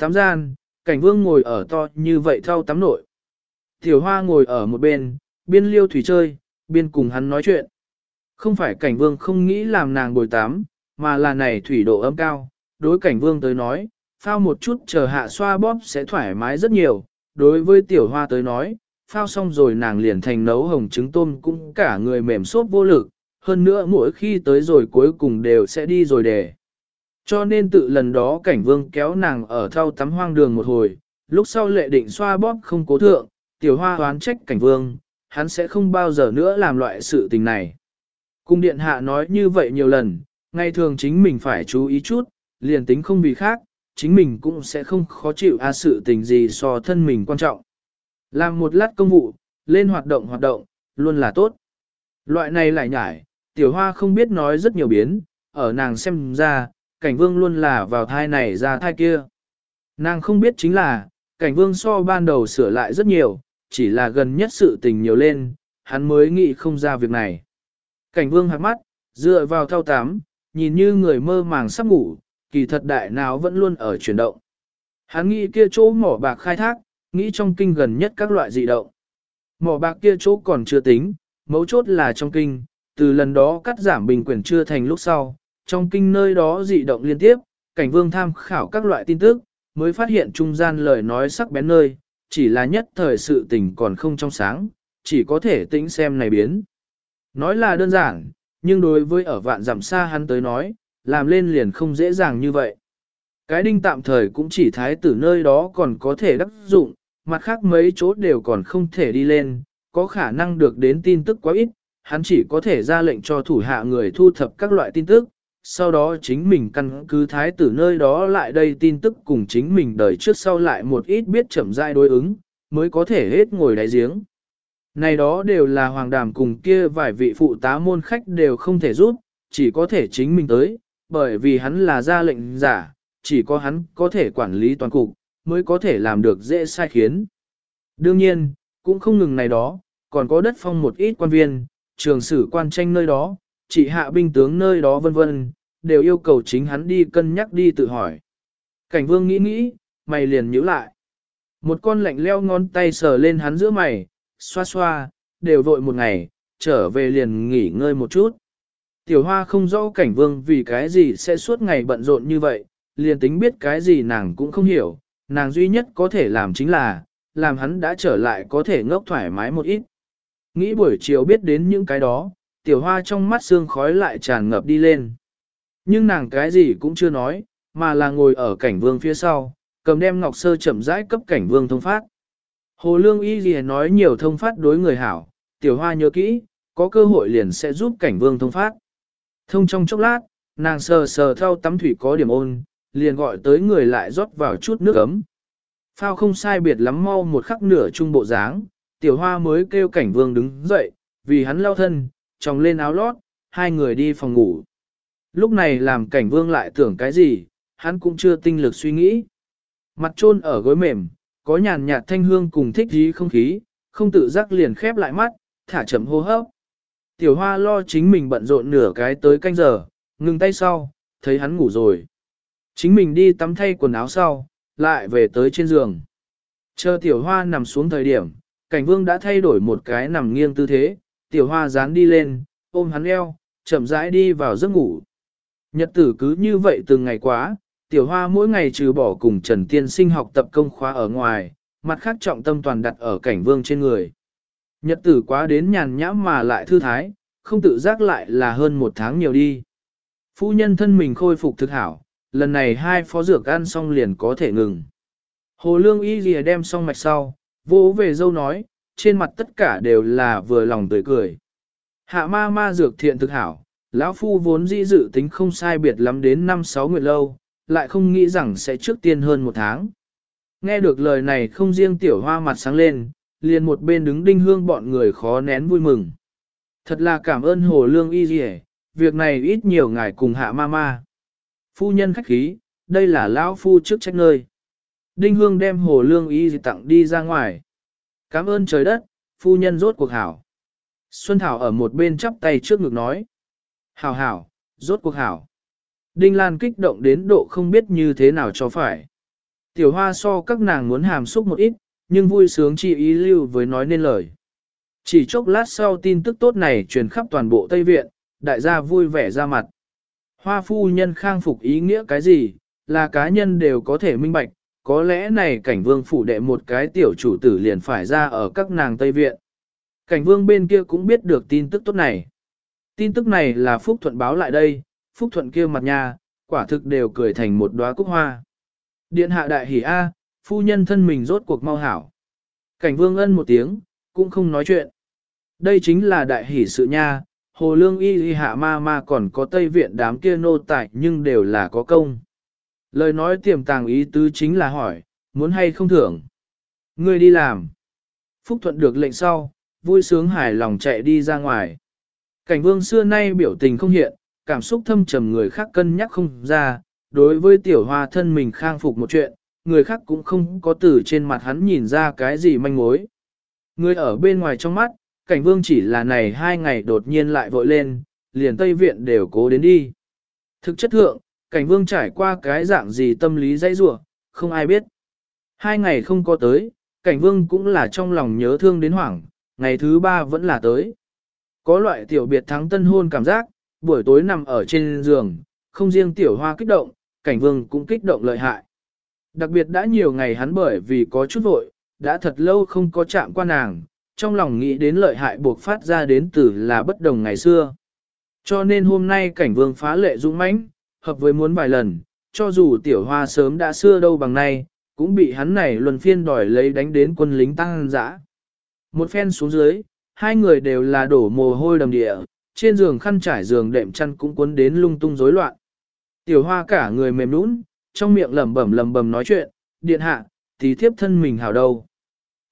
Tắm gian, cảnh vương ngồi ở to như vậy thao tắm nội. Tiểu hoa ngồi ở một bên, biên liêu thủy chơi, biên cùng hắn nói chuyện. Không phải cảnh vương không nghĩ làm nàng bồi tắm, mà là này thủy độ ấm cao. Đối cảnh vương tới nói, phao một chút chờ hạ xoa bóp sẽ thoải mái rất nhiều. Đối với tiểu hoa tới nói, phao xong rồi nàng liền thành nấu hồng trứng tôm cũng cả người mềm xốp vô lực, hơn nữa mỗi khi tới rồi cuối cùng đều sẽ đi rồi để. Cho nên tự lần đó cảnh vương kéo nàng ở thau tắm hoang đường một hồi, lúc sau lệ định xoa bóp không cố thượng, tiểu hoa hoán trách cảnh vương, hắn sẽ không bao giờ nữa làm loại sự tình này. Cung điện hạ nói như vậy nhiều lần, ngày thường chính mình phải chú ý chút, liền tính không vì khác, chính mình cũng sẽ không khó chịu a sự tình gì so thân mình quan trọng. Làm một lát công vụ, lên hoạt động hoạt động, luôn là tốt. Loại này lại nhải, tiểu hoa không biết nói rất nhiều biến, ở nàng xem ra, cảnh vương luôn là vào thai này ra thai kia. Nàng không biết chính là, cảnh vương so ban đầu sửa lại rất nhiều, chỉ là gần nhất sự tình nhiều lên, hắn mới nghĩ không ra việc này. Cảnh vương hạt mắt, dựa vào thao tám, nhìn như người mơ màng sắp ngủ, kỳ thật đại nào vẫn luôn ở chuyển động. Hắn nghĩ kia chỗ mỏ bạc khai thác, nghĩ trong kinh gần nhất các loại dị động. Mỏ bạc kia chỗ còn chưa tính, mấu chốt là trong kinh, từ lần đó cắt giảm bình quyền chưa thành lúc sau, trong kinh nơi đó dị động liên tiếp, cảnh vương tham khảo các loại tin tức, mới phát hiện trung gian lời nói sắc bén nơi, chỉ là nhất thời sự tình còn không trong sáng, chỉ có thể tĩnh xem này biến. Nói là đơn giản, nhưng đối với ở vạn giảm xa hắn tới nói, làm lên liền không dễ dàng như vậy. Cái đinh tạm thời cũng chỉ thái tử nơi đó còn có thể đắc dụng, mặt khác mấy chỗ đều còn không thể đi lên, có khả năng được đến tin tức quá ít, hắn chỉ có thể ra lệnh cho thủ hạ người thu thập các loại tin tức, sau đó chính mình căn cứ thái tử nơi đó lại đây tin tức cùng chính mình đời trước sau lại một ít biết chậm rãi đối ứng, mới có thể hết ngồi đáy giếng. Này đó đều là hoàng đàm cùng kia vài vị phụ tá môn khách đều không thể giúp, chỉ có thể chính mình tới, bởi vì hắn là ra lệnh giả, chỉ có hắn có thể quản lý toàn cục, mới có thể làm được dễ sai khiến. Đương nhiên, cũng không ngừng này đó, còn có đất phong một ít quan viên, trường sử quan tranh nơi đó, chỉ hạ binh tướng nơi đó vân vân, đều yêu cầu chính hắn đi cân nhắc đi tự hỏi. Cảnh vương nghĩ nghĩ, mày liền nhíu lại. Một con lạnh leo ngón tay sờ lên hắn giữa mày, xoa xoa, đều vội một ngày, trở về liền nghỉ ngơi một chút. Tiểu hoa không rõ cảnh vương vì cái gì sẽ suốt ngày bận rộn như vậy, liền tính biết cái gì nàng cũng không hiểu, nàng duy nhất có thể làm chính là, làm hắn đã trở lại có thể ngốc thoải mái một ít. Nghĩ buổi chiều biết đến những cái đó, tiểu hoa trong mắt xương khói lại tràn ngập đi lên. Nhưng nàng cái gì cũng chưa nói, mà là ngồi ở cảnh vương phía sau, cầm đem ngọc sơ chậm rãi cấp cảnh vương thông phát. Hồ Lương Y gì nói nhiều thông phát đối người hảo, tiểu hoa nhớ kỹ, có cơ hội liền sẽ giúp cảnh vương thông phát. Thông trong chốc lát, nàng sờ sờ theo tắm thủy có điểm ôn, liền gọi tới người lại rót vào chút nước ấm. Phao không sai biệt lắm mau một khắc nửa trung bộ dáng, tiểu hoa mới kêu cảnh vương đứng dậy, vì hắn lao thân, tròng lên áo lót, hai người đi phòng ngủ. Lúc này làm cảnh vương lại tưởng cái gì, hắn cũng chưa tinh lực suy nghĩ. Mặt trôn ở gối mềm, có nhàn nhạt thanh hương cùng thích dí không khí, không tự giác liền khép lại mắt, thả chậm hô hấp. Tiểu hoa lo chính mình bận rộn nửa cái tới canh giờ, ngừng tay sau, thấy hắn ngủ rồi. Chính mình đi tắm thay quần áo sau, lại về tới trên giường. Chờ tiểu hoa nằm xuống thời điểm, cảnh vương đã thay đổi một cái nằm nghiêng tư thế, tiểu hoa dán đi lên, ôm hắn eo, chậm rãi đi vào giấc ngủ. Nhật tử cứ như vậy từng ngày quá, tiểu hoa mỗi ngày trừ bỏ cùng Trần Tiên sinh học tập công khóa ở ngoài, mặt khác trọng tâm toàn đặt ở cảnh vương trên người. Nhật tử quá đến nhàn nhãm mà lại thư thái, không tự giác lại là hơn một tháng nhiều đi. Phu nhân thân mình khôi phục thực hảo, lần này hai phó dược ăn xong liền có thể ngừng. Hồ lương y lìa đem xong mạch sau, vô về dâu nói, trên mặt tất cả đều là vừa lòng tươi cười. Hạ ma ma dược thiện thực hảo, lão phu vốn dĩ dự tính không sai biệt lắm đến năm sáu nguyệt lâu, lại không nghĩ rằng sẽ trước tiên hơn một tháng. Nghe được lời này không riêng tiểu hoa mặt sáng lên, liền một bên đứng đinh hương bọn người khó nén vui mừng. Thật là cảm ơn hồ lương y dì việc này ít nhiều ngài cùng hạ ma ma. Phu nhân khách khí, đây là lão phu trước trách nơi. Đinh hương đem hồ lương y dì tặng đi ra ngoài. Cảm ơn trời đất, phu nhân rốt cuộc hảo. Xuân Thảo ở một bên chắp tay trước ngực nói. Hảo hảo, rốt cuộc hảo. Đinh Lan kích động đến độ không biết như thế nào cho phải. Tiểu hoa so các nàng muốn hàm xúc một ít, nhưng vui sướng chi ý lưu với nói nên lời. Chỉ chốc lát sau tin tức tốt này truyền khắp toàn bộ Tây Viện, đại gia vui vẻ ra mặt. Hoa phu nhân khang phục ý nghĩa cái gì, là cá nhân đều có thể minh bạch, có lẽ này cảnh vương phủ đệ một cái tiểu chủ tử liền phải ra ở các nàng Tây Viện. Cảnh vương bên kia cũng biết được tin tức tốt này. Tin tức này là Phúc Thuận báo lại đây, Phúc Thuận kia mặt nha, quả thực đều cười thành một đóa cúc hoa. Điện hạ đại hỉ A, phu nhân thân mình rốt cuộc mau hảo. Cảnh vương ân một tiếng, cũng không nói chuyện. Đây chính là đại hỷ sự nha, hồ lương y y hạ ma ma còn có tây viện đám kia nô tài nhưng đều là có công. Lời nói tiềm tàng ý tứ chính là hỏi, muốn hay không thưởng. Ngươi đi làm. Phúc thuận được lệnh sau, vui sướng hài lòng chạy đi ra ngoài. Cảnh vương xưa nay biểu tình không hiện, cảm xúc thâm trầm người khác cân nhắc không ra, đối với tiểu hoa thân mình khang phục một chuyện, người khác cũng không có từ trên mặt hắn nhìn ra cái gì manh mối. Người ở bên ngoài trong mắt, cảnh vương chỉ là này hai ngày đột nhiên lại vội lên, liền Tây Viện đều cố đến đi. Thực chất thượng, cảnh vương trải qua cái dạng gì tâm lý dãy rủa không ai biết. Hai ngày không có tới, cảnh vương cũng là trong lòng nhớ thương đến hoảng, ngày thứ ba vẫn là tới. Có loại tiểu biệt thắng tân hôn cảm giác, buổi tối nằm ở trên giường, không riêng tiểu hoa kích động, cảnh vương cũng kích động lợi hại. Đặc biệt đã nhiều ngày hắn bởi vì có chút vội, đã thật lâu không có chạm qua nàng, trong lòng nghĩ đến lợi hại buộc phát ra đến từ là bất đồng ngày xưa. Cho nên hôm nay cảnh vương phá lệ dũng mãnh, hợp với muốn vài lần, cho dù tiểu hoa sớm đã xưa đâu bằng nay, cũng bị hắn này luân phiên đòi lấy đánh đến quân lính tăng dã. Một phen xuống dưới, hai người đều là đổ mồ hôi đầm địa, trên giường khăn trải giường đệm chăn cũng cuốn đến lung tung rối loạn. Tiểu hoa cả người mềm nũng, trong miệng lẩm bẩm lẩm bẩm nói chuyện, điện hạ, tí thiếp thân mình hảo đâu.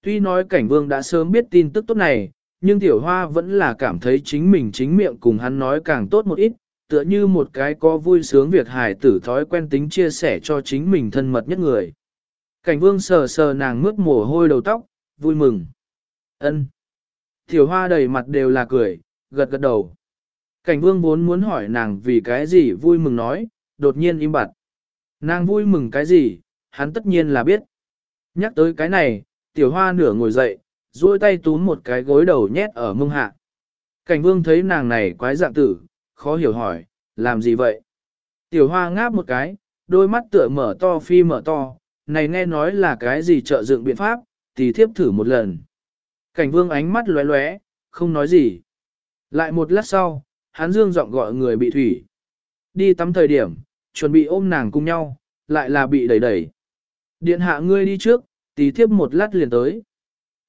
Tuy nói cảnh vương đã sớm biết tin tức tốt này, nhưng tiểu hoa vẫn là cảm thấy chính mình chính miệng cùng hắn nói càng tốt một ít, tựa như một cái có vui sướng việc hài tử thói quen tính chia sẻ cho chính mình thân mật nhất người. Cảnh vương sờ sờ nàng mướt mồ hôi đầu tóc, vui mừng. ân Tiểu hoa đầy mặt đều là cười, gật gật đầu. Cảnh vương vốn muốn hỏi nàng vì cái gì vui mừng nói, đột nhiên im bặt. Nàng vui mừng cái gì, hắn tất nhiên là biết. Nhắc tới cái này, tiểu hoa nửa ngồi dậy, duỗi tay túm một cái gối đầu nhét ở mông hạ. Cảnh vương thấy nàng này quái dạng tử, khó hiểu hỏi, làm gì vậy? Tiểu hoa ngáp một cái, đôi mắt tựa mở to phi mở to, này nghe nói là cái gì trợ dựng biện pháp, thì thiếp thử một lần. Cảnh vương ánh mắt lóe lóe, không nói gì. Lại một lát sau, hắn dương giọng gọi người bị thủy. Đi tắm thời điểm, chuẩn bị ôm nàng cùng nhau, lại là bị đẩy đẩy. Điện hạ ngươi đi trước, tí thiếp một lát liền tới.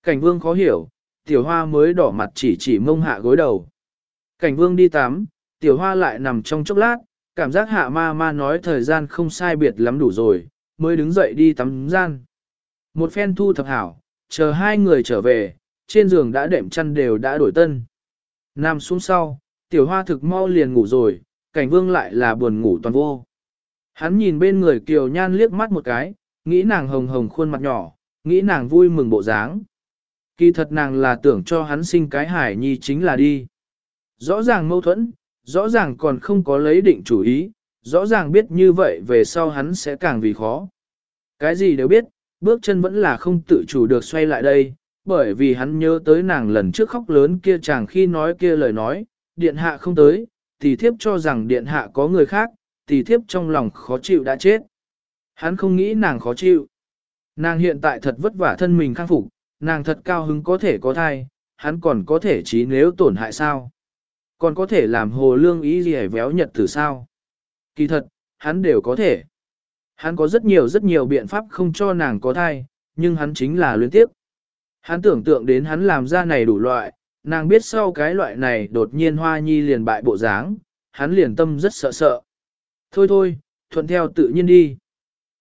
Cảnh vương khó hiểu, tiểu hoa mới đỏ mặt chỉ chỉ mông hạ gối đầu. Cảnh vương đi tắm, tiểu hoa lại nằm trong chốc lát, cảm giác hạ ma ma nói thời gian không sai biệt lắm đủ rồi, mới đứng dậy đi tắm gian. Một phen thu thập hảo, chờ hai người trở về, trên giường đã đệm chăn đều đã đổi tân. Nằm xuống sau, tiểu hoa thực mau liền ngủ rồi, cảnh vương lại là buồn ngủ toàn vô. Hắn nhìn bên người kiều nhan liếc mắt một cái, nghĩ nàng hồng hồng khuôn mặt nhỏ, nghĩ nàng vui mừng bộ dáng. Kỳ thật nàng là tưởng cho hắn sinh cái hải nhi chính là đi. Rõ ràng mâu thuẫn, rõ ràng còn không có lấy định chủ ý, rõ ràng biết như vậy về sau hắn sẽ càng vì khó. Cái gì đều biết, bước chân vẫn là không tự chủ được xoay lại đây, bởi vì hắn nhớ tới nàng lần trước khóc lớn kia chàng khi nói kia lời nói, điện hạ không tới, thì thiếp cho rằng điện hạ có người khác, thì thiếp trong lòng khó chịu đã chết. Hắn không nghĩ nàng khó chịu. Nàng hiện tại thật vất vả thân mình khang phục, nàng thật cao hứng có thể có thai, hắn còn có thể trí nếu tổn hại sao. Còn có thể làm hồ lương ý gì véo nhật từ sao. Kỳ thật, hắn đều có thể. Hắn có rất nhiều rất nhiều biện pháp không cho nàng có thai, nhưng hắn chính là luyến tiếp. Hắn tưởng tượng đến hắn làm ra này đủ loại, nàng biết sau cái loại này đột nhiên hoa nhi liền bại bộ dáng, hắn liền tâm rất sợ sợ. Thôi thôi, thuận theo tự nhiên đi.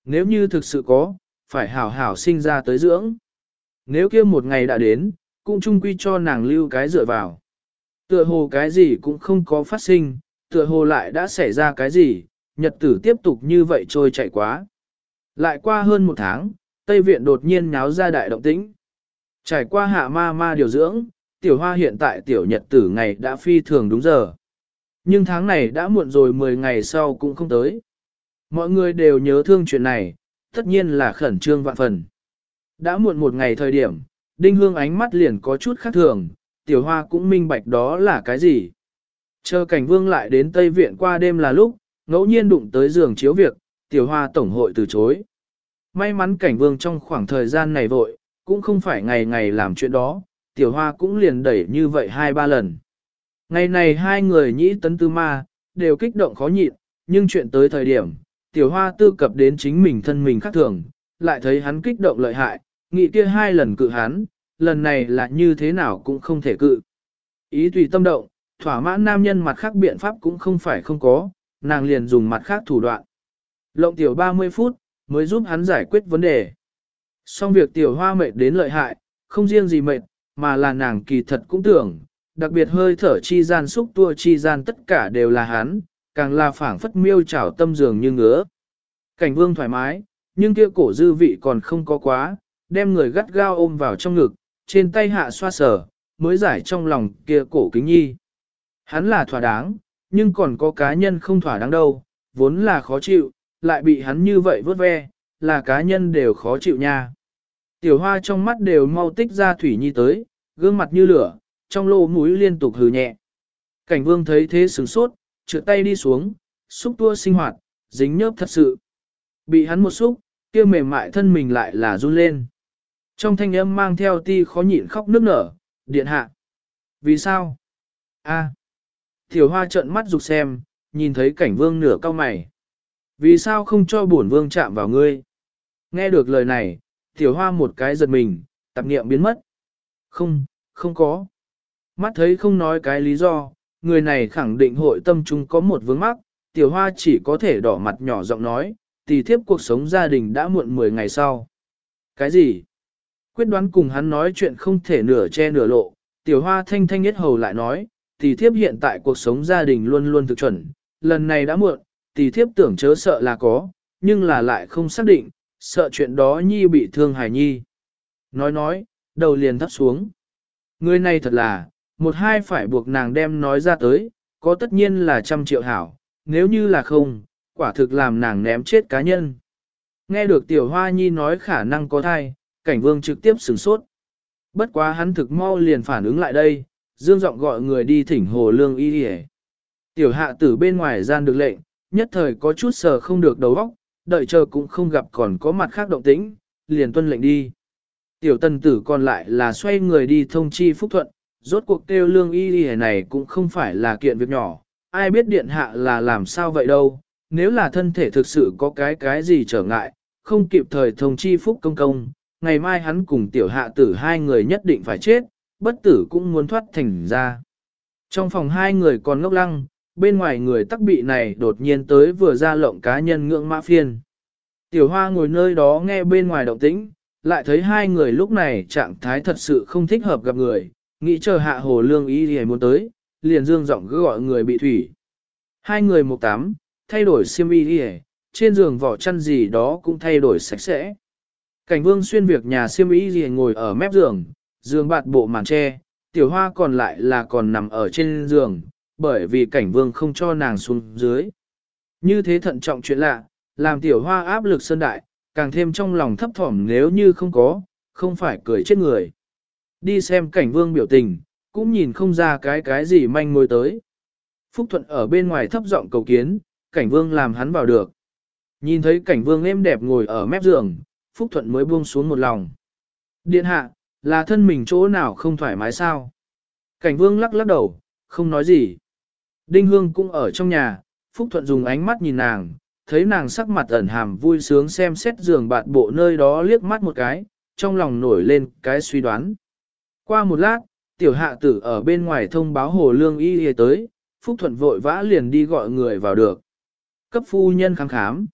Nếu như thực sự có, phải hảo hảo sinh ra tới dưỡng. Nếu kia một ngày đã đến, cũng chung quy cho nàng lưu cái dựa vào. Tựa hồ cái gì cũng không có phát sinh, tựa hồ lại đã xảy ra cái gì, nhật tử tiếp tục như vậy trôi chạy quá. Lại qua hơn một tháng, Tây Viện đột nhiên nháo ra đại động tĩnh. Trải qua hạ ma ma điều dưỡng, tiểu hoa hiện tại tiểu nhật tử ngày đã phi thường đúng giờ. Nhưng tháng này đã muộn rồi 10 ngày sau cũng không tới. Mọi người đều nhớ thương chuyện này, tất nhiên là khẩn trương vạn phần. Đã muộn một ngày thời điểm, đinh hương ánh mắt liền có chút khác thường, tiểu hoa cũng minh bạch đó là cái gì. Chờ cảnh vương lại đến Tây Viện qua đêm là lúc, ngẫu nhiên đụng tới giường chiếu việc, tiểu hoa tổng hội từ chối. May mắn cảnh vương trong khoảng thời gian này vội, cũng không phải ngày ngày làm chuyện đó, tiểu hoa cũng liền đẩy như vậy hai ba lần. Ngày này hai người nhĩ tấn tư ma, đều kích động khó nhịn, nhưng chuyện tới thời điểm, tiểu hoa tư cập đến chính mình thân mình khác thường, lại thấy hắn kích động lợi hại, nghĩ kia hai lần cự hắn, lần này là như thế nào cũng không thể cự. Ý tùy tâm động, thỏa mãn nam nhân mặt khác biện pháp cũng không phải không có, nàng liền dùng mặt khác thủ đoạn. Lộng tiểu 30 phút, mới giúp hắn giải quyết vấn đề. Xong việc tiểu hoa mệt đến lợi hại, không riêng gì mệt, mà là nàng kỳ thật cũng tưởng, đặc biệt hơi thở chi gian xúc tua chi gian tất cả đều là hắn, càng là phảng phất miêu trảo tâm dường như ngứa. Cảnh vương thoải mái, nhưng kia cổ dư vị còn không có quá, đem người gắt gao ôm vào trong ngực, trên tay hạ xoa sở, mới giải trong lòng kia cổ kính nhi. Hắn là thỏa đáng, nhưng còn có cá nhân không thỏa đáng đâu, vốn là khó chịu, lại bị hắn như vậy vớt ve, là cá nhân đều khó chịu nha. Tiểu hoa trong mắt đều mau tích ra thủy nhi tới, gương mặt như lửa, trong lỗ mũi liên tục hừ nhẹ. Cảnh vương thấy thế sửng sốt, trượt tay đi xuống, xúc tua sinh hoạt, dính nhớp thật sự. Bị hắn một xúc, kia mềm mại thân mình lại là run lên. Trong thanh âm mang theo ti khó nhịn khóc nước nở, điện hạ. Vì sao? A. Tiểu hoa trợn mắt rụt xem, nhìn thấy cảnh vương nửa cao mày. Vì sao không cho bổn vương chạm vào ngươi? Nghe được lời này, tiểu hoa một cái giật mình, tạp niệm biến mất. Không, không có. Mắt thấy không nói cái lý do, người này khẳng định hội tâm chúng có một vướng mắc, tiểu hoa chỉ có thể đỏ mặt nhỏ giọng nói, tỷ thiếp cuộc sống gia đình đã muộn 10 ngày sau. Cái gì? Quyết đoán cùng hắn nói chuyện không thể nửa che nửa lộ, tiểu hoa thanh thanh nhất hầu lại nói, tỷ thiếp hiện tại cuộc sống gia đình luôn luôn thực chuẩn, lần này đã muộn, tỷ thiếp tưởng chớ sợ là có, nhưng là lại không xác định, sợ chuyện đó nhi bị thương hài nhi. Nói nói, đầu liền thấp xuống. Người này thật là, một hai phải buộc nàng đem nói ra tới, có tất nhiên là trăm triệu hảo, nếu như là không, quả thực làm nàng ném chết cá nhân. Nghe được tiểu hoa nhi nói khả năng có thai, cảnh vương trực tiếp sửng sốt. Bất quá hắn thực mau liền phản ứng lại đây, dương giọng gọi người đi thỉnh hồ lương y đi Tiểu hạ tử bên ngoài gian được lệnh, nhất thời có chút sờ không được đầu óc, đợi chờ cũng không gặp còn có mặt khác động tĩnh, liền tuân lệnh đi. Tiểu tần tử còn lại là xoay người đi thông chi phúc thuận, rốt cuộc kêu lương y đi này cũng không phải là kiện việc nhỏ, ai biết điện hạ là làm sao vậy đâu, nếu là thân thể thực sự có cái cái gì trở ngại, không kịp thời thông chi phúc công công, ngày mai hắn cùng tiểu hạ tử hai người nhất định phải chết, bất tử cũng muốn thoát thành ra. Trong phòng hai người còn ngốc lăng, bên ngoài người tắc bị này đột nhiên tới vừa ra lộng cá nhân ngưỡng mã phiên. Tiểu hoa ngồi nơi đó nghe bên ngoài động tĩnh, lại thấy hai người lúc này trạng thái thật sự không thích hợp gặp người, nghĩ chờ hạ hồ lương ý thì muốn tới, liền dương giọng cứ gọi người bị thủy. Hai người một tám, thay đổi xiêm y đi trên giường vỏ chăn gì đó cũng thay đổi sạch sẽ. Cảnh vương xuyên việc nhà siêm ý gì ngồi ở mép giường, giường bạt bộ màn tre, tiểu hoa còn lại là còn nằm ở trên giường, bởi vì cảnh vương không cho nàng xuống dưới. Như thế thận trọng chuyện lạ, làm tiểu hoa áp lực sơn đại, càng thêm trong lòng thấp thỏm nếu như không có, không phải cười chết người. Đi xem cảnh vương biểu tình, cũng nhìn không ra cái cái gì manh mối tới. Phúc Thuận ở bên ngoài thấp giọng cầu kiến, cảnh vương làm hắn vào được. Nhìn thấy cảnh vương êm đẹp ngồi ở mép giường, Phúc Thuận mới buông xuống một lòng. Điện hạ, là thân mình chỗ nào không thoải mái sao? Cảnh vương lắc lắc đầu, không nói gì. Đinh Hương cũng ở trong nhà, Phúc Thuận dùng ánh mắt nhìn nàng, thấy nàng sắc mặt ẩn hàm vui sướng xem xét giường bạn bộ nơi đó liếc mắt một cái, trong lòng nổi lên cái suy đoán. Qua một lát, tiểu hạ tử ở bên ngoài thông báo hồ lương y y tới, Phúc Thuận vội vã liền đi gọi người vào được. Cấp phu nhân khám khám.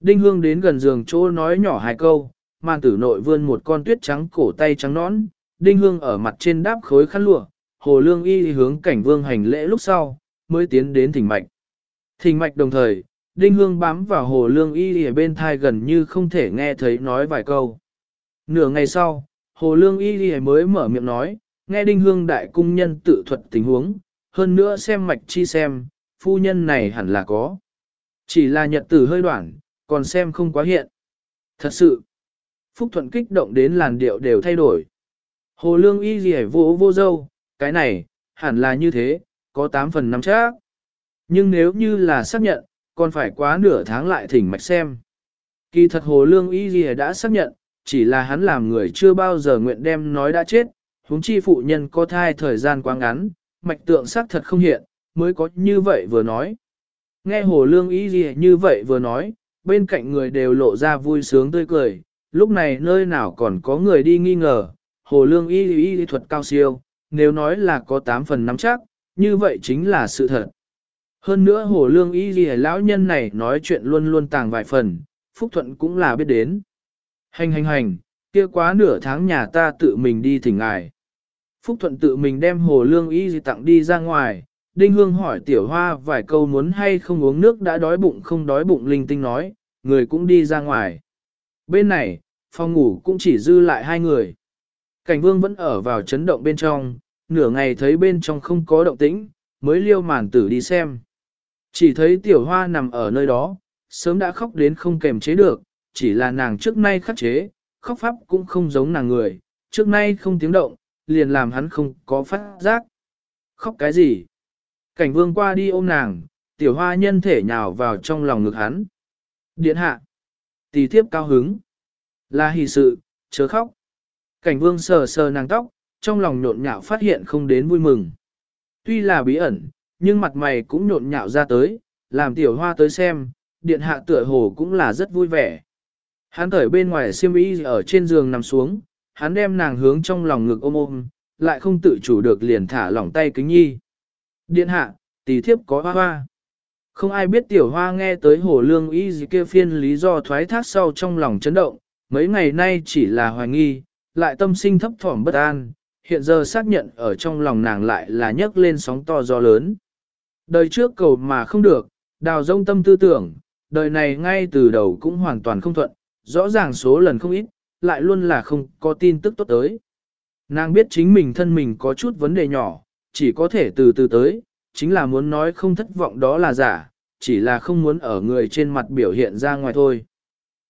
Đinh Hương đến gần giường chỗ nói nhỏ hai câu, màn tử nội vươn một con tuyết trắng cổ tay trắng nõn, Đinh Hương ở mặt trên đáp khối khăn lụa, hồ lương y hướng cảnh vương hành lễ lúc sau, mới tiến đến thỉnh mạch. Thỉnh mạch đồng thời, Đinh Hương bám vào hồ lương y ở bên thai gần như không thể nghe thấy nói vài câu. Nửa ngày sau, hồ lương y mới mở miệng nói, nghe Đinh Hương đại cung nhân tự thuật tình huống, hơn nữa xem mạch chi xem, phu nhân này hẳn là có. Chỉ là nhật tử hơi đoạn, còn xem không quá hiện. Thật sự, Phúc Thuận kích động đến làn điệu đều thay đổi. Hồ Lương y gì vô vô dâu, cái này, hẳn là như thế, có 8 phần năm chắc. Nhưng nếu như là xác nhận, còn phải quá nửa tháng lại thỉnh mạch xem. Kỳ thật Hồ Lương y gì đã xác nhận, chỉ là hắn làm người chưa bao giờ nguyện đem nói đã chết, huống chi phụ nhân có thai thời gian quá ngắn, mạch tượng xác thật không hiện, mới có như vậy vừa nói. Nghe Hồ Lương y gì như vậy vừa nói, bên cạnh người đều lộ ra vui sướng tươi cười, lúc này nơi nào còn có người đi nghi ngờ, Hồ Lương y y thuật cao siêu, nếu nói là có 8 phần nắm chắc, như vậy chính là sự thật. Hơn nữa Hồ Lương y y lão nhân này nói chuyện luôn luôn tàng vài phần, Phúc Thuận cũng là biết đến. Hành hành hành, kia quá nửa tháng nhà ta tự mình đi thỉnh ngài. Phúc Thuận tự mình đem hồ lương y gì tặng đi ra ngoài, Đinh Hương hỏi tiểu hoa vài câu muốn hay không uống nước đã đói bụng không đói bụng linh tinh nói, người cũng đi ra ngoài. Bên này, phòng ngủ cũng chỉ dư lại hai người. Cảnh vương vẫn ở vào chấn động bên trong, nửa ngày thấy bên trong không có động tĩnh, mới liêu màn tử đi xem. Chỉ thấy tiểu hoa nằm ở nơi đó, sớm đã khóc đến không kềm chế được, chỉ là nàng trước nay khắc chế, khóc pháp cũng không giống nàng người, trước nay không tiếng động, liền làm hắn không có phát giác. Khóc cái gì? Cảnh vương qua đi ôm nàng, tiểu hoa nhân thể nhào vào trong lòng ngực hắn. Điện hạ. Tỷ thiếp cao hứng. Là hỷ sự, chớ khóc. Cảnh vương sờ sờ nàng tóc, trong lòng nhộn nhạo phát hiện không đến vui mừng. Tuy là bí ẩn, nhưng mặt mày cũng nhộn nhạo ra tới, làm tiểu hoa tới xem, điện hạ tựa hồ cũng là rất vui vẻ. Hắn thởi bên ngoài xiêm y ở trên giường nằm xuống, hắn đem nàng hướng trong lòng ngực ôm ôm, lại không tự chủ được liền thả lỏng tay kính nhi. Điện hạ, tỷ thiếp có hoa hoa. Không ai biết tiểu hoa nghe tới hồ lương y gì kia phiên lý do thoái thác sau trong lòng chấn động, mấy ngày nay chỉ là hoài nghi, lại tâm sinh thấp thỏm bất an, hiện giờ xác nhận ở trong lòng nàng lại là nhấc lên sóng to gió lớn. Đời trước cầu mà không được, đào rông tâm tư tưởng, đời này ngay từ đầu cũng hoàn toàn không thuận, rõ ràng số lần không ít, lại luôn là không có tin tức tốt tới. Nàng biết chính mình thân mình có chút vấn đề nhỏ, chỉ có thể từ từ tới, chính là muốn nói không thất vọng đó là giả, chỉ là không muốn ở người trên mặt biểu hiện ra ngoài thôi.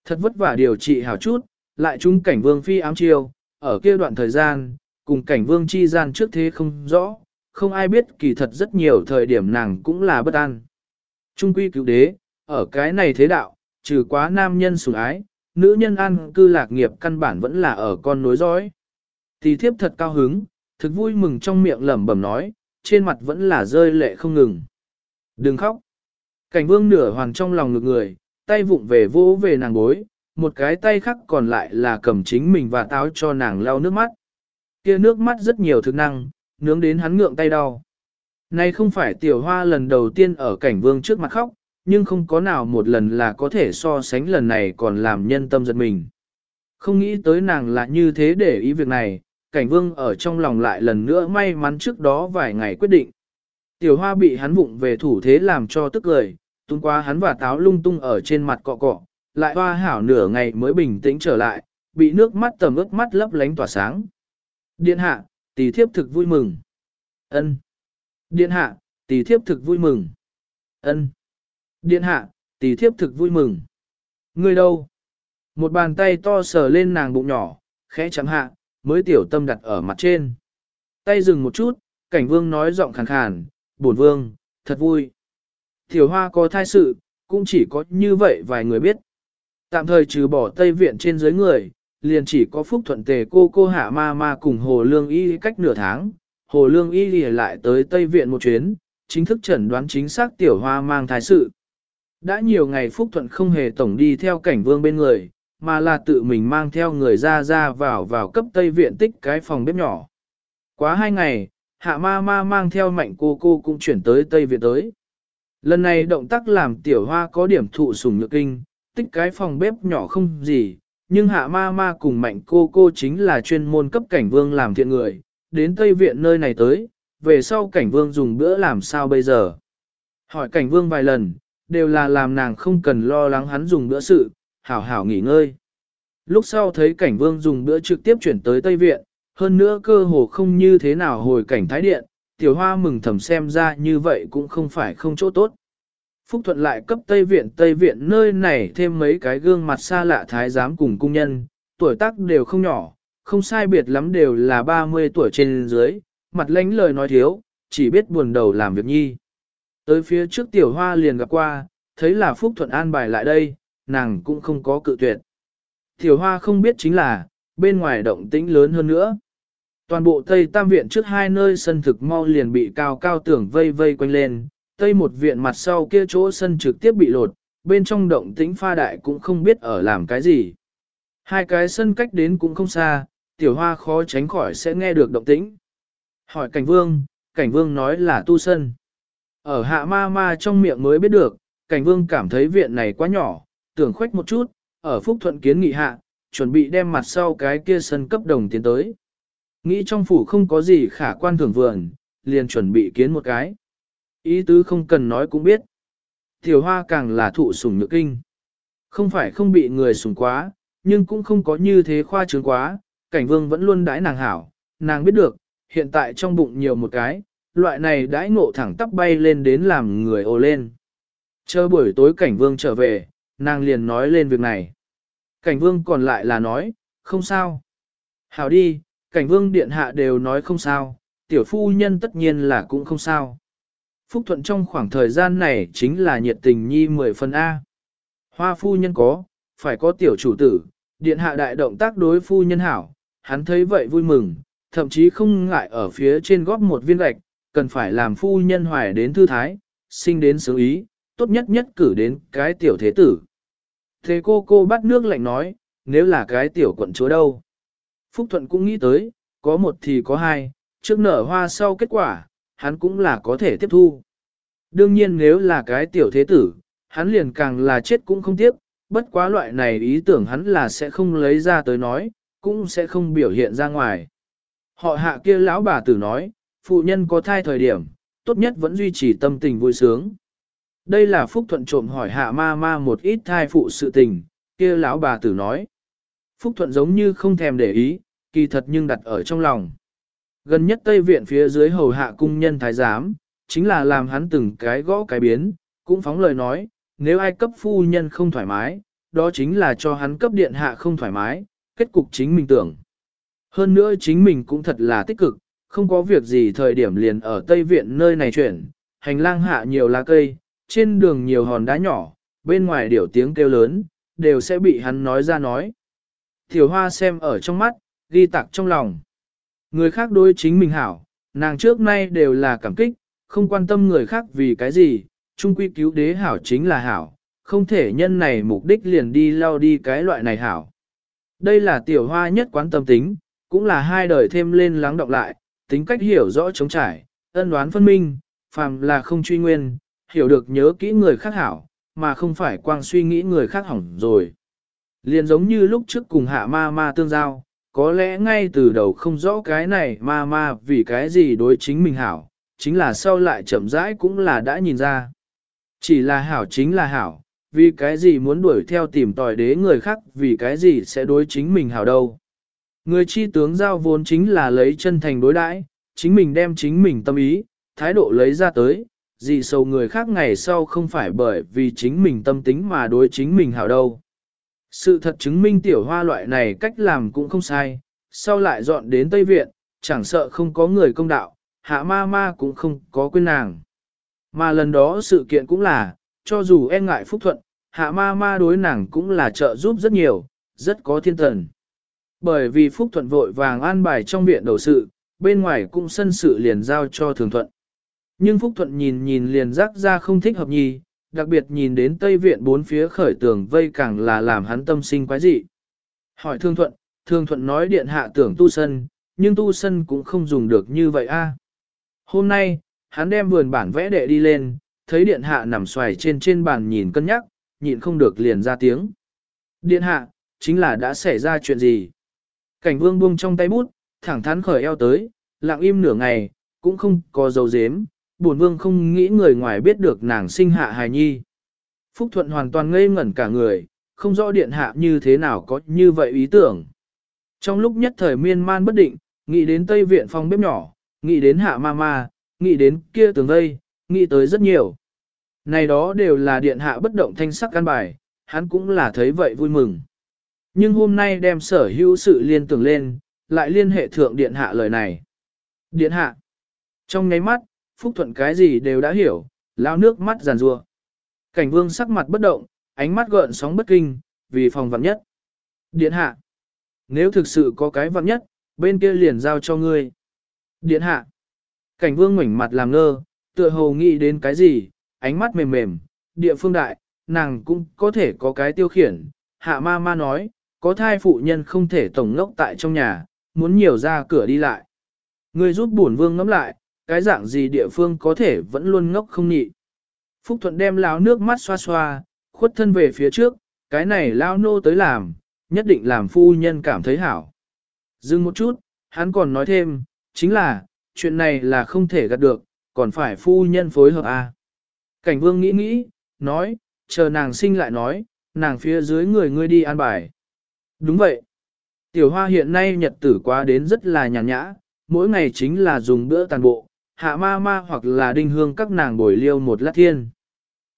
Thật vất vả điều trị hảo chút, lại chung cảnh vương phi ám chiêu, ở kia đoạn thời gian, cùng cảnh vương chi gian trước thế không rõ, không ai biết kỳ thật rất nhiều thời điểm nàng cũng là bất an. Trung quy cứu đế, ở cái này thế đạo, trừ quá nam nhân sủng ái, nữ nhân ăn cư lạc nghiệp căn bản vẫn là ở con nối dõi. thì thiếp thật cao hứng, thực vui mừng trong miệng lẩm bẩm nói, trên mặt vẫn là rơi lệ không ngừng. Đừng khóc. Cảnh vương nửa hoàn trong lòng ngực người, tay vụng về vỗ về nàng bối, một cái tay khác còn lại là cầm chính mình và táo cho nàng lau nước mắt. Kia nước mắt rất nhiều thực năng, nướng đến hắn ngượng tay đau. Nay không phải tiểu hoa lần đầu tiên ở cảnh vương trước mặt khóc, nhưng không có nào một lần là có thể so sánh lần này còn làm nhân tâm giật mình. Không nghĩ tới nàng là như thế để ý việc này, cảnh vương ở trong lòng lại lần nữa may mắn trước đó vài ngày quyết định. Tiểu hoa bị hắn vụng về thủ thế làm cho tức lời, tung qua hắn và táo lung tung ở trên mặt cọ cọ, lại hoa hảo nửa ngày mới bình tĩnh trở lại, bị nước mắt tầm ướt mắt lấp lánh tỏa sáng. Điện hạ, tỷ thiếp thực vui mừng. ân Điện hạ, tỷ thiếp thực vui mừng. ân Điện hạ, tỷ thiếp thực vui mừng. Người đâu? Một bàn tay to sờ lên nàng bụng nhỏ, khẽ chấm hạ, mới tiểu tâm đặt ở mặt trên. Tay dừng một chút, cảnh vương nói giọng khàn khàn, bổn vương, thật vui. Tiểu hoa có thai sự, cũng chỉ có như vậy vài người biết. Tạm thời trừ bỏ Tây Viện trên dưới người, liền chỉ có Phúc Thuận Tề cô cô hạ ma ma cùng Hồ Lương Y cách nửa tháng. Hồ Lương Y lại tới Tây Viện một chuyến, chính thức chẩn đoán chính xác tiểu hoa mang thai sự. Đã nhiều ngày Phúc Thuận không hề tổng đi theo cảnh vương bên người, mà là tự mình mang theo người ra ra vào vào cấp Tây Viện tích cái phòng bếp nhỏ. Quá hai ngày, hạ ma ma mang theo mạnh cô cô cũng chuyển tới Tây Viện tới. Lần này động tác làm tiểu hoa có điểm thụ sùng nhược kinh, tích cái phòng bếp nhỏ không gì, nhưng hạ ma ma cùng mạnh cô cô chính là chuyên môn cấp cảnh vương làm thiện người, đến Tây Viện nơi này tới, về sau cảnh vương dùng bữa làm sao bây giờ. Hỏi cảnh vương vài lần, đều là làm nàng không cần lo lắng hắn dùng bữa sự, hảo hảo nghỉ ngơi. Lúc sau thấy cảnh vương dùng bữa trực tiếp chuyển tới Tây Viện, hơn nữa cơ hồ không như thế nào hồi cảnh Thái Điện, tiểu hoa mừng thầm xem ra như vậy cũng không phải không chỗ tốt. Phúc Thuận lại cấp Tây Viện Tây Viện nơi này thêm mấy cái gương mặt xa lạ thái giám cùng cung nhân, tuổi tác đều không nhỏ, không sai biệt lắm đều là 30 tuổi trên dưới, mặt lánh lời nói thiếu, chỉ biết buồn đầu làm việc nhi. Tới phía trước tiểu hoa liền gặp qua, thấy là Phúc Thuận an bài lại đây, nàng cũng không có cự tuyệt. Tiểu hoa không biết chính là, bên ngoài động tĩnh lớn hơn nữa. Toàn bộ Tây Tam Viện trước hai nơi sân thực mau liền bị cao cao tưởng vây vây quanh lên, Tây một viện mặt sau kia chỗ sân trực tiếp bị lột, bên trong động tĩnh pha đại cũng không biết ở làm cái gì. Hai cái sân cách đến cũng không xa, tiểu hoa khó tránh khỏi sẽ nghe được động tĩnh. Hỏi cảnh vương, cảnh vương nói là tu sân. Ở hạ ma ma trong miệng mới biết được, cảnh vương cảm thấy viện này quá nhỏ, tưởng khoách một chút, ở phúc thuận kiến nghị hạ, chuẩn bị đem mặt sau cái kia sân cấp đồng tiến tới. Nghĩ trong phủ không có gì khả quan thưởng vườn, liền chuẩn bị kiến một cái. Ý tứ không cần nói cũng biết. Tiểu hoa càng là thụ sủng nhược kinh. Không phải không bị người sủng quá, nhưng cũng không có như thế khoa trương quá, cảnh vương vẫn luôn đãi nàng hảo, nàng biết được, hiện tại trong bụng nhiều một cái, loại này đãi ngộ thẳng tắp bay lên đến làm người ồ lên. Chờ buổi tối cảnh vương trở về, nàng liền nói lên việc này. Cảnh vương còn lại là nói, không sao. Hảo đi, cảnh vương điện hạ đều nói không sao, tiểu phu nhân tất nhiên là cũng không sao. Phúc Thuận trong khoảng thời gian này chính là nhiệt tình nhi 10 phần A. Hoa phu nhân có, phải có tiểu chủ tử, điện hạ đại động tác đối phu nhân hảo, hắn thấy vậy vui mừng, thậm chí không ngại ở phía trên góp một viên gạch, cần phải làm phu nhân hoài đến thư thái, sinh đến sướng ý, tốt nhất nhất cử đến cái tiểu thế tử. Thế cô cô bắt nước lạnh nói, nếu là cái tiểu quận chúa đâu? Phúc Thuận cũng nghĩ tới, có một thì có hai, trước nở hoa sau kết quả, hắn cũng là có thể tiếp thu. Đương nhiên nếu là cái tiểu thế tử, hắn liền càng là chết cũng không tiếc, bất quá loại này ý tưởng hắn là sẽ không lấy ra tới nói, cũng sẽ không biểu hiện ra ngoài. Họ hạ kia lão bà tử nói, phụ nhân có thai thời điểm, tốt nhất vẫn duy trì tâm tình vui sướng. Đây là Phúc Thuận trộm hỏi hạ ma ma một ít thai phụ sự tình, kia lão bà tử nói. Phúc Thuận giống như không thèm để ý, kỳ thật nhưng đặt ở trong lòng. Gần nhất Tây Viện phía dưới hầu hạ cung nhân thái giám, chính là làm hắn từng cái gõ cái biến, cũng phóng lời nói, nếu ai cấp phu nhân không thoải mái, đó chính là cho hắn cấp điện hạ không thoải mái, kết cục chính mình tưởng. Hơn nữa chính mình cũng thật là tích cực, không có việc gì thời điểm liền ở Tây Viện nơi này chuyển, hành lang hạ nhiều lá cây, trên đường nhiều hòn đá nhỏ, bên ngoài điểu tiếng kêu lớn, đều sẽ bị hắn nói ra nói. Thiểu hoa xem ở trong mắt, ghi tạc trong lòng. Người khác đối chính mình hảo, nàng trước nay đều là cảm kích, không quan tâm người khác vì cái gì, chung quy cứu đế hảo chính là hảo, không thể nhân này mục đích liền đi lao đi cái loại này hảo. Đây là tiểu hoa nhất quán tâm tính, cũng là hai đời thêm lên lắng đọng lại, tính cách hiểu rõ chống trải, ân đoán phân minh, phàm là không truy nguyên, hiểu được nhớ kỹ người khác hảo, mà không phải quang suy nghĩ người khác hỏng rồi. Liền giống như lúc trước cùng hạ ma ma tương giao, có lẽ ngay từ đầu không rõ cái này ma ma vì cái gì đối chính mình hảo, chính là sau lại chậm rãi cũng là đã nhìn ra. Chỉ là hảo chính là hảo, vì cái gì muốn đuổi theo tìm tòi đế người khác vì cái gì sẽ đối chính mình hảo đâu. Người chi tướng giao vốn chính là lấy chân thành đối đãi, chính mình đem chính mình tâm ý, thái độ lấy ra tới, gì sầu người khác ngày sau không phải bởi vì chính mình tâm tính mà đối chính mình hảo đâu. Sự thật chứng minh tiểu hoa loại này cách làm cũng không sai, sau lại dọn đến Tây Viện, chẳng sợ không có người công đạo, hạ ma ma cũng không có quên nàng. Mà lần đó sự kiện cũng là, cho dù e ngại phúc thuận, hạ ma ma đối nàng cũng là trợ giúp rất nhiều, rất có thiên thần. Bởi vì phúc thuận vội vàng an bài trong viện đầu sự, bên ngoài cũng sân sự liền giao cho thường thuận. Nhưng phúc thuận nhìn nhìn liền rắc ra không thích hợp nhì, đặc biệt nhìn đến Tây Viện bốn phía khởi tường vây càng là làm hắn tâm sinh quái dị. Hỏi Thương Thuận, Thương Thuận nói điện hạ tưởng tu sân, nhưng tu sân cũng không dùng được như vậy a. Hôm nay, hắn đem vườn bản vẽ đệ đi lên, thấy điện hạ nằm xoài trên trên bàn nhìn cân nhắc, nhịn không được liền ra tiếng. Điện hạ, chính là đã xảy ra chuyện gì? Cảnh vương buông trong tay bút, thẳng thắn khởi eo tới, lặng im nửa ngày, cũng không có dấu dếm, bổn vương không nghĩ người ngoài biết được nàng sinh hạ hài nhi. Phúc Thuận hoàn toàn ngây ngẩn cả người, không rõ điện hạ như thế nào có như vậy ý tưởng. Trong lúc nhất thời miên man bất định, nghĩ đến Tây Viện phòng bếp nhỏ, nghĩ đến hạ ma ma, nghĩ đến kia tường vây, nghĩ tới rất nhiều. Này đó đều là điện hạ bất động thanh sắc căn bài, hắn cũng là thấy vậy vui mừng. Nhưng hôm nay đem sở hữu sự liên tưởng lên, lại liên hệ thượng điện hạ lời này. Điện hạ. Trong nháy mắt, Phúc Thuận cái gì đều đã hiểu, lao nước mắt giàn rua. Cảnh vương sắc mặt bất động, ánh mắt gợn sóng bất kinh, vì phòng vặn nhất. Điện hạ. Nếu thực sự có cái vặn nhất, bên kia liền giao cho ngươi. Điện hạ. Cảnh vương ngoảnh mặt làm ngơ, tựa hồ nghĩ đến cái gì, ánh mắt mềm mềm, địa phương đại, nàng cũng có thể có cái tiêu khiển. Hạ ma ma nói, có thai phụ nhân không thể tổng ngốc tại trong nhà, muốn nhiều ra cửa đi lại. Ngươi giúp bổn vương ngắm lại, cái dạng gì địa phương có thể vẫn luôn ngốc không nhị. Phúc Thuận đem lao nước mắt xoa xoa, khuất thân về phía trước, cái này lao nô tới làm, nhất định làm phu nhân cảm thấy hảo. Dừng một chút, hắn còn nói thêm, chính là, chuyện này là không thể gạt được, còn phải phu nhân phối hợp à. Cảnh vương nghĩ nghĩ, nói, chờ nàng sinh lại nói, nàng phía dưới người ngươi đi an bài. Đúng vậy. Tiểu hoa hiện nay nhật tử quá đến rất là nhàn nhã, mỗi ngày chính là dùng bữa tàn bộ, hạ ma ma hoặc là đinh hương các nàng bồi liêu một lát thiên.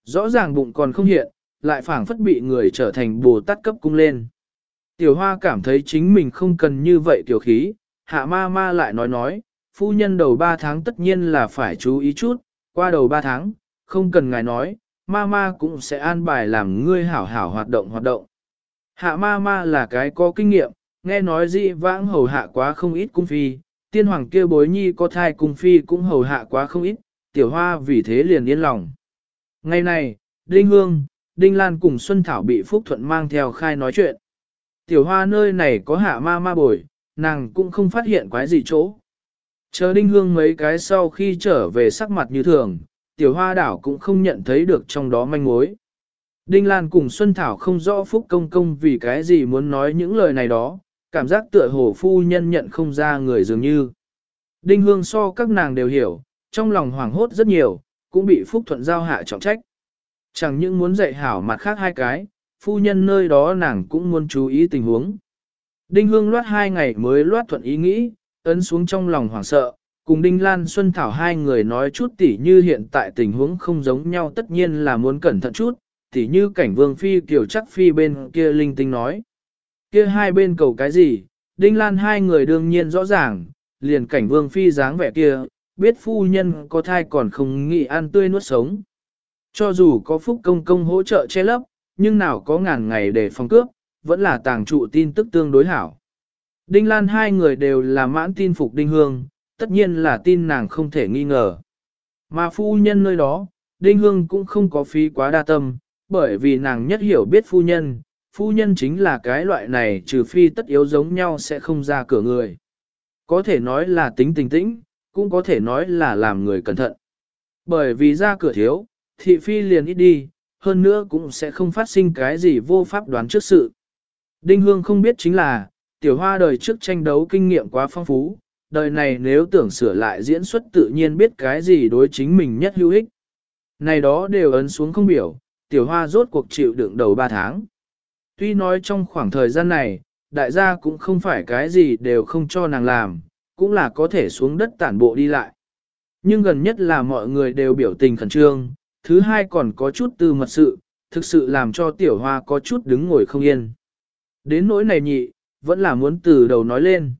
Rõ ràng bụng còn không hiện, lại phảng phất bị người trở thành bồ tát cấp cung lên. Tiểu hoa cảm thấy chính mình không cần như vậy tiểu khí, hạ ma ma lại nói nói, phu nhân đầu 3 tháng tất nhiên là phải chú ý chút, qua đầu 3 tháng, không cần ngài nói, ma ma cũng sẽ an bài làm ngươi hảo hảo hoạt động hoạt động. Hạ ma ma là cái có kinh nghiệm, nghe nói dị vãng hầu hạ quá không ít cung phi, tiên hoàng kia bối nhi có thai cung phi cũng hầu hạ quá không ít, tiểu hoa vì thế liền yên lòng. Ngày này, Đinh Hương, Đinh Lan cùng Xuân Thảo bị Phúc Thuận mang theo khai nói chuyện. Tiểu hoa nơi này có hạ ma ma bồi, nàng cũng không phát hiện quái gì chỗ. Chờ Đinh Hương mấy cái sau khi trở về sắc mặt như thường, tiểu hoa đảo cũng không nhận thấy được trong đó manh mối. Đinh Lan cùng Xuân Thảo không rõ Phúc Công Công vì cái gì muốn nói những lời này đó, cảm giác tựa hồ phu nhân nhận không ra người dường như. Đinh Hương so các nàng đều hiểu, trong lòng hoảng hốt rất nhiều, cũng bị Phúc Thuận giao hạ trọng trách. Chẳng những muốn dạy hảo mặt khác hai cái, phu nhân nơi đó nàng cũng muốn chú ý tình huống. Đinh Hương loát hai ngày mới loát thuận ý nghĩ, ấn xuống trong lòng hoảng sợ, cùng Đinh Lan Xuân Thảo hai người nói chút tỉ như hiện tại tình huống không giống nhau tất nhiên là muốn cẩn thận chút, tỉ như cảnh vương phi kiểu chắc phi bên kia linh tinh nói. Kia hai bên cầu cái gì, Đinh Lan hai người đương nhiên rõ ràng, liền cảnh vương phi dáng vẻ kia, biết phu nhân có thai còn không nghĩ ăn tươi nuốt sống. Cho dù có phúc công công hỗ trợ che lấp, nhưng nào có ngàn ngày để phòng cướp, vẫn là tàng trụ tin tức tương đối hảo. Đinh Lan hai người đều là mãn tin phục Đinh Hương, tất nhiên là tin nàng không thể nghi ngờ. Mà phu nhân nơi đó, Đinh Hương cũng không có phí quá đa tâm, bởi vì nàng nhất hiểu biết phu nhân, phu nhân chính là cái loại này trừ phi tất yếu giống nhau sẽ không ra cửa người. Có thể nói là tính tình tĩnh, cũng có thể nói là làm người cẩn thận. Bởi vì ra cửa thiếu, thị phi liền ít đi, hơn nữa cũng sẽ không phát sinh cái gì vô pháp đoán trước sự. Đinh Hương không biết chính là, tiểu hoa đời trước tranh đấu kinh nghiệm quá phong phú, đời này nếu tưởng sửa lại diễn xuất tự nhiên biết cái gì đối chính mình nhất hữu ích. Này đó đều ấn xuống không biểu, tiểu hoa rốt cuộc chịu đựng đầu 3 tháng. Tuy nói trong khoảng thời gian này, đại gia cũng không phải cái gì đều không cho nàng làm, cũng là có thể xuống đất tản bộ đi lại. Nhưng gần nhất là mọi người đều biểu tình khẩn trương, thứ hai còn có chút tư mật sự, thực sự làm cho tiểu hoa có chút đứng ngồi không yên. Đến nỗi này nhị, vẫn là muốn từ đầu nói lên.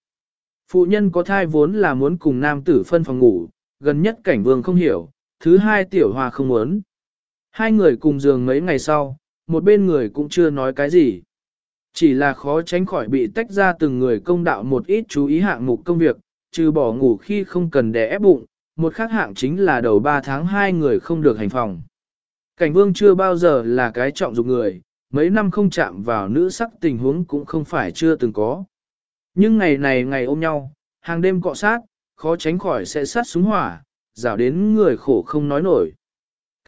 Phụ nhân có thai vốn là muốn cùng nam tử phân phòng ngủ, gần nhất cảnh vương không hiểu, thứ hai tiểu hoa không muốn. Hai người cùng giường mấy ngày sau, một bên người cũng chưa nói cái gì. Chỉ là khó tránh khỏi bị tách ra từng người công đạo một ít chú ý hạng mục công việc, trừ bỏ ngủ khi không cần đè ép bụng, một khác hạng chính là đầu 3 tháng hai người không được hành phòng. Cảnh vương chưa bao giờ là cái trọng dụng người, mấy năm không chạm vào nữ sắc tình huống cũng không phải chưa từng có. Nhưng ngày này ngày ôm nhau, hàng đêm cọ sát, khó tránh khỏi sẽ sát súng hỏa, rào đến người khổ không nói nổi.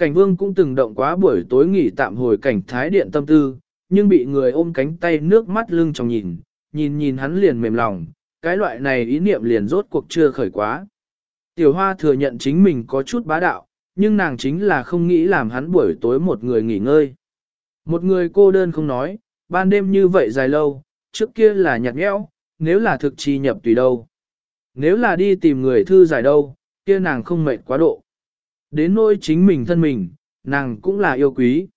Cảnh vương cũng từng động quá buổi tối nghỉ tạm hồi cảnh thái điện tâm tư, nhưng bị người ôm cánh tay nước mắt lưng trong nhìn, nhìn nhìn hắn liền mềm lòng, cái loại này ý niệm liền rốt cuộc chưa khởi quá. Tiểu hoa thừa nhận chính mình có chút bá đạo, nhưng nàng chính là không nghĩ làm hắn buổi tối một người nghỉ ngơi. Một người cô đơn không nói, ban đêm như vậy dài lâu, trước kia là nhạt nhẽo, nếu là thực chi nhập tùy đâu. Nếu là đi tìm người thư giải đâu, kia nàng không mệt quá độ. Đến nỗi chính mình thân mình, nàng cũng là yêu quý.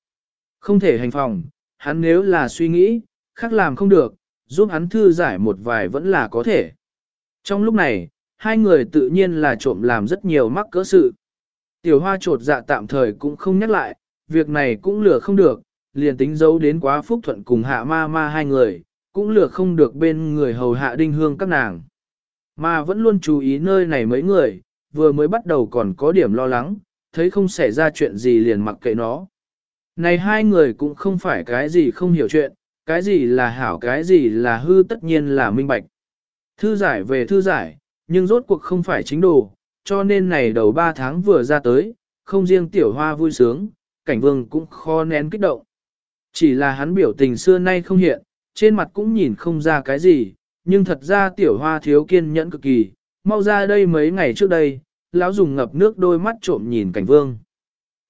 Không thể hành phòng, hắn nếu là suy nghĩ, khác làm không được, giúp hắn thư giải một vài vẫn là có thể. Trong lúc này, hai người tự nhiên là trộm làm rất nhiều mắc cỡ sự. Tiểu hoa trột dạ tạm thời cũng không nhắc lại, việc này cũng lừa không được, liền tính giấu đến quá phúc thuận cùng hạ ma ma hai người, cũng lừa không được bên người hầu hạ đinh hương các nàng. Mà vẫn luôn chú ý nơi này mấy người, vừa mới bắt đầu còn có điểm lo lắng, thấy không xảy ra chuyện gì liền mặc kệ nó. Này hai người cũng không phải cái gì không hiểu chuyện, cái gì là hảo cái gì là hư tất nhiên là minh bạch. Thư giải về thư giải, nhưng rốt cuộc không phải chính đồ, cho nên này đầu ba tháng vừa ra tới, không riêng tiểu hoa vui sướng, cảnh vương cũng khó nén kích động. Chỉ là hắn biểu tình xưa nay không hiện, trên mặt cũng nhìn không ra cái gì, nhưng thật ra tiểu hoa thiếu kiên nhẫn cực kỳ, mau ra đây mấy ngày trước đây, lão dùng ngập nước đôi mắt trộm nhìn cảnh vương.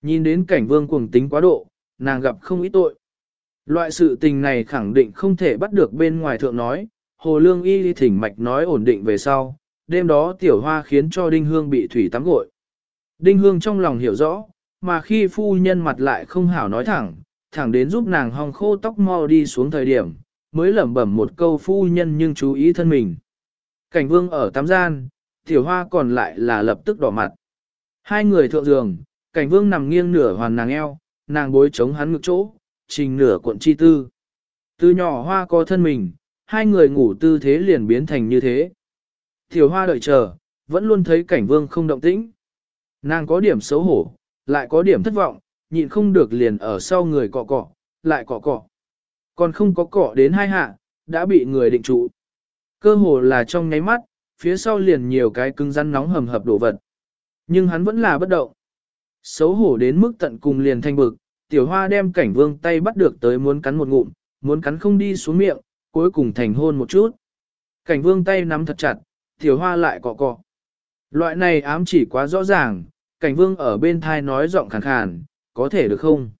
Nhìn đến cảnh vương cuồng tính quá độ, nàng gặp không ít tội. Loại sự tình này khẳng định không thể bắt được bên ngoài thượng nói, hồ lương y thỉnh mạch nói ổn định về sau, đêm đó tiểu hoa khiến cho đinh hương bị thủy tắm gội. Đinh hương trong lòng hiểu rõ, mà khi phu nhân mặt lại không hảo nói thẳng, thẳng đến giúp nàng hong khô tóc mau đi xuống thời điểm, mới lẩm bẩm một câu phu nhân nhưng chú ý thân mình. Cảnh vương ở tắm gian, tiểu hoa còn lại là lập tức đỏ mặt. Hai người thượng giường, cảnh vương nằm nghiêng nửa hoàn nàng eo, nàng bối chống hắn ngực chỗ, trình nửa cuộn chi tư. Từ nhỏ hoa có thân mình, hai người ngủ tư thế liền biến thành như thế. Tiểu hoa đợi chờ, vẫn luôn thấy cảnh vương không động tĩnh. Nàng có điểm xấu hổ, lại có điểm thất vọng, nhịn không được liền ở sau người cọ cọ, lại cọ cọ. Còn không có cọ đến hai hạ, đã bị người định trụ. Cơ hồ là trong nháy mắt, phía sau liền nhiều cái cứng rắn nóng hầm hập đổ vật. Nhưng hắn vẫn là bất động. Xấu hổ đến mức tận cùng liền thanh bực, tiểu hoa đem cảnh vương tay bắt được tới muốn cắn một ngụm, muốn cắn không đi xuống miệng, cuối cùng thành hôn một chút. Cảnh vương tay nắm thật chặt, tiểu hoa lại cọ cọ. Loại này ám chỉ quá rõ ràng, cảnh vương ở bên thai nói giọng khàn khàn, có thể được không?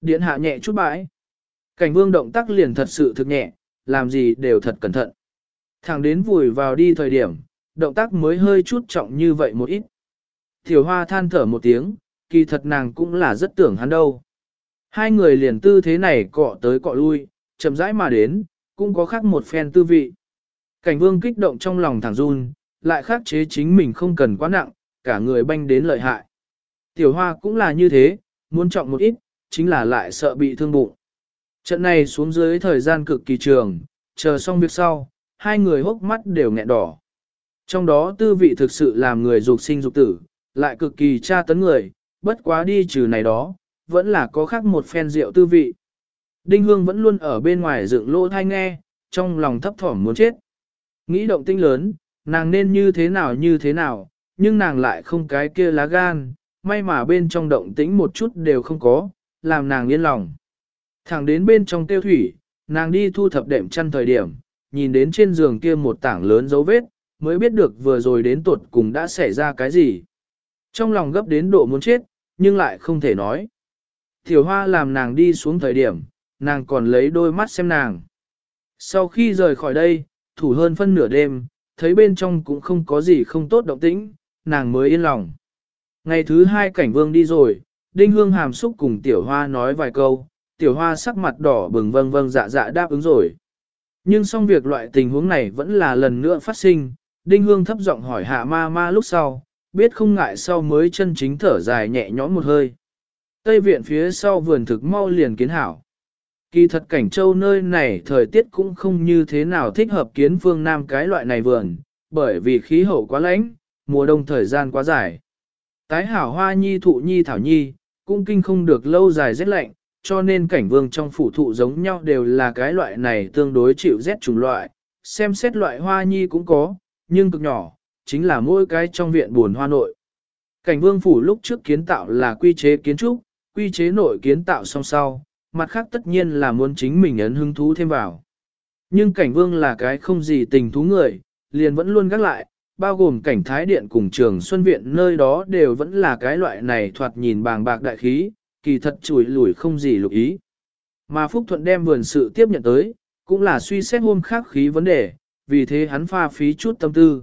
Điện hạ nhẹ chút bãi. Cảnh vương động tác liền thật sự thực nhẹ, làm gì đều thật cẩn thận. Thẳng đến vùi vào đi thời điểm, động tác mới hơi chút trọng như vậy một ít. Tiểu hoa than thở một tiếng, kỳ thật nàng cũng là rất tưởng hắn đâu. Hai người liền tư thế này cọ tới cọ lui, chậm rãi mà đến, cũng có khác một phen tư vị. Cảnh vương kích động trong lòng thẳng run, lại khắc chế chính mình không cần quá nặng, cả người banh đến lợi hại. Tiểu hoa cũng là như thế, muốn trọng một ít, chính là lại sợ bị thương bụng. Trận này xuống dưới thời gian cực kỳ trường, chờ xong việc sau, hai người hốc mắt đều nghẹn đỏ. Trong đó tư vị thực sự làm người dục sinh dục tử, lại cực kỳ tra tấn người, bất quá đi trừ này đó, vẫn là có khác một phen rượu tư vị. Đinh Hương vẫn luôn ở bên ngoài dựng lỗ thai nghe, trong lòng thấp thỏm muốn chết. Nghĩ động tinh lớn, nàng nên như thế nào như thế nào, nhưng nàng lại không cái kia lá gan, may mà bên trong động tĩnh một chút đều không có, làm nàng yên lòng. Thẳng đến bên trong tiêu thủy, nàng đi thu thập đệm chăn thời điểm, nhìn đến trên giường kia một tảng lớn dấu vết, mới biết được vừa rồi đến tuột cùng đã xảy ra cái gì. Trong lòng gấp đến độ muốn chết, nhưng lại không thể nói. Tiểu hoa làm nàng đi xuống thời điểm, nàng còn lấy đôi mắt xem nàng. Sau khi rời khỏi đây, thủ hơn phân nửa đêm, thấy bên trong cũng không có gì không tốt động tĩnh, nàng mới yên lòng. Ngày thứ hai cảnh vương đi rồi, đinh hương hàm xúc cùng tiểu hoa nói vài câu, tiểu hoa sắc mặt đỏ bừng vâng vâng dạ dạ đáp ứng rồi. Nhưng xong việc loại tình huống này vẫn là lần nữa phát sinh, đinh hương thấp giọng hỏi hạ ma ma lúc sau, biết không ngại sau mới chân chính thở dài nhẹ nhõm một hơi. Tây viện phía sau vườn thực mau liền kiến hảo. Kỳ thật cảnh châu nơi này thời tiết cũng không như thế nào thích hợp kiến phương Nam cái loại này vườn, bởi vì khí hậu quá lạnh, mùa đông thời gian quá dài. Tái hảo hoa nhi thụ nhi thảo nhi, cũng kinh không được lâu dài rét lạnh, cho nên cảnh vương trong phủ thụ giống nhau đều là cái loại này tương đối chịu rét chủng loại, xem xét loại hoa nhi cũng có, nhưng cực nhỏ, chính là mỗi cái trong viện buồn hoa nội. Cảnh vương phủ lúc trước kiến tạo là quy chế kiến trúc, quy chế nội kiến tạo song sau, mặt khác tất nhiên là muốn chính mình ấn hứng thú thêm vào. Nhưng cảnh vương là cái không gì tình thú người, liền vẫn luôn gác lại, bao gồm cảnh thái điện cùng trường xuân viện nơi đó đều vẫn là cái loại này thoạt nhìn bàng bạc đại khí, kỳ thật chùi lùi không gì lục ý. Mà Phúc Thuận đem vườn sự tiếp nhận tới, cũng là suy xét hôm khác khí vấn đề, vì thế hắn pha phí chút tâm tư.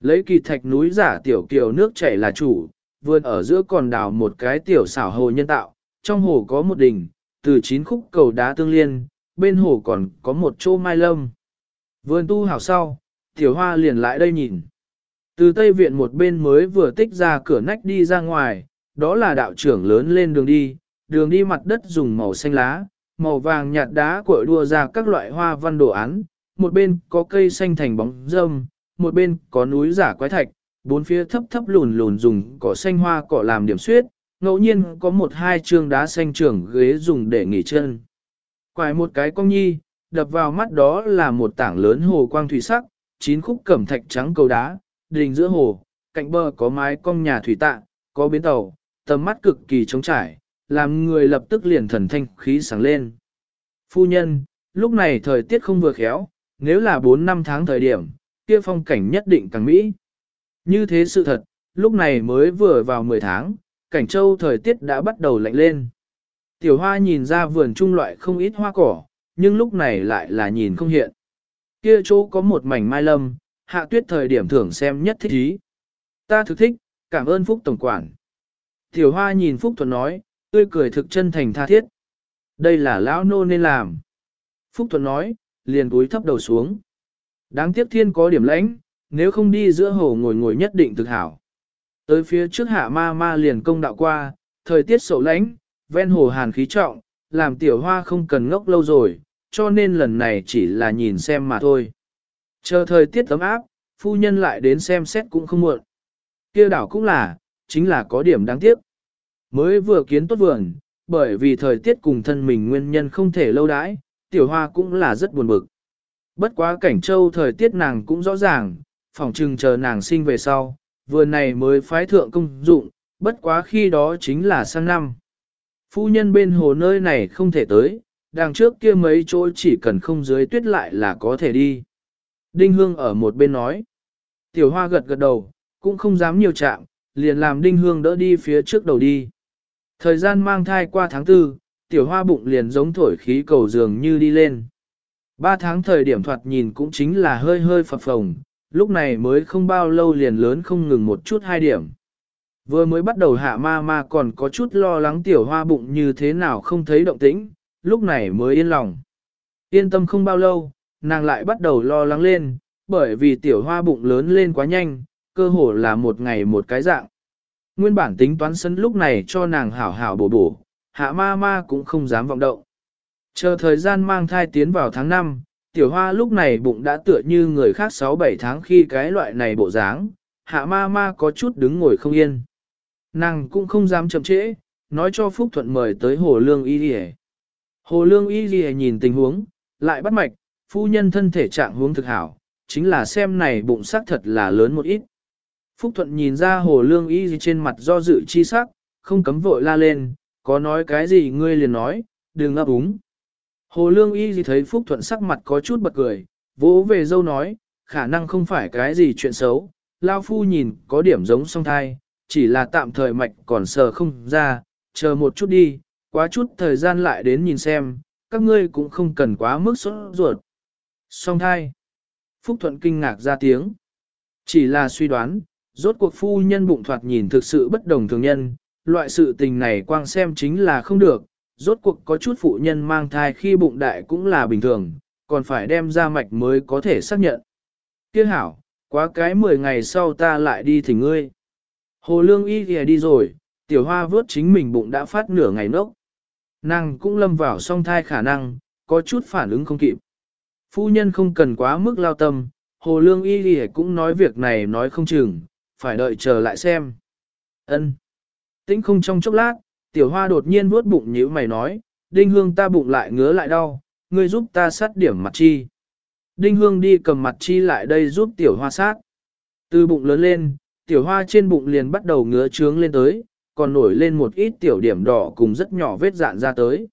Lấy kỳ thạch núi giả tiểu kiều nước chảy là chủ, vườn ở giữa còn đào một cái tiểu xảo hồ nhân tạo, trong hồ có một đỉnh, từ chín khúc cầu đá tương liên, bên hồ còn có một chỗ mai lâm. Vườn tu hảo sau, tiểu hoa liền lại đây nhìn. Từ tây viện một bên mới vừa tích ra cửa nách đi ra ngoài, đó là đạo trưởng lớn lên đường đi, đường đi mặt đất dùng màu xanh lá, màu vàng nhạt đá cội đua ra các loại hoa văn đồ án, một bên có cây xanh thành bóng râm, một bên có núi giả quái thạch, bốn phía thấp thấp lùn lùn dùng cỏ xanh hoa cỏ làm điểm suyết, ngẫu nhiên có một hai trường đá xanh trưởng ghế dùng để nghỉ chân. Quài một cái cong nhi, đập vào mắt đó là một tảng lớn hồ quang thủy sắc, chín khúc cẩm thạch trắng cầu đá, đình giữa hồ, cạnh bờ có mái cong nhà thủy tạ, có bến tàu, tầm mắt cực kỳ trống trải, làm người lập tức liền thần thanh khí sáng lên. Phu nhân, lúc này thời tiết không vừa khéo, nếu là 4 năm tháng thời điểm, kia phong cảnh nhất định càng mỹ. Như thế sự thật, lúc này mới vừa vào 10 tháng, cảnh châu thời tiết đã bắt đầu lạnh lên. Tiểu hoa nhìn ra vườn trung loại không ít hoa cỏ, nhưng lúc này lại là nhìn không hiện. Kia chỗ có một mảnh mai lâm, hạ tuyết thời điểm thưởng xem nhất thích ý. Ta thực thích, cảm ơn Phúc Tổng Quản. Tiểu hoa nhìn Phúc Thuận nói, tươi cười thực chân thành tha thiết. Đây là lão nô nên làm. Phúc Thuận nói, liền cúi thấp đầu xuống. Đáng tiếc thiên có điểm lãnh, nếu không đi giữa hồ ngồi ngồi nhất định thực hảo. Tới phía trước hạ ma ma liền công đạo qua, thời tiết sầu lãnh, ven hồ hàn khí trọng, làm tiểu hoa không cần ngốc lâu rồi, cho nên lần này chỉ là nhìn xem mà thôi. Chờ thời tiết ấm áp, phu nhân lại đến xem xét cũng không muộn. kia đảo cũng là, chính là có điểm đáng tiếc. Mới vừa kiến tốt vườn, bởi vì thời tiết cùng thân mình nguyên nhân không thể lâu đãi, tiểu hoa cũng là rất buồn bực. Bất quá cảnh châu thời tiết nàng cũng rõ ràng, phòng trừng chờ nàng sinh về sau, vườn này mới phái thượng công dụng, bất quá khi đó chính là sang năm. Phu nhân bên hồ nơi này không thể tới, đằng trước kia mấy chỗ chỉ cần không dưới tuyết lại là có thể đi. Đinh Hương ở một bên nói. Tiểu hoa gật gật đầu, cũng không dám nhiều chạm, liền làm Đinh Hương đỡ đi phía trước đầu đi. Thời gian mang thai qua tháng tư, tiểu hoa bụng liền giống thổi khí cầu dường như đi lên. Ba tháng thời điểm thoạt nhìn cũng chính là hơi hơi phập phồng, lúc này mới không bao lâu liền lớn không ngừng một chút hai điểm. Vừa mới bắt đầu hạ ma ma còn có chút lo lắng tiểu hoa bụng như thế nào không thấy động tĩnh, lúc này mới yên lòng. Yên tâm không bao lâu, nàng lại bắt đầu lo lắng lên, bởi vì tiểu hoa bụng lớn lên quá nhanh, cơ hồ là một ngày một cái dạng. Nguyên bản tính toán sân lúc này cho nàng hảo hảo bổ bổ, hạ ma ma cũng không dám vọng động. Chờ thời gian mang thai tiến vào tháng 5, tiểu hoa lúc này bụng đã tựa như người khác 6-7 tháng khi cái loại này bộ dáng, hạ ma ma có chút đứng ngồi không yên. Nàng cũng không dám chậm trễ, nói cho Phúc Thuận mời tới Hồ Lương Y Ghi Hồ Lương Y Ghi nhìn tình huống, lại bắt mạch, phu nhân thân thể trạng huống thực hảo, chính là xem này bụng sắc thật là lớn một ít. Phúc Thuận nhìn ra Hồ Lương Y trên mặt do dự chi sắc, không cấm vội la lên, có nói cái gì ngươi liền nói, đừng ấp úng. Hồ Lương Y gì thấy Phúc Thuận sắc mặt có chút bật cười, vỗ về dâu nói, khả năng không phải cái gì chuyện xấu, Lao Phu nhìn có điểm giống song thai, chỉ là tạm thời mạch còn sờ không ra, chờ một chút đi, quá chút thời gian lại đến nhìn xem, các ngươi cũng không cần quá mức sốt ruột. Song thai. Phúc Thuận kinh ngạc ra tiếng. Chỉ là suy đoán, rốt cuộc phu nhân bụng thoạt nhìn thực sự bất đồng thường nhân, loại sự tình này quang xem chính là không được, rốt cuộc có chút phụ nhân mang thai khi bụng đại cũng là bình thường, còn phải đem ra mạch mới có thể xác nhận. Tiếc hảo, quá cái 10 ngày sau ta lại đi thỉnh ngươi. Hồ lương y kìa đi rồi, tiểu hoa vớt chính mình bụng đã phát nửa ngày nốc. Nàng cũng lâm vào song thai khả năng, có chút phản ứng không kịp. Phu nhân không cần quá mức lao tâm, hồ lương y kìa cũng nói việc này nói không chừng, phải đợi chờ lại xem. ân Tĩnh không trong chốc lát, tiểu hoa đột nhiên vuốt bụng như mày nói, đinh hương ta bụng lại ngứa lại đau, ngươi giúp ta sát điểm mặt chi. Đinh hương đi cầm mặt chi lại đây giúp tiểu hoa sát. Từ bụng lớn lên, tiểu hoa trên bụng liền bắt đầu ngứa trướng lên tới, còn nổi lên một ít tiểu điểm đỏ cùng rất nhỏ vết dạn ra tới.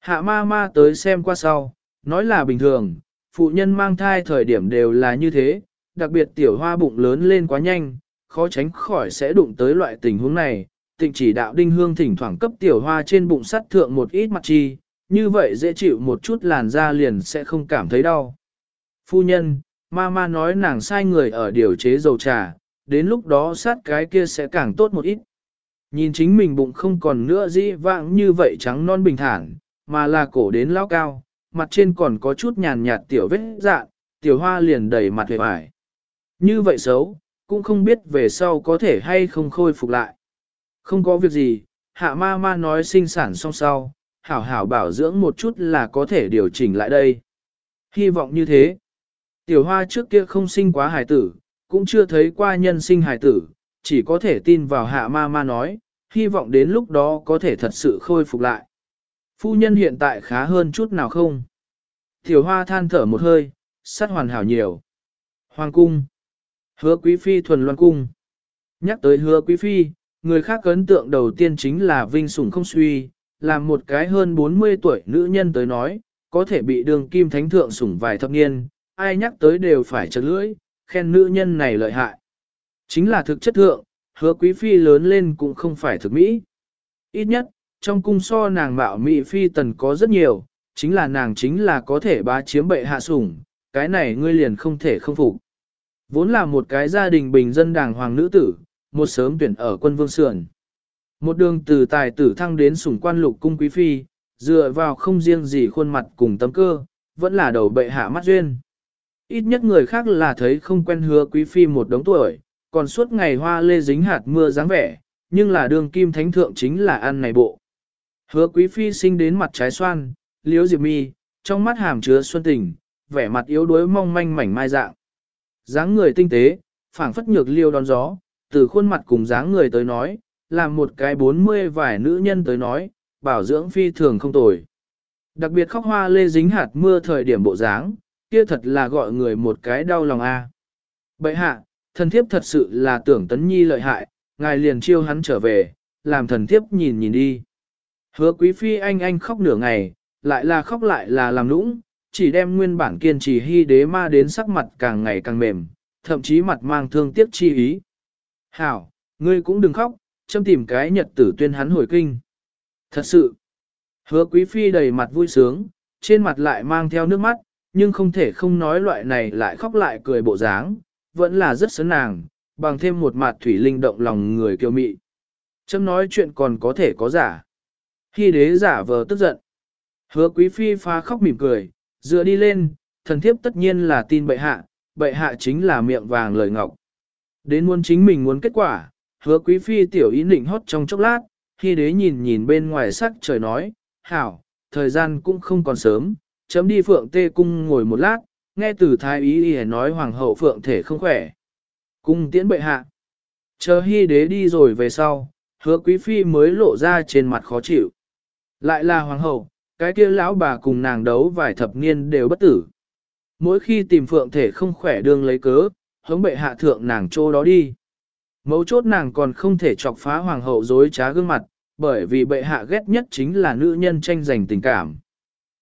Hạ ma ma tới xem qua sau, nói là bình thường, phụ nhân mang thai thời điểm đều là như thế, đặc biệt tiểu hoa bụng lớn lên quá nhanh, khó tránh khỏi sẽ đụng tới loại tình huống này, tịnh chỉ đạo đinh hương thỉnh thoảng cấp tiểu hoa trên bụng sắt thượng một ít mặt chi, như vậy dễ chịu một chút làn da liền sẽ không cảm thấy đau. Phu nhân, ma ma nói nàng sai người ở điều chế dầu trà, đến lúc đó sát cái kia sẽ càng tốt một ít, Nhìn chính mình bụng không còn nữa dĩ vãng như vậy trắng non bình thản, mà là cổ đến lao cao, mặt trên còn có chút nhàn nhạt tiểu vết dạng, tiểu hoa liền đầy mặt hề vải. Như vậy xấu, cũng không biết về sau có thể hay không khôi phục lại. Không có việc gì, hạ ma ma nói sinh sản xong sau, hảo hảo bảo dưỡng một chút là có thể điều chỉnh lại đây. Hy vọng như thế. Tiểu hoa trước kia không sinh quá hài tử, cũng chưa thấy qua nhân sinh hài tử, chỉ có thể tin vào hạ ma ma nói, hy vọng đến lúc đó có thể thật sự khôi phục lại. Phu nhân hiện tại khá hơn chút nào không? Tiểu hoa than thở một hơi, sát hoàn hảo nhiều. Hoàng cung. Hứa quý phi thuần loan cung. Nhắc tới hứa quý phi, người khác ấn tượng đầu tiên chính là vinh sủng không suy, là một cái hơn 40 tuổi nữ nhân tới nói, có thể bị đường kim thánh thượng sủng vài thập niên, ai nhắc tới đều phải chật lưỡi, khen nữ nhân này lợi hại. Chính là thực chất thượng, hứa quý phi lớn lên cũng không phải thực mỹ. Ít nhất, trong cung so nàng mạo mỹ phi tần có rất nhiều, chính là nàng chính là có thể bá chiếm bệ hạ sủng, cái này ngươi liền không thể không phục. Vốn là một cái gia đình bình dân đàng hoàng nữ tử, một sớm tuyển ở quân vương sườn. Một đường từ tài tử thăng đến sủng quan lục cung quý phi, dựa vào không riêng gì khuôn mặt cùng tấm cơ, vẫn là đầu bệ hạ mắt duyên. Ít nhất người khác là thấy không quen hứa quý phi một đống tuổi, còn suốt ngày hoa lê dính hạt mưa dáng vẻ, nhưng là đường kim thánh thượng chính là ăn này bộ. Hứa quý phi sinh đến mặt trái xoan, liếu diệp mi, trong mắt hàm chứa xuân tình, vẻ mặt yếu đuối mong manh mảnh mai dạng dáng người tinh tế, phảng phất nhược liêu đón gió, từ khuôn mặt cùng dáng người tới nói, làm một cái bốn mươi vài nữ nhân tới nói, bảo dưỡng phi thường không tồi. Đặc biệt khóc hoa lê dính hạt mưa thời điểm bộ dáng, kia thật là gọi người một cái đau lòng a. À. Bậy hạ, thần thiếp thật sự là tưởng tấn nhi lợi hại, ngài liền chiêu hắn trở về, làm thần thiếp nhìn nhìn đi. Hứa quý phi anh anh khóc nửa ngày, lại là khóc lại là làm lũng, chỉ đem nguyên bản kiên trì hy đế ma đến sắc mặt càng ngày càng mềm, thậm chí mặt mang thương tiếc chi ý. Hảo, ngươi cũng đừng khóc, châm tìm cái nhật tử tuyên hắn hồi kinh. Thật sự, hứa quý phi đầy mặt vui sướng, trên mặt lại mang theo nước mắt, nhưng không thể không nói loại này lại khóc lại cười bộ dáng, vẫn là rất sớn nàng, bằng thêm một mặt thủy linh động lòng người kiêu mị. Châm nói chuyện còn có thể có giả. Khi đế giả vờ tức giận, hứa quý phi phá khóc mỉm cười, dựa đi lên, thần thiếp tất nhiên là tin bệ hạ, bệ hạ chính là miệng vàng lời ngọc. Đến muốn chính mình muốn kết quả, hứa quý phi tiểu ý định hót trong chốc lát, khi đế nhìn nhìn bên ngoài sắc trời nói, hảo, thời gian cũng không còn sớm, chấm đi phượng tê cung ngồi một lát, nghe từ thái ý y nói hoàng hậu phượng thể không khỏe. Cung tiễn bệ hạ. Chờ hy đế đi rồi về sau, hứa quý phi mới lộ ra trên mặt khó chịu. Lại là hoàng hậu, cái kia lão bà cùng nàng đấu vài thập niên đều bất tử. Mỗi khi tìm phượng thể không khỏe đương lấy cớ, hống bệ hạ thượng nàng trô đó đi. Mấu chốt nàng còn không thể chọc phá hoàng hậu dối trá gương mặt, bởi vì bệ hạ ghét nhất chính là nữ nhân tranh giành tình cảm.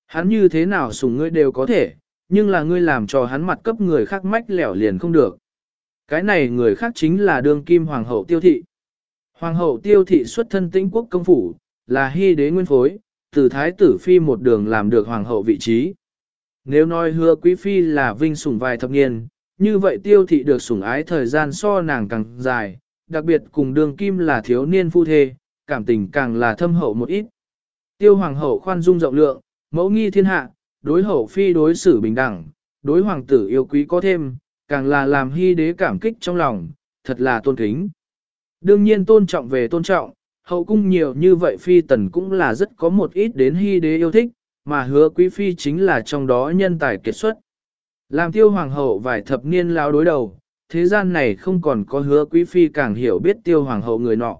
Hắn như thế nào sủng ngươi đều có thể, nhưng là ngươi làm cho hắn mặt cấp người khác mách lẻo liền không được. Cái này người khác chính là đương kim hoàng hậu tiêu thị. Hoàng hậu tiêu thị xuất thân tĩnh quốc công phủ, là hy đế nguyên phối, từ thái tử phi một đường làm được hoàng hậu vị trí. Nếu nói hứa quý phi là vinh sủng vài thập niên, như vậy tiêu thị được sủng ái thời gian so nàng càng dài, đặc biệt cùng đường kim là thiếu niên phu thê, cảm tình càng là thâm hậu một ít. Tiêu hoàng hậu khoan dung rộng lượng, mẫu nghi thiên hạ, đối hậu phi đối xử bình đẳng, đối hoàng tử yêu quý có thêm, càng là làm hy đế cảm kích trong lòng, thật là tôn kính. Đương nhiên tôn trọng về tôn trọng, hậu cung nhiều như vậy phi tần cũng là rất có một ít đến hy đế yêu thích, mà hứa quý phi chính là trong đó nhân tài kiệt xuất. Làm tiêu hoàng hậu vài thập niên lao đối đầu, thế gian này không còn có hứa quý phi càng hiểu biết tiêu hoàng hậu người nọ.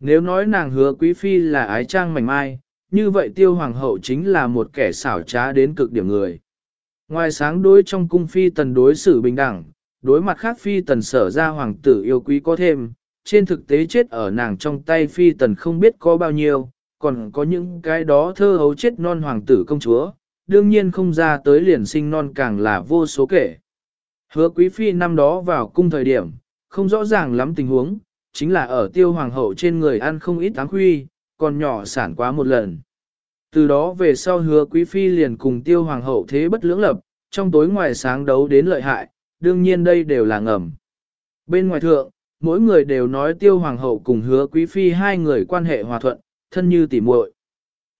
Nếu nói nàng hứa quý phi là ái trang mảnh mai, như vậy tiêu hoàng hậu chính là một kẻ xảo trá đến cực điểm người. Ngoài sáng đối trong cung phi tần đối xử bình đẳng, đối mặt khác phi tần sở ra hoàng tử yêu quý có thêm, trên thực tế chết ở nàng trong tay phi tần không biết có bao nhiêu, còn có những cái đó thơ hấu chết non hoàng tử công chúa, đương nhiên không ra tới liền sinh non càng là vô số kể. Hứa quý phi năm đó vào cung thời điểm, không rõ ràng lắm tình huống, chính là ở tiêu hoàng hậu trên người ăn không ít táng huy, còn nhỏ sản quá một lần. Từ đó về sau hứa quý phi liền cùng tiêu hoàng hậu thế bất lưỡng lập, trong tối ngoài sáng đấu đến lợi hại, đương nhiên đây đều là ngầm. Bên ngoài thượng, mỗi người đều nói tiêu hoàng hậu cùng hứa quý phi hai người quan hệ hòa thuận, thân như tỉ muội.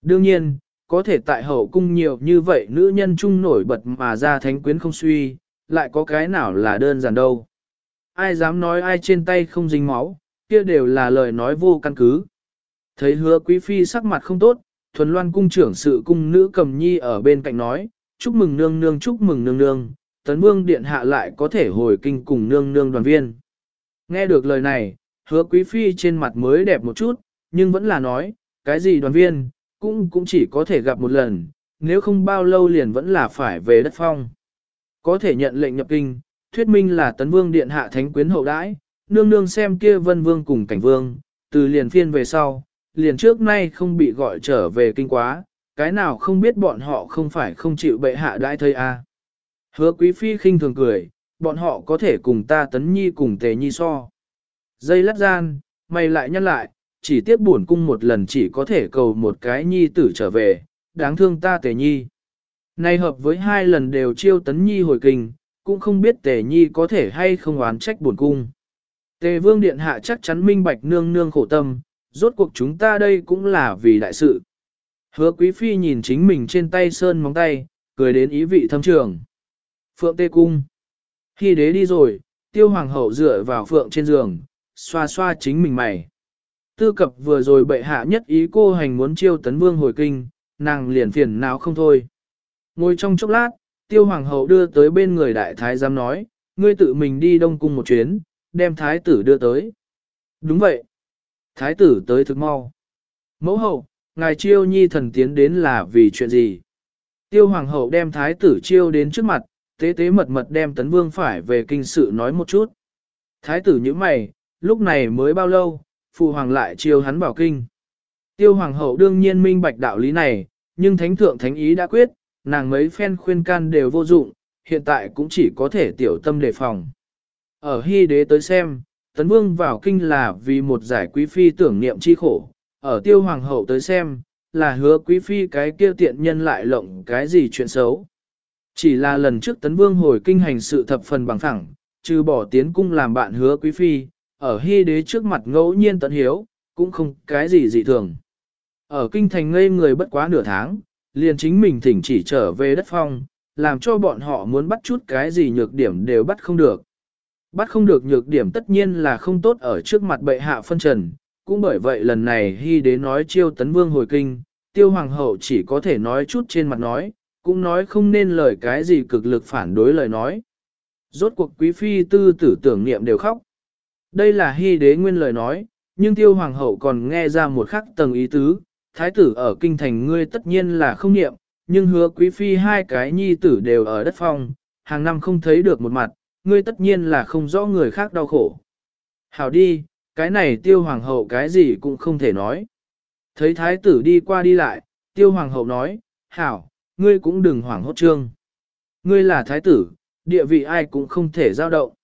Đương nhiên, có thể tại hậu cung nhiều như vậy nữ nhân chung nổi bật mà ra thánh quyến không suy, lại có cái nào là đơn giản đâu. Ai dám nói ai trên tay không dính máu, kia đều là lời nói vô căn cứ. Thấy hứa quý phi sắc mặt không tốt, thuần loan cung trưởng sự cung nữ cầm nhi ở bên cạnh nói, chúc mừng nương nương chúc mừng nương nương, tấn vương điện hạ lại có thể hồi kinh cùng nương nương đoàn viên. Nghe được lời này, hứa quý phi trên mặt mới đẹp một chút, nhưng vẫn là nói, cái gì đoàn viên, cũng cũng chỉ có thể gặp một lần, nếu không bao lâu liền vẫn là phải về đất phong. Có thể nhận lệnh nhập kinh, thuyết minh là tấn vương điện hạ thánh quyến hậu đãi, nương nương xem kia vân vương cùng cảnh vương, từ liền phiên về sau, liền trước nay không bị gọi trở về kinh quá, cái nào không biết bọn họ không phải không chịu bệ hạ đãi thầy a. Hứa quý phi khinh thường cười, bọn họ có thể cùng ta tấn nhi cùng tề nhi so. Dây lát gian, mày lại nhăn lại, chỉ tiếp buồn cung một lần chỉ có thể cầu một cái nhi tử trở về, đáng thương ta tề nhi. Này hợp với hai lần đều chiêu tấn nhi hồi kinh, cũng không biết tề nhi có thể hay không oán trách buồn cung. Tề vương điện hạ chắc chắn minh bạch nương nương khổ tâm, rốt cuộc chúng ta đây cũng là vì đại sự. Hứa quý phi nhìn chính mình trên tay sơn móng tay, cười đến ý vị thâm trường. Phượng tê cung. Khi đế đi rồi, tiêu hoàng hậu dựa vào phượng trên giường, xoa xoa chính mình mày. Tư cập vừa rồi bệ hạ nhất ý cô hành muốn chiêu tấn vương hồi kinh, nàng liền phiền nào không thôi. Ngồi trong chốc lát, tiêu hoàng hậu đưa tới bên người đại thái giám nói, ngươi tự mình đi đông cung một chuyến, đem thái tử đưa tới. Đúng vậy. Thái tử tới thực mau. Mẫu hậu, ngài chiêu nhi thần tiến đến là vì chuyện gì? Tiêu hoàng hậu đem thái tử chiêu đến trước mặt, tế tế mật mật đem tấn vương phải về kinh sự nói một chút. Thái tử như mày, lúc này mới bao lâu, phụ hoàng lại chiêu hắn bảo kinh. Tiêu hoàng hậu đương nhiên minh bạch đạo lý này, nhưng thánh thượng thánh ý đã quyết, nàng mấy phen khuyên can đều vô dụng, hiện tại cũng chỉ có thể tiểu tâm đề phòng. Ở hy đế tới xem, tấn vương vào kinh là vì một giải quý phi tưởng niệm chi khổ, ở tiêu hoàng hậu tới xem, là hứa quý phi cái kia tiện nhân lại lộng cái gì chuyện xấu. Chỉ là lần trước tấn vương hồi kinh hành sự thập phần bằng phẳng, trừ bỏ tiến cung làm bạn hứa quý phi, ở hy đế trước mặt ngẫu nhiên tận hiếu, cũng không cái gì dị thường. Ở kinh thành ngây người bất quá nửa tháng, liền chính mình thỉnh chỉ trở về đất phong, làm cho bọn họ muốn bắt chút cái gì nhược điểm đều bắt không được. Bắt không được nhược điểm tất nhiên là không tốt ở trước mặt bệ hạ phân trần, cũng bởi vậy lần này hy đế nói chiêu tấn vương hồi kinh, tiêu hoàng hậu chỉ có thể nói chút trên mặt nói, cũng nói không nên lời cái gì cực lực phản đối lời nói. Rốt cuộc quý phi tư tử tưởng niệm đều khóc. Đây là hy đế nguyên lời nói, nhưng tiêu hoàng hậu còn nghe ra một khắc tầng ý tứ, thái tử ở kinh thành ngươi tất nhiên là không niệm, nhưng hứa quý phi hai cái nhi tử đều ở đất phong, hàng năm không thấy được một mặt, ngươi tất nhiên là không rõ người khác đau khổ. Hảo đi, cái này tiêu hoàng hậu cái gì cũng không thể nói. Thấy thái tử đi qua đi lại, tiêu hoàng hậu nói, Hảo, ngươi cũng đừng hoảng hốt trương. Ngươi là thái tử, địa vị ai cũng không thể giao động.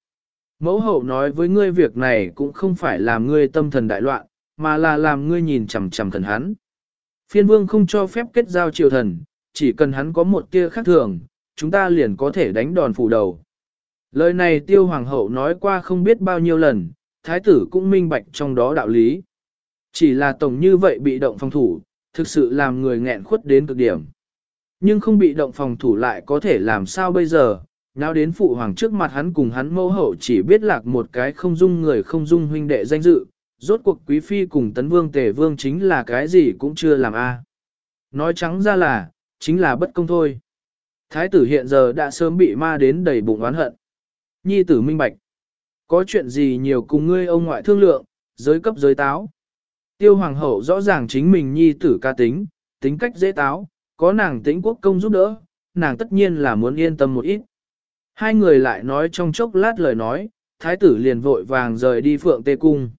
Mẫu hậu nói với ngươi việc này cũng không phải làm ngươi tâm thần đại loạn, mà là làm ngươi nhìn chằm chằm thần hắn. Phiên vương không cho phép kết giao triều thần, chỉ cần hắn có một tia khác thường, chúng ta liền có thể đánh đòn phủ đầu. Lời này tiêu hoàng hậu nói qua không biết bao nhiêu lần, thái tử cũng minh bạch trong đó đạo lý. Chỉ là tổng như vậy bị động phòng thủ, thực sự làm người nghẹn khuất đến cực điểm. Nhưng không bị động phòng thủ lại có thể làm sao bây giờ, nào đến phụ hoàng trước mặt hắn cùng hắn mẫu hậu chỉ biết lạc một cái không dung người không dung huynh đệ danh dự, rốt cuộc quý phi cùng tấn vương tề vương chính là cái gì cũng chưa làm a. Nói trắng ra là, chính là bất công thôi. Thái tử hiện giờ đã sớm bị ma đến đầy bụng oán hận. Nhi tử minh bạch. Có chuyện gì nhiều cùng ngươi ông ngoại thương lượng, giới cấp giới táo. Tiêu hoàng hậu rõ ràng chính mình nhi tử ca tính, tính cách dễ táo, có nàng tĩnh quốc công giúp đỡ, nàng tất nhiên là muốn yên tâm một ít. Hai người lại nói trong chốc lát lời nói, thái tử liền vội vàng rời đi phượng tê cung.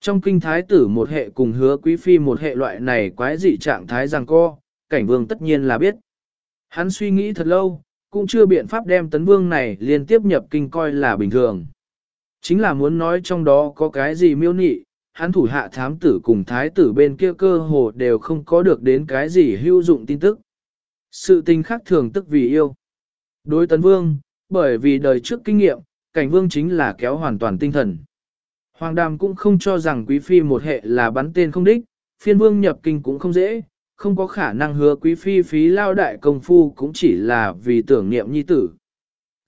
Trong kinh thái tử một hệ cùng hứa quý phi một hệ loại này quái dị trạng thái rằng co, cảnh vương tất nhiên là biết. Hắn suy nghĩ thật lâu, cũng chưa biện pháp đem tấn vương này liên tiếp nhập kinh coi là bình thường. Chính là muốn nói trong đó có cái gì miêu nị, hắn thủ hạ thám tử cùng thái tử bên kia cơ hồ đều không có được đến cái gì hữu dụng tin tức. Sự tình khác thường tức vì yêu. Đối tấn vương, bởi vì đời trước kinh nghiệm, cảnh vương chính là kéo hoàn toàn tinh thần. Hoàng đàm cũng không cho rằng quý phi một hệ là bắn tên không đích, phiên vương nhập kinh cũng không dễ, không có khả năng hứa quý phi phí lao đại công phu cũng chỉ là vì tưởng niệm nhi tử.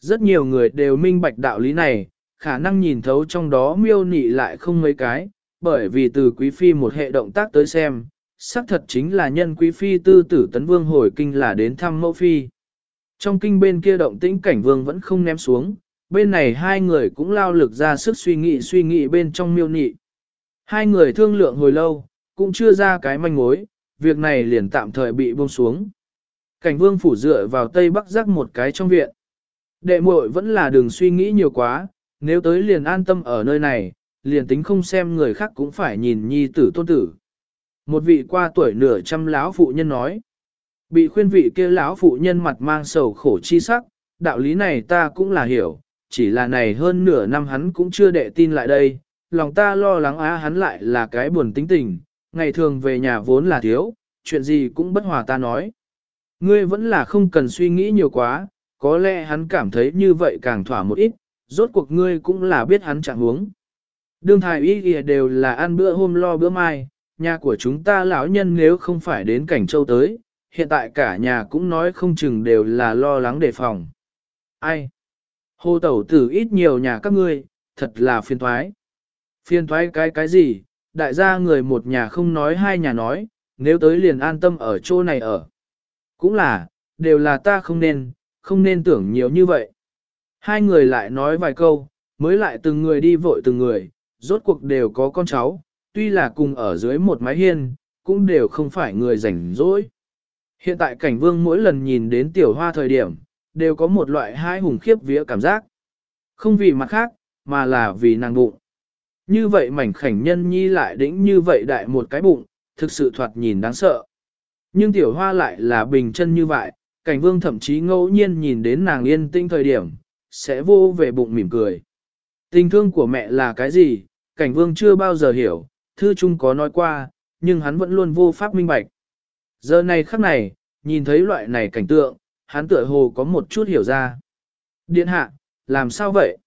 Rất nhiều người đều minh bạch đạo lý này, khả năng nhìn thấu trong đó miêu nị lại không mấy cái, bởi vì từ quý phi một hệ động tác tới xem, xác thật chính là nhân quý phi tư tử tấn vương hồi kinh là đến thăm mẫu phi. Trong kinh bên kia động tĩnh cảnh vương vẫn không ném xuống, bên này hai người cũng lao lực ra sức suy nghĩ suy nghĩ bên trong miêu nị. Hai người thương lượng hồi lâu, cũng chưa ra cái manh mối, việc này liền tạm thời bị buông xuống. Cảnh vương phủ dựa vào tây bắc rắc một cái trong viện. Đệ muội vẫn là đừng suy nghĩ nhiều quá, nếu tới liền an tâm ở nơi này, liền tính không xem người khác cũng phải nhìn nhi tử tôn tử. Một vị qua tuổi nửa trăm lão phụ nhân nói. Bị khuyên vị kia lão phụ nhân mặt mang sầu khổ chi sắc, đạo lý này ta cũng là hiểu, chỉ là này hơn nửa năm hắn cũng chưa đệ tin lại đây, lòng ta lo lắng á hắn lại là cái buồn tính tình, ngày thường về nhà vốn là thiếu, chuyện gì cũng bất hòa ta nói. Ngươi vẫn là không cần suy nghĩ nhiều quá, có lẽ hắn cảm thấy như vậy càng thỏa một ít, rốt cuộc ngươi cũng là biết hắn trạng huống. Đương thái ý kìa đều là ăn bữa hôm lo bữa mai, nhà của chúng ta lão nhân nếu không phải đến cảnh châu tới, hiện tại cả nhà cũng nói không chừng đều là lo lắng đề phòng. Ai? Hồ tẩu tử ít nhiều nhà các ngươi, thật là phiền thoái. Phiền thoái cái cái gì, đại gia người một nhà không nói hai nhà nói, nếu tới liền an tâm ở chỗ này ở. Cũng là, đều là ta không nên, không nên tưởng nhiều như vậy. Hai người lại nói vài câu, mới lại từng người đi vội từng người, rốt cuộc đều có con cháu, tuy là cùng ở dưới một mái hiên, cũng đều không phải người rảnh rỗi. Hiện tại cảnh vương mỗi lần nhìn đến tiểu hoa thời điểm, đều có một loại hai hùng khiếp vía cảm giác. Không vì mặt khác, mà là vì nàng bụng. Như vậy mảnh khảnh nhân nhi lại đĩnh như vậy đại một cái bụng, thực sự thoạt nhìn đáng sợ. Nhưng tiểu hoa lại là bình chân như vậy, cảnh vương thậm chí ngẫu nhiên nhìn đến nàng yên tinh thời điểm, sẽ vô về bụng mỉm cười. Tình thương của mẹ là cái gì, cảnh vương chưa bao giờ hiểu, thư chung có nói qua, nhưng hắn vẫn luôn vô pháp minh bạch. Giờ này khắc này, nhìn thấy loại này cảnh tượng, hắn tựa hồ có một chút hiểu ra. Điện hạ, làm sao vậy?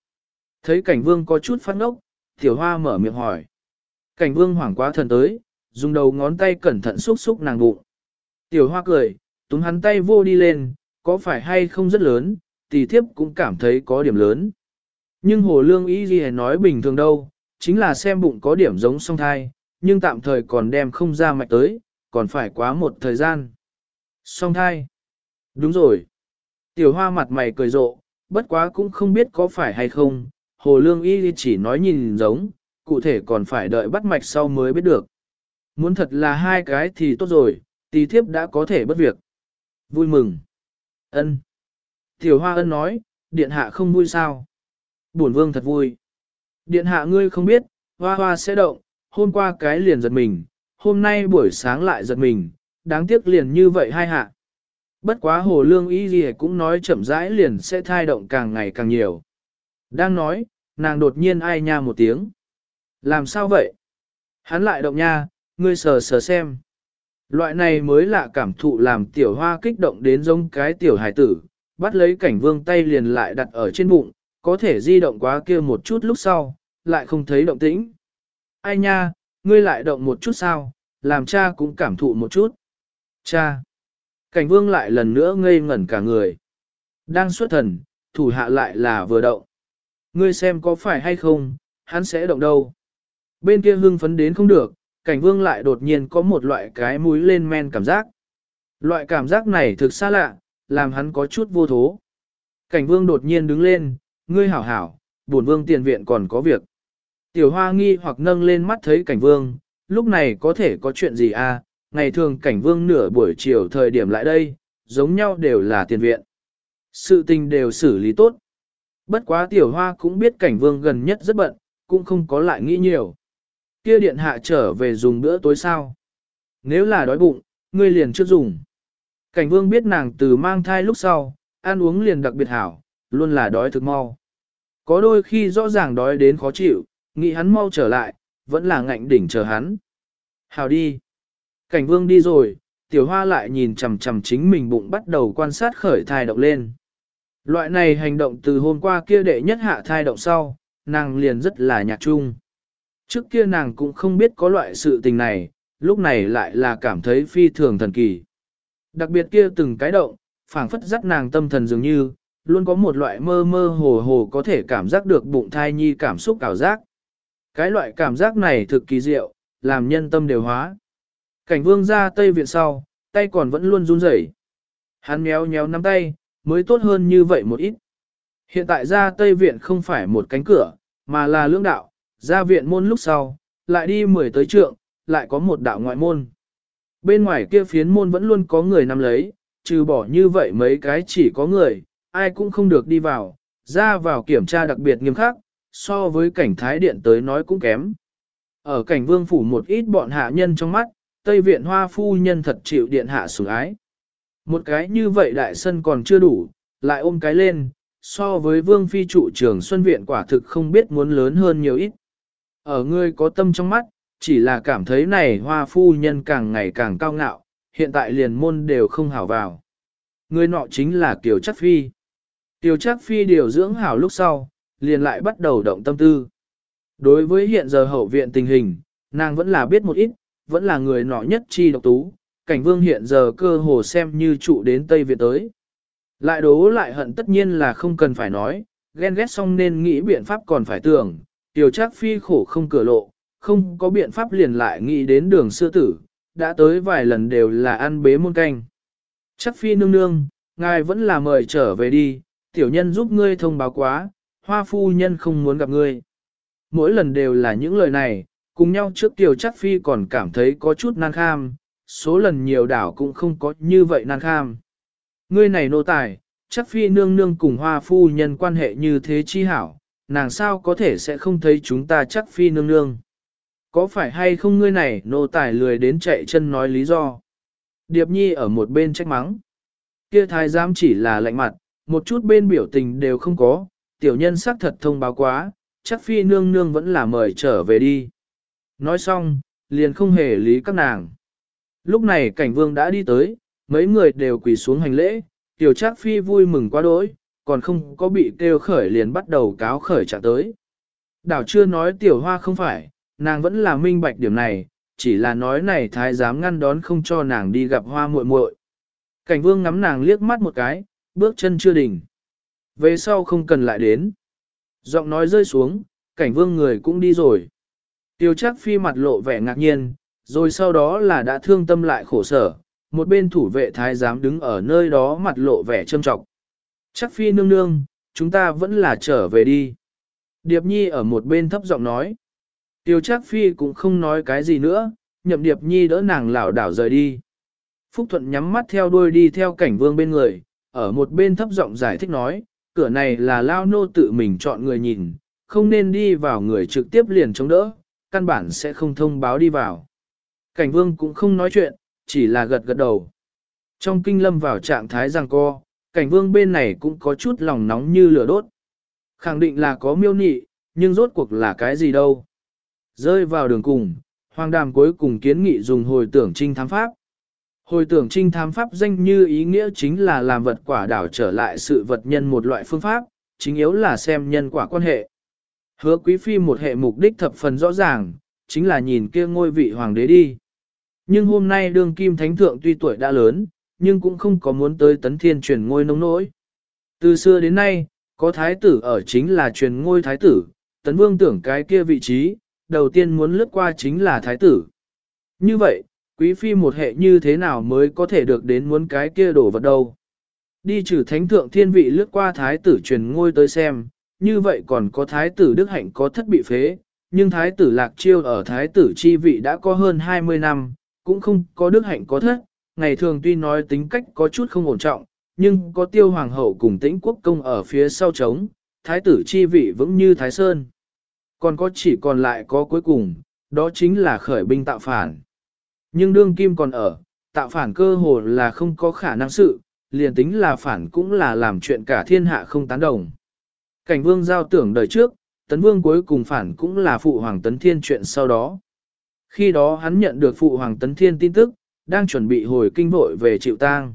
Thấy cảnh vương có chút phát ngốc, tiểu hoa mở miệng hỏi. Cảnh vương hoảng quá thần tới, dùng đầu ngón tay cẩn thận xúc xúc nàng bụng. Tiểu hoa cười, túm hắn tay vô đi lên, có phải hay không rất lớn, tỷ thiếp cũng cảm thấy có điểm lớn. Nhưng hồ lương ý gì nói bình thường đâu, chính là xem bụng có điểm giống song thai, nhưng tạm thời còn đem không ra mạch tới, còn phải quá một thời gian. Song thai. Đúng rồi. Tiểu hoa mặt mày cười rộ, bất quá cũng không biết có phải hay không, hồ lương y chỉ nói nhìn giống, cụ thể còn phải đợi bắt mạch sau mới biết được. Muốn thật là hai cái thì tốt rồi, tì thiếp đã có thể bất việc. Vui mừng. ân Tiểu hoa ân nói, điện hạ không vui sao? Bổn vương thật vui. Điện hạ ngươi không biết, hoa hoa sẽ động, hôm qua cái liền giật mình, hôm nay buổi sáng lại giật mình, đáng tiếc liền như vậy hai hạ. Bất quá hồ lương y gì cũng nói chậm rãi liền sẽ thai động càng ngày càng nhiều. Đang nói, nàng đột nhiên ai nha một tiếng. Làm sao vậy? Hắn lại động nha, ngươi sờ sờ xem. Loại này mới lạ cảm thụ làm tiểu hoa kích động đến giống cái tiểu hải tử, bắt lấy cảnh vương tay liền lại đặt ở trên bụng, có thể di động quá kia một chút lúc sau, lại không thấy động tĩnh. Ai nha, ngươi lại động một chút sao, làm cha cũng cảm thụ một chút. Cha! Cảnh vương lại lần nữa ngây ngẩn cả người. Đang xuất thần, thủ hạ lại là vừa động. Ngươi xem có phải hay không, hắn sẽ động đâu. Bên kia hưng phấn đến không được, cảnh vương lại đột nhiên có một loại cái mũi lên men cảm giác. Loại cảm giác này thực xa lạ, làm hắn có chút vô thố. Cảnh vương đột nhiên đứng lên, ngươi hảo hảo, bổn vương tiền viện còn có việc. Tiểu hoa nghi hoặc nâng lên mắt thấy cảnh vương, lúc này có thể có chuyện gì à, ngày thường cảnh vương nửa buổi chiều thời điểm lại đây, giống nhau đều là tiền viện. Sự tình đều xử lý tốt. Bất quá tiểu hoa cũng biết cảnh vương gần nhất rất bận, cũng không có lại nghĩ nhiều. Kia điện hạ trở về dùng bữa tối sao. Nếu là đói bụng, ngươi liền trước dùng. Cảnh vương biết nàng từ mang thai lúc sau, ăn uống liền đặc biệt hảo, luôn là đói thực mau. Có đôi khi rõ ràng đói đến khó chịu, nghĩ hắn mau trở lại, vẫn là ngạnh đỉnh chờ hắn. Hảo đi. Cảnh vương đi rồi, tiểu hoa lại nhìn chằm chằm chính mình bụng bắt đầu quan sát khởi thai động lên. Loại này hành động từ hôm qua kia đệ nhất hạ thai động sau, nàng liền rất là nhạc trung. Trước kia nàng cũng không biết có loại sự tình này, lúc này lại là cảm thấy phi thường thần kỳ. Đặc biệt kia từng cái động, phảng phất dắt nàng tâm thần dường như, luôn có một loại mơ mơ hồ hồ có thể cảm giác được bụng thai nhi cảm xúc cảm giác. Cái loại cảm giác này thực kỳ diệu, làm nhân tâm đều hóa. Cảnh vương ra tây viện sau, tay còn vẫn luôn run rẩy. Hắn méo méo nắm tay, mới tốt hơn như vậy một ít. Hiện tại ra tây viện không phải một cánh cửa, mà là lưỡng đạo, ra viện môn lúc sau, lại đi mười tới trượng, lại có một đạo ngoại môn. Bên ngoài kia phiến môn vẫn luôn có người nắm lấy, trừ bỏ như vậy mấy cái chỉ có người, ai cũng không được đi vào, ra vào kiểm tra đặc biệt nghiêm khắc, so với cảnh thái điện tới nói cũng kém. Ở cảnh vương phủ một ít bọn hạ nhân trong mắt, Tây Viện Hoa Phu Nhân thật chịu điện hạ sủng ái. Một cái như vậy đại sân còn chưa đủ, lại ôm cái lên, so với vương phi trụ trường Xuân Viện quả thực không biết muốn lớn hơn nhiều ít. Ở ngươi có tâm trong mắt, chỉ là cảm thấy này hoa phu nhân càng ngày càng cao ngạo, hiện tại liền môn đều không hảo vào. Người nọ chính là Kiều Chắc Phi. Tiểu Chắc Phi điều dưỡng hảo lúc sau, liền lại bắt đầu động tâm tư. Đối với hiện giờ hậu viện tình hình, nàng vẫn là biết một ít, vẫn là người nọ nhất chi độc tú, cảnh vương hiện giờ cơ hồ xem như trụ đến Tây việt tới. Lại đố lại hận tất nhiên là không cần phải nói, ghen ghét xong nên nghĩ biện pháp còn phải tưởng, tiểu Trác phi khổ không cửa lộ, không có biện pháp liền lại nghĩ đến đường sư tử, đã tới vài lần đều là ăn bế muôn canh. Chắc phi nương nương, ngài vẫn là mời trở về đi, tiểu nhân giúp ngươi thông báo quá, hoa phu nhân không muốn gặp ngươi. Mỗi lần đều là những lời này, cùng nhau trước tiểu chắc phi còn cảm thấy có chút nan kham, số lần nhiều đảo cũng không có như vậy nan kham. Ngươi này nô tài, chắc phi nương nương cùng hoa phu nhân quan hệ như thế chi hảo, nàng sao có thể sẽ không thấy chúng ta chắc phi nương nương. Có phải hay không ngươi này nô tài lười đến chạy chân nói lý do. Điệp nhi ở một bên trách mắng. Kia thái giám chỉ là lạnh mặt, một chút bên biểu tình đều không có, tiểu nhân xác thật thông báo quá, chắc phi nương nương vẫn là mời trở về đi. Nói xong, liền không hề lý các nàng. Lúc này cảnh vương đã đi tới, mấy người đều quỳ xuống hành lễ, tiểu chắc phi vui mừng quá đỗi, còn không có bị kêu khởi liền bắt đầu cáo khởi trả tới. Đảo chưa nói tiểu hoa không phải, nàng vẫn là minh bạch điểm này, chỉ là nói này thái dám ngăn đón không cho nàng đi gặp hoa muội muội. Cảnh vương ngắm nàng liếc mắt một cái, bước chân chưa đỉnh. Về sau không cần lại đến. Giọng nói rơi xuống, cảnh vương người cũng đi rồi. Tiêu chắc phi mặt lộ vẻ ngạc nhiên, rồi sau đó là đã thương tâm lại khổ sở, một bên thủ vệ thái giám đứng ở nơi đó mặt lộ vẻ trâm trọng. Chắc phi nương nương, chúng ta vẫn là trở về đi. Điệp nhi ở một bên thấp giọng nói. Tiêu chắc phi cũng không nói cái gì nữa, nhậm điệp nhi đỡ nàng lảo đảo rời đi. Phúc Thuận nhắm mắt theo đuôi đi theo cảnh vương bên người, ở một bên thấp giọng giải thích nói, cửa này là lao nô tự mình chọn người nhìn, không nên đi vào người trực tiếp liền chống đỡ, căn bản sẽ không thông báo đi vào. Cảnh vương cũng không nói chuyện, chỉ là gật gật đầu. Trong kinh lâm vào trạng thái giằng co, cảnh vương bên này cũng có chút lòng nóng như lửa đốt. Khẳng định là có miêu nị, nhưng rốt cuộc là cái gì đâu. Rơi vào đường cùng, hoàng đàm cuối cùng kiến nghị dùng hồi tưởng trinh thám pháp. Hồi tưởng trinh thám pháp danh như ý nghĩa chính là làm vật quả đảo trở lại sự vật nhân một loại phương pháp, chính yếu là xem nhân quả quan hệ. Hứa quý phi một hệ mục đích thập phần rõ ràng, chính là nhìn kia ngôi vị hoàng đế đi. Nhưng hôm nay đương kim thánh thượng tuy tuổi đã lớn, nhưng cũng không có muốn tới tấn thiên truyền ngôi nông nỗi. Từ xưa đến nay, có thái tử ở chính là truyền ngôi thái tử, tấn vương tưởng cái kia vị trí, đầu tiên muốn lướt qua chính là thái tử. Như vậy, quý phi một hệ như thế nào mới có thể được đến muốn cái kia đổ vật đâu. Đi trừ thánh thượng thiên vị lướt qua thái tử truyền ngôi tới xem, như vậy còn có thái tử đức hạnh có thất bị phế, nhưng thái tử lạc chiêu ở thái tử chi vị đã có hơn 20 năm, cũng không có đức hạnh có thất, ngày thường tuy nói tính cách có chút không ổn trọng, nhưng có tiêu hoàng hậu cùng tĩnh quốc công ở phía sau trống, thái tử chi vị vững như thái sơn. Còn có chỉ còn lại có cuối cùng, đó chính là khởi binh tạo phản. Nhưng đương kim còn ở, tạo phản cơ hồ là không có khả năng sự, liền tính là phản cũng là làm chuyện cả thiên hạ không tán đồng. Cảnh vương giao tưởng đời trước, tấn vương cuối cùng phản cũng là phụ hoàng tấn thiên chuyện sau đó. Khi đó hắn nhận được phụ hoàng tấn thiên tin tức, đang chuẩn bị hồi kinh vội về chịu tang.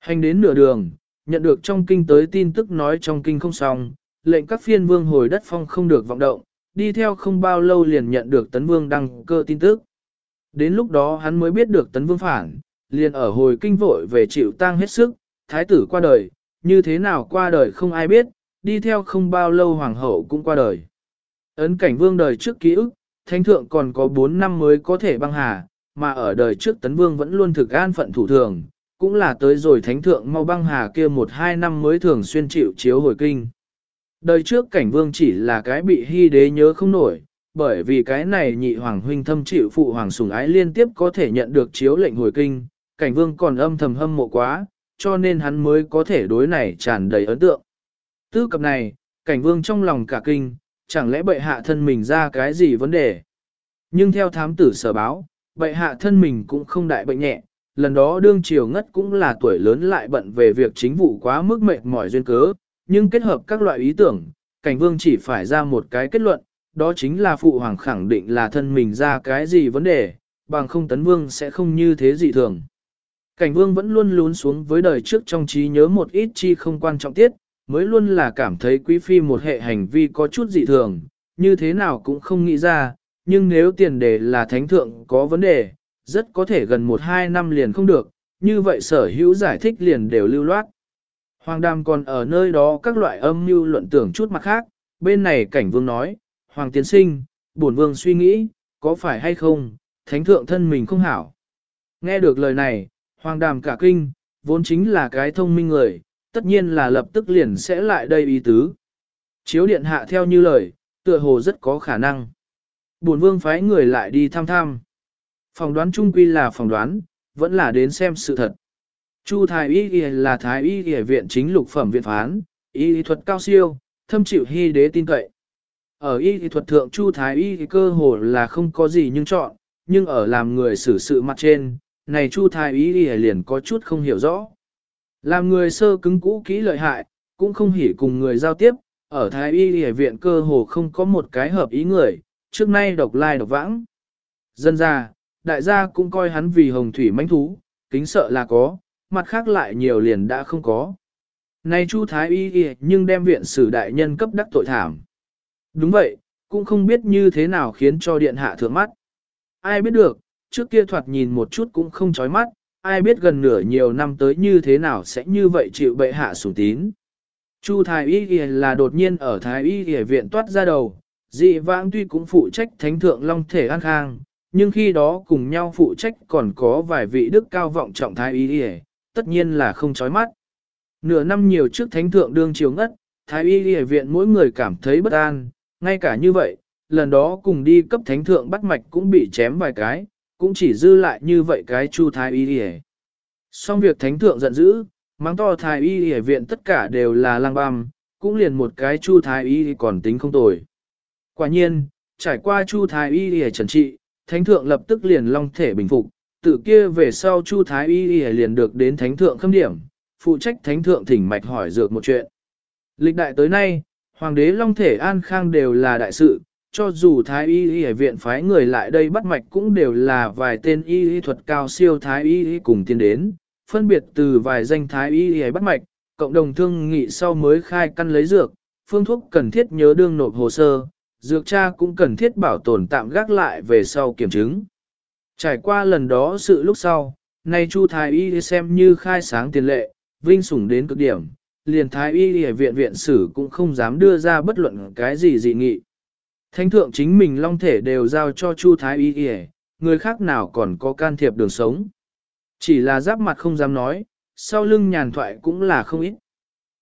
Hành đến nửa đường, nhận được trong kinh tới tin tức nói trong kinh không xong, lệnh các phiên vương hồi đất phong không được vọng động, đi theo không bao lâu liền nhận được tấn vương đăng cơ tin tức. Đến lúc đó hắn mới biết được tấn vương phản, liền ở hồi kinh vội về chịu tang hết sức, thái tử qua đời, như thế nào qua đời không ai biết, đi theo không bao lâu hoàng hậu cũng qua đời. Ấn cảnh vương đời trước ký ức, thánh thượng còn có 4 năm mới có thể băng hà, mà ở đời trước tấn vương vẫn luôn thực an phận thủ thường, cũng là tới rồi thánh thượng mau băng hà kia một hai năm mới thường xuyên chịu chiếu hồi kinh. Đời trước cảnh vương chỉ là cái bị hy đế nhớ không nổi, bởi vì cái này nhị hoàng huynh thâm chịu phụ hoàng sủng ái liên tiếp có thể nhận được chiếu lệnh hồi kinh, cảnh vương còn âm thầm hâm mộ quá, cho nên hắn mới có thể đối này tràn đầy ấn tượng. Tư cập này, cảnh vương trong lòng cả kinh, chẳng lẽ bệ hạ thân mình ra cái gì vấn đề. Nhưng theo thám tử sở báo, bệ hạ thân mình cũng không đại bệnh nhẹ, lần đó đương triều ngất cũng là tuổi lớn lại bận về việc chính vụ quá mức mệt mỏi duyên cớ, nhưng kết hợp các loại ý tưởng, cảnh vương chỉ phải ra một cái kết luận, đó chính là phụ hoàng khẳng định là thân mình ra cái gì vấn đề, bằng không tấn vương sẽ không như thế dị thường. Cảnh vương vẫn luôn lún xuống với đời trước trong trí nhớ một ít chi không quan trọng tiết, mới luôn là cảm thấy quý phi một hệ hành vi có chút dị thường, như thế nào cũng không nghĩ ra, nhưng nếu tiền đề là thánh thượng có vấn đề, rất có thể gần 1-2 năm liền không được, như vậy sở hữu giải thích liền đều lưu loát. Hoàng đàm còn ở nơi đó các loại âm mưu luận tưởng chút mặt khác, bên này cảnh vương nói, Hoàng tiến sinh, bổn vương suy nghĩ, có phải hay không, thánh thượng thân mình không hảo. Nghe được lời này, Hoàng đàm cả kinh, vốn chính là cái thông minh người, tất nhiên là lập tức liền sẽ lại đây ý tứ. Chiếu điện hạ theo như lời, tựa hồ rất có khả năng. Bổn vương phái người lại đi thăm thăm. Phòng đoán trung quy là phòng đoán, vẫn là đến xem sự thật. Chu Thái Y Y là Thái Y Y viện chính lục phẩm viện phán, y thuật cao siêu, thâm chịu hy đế tin cậy. Ở y thuật thượng Chu Thái Y cơ hồ là không có gì nhưng chọn, nhưng ở làm người xử sự mặt trên, này Chu Thái Y liền có chút không hiểu rõ. Làm người sơ cứng cũ kỹ lợi hại, cũng không hỉ cùng người giao tiếp, ở Thái Y thì viện cơ hồ không có một cái hợp ý người, trước nay độc lai độc vãng. Dân ra, đại gia cũng coi hắn vì hồng thủy mãnh thú, kính sợ là có, mặt khác lại nhiều liền đã không có. Này Chu Thái Y Y nhưng đem viện sử đại nhân cấp đắc tội thảm. Đúng vậy, cũng không biết như thế nào khiến cho điện hạ thượng mắt. Ai biết được, trước kia thoạt nhìn một chút cũng không chói mắt, ai biết gần nửa nhiều năm tới như thế nào sẽ như vậy chịu bệ hạ sủng tín. Chu Thái Y Y là đột nhiên ở Thái Y Y viện toát ra đầu, dị vãng tuy cũng phụ trách thánh thượng long thể an khang, nhưng khi đó cùng nhau phụ trách còn có vài vị đức cao vọng trọng Thái Y Y, tất nhiên là không chói mắt. Nửa năm nhiều trước thánh thượng đương chiều ngất, Thái Y Y viện mỗi người cảm thấy bất an, ngay cả như vậy, lần đó cùng đi cấp thánh thượng bắt mạch cũng bị chém vài cái, cũng chỉ dư lại như vậy cái chu thái y y Xong việc thánh thượng giận dữ, mắng to thái y y viện tất cả đều là lang băm, cũng liền một cái chu thái y còn tính không tồi. Quả nhiên, trải qua chu thái y y trần trị, thánh thượng lập tức liền long thể bình phục, tự kia về sau chu thái y y liền được đến thánh thượng khâm điểm, phụ trách thánh thượng thỉnh mạch hỏi dược một chuyện. Lịch đại tới nay, hoàng đế long thể an khang đều là đại sự, cho dù thái y y viện phái người lại đây bắt mạch cũng đều là vài tên y y thuật cao siêu thái y y cùng tiến đến, phân biệt từ vài danh thái y y bắt mạch, cộng đồng thương nghị sau mới khai căn lấy dược, phương thuốc cần thiết nhớ đương nộp hồ sơ, dược cha cũng cần thiết bảo tồn tạm gác lại về sau kiểm chứng. Trải qua lần đó sự lúc sau, nay Chu Thái Y xem như khai sáng tiền lệ, vinh sủng đến cực điểm, liền Thái Y viện viện sử cũng không dám đưa ra bất luận cái gì dị nghị. Thánh thượng chính mình long thể đều giao cho Chu Thái Y Y, người khác nào còn có can thiệp đường sống. Chỉ là giáp mặt không dám nói, sau lưng nhàn thoại cũng là không ít.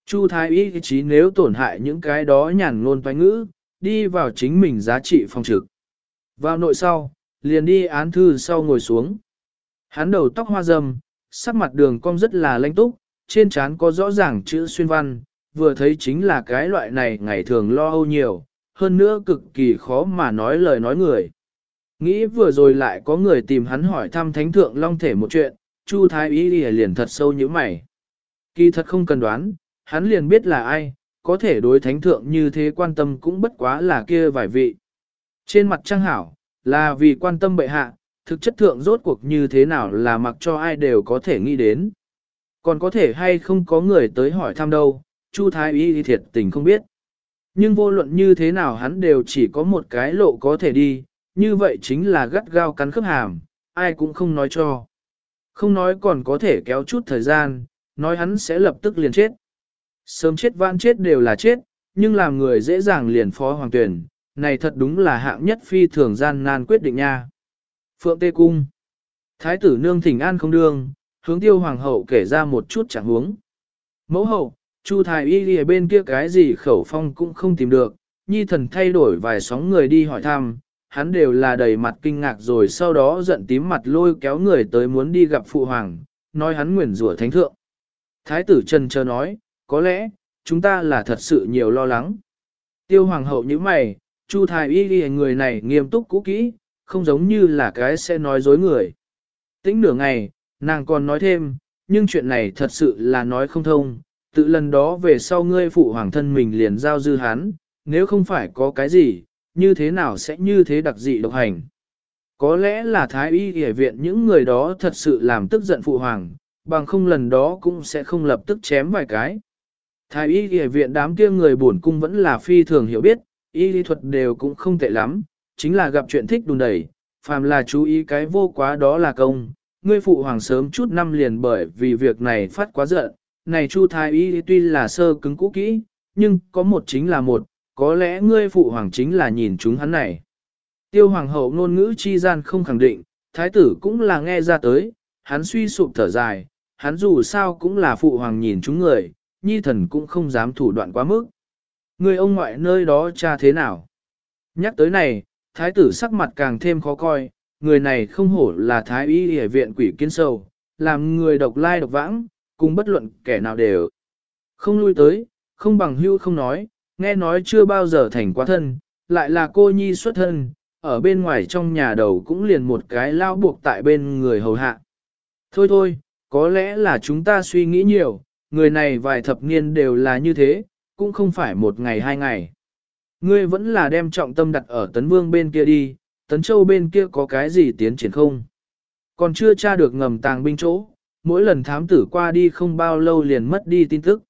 Chu Thái Y chí nếu tổn hại những cái đó nhàn ngôn toán ngữ, đi vào chính mình giá trị phong trực. Vào nội sau, liền đi án thư sau ngồi xuống. Hắn đầu tóc hoa râm, sắc mặt đường cong rất là lãnh túc, trên trán có rõ ràng chữ xuyên văn, vừa thấy chính là cái loại này ngày thường lo âu nhiều, hơn nữa cực kỳ khó mà nói lời nói người. Nghĩ vừa rồi lại có người tìm hắn hỏi thăm thánh thượng long thể một chuyện, Chu Thái ý liền thật sâu như mày. Kỳ thật không cần đoán, hắn liền biết là ai, có thể đối thánh thượng như thế quan tâm cũng bất quá là kia vài vị. Trên mặt trang hảo, là vì quan tâm bệ hạ, thực chất thượng rốt cuộc như thế nào là mặc cho ai đều có thể nghĩ đến. Còn có thể hay không có người tới hỏi thăm đâu, Chu Thái Y thiệt tình không biết. Nhưng vô luận như thế nào hắn đều chỉ có một cái lộ có thể đi, như vậy chính là gắt gao cắn khớp hàm, ai cũng không nói cho. Không nói còn có thể kéo chút thời gian, nói hắn sẽ lập tức liền chết. Sớm chết vãn chết đều là chết, nhưng làm người dễ dàng liền phó hoàng tuyển, này thật đúng là hạng nhất phi thường gian nan quyết định nha. Phượng Tê Cung Thái tử nương thỉnh an không đương, hướng tiêu hoàng hậu kể ra một chút chẳng huống. Mẫu hậu, Chu thái y ở bên kia cái gì khẩu phong cũng không tìm được, nhi thần thay đổi vài sóng người đi hỏi thăm, hắn đều là đầy mặt kinh ngạc rồi sau đó giận tím mặt lôi kéo người tới muốn đi gặp phụ hoàng, nói hắn nguyền rủa thánh thượng. Thái tử Trần chờ nói, có lẽ, chúng ta là thật sự nhiều lo lắng. Tiêu hoàng hậu như mày, Chu thái y ghi người này nghiêm túc cũ kỹ, không giống như là cái sẽ nói dối người. Tính nửa ngày, nàng còn nói thêm, nhưng chuyện này thật sự là nói không thông, tự lần đó về sau ngươi phụ hoàng thân mình liền giao dư hắn, nếu không phải có cái gì, như thế nào sẽ như thế đặc dị độc hành. Có lẽ là thái y y viện những người đó thật sự làm tức giận phụ hoàng, bằng không lần đó cũng sẽ không lập tức chém vài cái. Thái y y viện đám kia người bổn cung vẫn là phi thường hiểu biết, y lý thuật đều cũng không tệ lắm, chính là gặp chuyện thích đùn đẩy, phàm là chú ý cái vô quá đó là công. Ngươi phụ hoàng sớm chút năm liền bởi vì việc này phát quá giận, này Chu Thái Y tuy là sơ cứng cũ kỹ, nhưng có một chính là một, có lẽ ngươi phụ hoàng chính là nhìn chúng hắn này. Tiêu hoàng hậu ngôn ngữ chi gian không khẳng định, thái tử cũng là nghe ra tới, hắn suy sụp thở dài, hắn dù sao cũng là phụ hoàng nhìn chúng người, nhi thần cũng không dám thủ đoạn quá mức. Người ông ngoại nơi đó cha thế nào? Nhắc tới này, thái tử sắc mặt càng thêm khó coi, người này không hổ là thái y hệ viện quỷ kiến sâu, làm người độc lai độc vãng, cùng bất luận kẻ nào đều. Không lui tới, không bằng hưu không nói, nghe nói chưa bao giờ thành quá thân, lại là cô nhi xuất thân, ở bên ngoài trong nhà đầu cũng liền một cái lao buộc tại bên người hầu hạ. Thôi thôi, có lẽ là chúng ta suy nghĩ nhiều, người này vài thập niên đều là như thế, cũng không phải một ngày hai ngày. Ngươi vẫn là đem trọng tâm đặt ở tấn vương bên kia đi, tấn châu bên kia có cái gì tiến triển không? Còn chưa tra được ngầm tàng binh chỗ, mỗi lần thám tử qua đi không bao lâu liền mất đi tin tức.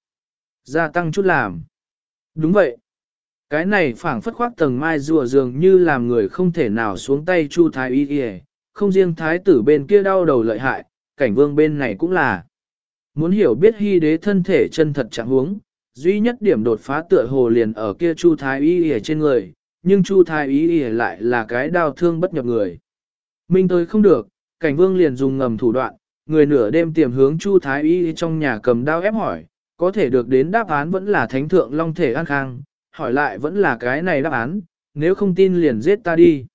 Gia tăng chút làm. Đúng vậy. Cái này phảng phất khoác tầng mai rùa dường như làm người không thể nào xuống tay chu thái y y, không riêng thái tử bên kia đau đầu lợi hại, cảnh vương bên này cũng là. Muốn hiểu biết hy đế thân thể chân thật trạng huống, duy nhất điểm đột phá tựa hồ liền ở kia chu thái y y trên người, nhưng chu thái y y lại là cái đau thương bất nhập người. Minh tới không được, cảnh vương liền dùng ngầm thủ đoạn, người nửa đêm tiềm hướng chu thái y trong nhà cầm đao ép hỏi, có thể được đến đáp án vẫn là thánh thượng long thể an khang, hỏi lại vẫn là cái này đáp án, nếu không tin liền giết ta đi.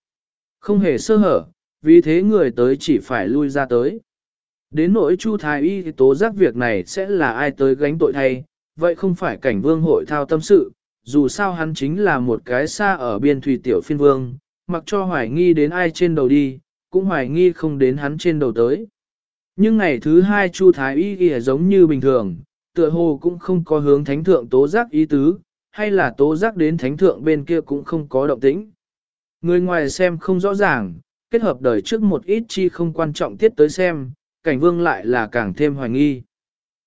Không hề sơ hở, vì thế người tới chỉ phải lui ra tới. Đến nỗi Chu Thái Y thì tố giác việc này sẽ là ai tới gánh tội thay, vậy không phải cảnh vương hội thao tâm sự, dù sao hắn chính là một cái xa ở biên thủy tiểu phiên vương, mặc cho hoài nghi đến ai trên đầu đi, cũng hoài nghi không đến hắn trên đầu tới. Nhưng ngày thứ hai Chu Thái Y ghi giống như bình thường, tựa hồ cũng không có hướng thánh thượng tố giác ý tứ, hay là tố giác đến thánh thượng bên kia cũng không có động tĩnh. Người ngoài xem không rõ ràng, kết hợp đời trước một ít chi không quan trọng tiết tới xem, cảnh vương lại là càng thêm hoài nghi.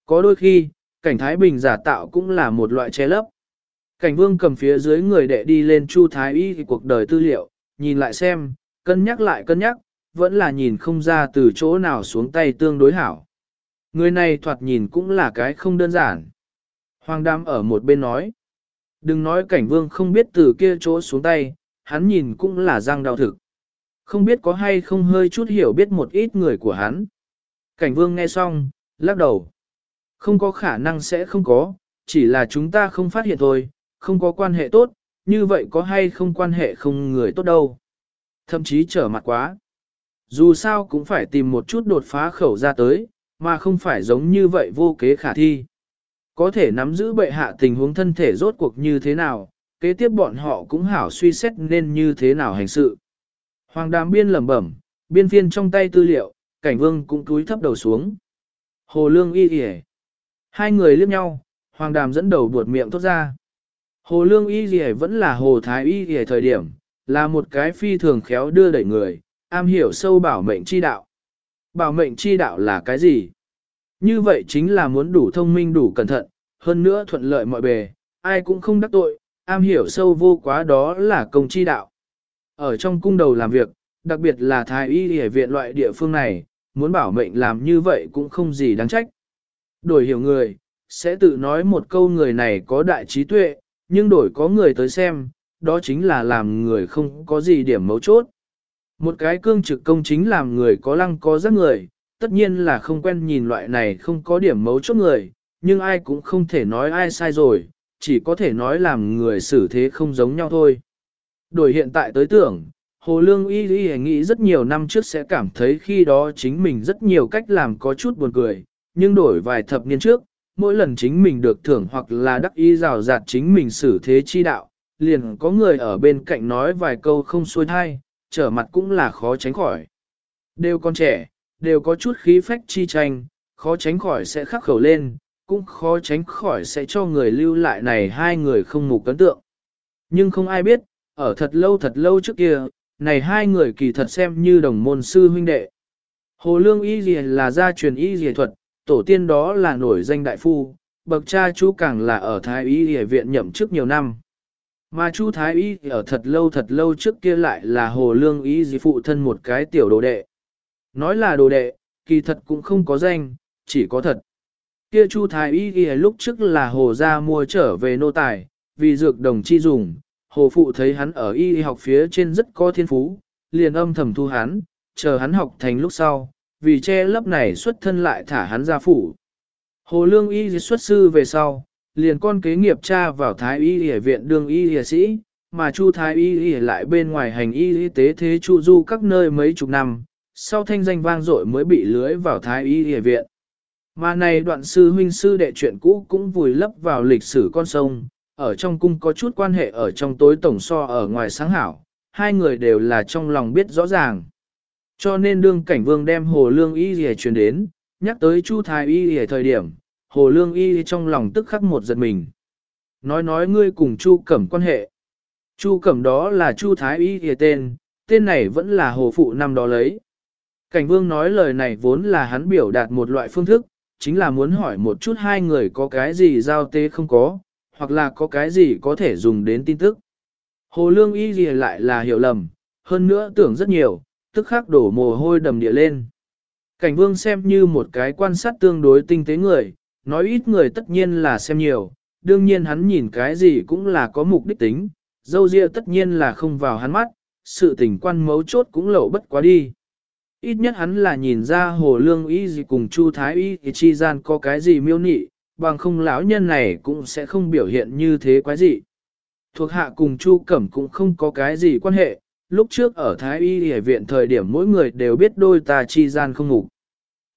Có đôi khi, cảnh Thái Bình giả tạo cũng là một loại che lấp. Cảnh vương cầm phía dưới người đệ đi lên Chu Thái Y cuộc đời tư liệu, nhìn lại xem, cân nhắc lại cân nhắc, vẫn là nhìn không ra từ chỗ nào xuống tay tương đối hảo. Người này thoạt nhìn cũng là cái không đơn giản. Hoàng Đam ở một bên nói. Đừng nói cảnh vương không biết từ kia chỗ xuống tay, hắn nhìn cũng là răng đau thực. Không biết có hay không hơi chút hiểu biết một ít người của hắn. Cảnh vương nghe xong, lắc đầu. Không có khả năng sẽ không có, chỉ là chúng ta không phát hiện thôi, không có quan hệ tốt, như vậy có hay không quan hệ không người tốt đâu. Thậm chí trở mặt quá. Dù sao cũng phải tìm một chút đột phá khẩu ra tới, mà không phải giống như vậy vô kế khả thi. Có thể nắm giữ bệ hạ tình huống thân thể rốt cuộc như thế nào, kế tiếp bọn họ cũng hảo suy xét nên như thế nào hành sự. Hoàng đàm biên lẩm bẩm, biên phiên trong tay tư liệu, cảnh vương cũng cúi thấp đầu xuống. Hồ lương y kìa. Hai người liếc nhau, hoàng đàm dẫn đầu buột miệng tốt ra. Hồ lương y kìa vẫn là hồ thái y kìa thời điểm, là một cái phi thường khéo đưa đẩy người, am hiểu sâu bảo mệnh chi đạo. Bảo mệnh chi đạo là cái gì? Như vậy chính là muốn đủ thông minh đủ cẩn thận, hơn nữa thuận lợi mọi bề, ai cũng không đắc tội, am hiểu sâu vô quá đó là công chi đạo. Ở trong cung đầu làm việc, đặc biệt là thái y y viện loại địa phương này, muốn bảo mệnh làm như vậy cũng không gì đáng trách. Đổi hiểu người, sẽ tự nói một câu người này có đại trí tuệ, nhưng đổi có người tới xem, đó chính là làm người không có gì điểm mấu chốt. Một cái cương trực công chính làm người có lăng có rất người, tất nhiên là không quen nhìn loại này không có điểm mấu chốt người, nhưng ai cũng không thể nói ai sai rồi, chỉ có thể nói làm người xử thế không giống nhau thôi. Đổi hiện tại tới tưởng, Hồ Lương Y Y nghĩ rất nhiều năm trước sẽ cảm thấy khi đó chính mình rất nhiều cách làm có chút buồn cười, nhưng đổi vài thập niên trước, mỗi lần chính mình được thưởng hoặc là đắc ý rào rạt chính mình xử thế chi đạo, liền có người ở bên cạnh nói vài câu không xuôi thai, trở mặt cũng là khó tránh khỏi. Đều con trẻ, đều có chút khí phách chi tranh, khó tránh khỏi sẽ khắc khẩu lên, cũng khó tránh khỏi sẽ cho người lưu lại này hai người không mục ấn tượng. Nhưng không ai biết, ở thật lâu thật lâu trước kia, này hai người kỳ thật xem như đồng môn sư huynh đệ. Hồ Lương Y Dì là gia truyền Y Dì thuật, tổ tiên đó là nổi danh đại phu, bậc cha chú càng là ở Thái Y y viện nhậm chức nhiều năm. Mà chú Thái Y ở thật lâu thật lâu trước kia lại là Hồ Lương Y Dì phụ thân một cái tiểu đồ đệ. Nói là đồ đệ, kỳ thật cũng không có danh, chỉ có thật. Kia Chu Thái Y y lúc trước là Hồ gia mua trở về nô tài, vì dược đồng chi dùng, Hồ phụ thấy hắn ở y học phía trên rất có thiên phú, liền âm thầm thu hắn, chờ hắn học thành lúc sau, vì che lấp này xuất thân lại thả hắn ra phủ. Hồ lương y xuất sư về sau, liền con kế nghiệp cha vào thái y y viện đương y y sĩ, mà chu thái y y lại bên ngoài hành y y tế thế chu du các nơi mấy chục năm, sau thanh danh vang dội mới bị lưới vào thái y y viện. Mà này đoạn sư huynh sư đệ chuyện cũ cũng vùi lấp vào lịch sử con sông, ở trong cung có chút quan hệ ở trong tối tổng so ở ngoài sáng hảo, hai người đều là trong lòng biết rõ ràng. Cho nên đương cảnh vương đem hồ lương y gì truyền đến, nhắc tới chu thái y gì thời điểm, hồ lương y trong lòng tức khắc một giật mình. Nói nói ngươi cùng chu cẩm quan hệ. Chu cẩm đó là chu thái y gì tên, tên này vẫn là hồ phụ năm đó lấy. Cảnh vương nói lời này vốn là hắn biểu đạt một loại phương thức, chính là muốn hỏi một chút hai người có cái gì giao tế không có, hoặc là có cái gì có thể dùng đến tin tức. Hồ lương y gì lại là hiểu lầm, hơn nữa tưởng rất nhiều, tức khắc đổ mồ hôi đầm địa lên. Cảnh vương xem như một cái quan sát tương đối tinh tế người, nói ít người tất nhiên là xem nhiều, đương nhiên hắn nhìn cái gì cũng là có mục đích tính, dâu ria tất nhiên là không vào hắn mắt, sự tình quan mấu chốt cũng lậu bất quá đi. Ít nhất hắn là nhìn ra hồ lương y gì cùng chu thái y thì chi gian có cái gì miêu nị, bằng không lão nhân này cũng sẽ không biểu hiện như thế quái gì. Thuộc hạ cùng Chu Cẩm cũng không có cái gì quan hệ, lúc trước ở Thái Y Y viện thời điểm mỗi người đều biết đôi ta chi gian không ngủ.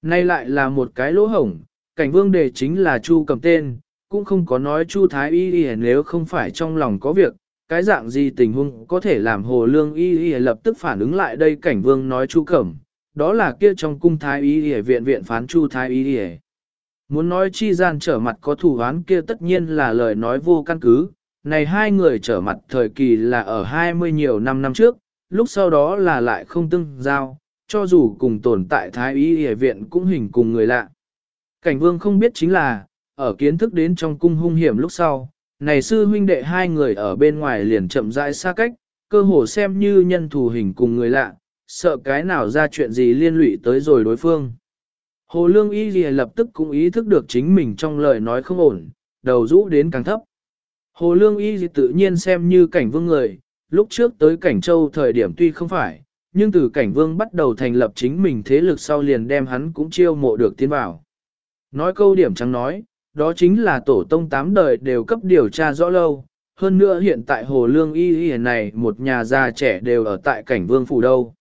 Nay lại là một cái lỗ hổng, cảnh vương đề chính là Chu Cẩm tên, cũng không có nói Chu Thái Y Y nếu không phải trong lòng có việc, cái dạng gì tình huống có thể làm Hồ Lương Y Y lập tức phản ứng lại đây cảnh vương nói Chu Cẩm, đó là kia trong cung Thái Y Y viện viện phán Chu Thái Y Y. Muốn nói chi gian trở mặt có thủ án kia tất nhiên là lời nói vô căn cứ, này hai người trở mặt thời kỳ là ở 20 nhiều năm năm trước, lúc sau đó là lại không tương giao, cho dù cùng tồn tại thái y y viện cũng hình cùng người lạ. Cảnh vương không biết chính là, ở kiến thức đến trong cung hung hiểm lúc sau, này sư huynh đệ hai người ở bên ngoài liền chậm rãi xa cách, cơ hồ xem như nhân thù hình cùng người lạ, sợ cái nào ra chuyện gì liên lụy tới rồi đối phương. Hồ Lương Y y lập tức cũng ý thức được chính mình trong lời nói không ổn, đầu rũ đến càng thấp. Hồ Lương Y Ghi tự nhiên xem như cảnh vương người, lúc trước tới cảnh châu thời điểm tuy không phải, nhưng từ cảnh vương bắt đầu thành lập chính mình thế lực sau liền đem hắn cũng chiêu mộ được tiến vào. Nói câu điểm trắng nói, đó chính là tổ tông tám đời đều cấp điều tra rõ lâu, hơn nữa hiện tại Hồ Lương Y Y này một nhà già trẻ đều ở tại cảnh vương phủ đâu.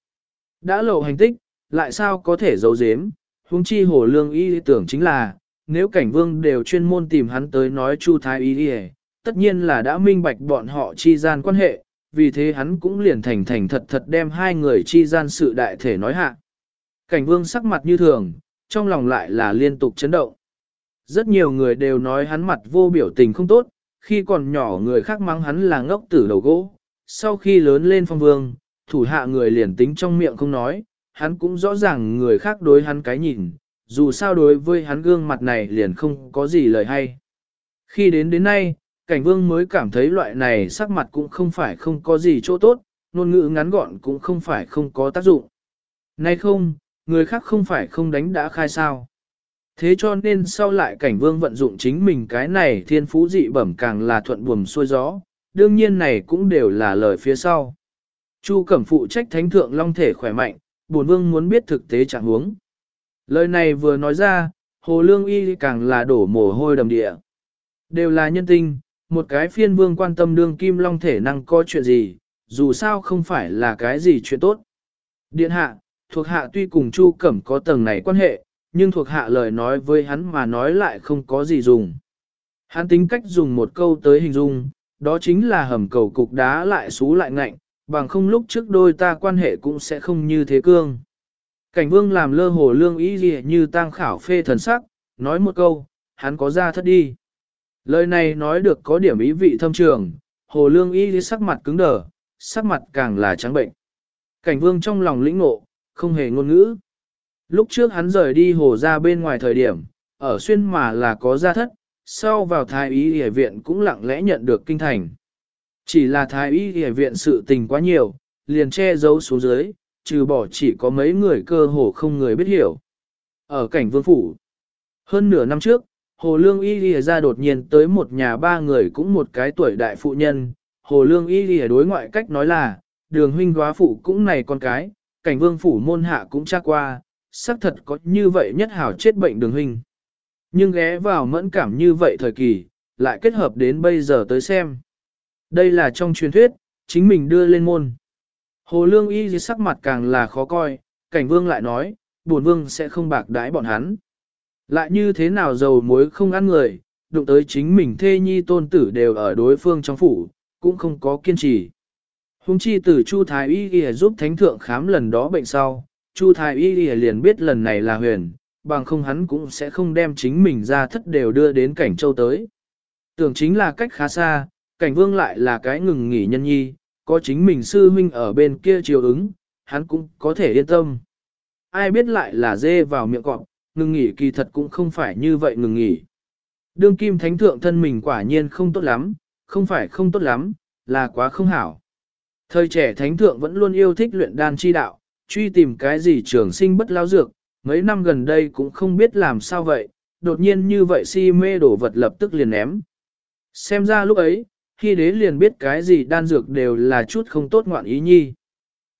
Đã lộ hành tích, lại sao có thể giấu giếm, huống chi hồ lương y tưởng chính là, nếu cảnh vương đều chuyên môn tìm hắn tới nói chu thái y y tất nhiên là đã minh bạch bọn họ chi gian quan hệ, vì thế hắn cũng liền thành thành thật thật đem hai người chi gian sự đại thể nói hạ. Cảnh vương sắc mặt như thường, trong lòng lại là liên tục chấn động. Rất nhiều người đều nói hắn mặt vô biểu tình không tốt, khi còn nhỏ người khác mắng hắn là ngốc tử đầu gỗ, sau khi lớn lên phong vương, thủ hạ người liền tính trong miệng không nói, hắn cũng rõ ràng người khác đối hắn cái nhìn, dù sao đối với hắn gương mặt này liền không có gì lời hay. Khi đến đến nay, cảnh vương mới cảm thấy loại này sắc mặt cũng không phải không có gì chỗ tốt, ngôn ngữ ngắn gọn cũng không phải không có tác dụng. Nay không, người khác không phải không đánh đã khai sao. Thế cho nên sau lại cảnh vương vận dụng chính mình cái này thiên phú dị bẩm càng là thuận buồm xuôi gió, đương nhiên này cũng đều là lời phía sau. Chu Cẩm phụ trách thánh thượng long thể khỏe mạnh, bổn vương muốn biết thực tế trạng huống. Lời này vừa nói ra, hồ lương y càng là đổ mồ hôi đầm địa. Đều là nhân tinh, một cái phiên vương quan tâm đương kim long thể năng có chuyện gì, dù sao không phải là cái gì chuyện tốt. Điện hạ, thuộc hạ tuy cùng Chu Cẩm có tầng này quan hệ, nhưng thuộc hạ lời nói với hắn mà nói lại không có gì dùng. Hắn tính cách dùng một câu tới hình dung, đó chính là hầm cầu cục đá lại xú lại ngạnh, bằng không lúc trước đôi ta quan hệ cũng sẽ không như thế cương. Cảnh vương làm lơ hồ lương ý gì như tang khảo phê thần sắc, nói một câu, hắn có ra thất đi. Lời này nói được có điểm ý vị thâm trường, hồ lương y sắc mặt cứng đờ, sắc mặt càng là trắng bệnh. Cảnh vương trong lòng lĩnh ngộ, không hề ngôn ngữ. Lúc trước hắn rời đi hồ ra bên ngoài thời điểm, ở xuyên mà là có gia thất, sau vào thái y y viện cũng lặng lẽ nhận được kinh thành. Chỉ là thái y y viện sự tình quá nhiều, liền che giấu xuống dưới, trừ bỏ chỉ có mấy người cơ hồ không người biết hiểu. Ở cảnh vương phủ, hơn nửa năm trước, Hồ Lương Y Lìa ra đột nhiên tới một nhà ba người cũng một cái tuổi đại phụ nhân. Hồ Lương Y Lìa đối ngoại cách nói là, đường huynh góa phụ cũng này con cái, cảnh vương phủ môn hạ cũng chắc qua, xác thật có như vậy nhất hảo chết bệnh đường huynh. Nhưng ghé vào mẫn cảm như vậy thời kỳ, lại kết hợp đến bây giờ tới xem. Đây là trong truyền thuyết, chính mình đưa lên môn. Hồ Lương Y Lìa sắc mặt càng là khó coi, cảnh vương lại nói, buồn vương sẽ không bạc đái bọn hắn. Lại như thế nào dầu muối không ăn người, đụng tới chính mình thê nhi tôn tử đều ở đối phương trong phủ, cũng không có kiên trì. Hùng chi tử Chu Thái Y Y giúp thánh thượng khám lần đó bệnh sau, Chu Thái Y Y liền biết lần này là huyền, bằng không hắn cũng sẽ không đem chính mình ra thất đều đưa đến cảnh châu tới. Tưởng chính là cách khá xa, cảnh vương lại là cái ngừng nghỉ nhân nhi, có chính mình sư huynh ở bên kia chiều ứng, hắn cũng có thể yên tâm. Ai biết lại là dê vào miệng cọp, ngừng nghỉ kỳ thật cũng không phải như vậy ngừng nghỉ. Đương kim thánh thượng thân mình quả nhiên không tốt lắm, không phải không tốt lắm, là quá không hảo. Thời trẻ thánh thượng vẫn luôn yêu thích luyện đan chi đạo, truy tìm cái gì trường sinh bất lao dược, mấy năm gần đây cũng không biết làm sao vậy, đột nhiên như vậy si mê đổ vật lập tức liền ném. Xem ra lúc ấy, khi đế liền biết cái gì đan dược đều là chút không tốt ngoạn ý nhi.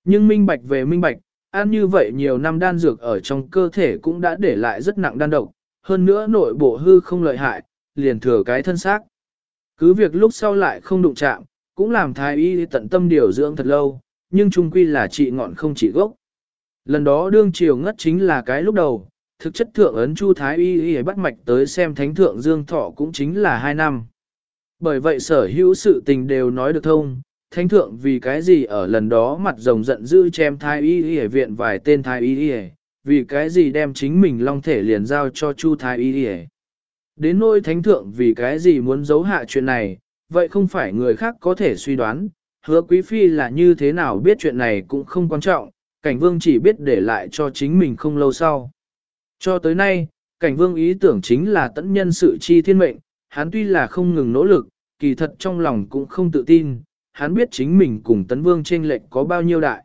Nhưng minh bạch về minh bạch, ăn như vậy nhiều năm đan dược ở trong cơ thể cũng đã để lại rất nặng đan độc, hơn nữa nội bộ hư không lợi hại, liền thừa cái thân xác. Cứ việc lúc sau lại không đụng chạm, cũng làm thái y tận tâm điều dưỡng thật lâu, nhưng chung quy là trị ngọn không trị gốc. Lần đó đương triều ngất chính là cái lúc đầu, thực chất thượng ấn chu thái y y bắt mạch tới xem thánh thượng dương thọ cũng chính là hai năm. Bởi vậy sở hữu sự tình đều nói được thông, thánh thượng vì cái gì ở lần đó mặt rồng giận dữ chém thái y y viện vài tên thái y y, vì cái gì đem chính mình long thể liền giao cho chu thái y y. Đến nỗi thánh thượng vì cái gì muốn giấu hạ chuyện này, vậy không phải người khác có thể suy đoán, hứa quý phi là như thế nào biết chuyện này cũng không quan trọng, cảnh vương chỉ biết để lại cho chính mình không lâu sau. Cho tới nay, cảnh vương ý tưởng chính là tận nhân sự chi thiên mệnh, hắn tuy là không ngừng nỗ lực, kỳ thật trong lòng cũng không tự tin, hắn biết chính mình cùng tấn vương trên lệnh có bao nhiêu đại.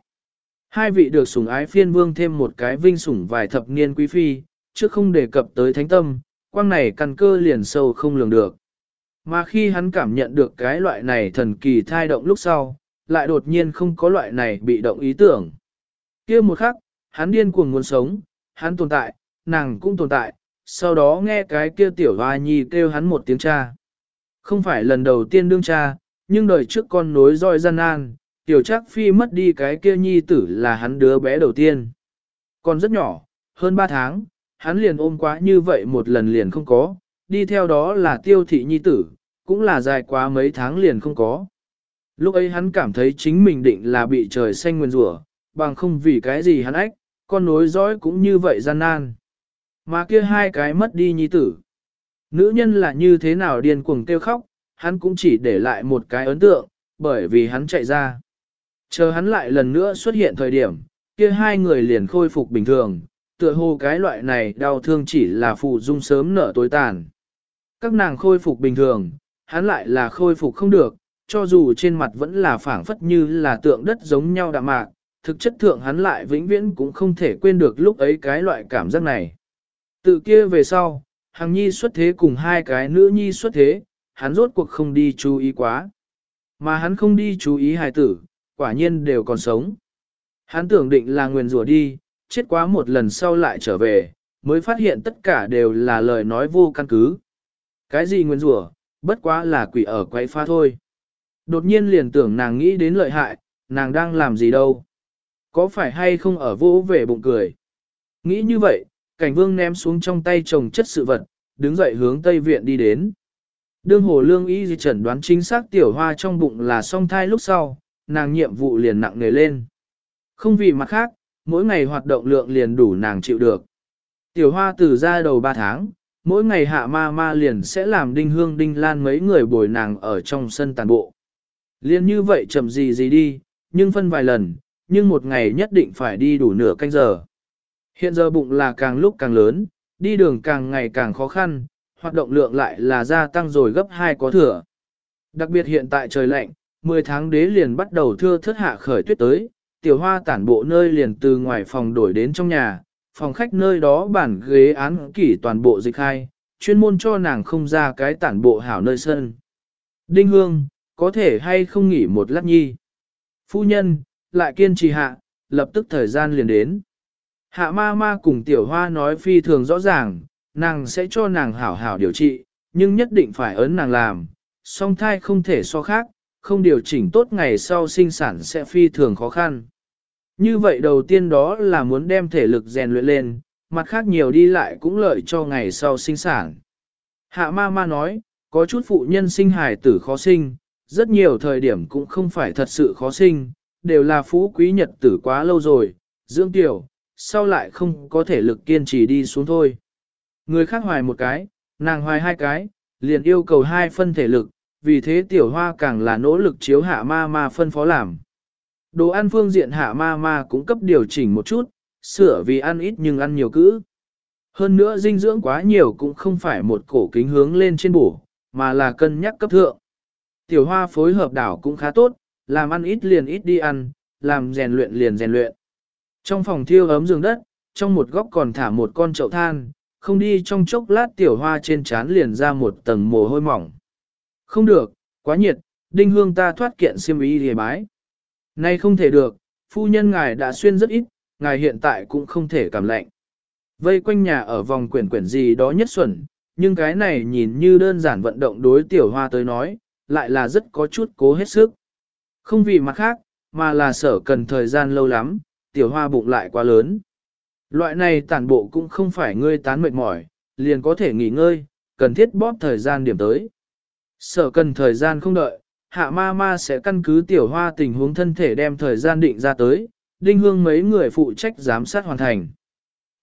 Hai vị được sủng ái phiên vương thêm một cái vinh sủng vài thập niên quý phi, chứ không đề cập tới thánh tâm, quang này căn cơ liền sâu không lường được. Mà khi hắn cảm nhận được cái loại này thần kỳ thai động lúc sau, lại đột nhiên không có loại này bị động ý tưởng. kia một khắc, hắn điên cuồng muốn sống, hắn tồn tại, nàng cũng tồn tại, sau đó nghe cái kia tiểu hoa nhi kêu hắn một tiếng cha. Không phải lần đầu tiên đương cha, nhưng đời trước con nối roi gian nan, tiểu chắc phi mất đi cái kia nhi tử là hắn đứa bé đầu tiên. Còn rất nhỏ, hơn 3 tháng, hắn liền ôm quá như vậy một lần liền không có, đi theo đó là tiêu thị nhi tử, cũng là dài quá mấy tháng liền không có. Lúc ấy hắn cảm thấy chính mình định là bị trời xanh nguyên rủa, bằng không vì cái gì hắn ách, con nối dõi cũng như vậy gian nan. Mà kia hai cái mất đi nhi tử. Nữ nhân là như thế nào điên cuồng kêu khóc, hắn cũng chỉ để lại một cái ấn tượng, bởi vì hắn chạy ra. Chờ hắn lại lần nữa xuất hiện thời điểm, kia hai người liền khôi phục bình thường, tựa hồ cái loại này đau thương chỉ là phụ dung sớm nở tối tàn. Các nàng khôi phục bình thường, hắn lại là khôi phục không được, cho dù trên mặt vẫn là phảng phất như là tượng đất giống nhau đạm mạc, thực chất thượng hắn lại vĩnh viễn cũng không thể quên được lúc ấy cái loại cảm giác này. từ kia về sau, hàng nhi xuất thế cùng hai cái nữ nhi xuất thế, hắn rốt cuộc không đi chú ý quá. Mà hắn không đi chú ý hài tử, quả nhiên đều còn sống. Hắn tưởng định là nguyền rủa đi, chết quá một lần sau lại trở về, mới phát hiện tất cả đều là lời nói vô căn cứ. Cái gì nguyền rủa, bất quá là quỷ ở quay pha thôi. Đột nhiên liền tưởng nàng nghĩ đến lợi hại, nàng đang làm gì đâu. Có phải hay không ở vô về bụng cười. Nghĩ như vậy, cảnh vương ném xuống trong tay chồng chất sự vật, đứng dậy hướng Tây Viện đi đến. Đương hồ lương y di chẩn đoán chính xác tiểu hoa trong bụng là song thai lúc sau, nàng nhiệm vụ liền nặng nề lên. Không vì mặt khác, mỗi ngày hoạt động lượng liền đủ nàng chịu được. Tiểu hoa từ ra đầu 3 tháng, mỗi ngày hạ ma ma liền sẽ làm đinh hương đinh lan mấy người bồi nàng ở trong sân tàn bộ. Liên như vậy chậm gì gì đi, nhưng phân vài lần, nhưng một ngày nhất định phải đi đủ nửa canh giờ. Hiện giờ bụng là càng lúc càng lớn, đi đường càng ngày càng khó khăn, hoạt động lượng lại là gia tăng rồi gấp hai có thừa. Đặc biệt hiện tại trời lạnh, 10 tháng đế liền bắt đầu thưa thất hạ khởi tuyết tới, tiểu hoa tản bộ nơi liền từ ngoài phòng đổi đến trong nhà, phòng khách nơi đó bản ghế án kỷ toàn bộ dịch hai, chuyên môn cho nàng không ra cái tản bộ hảo nơi sân. Đinh Hương, có thể hay không nghỉ một lát nhi. Phu nhân, lại kiên trì hạ, lập tức thời gian liền đến. Hạ ma ma cùng tiểu hoa nói phi thường rõ ràng, nàng sẽ cho nàng hảo hảo điều trị, nhưng nhất định phải ấn nàng làm, song thai không thể so khác, không điều chỉnh tốt ngày sau sinh sản sẽ phi thường khó khăn. Như vậy đầu tiên đó là muốn đem thể lực rèn luyện lên, mặt khác nhiều đi lại cũng lợi cho ngày sau sinh sản. Hạ ma ma nói, có chút phụ nhân sinh hài tử khó sinh, rất nhiều thời điểm cũng không phải thật sự khó sinh, đều là phú quý nhật tử quá lâu rồi, dưỡng tiểu, sau lại không có thể lực kiên trì đi xuống thôi. Người khác hoài một cái, nàng hoài hai cái, liền yêu cầu hai phân thể lực, vì thế tiểu hoa càng là nỗ lực chiếu hạ ma ma phân phó làm. Đồ ăn phương diện hạ ma ma cũng cấp điều chỉnh một chút, sửa vì ăn ít nhưng ăn nhiều cữ. Hơn nữa dinh dưỡng quá nhiều cũng không phải một cổ kính hướng lên trên bổ, mà là cân nhắc cấp thượng. Tiểu hoa phối hợp đảo cũng khá tốt, làm ăn ít liền ít đi ăn, làm rèn luyện liền rèn luyện. Trong phòng thiêu ấm giường đất, trong một góc còn thả một con chậu than, không đi trong chốc lát tiểu hoa trên trán liền ra một tầng mồ hôi mỏng. Không được, quá nhiệt, đinh hương ta thoát kiện xiêm y hề bái. Nay không thể được, phu nhân ngài đã xuyên rất ít, ngài hiện tại cũng không thể cảm lạnh. Vây quanh nhà ở vòng quyển quyển gì đó nhất xuẩn, nhưng cái này nhìn như đơn giản vận động đối tiểu hoa tới nói, lại là rất có chút cố hết sức. Không vì mặt khác, mà là sở cần thời gian lâu lắm, tiểu hoa bụng lại quá lớn. Loại này tản bộ cũng không phải ngươi tán mệt mỏi, liền có thể nghỉ ngơi, cần thiết bóp thời gian điểm tới. Sở cần thời gian không đợi, hạ ma ma sẽ căn cứ tiểu hoa tình huống thân thể đem thời gian định ra tới, đinh hương mấy người phụ trách giám sát hoàn thành.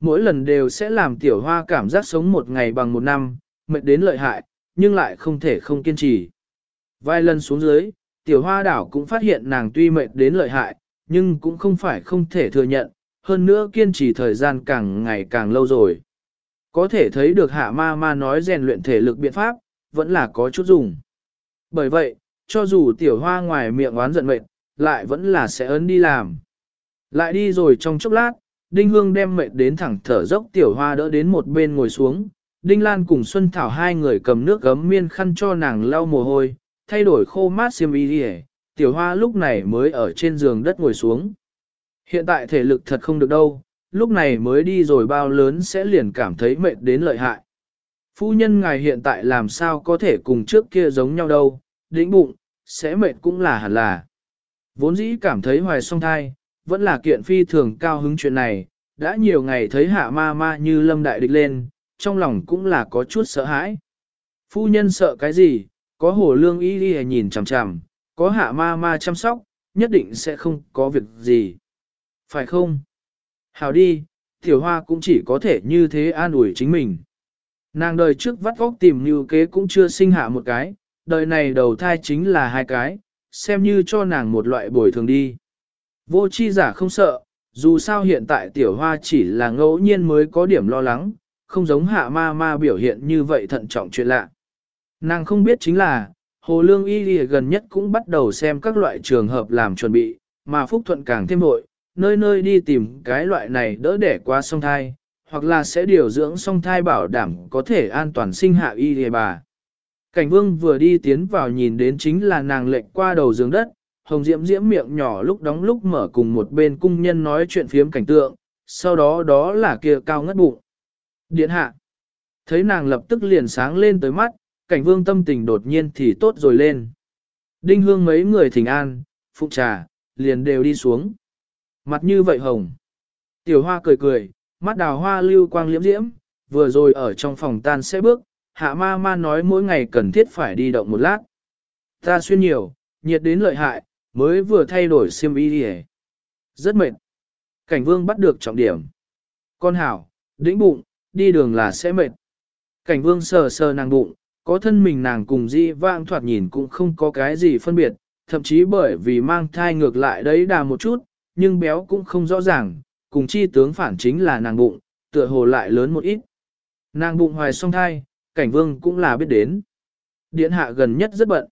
Mỗi lần đều sẽ làm tiểu hoa cảm giác sống một ngày bằng một năm, mệt đến lợi hại, nhưng lại không thể không kiên trì. Vài lần xuống dưới, tiểu hoa đảo cũng phát hiện nàng tuy mệt đến lợi hại, nhưng cũng không phải không thể thừa nhận, hơn nữa kiên trì thời gian càng ngày càng lâu rồi. Có thể thấy được hạ ma ma nói rèn luyện thể lực biện pháp, vẫn là có chút dùng. Bởi vậy, cho dù tiểu hoa ngoài miệng oán giận mệt, lại vẫn là sẽ ấn đi làm. Lại đi rồi trong chốc lát, Đinh Hương đem mệt đến thẳng thở dốc tiểu hoa đỡ đến một bên ngồi xuống. Đinh Lan cùng Xuân Thảo hai người cầm nước gấm miên khăn cho nàng lau mồ hôi, thay đổi khô mát xiêm y tiểu hoa lúc này mới ở trên giường đất ngồi xuống. Hiện tại thể lực thật không được đâu, lúc này mới đi rồi bao lớn sẽ liền cảm thấy mệt đến lợi hại. Phu nhân ngài hiện tại làm sao có thể cùng trước kia giống nhau đâu, đĩnh bụng, sẽ mệt cũng là hẳn là. Vốn dĩ cảm thấy hoài song thai, vẫn là kiện phi thường cao hứng chuyện này, đã nhiều ngày thấy hạ ma ma như lâm đại địch lên, trong lòng cũng là có chút sợ hãi. Phu nhân sợ cái gì, có hồ lương y đi nhìn chằm chằm, có hạ ma ma chăm sóc, nhất định sẽ không có việc gì. Phải không? Hào đi, tiểu hoa cũng chỉ có thể như thế an ủi chính mình. Nàng đời trước vắt vóc tìm như kế cũng chưa sinh hạ một cái, đời này đầu thai chính là hai cái, xem như cho nàng một loại bồi thường đi. Vô chi giả không sợ, dù sao hiện tại tiểu hoa chỉ là ngẫu nhiên mới có điểm lo lắng, không giống hạ ma ma biểu hiện như vậy thận trọng chuyện lạ. Nàng không biết chính là, Hồ Lương Y Lì gần nhất cũng bắt đầu xem các loại trường hợp làm chuẩn bị, mà Phúc Thuận càng thêm hội, nơi nơi đi tìm cái loại này đỡ đẻ qua song thai, hoặc là sẽ điều dưỡng song thai bảo đảm có thể an toàn sinh hạ y lìa bà. Cảnh vương vừa đi tiến vào nhìn đến chính là nàng lệnh qua đầu giường đất, hồng diễm diễm miệng nhỏ lúc đóng lúc mở cùng một bên cung nhân nói chuyện phiếm cảnh tượng, sau đó đó là kia cao ngất bụng. Điện hạ. Thấy nàng lập tức liền sáng lên tới mắt, cảnh vương tâm tình đột nhiên thì tốt rồi lên. Đinh hương mấy người thỉnh an, phụ trà, liền đều đi xuống. Mặt như vậy hồng. Tiểu hoa cười cười, mắt đào hoa lưu quang liễm diễm, vừa rồi ở trong phòng tan sẽ bước, hạ ma ma nói mỗi ngày cần thiết phải đi động một lát. Ta xuyên nhiều, nhiệt đến lợi hại, mới vừa thay đổi xiêm y đi Rất mệt. Cảnh vương bắt được trọng điểm. Con hảo, đĩnh bụng, đi đường là sẽ mệt. Cảnh vương sờ sờ nàng bụng, có thân mình nàng cùng di vang thoạt nhìn cũng không có cái gì phân biệt, thậm chí bởi vì mang thai ngược lại đấy đà một chút, nhưng béo cũng không rõ ràng, cùng chi tướng phản chính là nàng bụng, tựa hồ lại lớn một ít. Nàng bụng hoài song thai, cảnh vương cũng là biết đến. Điện hạ gần nhất rất bận.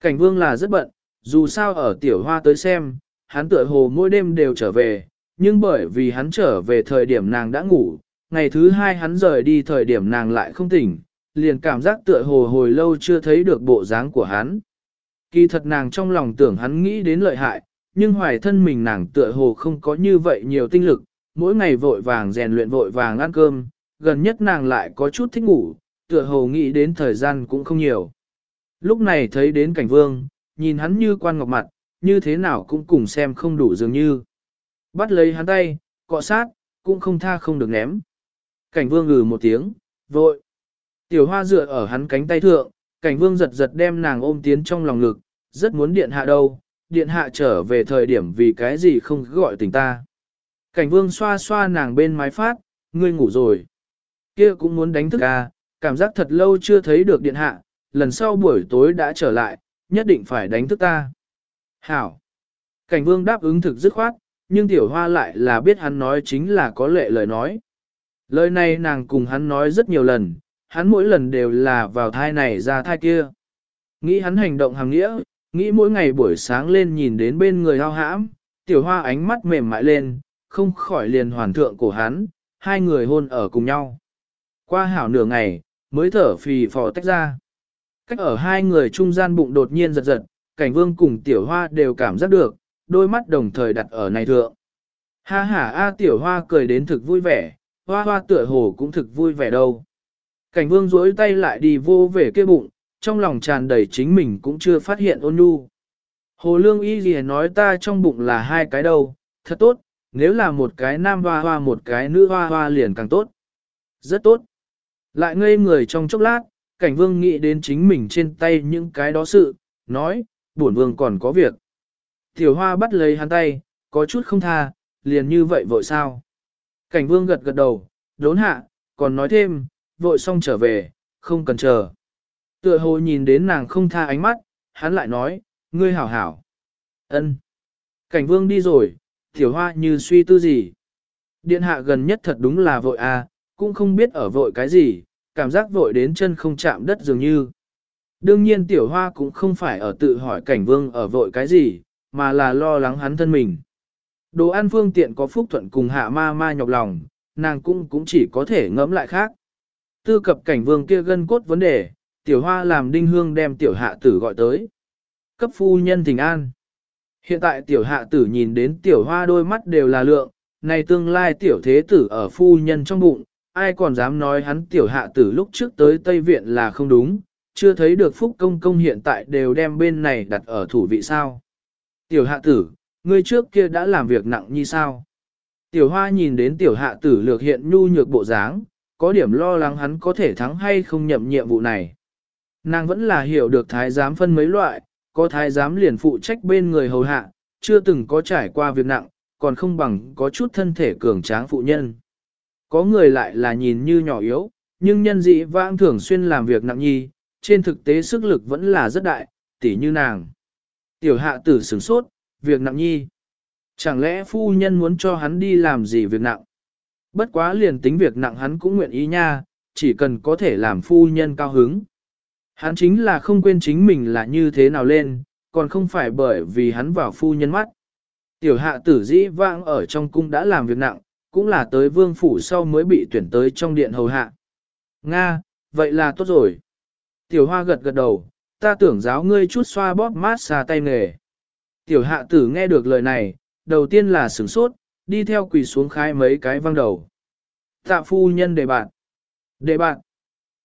Cảnh vương là rất bận, dù sao ở tiểu hoa tới xem, hắn tựa hồ mỗi đêm đều trở về, nhưng bởi vì hắn trở về thời điểm nàng đã ngủ, ngày thứ hai hắn rời đi thời điểm nàng lại không tỉnh, liền cảm giác tựa hồ hồi lâu chưa thấy được bộ dáng của hắn. Kỳ thật nàng trong lòng tưởng hắn nghĩ đến lợi hại, nhưng hoài thân mình nàng tựa hồ không có như vậy nhiều tinh lực, mỗi ngày vội vàng rèn luyện vội vàng ăn cơm, gần nhất nàng lại có chút thích ngủ, tựa hồ nghĩ đến thời gian cũng không nhiều. Lúc này thấy đến cảnh vương, nhìn hắn như quan ngọc mặt, như thế nào cũng cùng xem không đủ dường như. Bắt lấy hắn tay, cọ sát, cũng không tha không được ném. Cảnh vương ngừ một tiếng, vội. Tiểu hoa dựa ở hắn cánh tay thượng, cảnh vương giật giật đem nàng ôm tiến trong lòng ngực, rất muốn điện hạ đâu, điện hạ trở về thời điểm vì cái gì không gọi tình ta. Cảnh vương xoa xoa nàng bên mái phát, ngươi ngủ rồi. Kia cũng muốn đánh thức à, cảm giác thật lâu chưa thấy được điện hạ, lần sau buổi tối đã trở lại, nhất định phải đánh thức ta. Hảo. Cảnh vương đáp ứng thực dứt khoát, nhưng tiểu hoa lại là biết hắn nói chính là có lệ lời nói. Lời này nàng cùng hắn nói rất nhiều lần, hắn mỗi lần đều là vào thai này ra thai kia. Nghĩ hắn hành động hàng nghĩa, nghĩ mỗi ngày buổi sáng lên nhìn đến bên người hao hãm, tiểu hoa ánh mắt mềm mại lên, không khỏi liền hoàn thượng của hắn, hai người hôn ở cùng nhau. Qua hảo nửa ngày, mới thở phì phò tách ra. Cách ở hai người trung gian bụng đột nhiên giật giật, cảnh vương cùng tiểu hoa đều cảm giác được, đôi mắt đồng thời đặt ở này thượng. Ha ha a tiểu hoa cười đến thực vui vẻ, hoa hoa tựa hồ cũng thực vui vẻ đâu. Cảnh vương duỗi tay lại đi vô về kia bụng, trong lòng tràn đầy chính mình cũng chưa phát hiện ôn nhu. Hồ lương y gì nói ta trong bụng là hai cái đâu, thật tốt, nếu là một cái nam hoa hoa một cái nữ hoa hoa liền càng tốt. Rất tốt. Lại ngây người trong chốc lát, cảnh vương nghĩ đến chính mình trên tay những cái đó sự, nói, bổn vương còn có việc. Tiểu hoa bắt lấy hắn tay, có chút không tha, liền như vậy vội sao. Cảnh vương gật gật đầu, đốn hạ, còn nói thêm, vội xong trở về, không cần chờ. Tựa hồ nhìn đến nàng không tha ánh mắt, hắn lại nói, ngươi hảo hảo. ân. Cảnh vương đi rồi, tiểu hoa như suy tư gì. Điện hạ gần nhất thật đúng là vội à, cũng không biết ở vội cái gì, cảm giác vội đến chân không chạm đất dường như. Đương nhiên tiểu hoa cũng không phải ở tự hỏi cảnh vương ở vội cái gì, mà là lo lắng hắn thân mình. Đồ ăn phương tiện có phúc thuận cùng hạ ma ma nhọc lòng, nàng cũng cũng chỉ có thể ngẫm lại khác. Tư cập cảnh vương kia gân cốt vấn đề, tiểu hoa làm đinh hương đem tiểu hạ tử gọi tới. Cấp phu nhân thỉnh an. Hiện tại tiểu hạ tử nhìn đến tiểu hoa đôi mắt đều là lượng, này tương lai tiểu thế tử ở phu nhân trong bụng, ai còn dám nói hắn tiểu hạ tử lúc trước tới Tây Viện là không đúng, chưa thấy được phúc công công hiện tại đều đem bên này đặt ở thủ vị sao. Tiểu hạ tử, ngươi trước kia đã làm việc nặng như sao? Tiểu hoa nhìn đến tiểu hạ tử lược hiện nhu nhược bộ dáng, có điểm lo lắng hắn có thể thắng hay không nhậm nhiệm vụ này. Nàng vẫn là hiểu được thái giám phân mấy loại, có thái giám liền phụ trách bên người hầu hạ, chưa từng có trải qua việc nặng, còn không bằng có chút thân thể cường tráng phụ nhân. Có người lại là nhìn như nhỏ yếu, nhưng nhân dị vãng thường xuyên làm việc nặng nhi, trên thực tế sức lực vẫn là rất đại, tỉ như nàng. Tiểu hạ tử sửng sốt, việc nặng nhi. Chẳng lẽ phu nhân muốn cho hắn đi làm gì việc nặng? Bất quá liền tính việc nặng hắn cũng nguyện ý nha, chỉ cần có thể làm phu nhân cao hứng. Hắn chính là không quên chính mình là như thế nào lên, còn không phải bởi vì hắn vào phu nhân mắt. Tiểu hạ tử dĩ vãng ở trong cung đã làm việc nặng, cũng là tới vương phủ sau mới bị tuyển tới trong điện hầu hạ. Nga, vậy là tốt rồi. Tiểu hoa gật gật đầu, ta tưởng giáo ngươi chút xoa bóp mát xa tay nghề. Tiểu hạ tử nghe được lời này, đầu tiên là sửng sốt, đi theo quỳ xuống khai mấy cái văng đầu. Tạ phu nhân đề bạn. Đề bạn.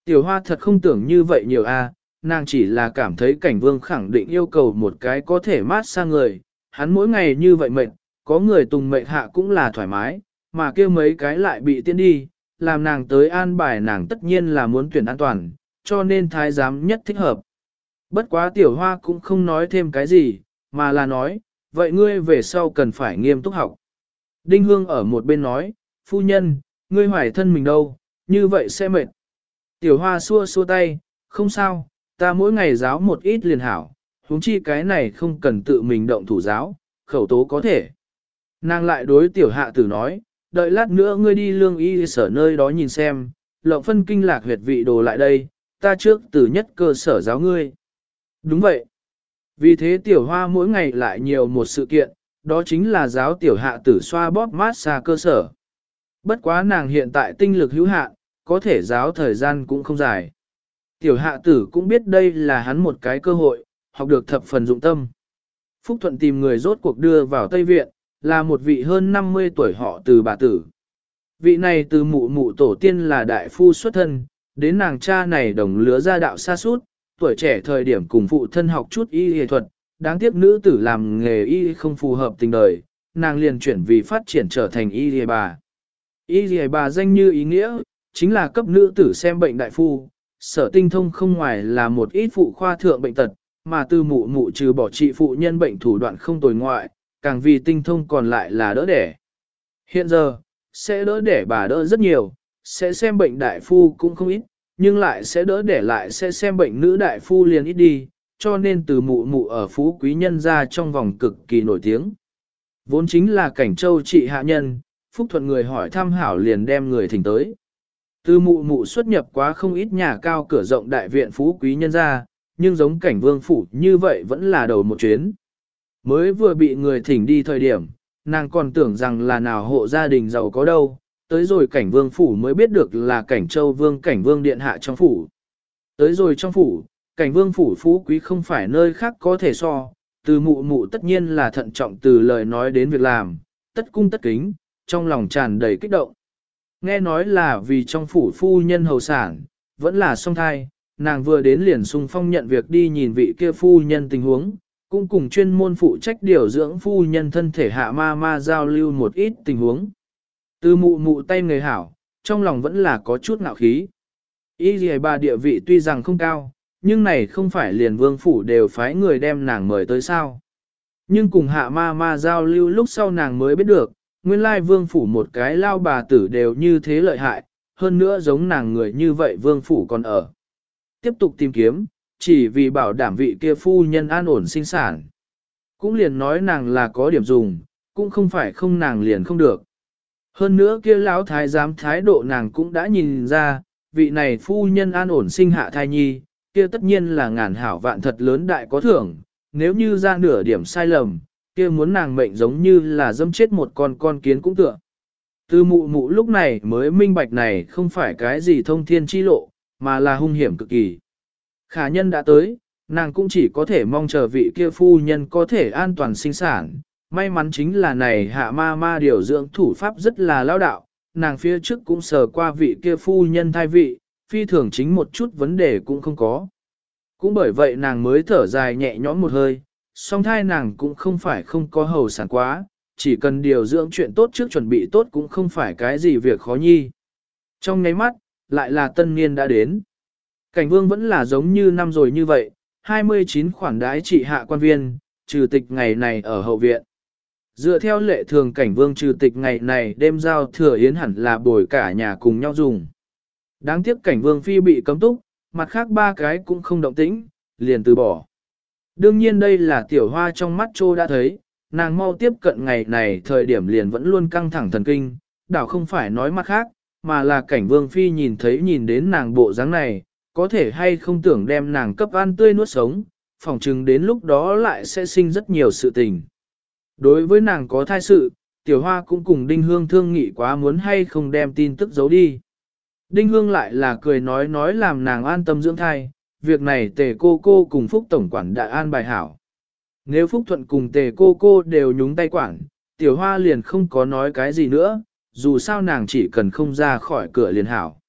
Tiểu hoa thật không tưởng như vậy nhiều a, nàng chỉ là cảm thấy cảnh vương khẳng định yêu cầu một cái có thể mát xa người, hắn mỗi ngày như vậy mệt, có người tùng mệnh hạ cũng là thoải mái, mà kia mấy cái lại bị tiến đi, làm nàng tới an bài nàng tất nhiên là muốn tuyển an toàn, cho nên thái giám nhất thích hợp. Bất quá tiểu hoa cũng không nói thêm cái gì, mà là nói, vậy ngươi về sau cần phải nghiêm túc học. Đinh Hương ở một bên nói, phu nhân, ngươi hoài thân mình đâu, như vậy sẽ mệt. Tiểu hoa xua xua tay, không sao, ta mỗi ngày giáo một ít liền hảo, huống chi cái này không cần tự mình động thủ giáo, khẩu tố có thể. Nàng lại đối tiểu hạ tử nói, đợi lát nữa ngươi đi lương y sở nơi đó nhìn xem, lộng phân kinh lạc huyệt vị đồ lại đây, ta trước từ nhất cơ sở giáo ngươi. Đúng vậy. Vì thế tiểu hoa mỗi ngày lại nhiều một sự kiện, đó chính là giáo tiểu hạ tử xoa bóp mát xa cơ sở. Bất quá nàng hiện tại tinh lực hữu hạn, có thể giáo thời gian cũng không dài. Tiểu hạ tử cũng biết đây là hắn một cái cơ hội, học được thập phần dụng tâm. Phúc Thuận tìm người rốt cuộc đưa vào Tây Viện, là một vị hơn 50 tuổi họ từ bà tử. Vị này từ mụ mụ tổ tiên là đại phu xuất thân, đến nàng cha này đồng lứa gia đạo xa suốt, tuổi trẻ thời điểm cùng phụ thân học chút y y thuật, đáng tiếc nữ tử làm nghề y không phù hợp tình đời, nàng liền chuyển vì phát triển trở thành y y bà. Y y bà danh như ý nghĩa, chính là cấp nữ tử xem bệnh đại phu, sở tinh thông không ngoài là một ít phụ khoa thượng bệnh tật, mà từ mụ mụ trừ bỏ trị phụ nhân bệnh thủ đoạn không tồi ngoại, càng vì tinh thông còn lại là đỡ đẻ. Hiện giờ, sẽ đỡ đẻ bà đỡ rất nhiều, sẽ xem bệnh đại phu cũng không ít, nhưng lại sẽ đỡ đẻ lại sẽ xem bệnh nữ đại phu liền ít đi, cho nên từ mụ mụ ở phú quý nhân ra trong vòng cực kỳ nổi tiếng. Vốn chính là cảnh châu trị hạ nhân, Phúc Thuận người hỏi thăm hảo liền đem người thỉnh tới. Từ mụ mụ xuất nhập quá không ít nhà cao cửa rộng đại viện phú quý nhân ra, nhưng giống cảnh vương phủ như vậy vẫn là đầu một chuyến. Mới vừa bị người thỉnh đi thời điểm, nàng còn tưởng rằng là nào hộ gia đình giàu có đâu, tới rồi cảnh vương phủ mới biết được là cảnh châu vương cảnh vương điện hạ trong phủ. Tới rồi trong phủ, cảnh vương phủ phú quý không phải nơi khác có thể so, từ mụ mụ tất nhiên là thận trọng từ lời nói đến việc làm, tất cung tất kính, trong lòng tràn đầy kích động. Nghe nói là vì trong phủ phu nhân hầu sản, vẫn là song thai, nàng vừa đến liền sung phong nhận việc đi nhìn vị kia phu nhân tình huống, cũng cùng chuyên môn phụ trách điều dưỡng phu nhân thân thể hạ ma ma giao lưu một ít tình huống. Từ mụ mụ tay người hảo, trong lòng vẫn là có chút ngạo khí. Y dì bà địa vị tuy rằng không cao, nhưng này không phải liền vương phủ đều phái người đem nàng mời tới sao. Nhưng cùng hạ ma ma giao lưu lúc sau nàng mới biết được, nguyên lai vương phủ một cái lao bà tử đều như thế lợi hại, hơn nữa giống nàng người như vậy vương phủ còn ở. Tiếp tục tìm kiếm, chỉ vì bảo đảm vị kia phu nhân an ổn sinh sản. Cũng liền nói nàng là có điểm dùng, cũng không phải không nàng liền không được. Hơn nữa kia lão thái giám thái độ nàng cũng đã nhìn ra, vị này phu nhân an ổn sinh hạ thai nhi, kia tất nhiên là ngàn hảo vạn thật lớn đại có thưởng, nếu như ra nửa điểm sai lầm, kia muốn nàng mệnh giống như là dâm chết một con con kiến cũng tựa. Từ mụ mụ lúc này mới minh bạch này không phải cái gì thông thiên chi lộ, mà là hung hiểm cực kỳ. Khả nhân đã tới, nàng cũng chỉ có thể mong chờ vị kia phu nhân có thể an toàn sinh sản. May mắn chính là này hạ ma ma điều dưỡng thủ pháp rất là lao đạo, nàng phía trước cũng sờ qua vị kia phu nhân thai vị, phi thường chính một chút vấn đề cũng không có. Cũng bởi vậy nàng mới thở dài nhẹ nhõm một hơi, song thai nàng cũng không phải không có hầu sản quá, chỉ cần điều dưỡng chuyện tốt trước chuẩn bị tốt cũng không phải cái gì việc khó nhi. Trong ngáy mắt, lại là tân niên đã đến. Cảnh vương vẫn là giống như năm rồi như vậy, 29 khoản đái trị hạ quan viên, trừ tịch ngày này ở hậu viện. Dựa theo lệ thường cảnh vương trừ tịch ngày này đêm giao thừa yến hẳn là bồi cả nhà cùng nhau dùng. Đáng tiếc cảnh vương phi bị cấm túc, mặt khác ba cái cũng không động tĩnh, liền từ bỏ. Đương nhiên đây là tiểu hoa trong mắt trô đã thấy, nàng mau tiếp cận ngày này thời điểm liền vẫn luôn căng thẳng thần kinh, đảo không phải nói mặt khác, mà là cảnh vương phi nhìn thấy nhìn đến nàng bộ dáng này, có thể hay không tưởng đem nàng cấp ăn tươi nuốt sống, phòng chừng đến lúc đó lại sẽ sinh rất nhiều sự tình. Đối với nàng có thai sự, tiểu hoa cũng cùng đinh hương thương nghị quá muốn hay không đem tin tức giấu đi. Đinh hương lại là cười nói nói làm nàng an tâm dưỡng thai, việc này tề cô cô cùng Phúc Tổng quản đã an bài hảo. Nếu Phúc Thuận cùng tề cô cô đều nhúng tay quản, tiểu hoa liền không có nói cái gì nữa, dù sao nàng chỉ cần không ra khỏi cửa liền hảo.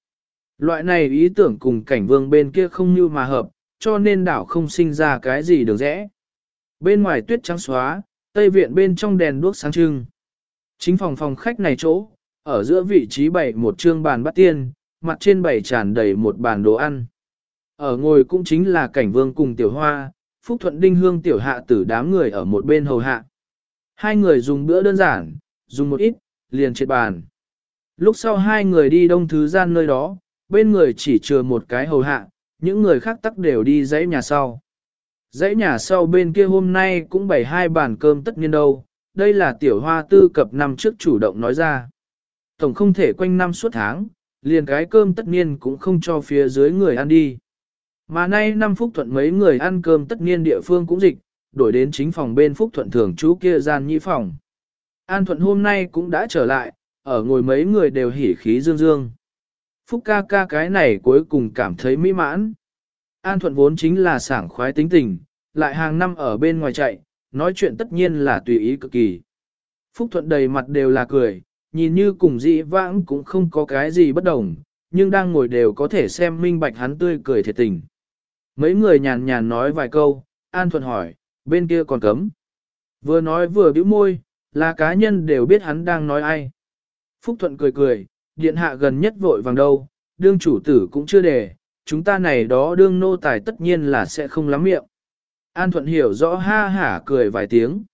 Loại này ý tưởng cùng cảnh vương bên kia không như mà hợp, cho nên đảo không sinh ra cái gì được rẽ. Bên ngoài tuyết trắng xóa, tây viện bên trong đèn đuốc sáng trưng. Chính phòng phòng khách này chỗ, ở giữa vị trí bày một trương bàn bát tiên, mặt trên bày tràn đầy một bàn đồ ăn. Ở ngồi cũng chính là cảnh vương cùng tiểu hoa, phúc thuận đinh hương tiểu hạ tử đám người ở một bên hầu hạ. Hai người dùng bữa đơn giản, dùng một ít, liền triệt bàn. Lúc sau hai người đi đông thứ gian nơi đó, bên người chỉ chừa một cái hầu hạ, những người khác tắc đều đi dãy nhà sau. Dãy nhà sau bên kia hôm nay cũng bày hai bàn cơm tất nhiên đâu, đây là tiểu hoa tư cập năm trước chủ động nói ra. Tổng không thể quanh năm suốt tháng, liền cái cơm tất nhiên cũng không cho phía dưới người ăn đi. Mà nay năm phúc thuận mấy người ăn cơm tất nhiên địa phương cũng dịch, đổi đến chính phòng bên phúc thuận thường chú kia gian nhĩ phòng. An thuận hôm nay cũng đã trở lại, ở ngồi mấy người đều hỉ khí dương dương. Phúc ca ca cái này cuối cùng cảm thấy mỹ mãn. An thuận vốn chính là sảng khoái tính tình, lại hàng năm ở bên ngoài chạy, nói chuyện tất nhiên là tùy ý cực kỳ. Phúc thuận đầy mặt đều là cười, nhìn như cùng dị vãng cũng không có cái gì bất đồng, nhưng đang ngồi đều có thể xem minh bạch hắn tươi cười thiệt tình. Mấy người nhàn nhàn nói vài câu, An Thuận hỏi, bên kia còn cấm. Vừa nói vừa bĩu môi, là cá nhân đều biết hắn đang nói ai. Phúc Thuận cười cười, điện hạ gần nhất vội vàng đâu, đương chủ tử cũng chưa để, chúng ta này đó đương nô tài tất nhiên là sẽ không lắm miệng. An Thuận hiểu rõ ha hả cười vài tiếng.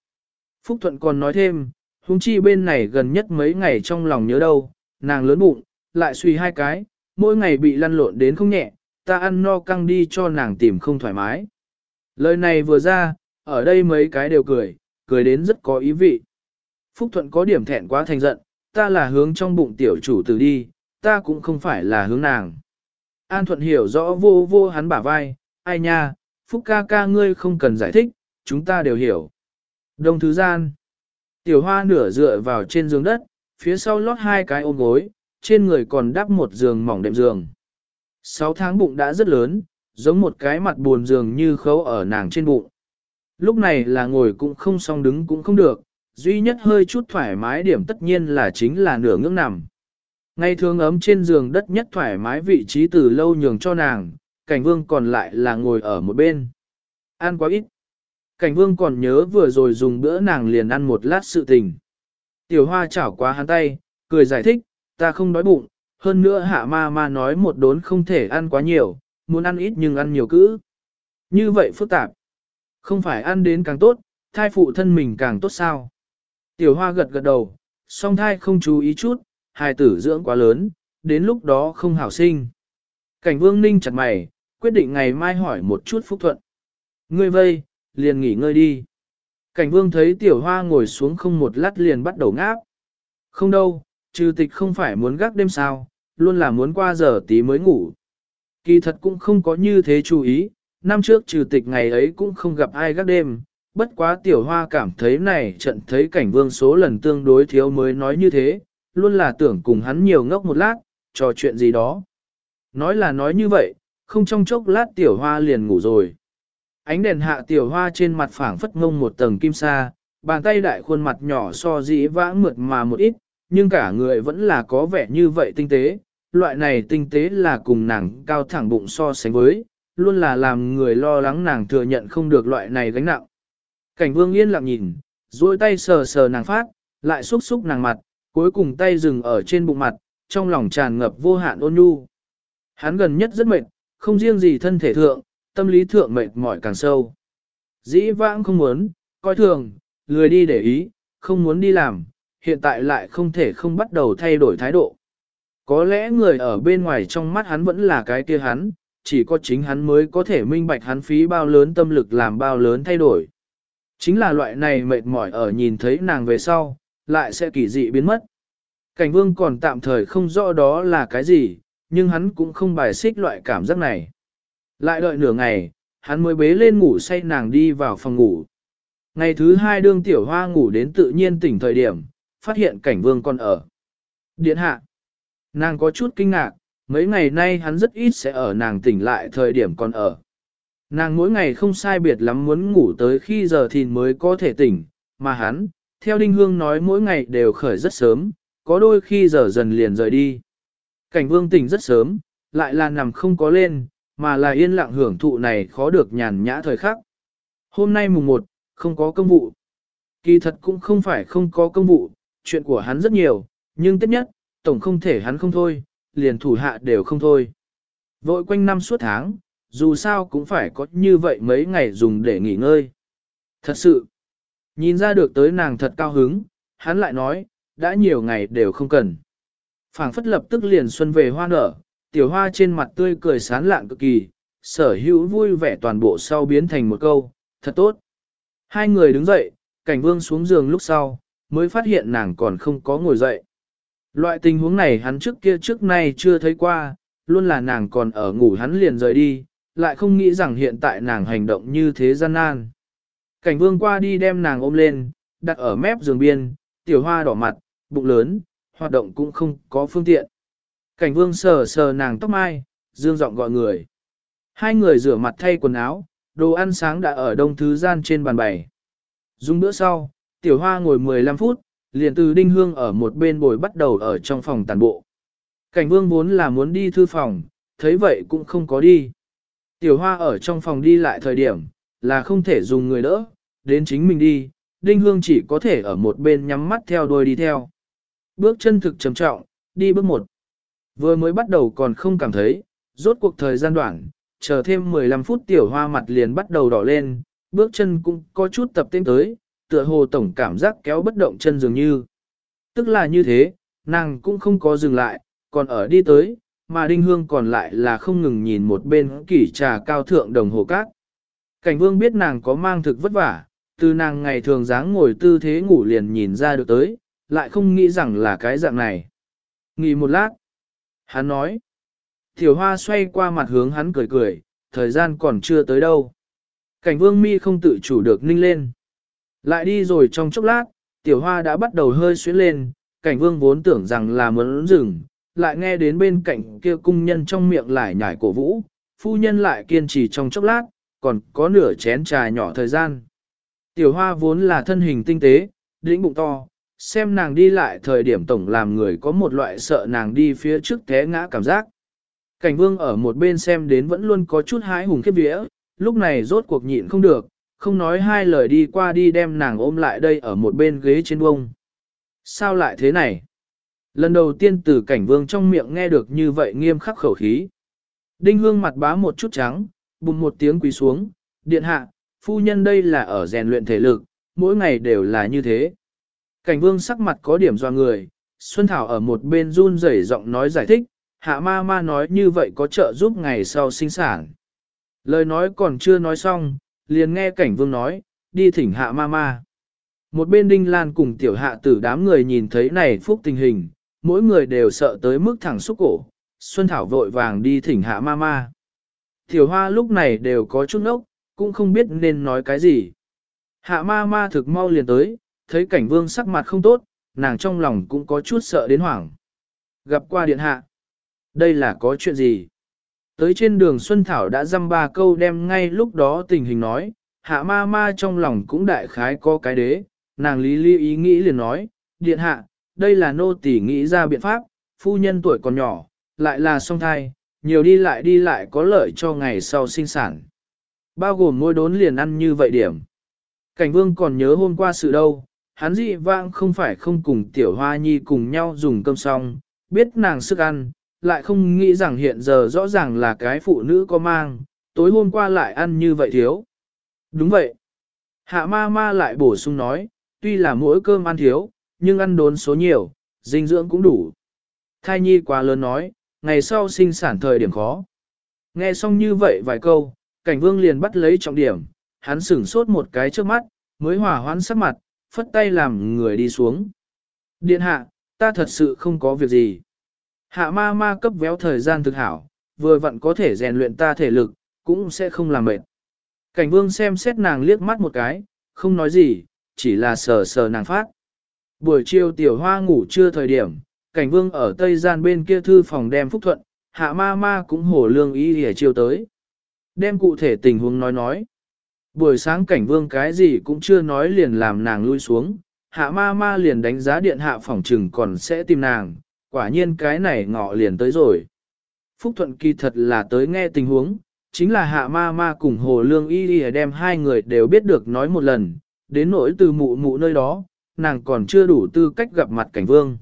Phúc Thuận còn nói thêm, huống chi bên này gần nhất mấy ngày trong lòng nhớ đâu, nàng lớn bụng, lại suy hai cái, mỗi ngày bị lăn lộn đến không nhẹ, ta ăn no căng đi cho nàng tìm không thoải mái. Lời này vừa ra, ở đây mấy cái đều cười, cười đến rất có ý vị. Phúc Thuận có điểm thẹn quá thành giận, ta là hướng trong bụng tiểu chủ tử đi, ta cũng không phải là hướng nàng. An Thuận hiểu rõ vô vô hắn bả vai, ai nha, Phúc ca ca ngươi không cần giải thích, chúng ta đều hiểu. Đồng thứ gian, tiểu hoa nửa dựa vào trên giường đất, phía sau lót hai cái ôm gối, trên người còn đắp một giường mỏng đệm giường. Sáu tháng bụng đã rất lớn, giống một cái mặt buồn giường như khấu ở nàng trên bụng. Lúc này là ngồi cũng không xong, đứng cũng không được, duy nhất hơi chút thoải mái điểm tất nhiên là chính là nửa ngưỡng nằm. Ngay thường ấm trên giường đất nhất thoải mái vị trí từ lâu nhường cho nàng, cảnh vương còn lại là ngồi ở một bên. Ăn quá ít. Cảnh vương còn nhớ vừa rồi dùng bữa nàng liền ăn một lát sự tình. Tiểu hoa chảo quá hắn tay, cười giải thích, ta không đói bụng, hơn nữa hạ ma ma nói một đốn không thể ăn quá nhiều, muốn ăn ít nhưng ăn nhiều cữ. Như vậy phức tạp. Không phải ăn đến càng tốt, thai phụ thân mình càng tốt sao. Tiểu hoa gật gật đầu, song thai không chú ý chút, hài tử dưỡng quá lớn, đến lúc đó không hảo sinh. Cảnh vương ninh chặt mày, quyết định ngày mai hỏi một chút phúc thuận. Ngươi vây, liền nghỉ ngơi đi. Cảnh vương thấy tiểu hoa ngồi xuống không một lát liền bắt đầu ngáp. Không đâu, trừ tịch không phải muốn gác đêm sao, luôn là muốn qua giờ tí mới ngủ. Kỳ thật cũng không có như thế chú ý, năm trước trừ tịch ngày ấy cũng không gặp ai gác đêm, bất quá tiểu hoa cảm thấy này trận thấy cảnh vương số lần tương đối thiếu mới nói như thế, luôn là tưởng cùng hắn nhiều ngốc một lát, trò chuyện gì đó. Nói là nói như vậy, không trong chốc lát tiểu hoa liền ngủ rồi. Ánh đèn hạ tiểu hoa trên mặt phẳng phất ngông một tầng kim sa, bàn tay đại khuôn mặt nhỏ so dĩ vãng mượt mà một ít, nhưng cả người vẫn là có vẻ như vậy tinh tế, loại này tinh tế là cùng nàng cao thẳng bụng so sánh với, luôn là làm người lo lắng nàng thừa nhận không được loại này gánh nặng. Cảnh vương yên lặng nhìn, duỗi tay sờ sờ nàng phát, lại xúc xúc nàng mặt, cuối cùng tay dừng ở trên bụng mặt, trong lòng tràn ngập vô hạn ôn nhu. Hắn gần nhất rất mệt, không riêng gì thân thể thượng, tâm lý thượng mệt mỏi càng sâu. Dĩ vãng không muốn, coi thường, lười đi để ý, không muốn đi làm, hiện tại lại không thể không bắt đầu thay đổi thái độ. Có lẽ người ở bên ngoài trong mắt hắn vẫn là cái kia hắn, chỉ có chính hắn mới có thể minh bạch hắn phí bao lớn tâm lực làm bao lớn thay đổi. Chính là loại này mệt mỏi ở nhìn thấy nàng về sau, lại sẽ kỳ dị biến mất. Cảnh vương còn tạm thời không rõ đó là cái gì, nhưng hắn cũng không bài xích loại cảm giác này. Lại đợi nửa ngày, hắn mới bế lên ngủ say nàng đi vào phòng ngủ. Ngày thứ hai đương tiểu hoa ngủ đến tự nhiên tỉnh thời điểm, phát hiện cảnh vương còn ở. Điện hạ. Nàng có chút kinh ngạc, mấy ngày nay hắn rất ít sẽ ở nàng tỉnh lại thời điểm còn ở. Nàng mỗi ngày không sai biệt lắm muốn ngủ tới khi giờ thì mới có thể tỉnh, mà hắn, theo Đinh Hương nói mỗi ngày đều khởi rất sớm, có đôi khi giờ dần liền rời đi. Cảnh vương tỉnh rất sớm, lại là nằm không có lên, mà là yên lặng hưởng thụ này khó được nhàn nhã thời khắc. Hôm nay mùng 1, không có công vụ. Kỳ thật cũng không phải không có công vụ, chuyện của hắn rất nhiều, nhưng tất nhất, tổng không thể hắn không thôi, liền thủ hạ đều không thôi. Vội quanh năm suốt tháng, dù sao cũng phải có như vậy mấy ngày dùng để nghỉ ngơi. Thật sự, nhìn ra được tới nàng thật cao hứng, hắn lại nói, đã nhiều ngày đều không cần. phảng phất lập tức liền xuân về hoa nở, tiểu hoa trên mặt tươi cười sán lạng cực kỳ, sở hữu vui vẻ toàn bộ sau biến thành một câu, thật tốt. Hai người đứng dậy, cảnh vương xuống giường lúc sau, mới phát hiện nàng còn không có ngồi dậy. Loại tình huống này hắn trước kia trước nay chưa thấy qua, luôn là nàng còn ở ngủ hắn liền rời đi, lại không nghĩ rằng hiện tại nàng hành động như thế gian nan. Cảnh vương qua đi đem nàng ôm lên, đặt ở mép giường biên, tiểu hoa đỏ mặt, bụng lớn, hoạt động cũng không có phương tiện. Cảnh vương sờ sờ nàng tóc mai, dương giọng gọi người. Hai người rửa mặt thay quần áo, đồ ăn sáng đã ở đông thứ gian trên bàn bày. Dùng bữa sau, tiểu hoa ngồi 15 phút, liền từ đinh hương ở một bên bồi bắt đầu ở trong phòng tàn bộ. Cảnh vương vốn là muốn đi thư phòng, thấy vậy cũng không có đi. Tiểu hoa ở trong phòng đi lại thời điểm, là không thể dùng người đỡ, đến chính mình đi, đinh hương chỉ có thể ở một bên nhắm mắt theo đuôi đi theo. Bước chân thực trầm trọng, đi bước một. Vừa mới bắt đầu còn không cảm thấy, rốt cuộc thời gian đoạn, chờ thêm 15 phút tiểu hoa mặt liền bắt đầu đỏ lên, bước chân cũng có chút tập tên tới, tựa hồ tổng cảm giác kéo bất động chân dường như. Tức là như thế, nàng cũng không có dừng lại, còn ở đi tới, mà đinh hương còn lại là không ngừng nhìn một bên kỷ trà cao thượng đồng hồ cát. Cảnh vương biết nàng có mang thực vất vả, từ nàng ngày thường dáng ngồi tư thế ngủ liền nhìn ra được tới, lại không nghĩ rằng là cái dạng này. Nghỉ một lát, hắn nói, tiểu hoa xoay qua mặt hướng hắn cười cười, thời gian còn chưa tới đâu. Cảnh vương mi không tự chủ được ninh lên. Lại đi rồi trong chốc lát, tiểu hoa đã bắt đầu hơi xuyến lên, cảnh vương vốn tưởng rằng là muốn dừng, lại nghe đến bên cạnh kia cung nhân trong miệng lại nhảy cổ vũ, phu nhân lại kiên trì trong chốc lát, còn có nửa chén trà nhỏ thời gian. Tiểu hoa vốn là thân hình tinh tế, đĩnh bụng to, xem nàng đi lại thời điểm tổng làm người có một loại sợ nàng đi phía trước té ngã cảm giác. Cảnh vương ở một bên xem đến vẫn luôn có chút hái hùng khiếp vía, lúc này rốt cuộc nhịn không được, không nói hai lời đi qua đi đem nàng ôm lại đây ở một bên ghế trên bông. Sao lại thế này? Lần đầu tiên từ cảnh vương trong miệng nghe được như vậy nghiêm khắc khẩu khí. Đinh hương mặt bá một chút trắng, bùng một tiếng quỳ xuống, điện hạ, phu nhân đây là ở rèn luyện thể lực, mỗi ngày đều là như thế. Cảnh vương sắc mặt có điểm do người, Xuân Thảo ở một bên run rẩy giọng nói giải thích, hạ ma ma nói như vậy có trợ giúp ngày sau sinh sản. Lời nói còn chưa nói xong, liền nghe cảnh vương nói, đi thỉnh hạ ma ma. Một bên đinh lan cùng tiểu hạ tử đám người nhìn thấy này phúc tình hình, mỗi người đều sợ tới mức thẳng xúc cổ, Xuân Thảo vội vàng đi thỉnh hạ ma ma. Tiểu hoa lúc này đều có chút nốc, cũng không biết nên nói cái gì. Hạ ma ma thực mau liền tới, thấy cảnh vương sắc mặt không tốt, nàng trong lòng cũng có chút sợ đến hoảng. Gặp qua điện hạ. Đây là có chuyện gì? Tới trên đường Xuân Thảo đã dăm ba câu đem ngay lúc đó tình hình nói, hạ ma ma trong lòng cũng đại khái có cái đế, nàng lý lý ý nghĩ liền nói, điện hạ, đây là nô tỳ nghĩ ra biện pháp, phu nhân tuổi còn nhỏ, lại là song thai, nhiều đi lại đi lại có lợi cho ngày sau sinh sản. Bao gồm mỗi đốn liền ăn như vậy điểm. Cảnh vương còn nhớ hôm qua sự đâu, hắn dị vãng không phải không cùng tiểu hoa nhi cùng nhau dùng cơm xong, biết nàng sức ăn, lại không nghĩ rằng hiện giờ rõ ràng là cái phụ nữ có mang, tối hôm qua lại ăn như vậy thiếu. Đúng vậy. Hạ ma ma lại bổ sung nói, tuy là mỗi cơm ăn thiếu, nhưng ăn đốn số nhiều, dinh dưỡng cũng đủ. Thai nhi quá lớn nói, ngày sau sinh sản thời điểm khó. Nghe xong như vậy vài câu, cảnh vương liền bắt lấy trọng điểm, hắn sửng sốt một cái trước mắt, mới hòa hoãn sắc mặt, phất tay làm người đi xuống. Điện hạ, ta thật sự không có việc gì. Hạ ma ma cấp véo thời gian thực hảo, vừa vặn có thể rèn luyện ta thể lực, cũng sẽ không làm mệt. Cảnh vương xem xét nàng liếc mắt một cái, không nói gì, chỉ là sờ sờ nàng phát. Buổi chiều tiểu hoa ngủ trưa thời điểm, cảnh vương ở tây gian bên kia thư phòng đem phúc thuận, hạ ma ma cũng hổ lương ý để chiều tới. Đem cụ thể tình huống nói nói. Buổi sáng cảnh vương cái gì cũng chưa nói liền làm nàng lui xuống, hạ ma ma liền đánh giá điện hạ phòng trừng còn sẽ tìm nàng, quả nhiên cái này ngọ liền tới rồi. Phúc Thuận kỳ thật là tới nghe tình huống, chính là hạ ma ma cùng hồ lương y y đem hai người đều biết được nói một lần, đến nỗi từ mụ mụ nơi đó, nàng còn chưa đủ tư cách gặp mặt cảnh vương.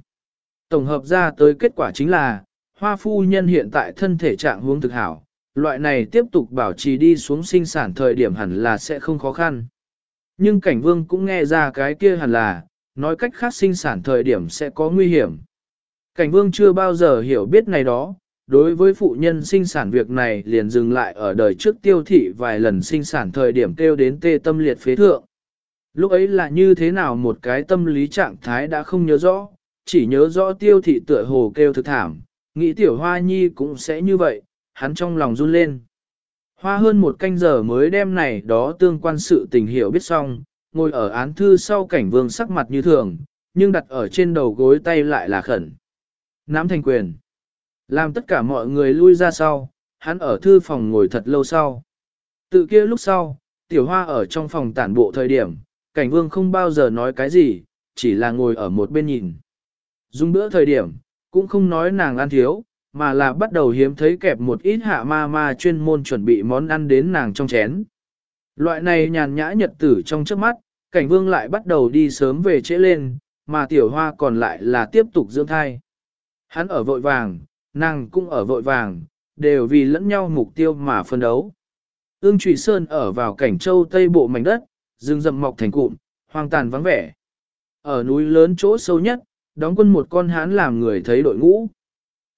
Tổng hợp ra tới kết quả chính là, hoa phu nhân hiện tại thân thể trạng huống thực hảo, loại này tiếp tục bảo trì đi xuống sinh sản thời điểm hẳn là sẽ không khó khăn. Nhưng cảnh vương cũng nghe ra cái kia hẳn là, nói cách khác sinh sản thời điểm sẽ có nguy hiểm. Cảnh vương chưa bao giờ hiểu biết này đó, đối với phụ nhân sinh sản việc này liền dừng lại ở đời trước tiêu thị vài lần sinh sản thời điểm kêu đến tê tâm liệt phế thượng. Lúc ấy là như thế nào một cái tâm lý trạng thái đã không nhớ rõ, chỉ nhớ rõ tiêu thị tựa hồ kêu thực thảm, nghĩ tiểu hoa nhi cũng sẽ như vậy, hắn trong lòng run lên. Hoa hơn một canh giờ mới đem này đó tương quan sự tình hiểu biết xong, ngồi ở án thư sau cảnh vương sắc mặt như thường, nhưng đặt ở trên đầu gối tay lại là khẩn. Nắm thành quyền. Làm tất cả mọi người lui ra sau, hắn ở thư phòng ngồi thật lâu sau. Tự kia lúc sau, tiểu hoa ở trong phòng tản bộ thời điểm, cảnh vương không bao giờ nói cái gì, chỉ là ngồi ở một bên nhìn. Dùng bữa thời điểm, cũng không nói nàng ăn thiếu, mà là bắt đầu hiếm thấy kẹp một ít hạ ma ma chuyên môn chuẩn bị món ăn đến nàng trong chén. Loại này nhàn nhã nhật tử trong trước mắt, cảnh vương lại bắt đầu đi sớm về trễ lên, mà tiểu hoa còn lại là tiếp tục dưỡng thai. Hắn ở vội vàng, nàng cũng ở vội vàng, đều vì lẫn nhau mục tiêu mà phân đấu. Ương Trụy Sơn ở vào cảnh châu tây bộ mảnh đất, rừng rậm mọc thành cụm, hoang tàn vắng vẻ. Ở núi lớn chỗ sâu nhất, đóng quân một con hán làm người thấy đội ngũ.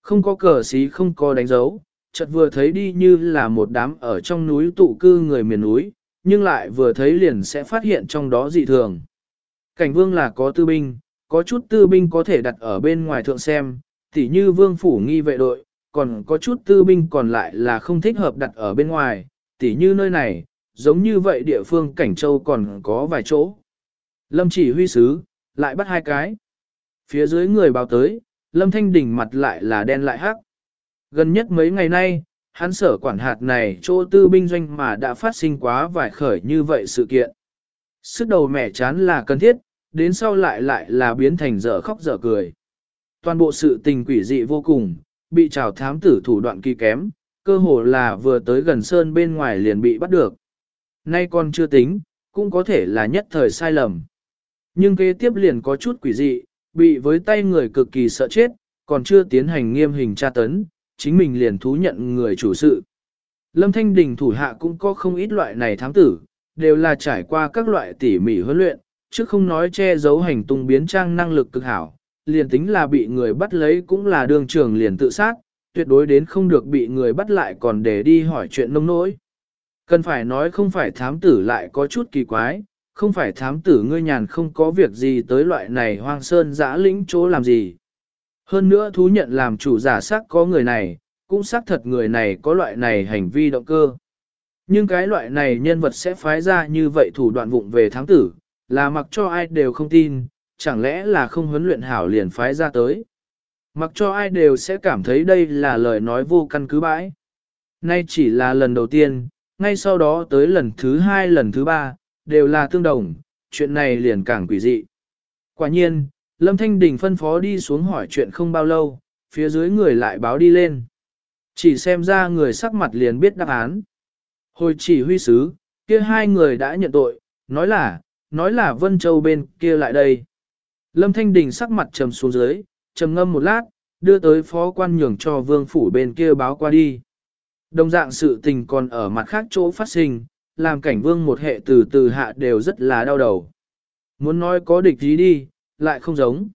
Không có cờ xí không có đánh dấu, chợt vừa thấy đi như là một đám ở trong núi tụ cư người miền núi, nhưng lại vừa thấy liền sẽ phát hiện trong đó dị thường. Cảnh vương là có tư binh, có chút tư binh có thể đặt ở bên ngoài thượng xem, tỉ như vương phủ nghi vệ đội, còn có chút tư binh còn lại là không thích hợp đặt ở bên ngoài, tỉ như nơi này, giống như vậy địa phương Cảnh Châu còn có vài chỗ. Lâm chỉ huy sứ, lại bắt hai cái. Phía dưới người báo tới, Lâm Thanh Đình mặt lại là đen lại hắc. Gần nhất mấy ngày nay, hắn sở quản hạt này chỗ tư binh doanh mà đã phát sinh quá vài khởi như vậy sự kiện. Sức đầu mẻ chán là cần thiết, đến sau lại lại là biến thành dở khóc dở cười. Toàn bộ sự tình quỷ dị vô cùng, bị trào thám tử thủ đoạn kỳ kém, cơ hồ là vừa tới gần sơn bên ngoài liền bị bắt được. Nay còn chưa tính, cũng có thể là nhất thời sai lầm. Nhưng kế tiếp liền có chút quỷ dị, bị với tay người cực kỳ sợ chết, còn chưa tiến hành nghiêm hình tra tấn, chính mình liền thú nhận người chủ sự. Lâm Thanh Đình thủ hạ cũng có không ít loại này thám tử, đều là trải qua các loại tỉ mỉ huấn luyện, chứ không nói che giấu hành tung biến trang năng lực cực hảo, liền tính là bị người bắt lấy cũng là đường trường liền tự sát, tuyệt đối đến không được bị người bắt lại còn để đi hỏi chuyện nông nỗi. Cần phải nói không phải thám tử lại có chút kỳ quái, không phải thám tử ngươi nhàn không có việc gì tới loại này hoang sơn giã lĩnh chỗ làm gì. Hơn nữa thú nhận làm chủ giả xác có người này, cũng xác thật người này có loại này hành vi động cơ. Nhưng cái loại này nhân vật sẽ phái ra như vậy thủ đoạn vụng về thám tử, là mặc cho ai đều không tin, chẳng lẽ là không huấn luyện hảo liền phái ra tới. Mặc cho ai đều sẽ cảm thấy đây là lời nói vô căn cứ bãi. Nay chỉ là lần đầu tiên, ngay sau đó tới lần thứ hai lần thứ ba, đều là tương đồng, chuyện này liền càng quỷ dị. Quả nhiên, Lâm Thanh Đình phân phó đi xuống hỏi chuyện không bao lâu, phía dưới người lại báo đi lên. Chỉ xem ra người sắc mặt liền biết đáp án. Hồi chỉ huy sứ, kia hai người đã nhận tội, nói là, nói là Vân Châu bên kia lại đây. Lâm Thanh Đình sắc mặt trầm xuống dưới, trầm ngâm một lát, đưa tới phó quan nhường cho vương phủ bên kia báo qua đi. Đồng dạng sự tình còn ở mặt khác chỗ phát sinh, làm cảnh vương một hệ từ từ hạ đều rất là đau đầu. Muốn nói có địch ý đi, lại không giống.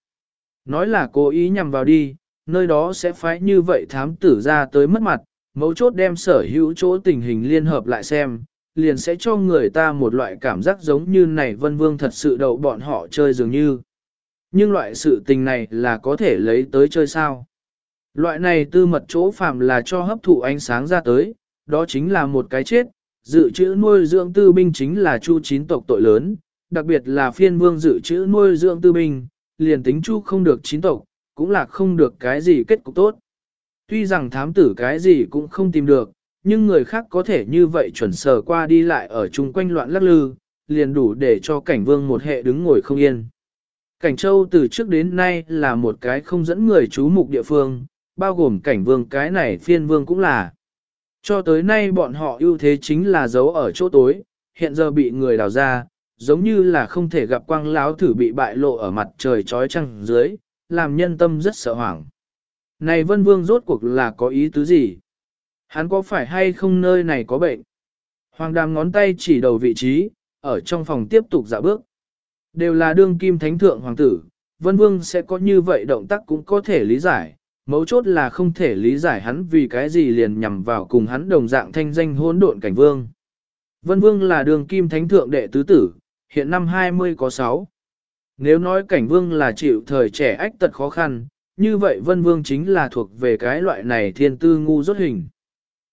Nói là cố ý nhằm vào đi, nơi đó sẽ phải như vậy thám tử ra tới mất mặt, mấu chốt đem sở hữu chỗ tình hình liên hợp lại xem, liền sẽ cho người ta một loại cảm giác giống như này vân vương thật sự đậu bọn họ chơi dường như. Nhưng loại sự tình này là có thể lấy tới chơi sao. Loại này tư mật chỗ phạm là cho hấp thụ ánh sáng ra tới, đó chính là một cái chết, dự trữ nuôi dưỡng tư binh chính là chu chín tộc tội lớn, đặc biệt là phiên vương dự trữ nuôi dưỡng tư binh, liền tính chu không được chín tộc, cũng là không được cái gì kết cục tốt. Tuy rằng thám tử cái gì cũng không tìm được, nhưng người khác có thể như vậy chuẩn sờ qua đi lại ở chung quanh loạn lắc lư, liền đủ để cho cảnh vương một hệ đứng ngồi không yên. Cảnh châu từ trước đến nay là một cái không dẫn người chú mục địa phương, bao gồm cảnh vương cái này phiên vương cũng là. Cho tới nay bọn họ ưu thế chính là giấu ở chỗ tối, hiện giờ bị người đào ra, giống như là không thể gặp quang láo thử bị bại lộ ở mặt trời trói trăng dưới, làm nhân tâm rất sợ hoảng. Này vân vương rốt cuộc là có ý tứ gì? Hắn có phải hay không nơi này có bệnh? Hoàng đàm ngón tay chỉ đầu vị trí, ở trong phòng tiếp tục dạo bước. Đều là đương kim thánh thượng hoàng tử, vân vương sẽ có như vậy động tác cũng có thể lý giải, mấu chốt là không thể lý giải hắn vì cái gì liền nhằm vào cùng hắn đồng dạng thanh danh hỗn độn cảnh vương. Vân vương là đường kim thánh thượng đệ tứ tử, hiện năm 20 có 6. Nếu nói cảnh vương là chịu thời trẻ ách tật khó khăn, như vậy vân vương chính là thuộc về cái loại này thiên tư ngu rốt hình.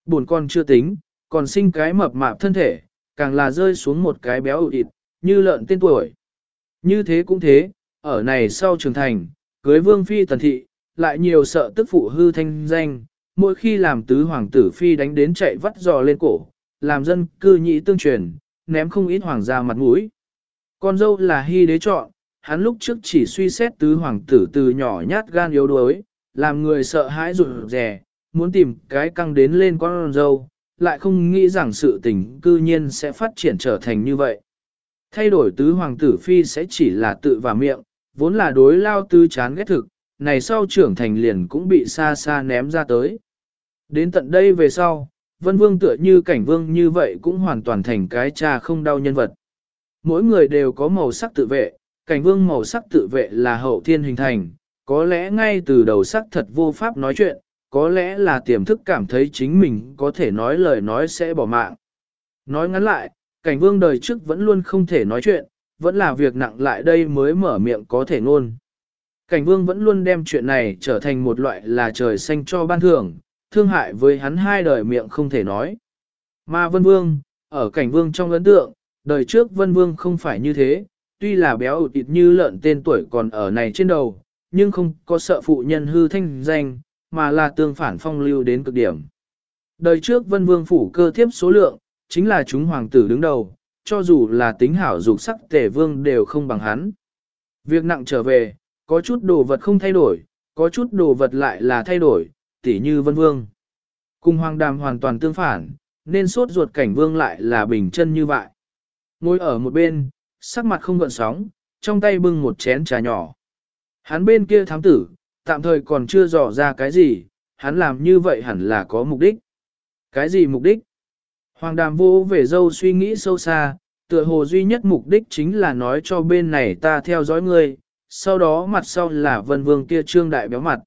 Buồn con chưa tính, còn sinh cái mập mạp thân thể, càng là rơi xuống một cái béo ịt, như lợn tên tuổi. Như thế cũng thế, ở này sau trưởng thành, cưới vương phi tần thị, lại nhiều sợ tức phụ hư thanh danh, mỗi khi làm tứ hoàng tử phi đánh đến chạy vắt giò lên cổ, làm dân cư nhị tương truyền, ném không ít hoàng gia mặt mũi. Con dâu là hy đế chọn, hắn lúc trước chỉ suy xét tứ hoàng tử từ nhỏ nhát gan yếu đuối, làm người sợ hãi rụt rè, muốn tìm cái căng đến lên con dâu, lại không nghĩ rằng sự tình cư nhiên sẽ phát triển trở thành như vậy. Thay đổi tứ hoàng tử phi sẽ chỉ là tự và miệng, vốn là đối lao tứ chán ghét thực, này sau trưởng thành liền cũng bị xa xa ném ra tới. Đến tận đây về sau, vân vương tựa như cảnh vương như vậy cũng hoàn toàn thành cái cha không đau nhân vật. Mỗi người đều có màu sắc tự vệ, cảnh vương màu sắc tự vệ là hậu thiên hình thành, có lẽ ngay từ đầu sắc thật vô pháp nói chuyện, có lẽ là tiềm thức cảm thấy chính mình có thể nói lời nói sẽ bỏ mạng. Nói ngắn lại, cảnh vương đời trước vẫn luôn không thể nói chuyện, vẫn là việc nặng lại đây mới mở miệng có thể ngôn. Cảnh vương vẫn luôn đem chuyện này trở thành một loại là trời xanh cho ban thưởng, thương hại với hắn hai đời miệng không thể nói. Mà vân vương, ở cảnh vương trong ấn tượng, đời trước vân vương không phải như thế, tuy là béo ụt như lợn tên tuổi còn ở này trên đầu, nhưng không có sợ phụ nhân hư thanh danh, mà là tương phản phong lưu đến cực điểm. Đời trước vân vương phủ cơ thiếp số lượng, chính là chúng hoàng tử đứng đầu, cho dù là tính hảo dục sắc tể vương đều không bằng hắn. Việc nặng trở về, có chút đồ vật không thay đổi, có chút đồ vật lại là thay đổi, tỉ như vân vương. Cùng hoàng đàm hoàn toàn tương phản, nên suốt ruột cảnh vương lại là bình chân như vậy. Ngồi ở một bên, sắc mặt không gợn sóng, trong tay bưng một chén trà nhỏ. Hắn bên kia thám tử, tạm thời còn chưa dò ra cái gì, hắn làm như vậy hẳn là có mục đích. Cái gì mục đích? Hoàng đàm vô về dâu suy nghĩ sâu xa, tựa hồ duy nhất mục đích chính là nói cho bên này ta theo dõi ngươi, sau đó mặt sau là vân vương kia trương đại béo mặt.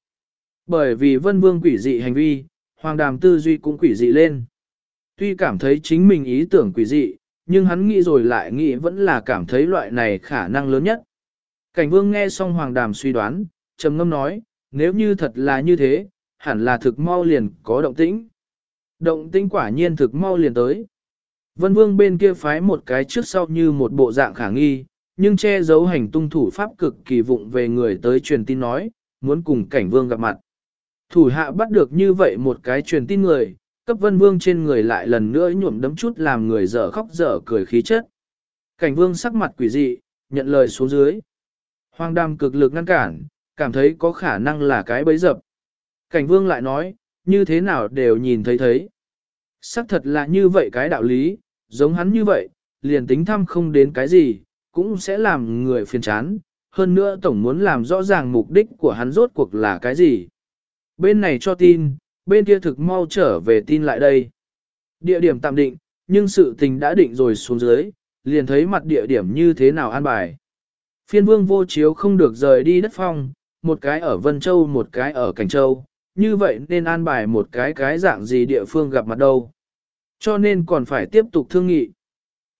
Bởi vì vân vương quỷ dị hành vi, hoàng đàm tư duy cũng quỷ dị lên. Tuy cảm thấy chính mình ý tưởng quỷ dị, nhưng hắn nghĩ rồi lại nghĩ vẫn là cảm thấy loại này khả năng lớn nhất. Cảnh vương nghe xong hoàng đàm suy đoán, trầm ngâm nói, nếu như thật là như thế, hẳn là thực mau liền có động tĩnh. Động tinh quả nhiên thực mau liền tới. Vân vương bên kia phái một cái trước sau như một bộ dạng khả nghi, nhưng che giấu hành tung thủ pháp cực kỳ vụng về người tới truyền tin nói, muốn cùng cảnh vương gặp mặt. Thủ hạ bắt được như vậy một cái truyền tin người, cấp vân vương trên người lại lần nữa nhuộm đấm chút làm người dở khóc dở cười khí chất. Cảnh vương sắc mặt quỷ dị, nhận lời xuống dưới. Hoàng đam cực lực ngăn cản, cảm thấy có khả năng là cái bấy dập. Cảnh vương lại nói, như thế nào đều nhìn thấy thấy. Sắc thật là như vậy cái đạo lý, giống hắn như vậy, liền tính thăm không đến cái gì, cũng sẽ làm người phiền chán. Hơn nữa tổng muốn làm rõ ràng mục đích của hắn rốt cuộc là cái gì. Bên này cho tin, bên kia thực mau trở về tin lại đây. Địa điểm tạm định, nhưng sự tình đã định rồi xuống dưới, liền thấy mặt địa điểm như thế nào an bài. Phiên vương vô chiếu không được rời đi đất phong, một cái ở Vân Châu một cái ở Cảnh Châu, như vậy nên an bài một cái cái dạng gì địa phương gặp mặt đâu. Cho nên còn phải tiếp tục thương nghị.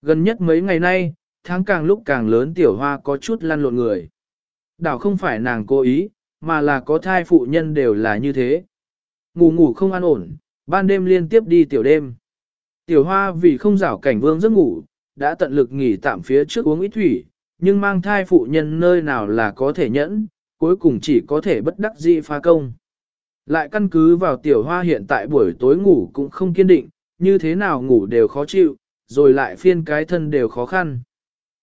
Gần nhất mấy ngày nay, tháng càng lúc càng lớn tiểu hoa có chút lăn lộn người. Đảo không phải nàng cố ý, mà là có thai phụ nhân đều là như thế. Ngủ ngủ không an ổn, ban đêm liên tiếp đi tiểu đêm. Tiểu hoa vì không rảo cảnh vương giấc ngủ, đã tận lực nghỉ tạm phía trước uống ít thủy, nhưng mang thai phụ nhân nơi nào là có thể nhẫn, cuối cùng chỉ có thể bất đắc dĩ phá công. Lại căn cứ vào tiểu hoa hiện tại buổi tối ngủ cũng không kiên định, như thế nào ngủ đều khó chịu, rồi lại phiên cái thân đều khó khăn.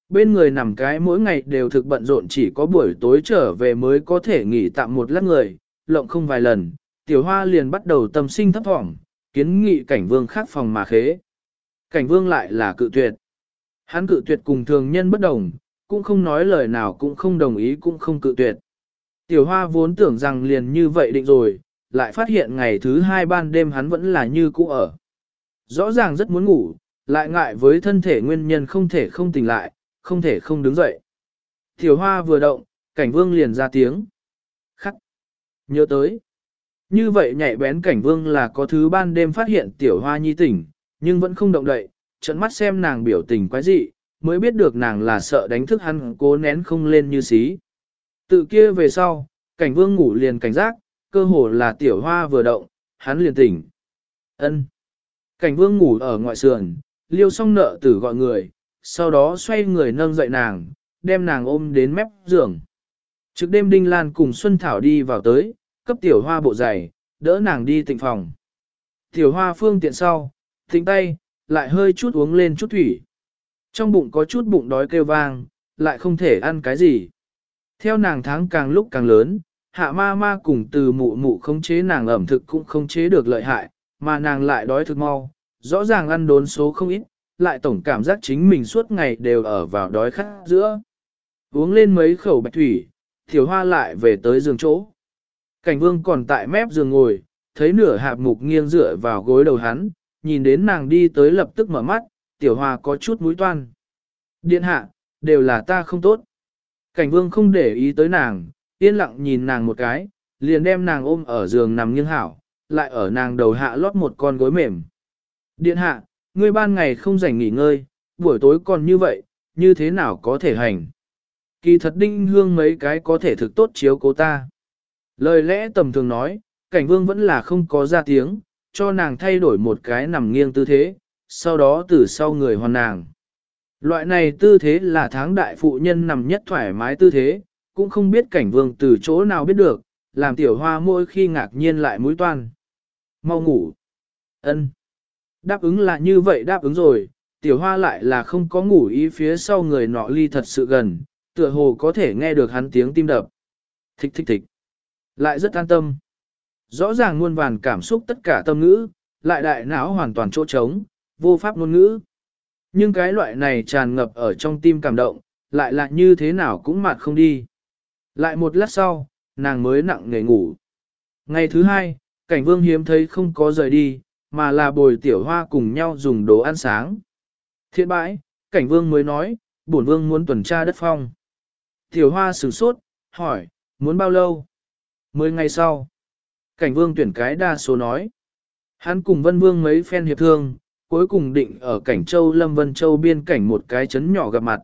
Bên người nằm cái mỗi ngày đều thực bận rộn chỉ có buổi tối trở về mới có thể nghỉ tạm một lát người, lộng không vài lần, tiểu hoa liền bắt đầu tâm sinh thấp thỏm, kiến nghị cảnh vương khác phòng mà khế. Cảnh vương lại là cự tuyệt. Hắn cự tuyệt cùng thường nhân bất đồng, cũng không nói lời nào cũng không đồng ý cũng không cự tuyệt. Tiểu hoa vốn tưởng rằng liền như vậy định rồi, lại phát hiện ngày thứ hai ban đêm hắn vẫn là như cũ ở. Rõ ràng rất muốn ngủ, lại ngại với thân thể nguyên nhân không thể không tỉnh lại, không thể không đứng dậy. Tiểu hoa vừa động, cảnh vương liền ra tiếng. Khắc. Nhớ tới. Như vậy nhạy bén cảnh vương là có thứ ban đêm phát hiện tiểu hoa nhi tỉnh, nhưng vẫn không động đậy, trận mắt xem nàng biểu tình quái dị, mới biết được nàng là sợ đánh thức hắn cố nén không lên như xí. Tự kia về sau, cảnh vương ngủ liền cảnh giác, cơ hồ là tiểu hoa vừa động, hắn liền tỉnh. ân Cảnh vương ngủ ở ngoại sườn, liêu xong nợ tử gọi người, sau đó xoay người nâng dậy nàng, đem nàng ôm đến mép giường. Trước đêm Đinh Lan cùng Xuân Thảo đi vào tới, cấp tiểu hoa bộ giày, đỡ nàng đi tịnh phòng. Tiểu hoa phương tiện sau, thịnh tay, lại hơi chút uống lên chút thủy. Trong bụng có chút bụng đói kêu vang, lại không thể ăn cái gì. Theo nàng tháng càng lúc càng lớn, hạ ma ma cùng từ mụ mụ không chế nàng ẩm thực cũng không chế được lợi hại, mà nàng lại đói thực mau, rõ ràng ăn đốn số không ít, lại tổng cảm giác chính mình suốt ngày đều ở vào đói khát giữa. Uống lên mấy khẩu bạch thủy, tiểu hoa lại về tới giường chỗ. Cảnh vương còn tại mép giường ngồi, thấy nửa hạp mục nghiêng dựa vào gối đầu hắn, nhìn đến nàng đi tới lập tức mở mắt, tiểu hoa có chút mũi toan. Điện hạ, đều là ta không tốt. Cảnh vương không để ý tới nàng, yên lặng nhìn nàng một cái, liền đem nàng ôm ở giường nằm nghiêng hảo, lại ở nàng đầu hạ lót một con gối mềm. Điện hạ, ngươi ban ngày không rảnh nghỉ ngơi, buổi tối còn như vậy, như thế nào có thể hành. Kỳ thật đinh hương mấy cái có thể thực tốt chiếu cố ta. Lời lẽ tầm thường nói, cảnh vương vẫn là không có ra tiếng, cho nàng thay đổi một cái nằm nghiêng tư thế, sau đó từ sau người hoàn nàng. Loại này tư thế là tháng đại phụ nhân nằm nhất thoải mái tư thế, cũng không biết cảnh vương từ chỗ nào biết được, làm tiểu hoa mỗi khi ngạc nhiên lại mũi toan. Mau ngủ. ân Đáp ứng là như vậy đáp ứng rồi, tiểu hoa lại là không có ngủ ý phía sau người nọ ly thật sự gần, tựa hồ có thể nghe được hắn tiếng tim đập. Thích thích thích. Lại rất an tâm. Rõ ràng muôn vàn cảm xúc tất cả tâm ngữ, lại đại não hoàn toàn chỗ trống, vô pháp ngôn ngữ. Nhưng cái loại này tràn ngập ở trong tim cảm động, lại là như thế nào cũng mặt không đi. Lại một lát sau, nàng mới nặng nề ngủ. Ngày thứ hai, cảnh vương hiếm thấy không có rời đi, mà là bồi tiểu hoa cùng nhau dùng đồ ăn sáng. Thiện bãi, cảnh vương mới nói, bổn vương muốn tuần tra đất phong. Tiểu hoa sửng sốt, hỏi, muốn bao lâu? Mười ngày sau. Cảnh vương tuyển cái đa số nói. Hắn cùng vân vương mấy phen hiệp thương, cuối cùng định ở cảnh châu Lâm Vân Châu biên cảnh một cái chấn nhỏ gặp mặt.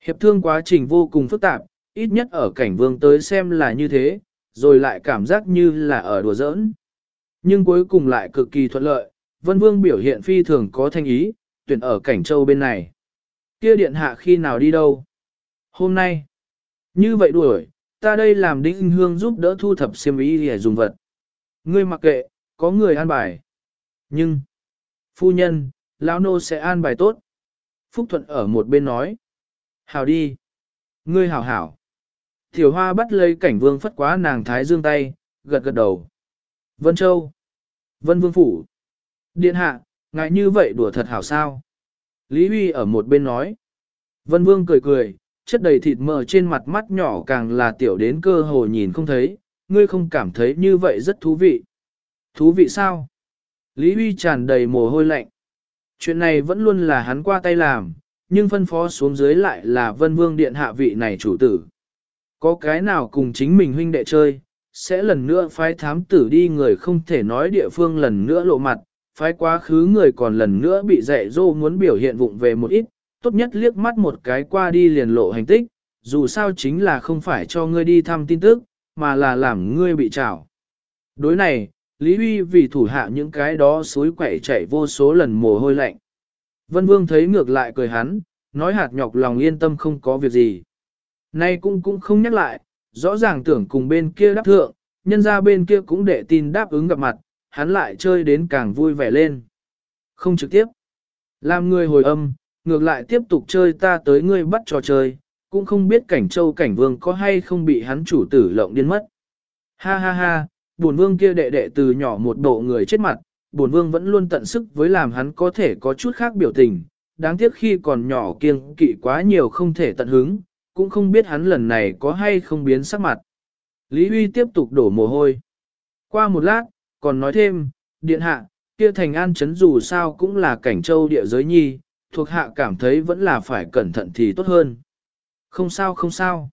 Hiệp thương quá trình vô cùng phức tạp, ít nhất ở cảnh vương tới xem là như thế, rồi lại cảm giác như là ở đùa giỡn. Nhưng cuối cùng lại cực kỳ thuận lợi, Vân Vương biểu hiện phi thường có thanh ý, tuyển ở cảnh châu bên này. Kia điện hạ khi nào đi đâu? Hôm nay. Như vậy đuổi, ta đây làm đinh hương giúp đỡ thu thập xiêm ý để dùng vật. Ngươi mặc kệ, có người an bài. Nhưng, phu nhân, lão nô sẽ an bài tốt. Phúc Thuận ở một bên nói. Hảo đi. Ngươi hảo hảo. Tiểu hoa bắt lấy cảnh vương phất quá nàng thái dương tay, gật gật đầu. Vân Châu. Vân Vương Phủ. Điện hạ, ngại như vậy đùa thật hảo sao. Lý Huy ở một bên nói. Vân Vương cười cười, chất đầy thịt mờ trên mặt mắt nhỏ càng là tiểu đến cơ hồ nhìn không thấy, ngươi không cảm thấy như vậy rất thú vị. Thú vị sao? Lý Huy tràn đầy mồ hôi lạnh. Chuyện này vẫn luôn là hắn qua tay làm, nhưng phân phó xuống dưới lại là Vân Vương Điện hạ vị này chủ tử. Có cái nào cùng chính mình huynh đệ chơi, sẽ lần nữa phái thám tử đi người không thể nói địa phương lần nữa lộ mặt, phái quá khứ người còn lần nữa bị dạy dỗ muốn biểu hiện vụng về một ít, tốt nhất liếc mắt một cái qua đi liền lộ hành tích, dù sao chính là không phải cho ngươi đi thăm tin tức, mà là làm ngươi bị trảo. Đối này, Lý Huy vì thủ hạ những cái đó suối quẩy chảy vô số lần mồ hôi lạnh. Vân Vương thấy ngược lại cười hắn, nói hạt nhọc lòng yên tâm không có việc gì. Nay cũng cũng không nhắc lại, rõ ràng tưởng cùng bên kia đáp thượng, nhân ra bên kia cũng để tin đáp ứng gặp mặt, hắn lại chơi đến càng vui vẻ lên. Không trực tiếp. Làm người hồi âm, ngược lại tiếp tục chơi ta tới ngươi bắt trò chơi, cũng không biết cảnh châu cảnh vương có hay không bị hắn chủ tử lộng điên mất. Ha ha ha, buồn vương kia đệ đệ từ nhỏ một bộ người chết mặt, buồn vương vẫn luôn tận sức với làm hắn có thể có chút khác biểu tình, đáng tiếc khi còn nhỏ kiêng kỵ quá nhiều không thể tận hứng, cũng không biết hắn lần này có hay không biến sắc mặt. Lý Huy tiếp tục đổ mồ hôi. Qua một lát, còn nói thêm, điện hạ, kia thành an chấn dù sao cũng là cảnh châu địa giới nhi, thuộc hạ cảm thấy vẫn là phải cẩn thận thì tốt hơn. Không sao không sao.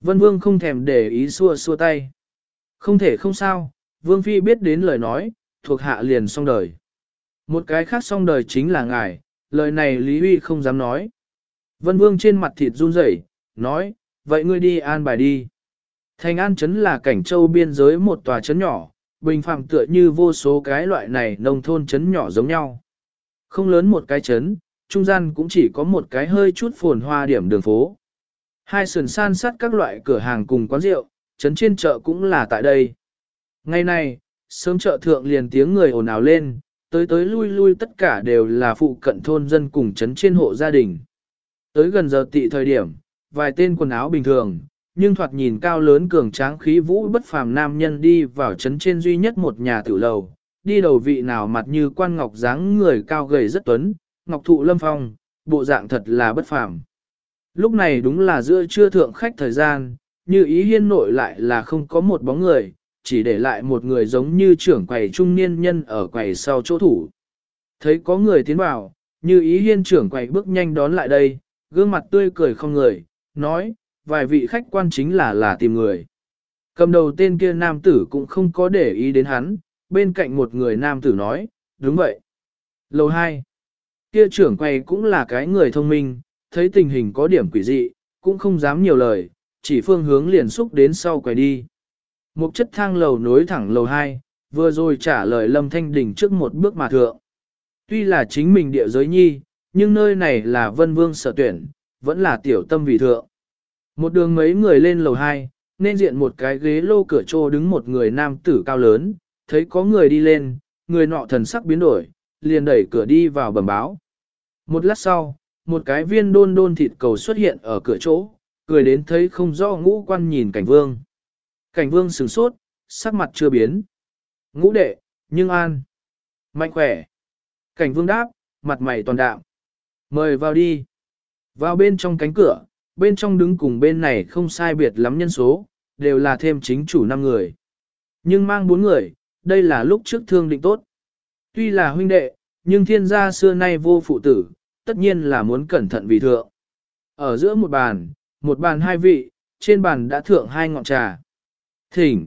Vân Vương không thèm để ý xua xua tay. Không thể không sao, Vương Phi biết đến lời nói, thuộc hạ liền xong đời. Một cái khác xong đời chính là ngài, lời này Lý Huy không dám nói. Vân Vương trên mặt thịt run rẩy, nói, vậy ngươi đi an bài đi. Thành An Trấn là cảnh châu biên giới một tòa trấn nhỏ, bình phạm tựa như vô số cái loại này nông thôn trấn nhỏ giống nhau. Không lớn một cái trấn, trung gian cũng chỉ có một cái hơi chút phồn hoa điểm đường phố. Hai sườn san sát các loại cửa hàng cùng quán rượu, trấn trên chợ cũng là tại đây. Ngày nay, sớm chợ thượng liền tiếng người ồn ào lên, tới tới lui lui tất cả đều là phụ cận thôn dân cùng trấn trên hộ gia đình. Tới gần giờ tị thời điểm, vài tên quần áo bình thường, nhưng thoạt nhìn cao lớn cường tráng khí vũ bất phàm nam nhân đi vào trấn trên duy nhất một nhà tiểu lầu, đi đầu vị nào mặt như quan ngọc dáng người cao gầy rất tuấn, ngọc thụ lâm phong, bộ dạng thật là bất phàm. Lúc này đúng là giữa trưa thượng khách thời gian, như ý hiên nội lại là không có một bóng người, chỉ để lại một người giống như trưởng quầy trung niên nhân ở quầy sau chỗ thủ. Thấy có người tiến vào, như ý hiên trưởng quầy bước nhanh đón lại đây, gương mặt tươi cười không người, nói, vài vị khách quan chính là là tìm người. Cầm đầu tên kia nam tử cũng không có để ý đến hắn, bên cạnh một người nam tử nói, đúng vậy. Lầu 2. Kia trưởng quầy cũng là cái người thông minh, thấy tình hình có điểm quỷ dị, cũng không dám nhiều lời, chỉ phương hướng liền xúc đến sau quầy đi. Một chất thang lầu nối thẳng lầu 2, vừa rồi trả lời Lâm Thanh Đình trước một bước mà thượng. Tuy là chính mình địa giới nhi, nhưng nơi này là vân vương sở tuyển, vẫn là tiểu tâm vì thượng. Một đường mấy người lên lầu 2, nên diện một cái ghế lô cửa trô đứng một người nam tử cao lớn, thấy có người đi lên, người nọ thần sắc biến đổi, liền đẩy cửa đi vào bẩm báo. Một lát sau, một cái viên đôn đôn thịt cầu xuất hiện ở cửa chỗ, cười đến thấy không rõ ngũ quan nhìn cảnh vương. Cảnh vương sửng sốt, sắc mặt chưa biến. Ngũ đệ, nhưng an. Mạnh khỏe. Cảnh vương đáp, mặt mày toàn đạm. Mời vào đi. Vào bên trong cánh cửa, bên trong đứng cùng bên này không sai biệt lắm nhân số, đều là thêm chính chủ năm người. Nhưng mang bốn người, đây là lúc trước thương định tốt. Tuy là huynh đệ, nhưng thiên gia xưa nay vô phụ tử, tất nhiên là muốn cẩn thận vì thượng. Ở giữa một bàn, một bàn hai vị, trên bàn đã thượng hai ngọn trà. Thỉnh.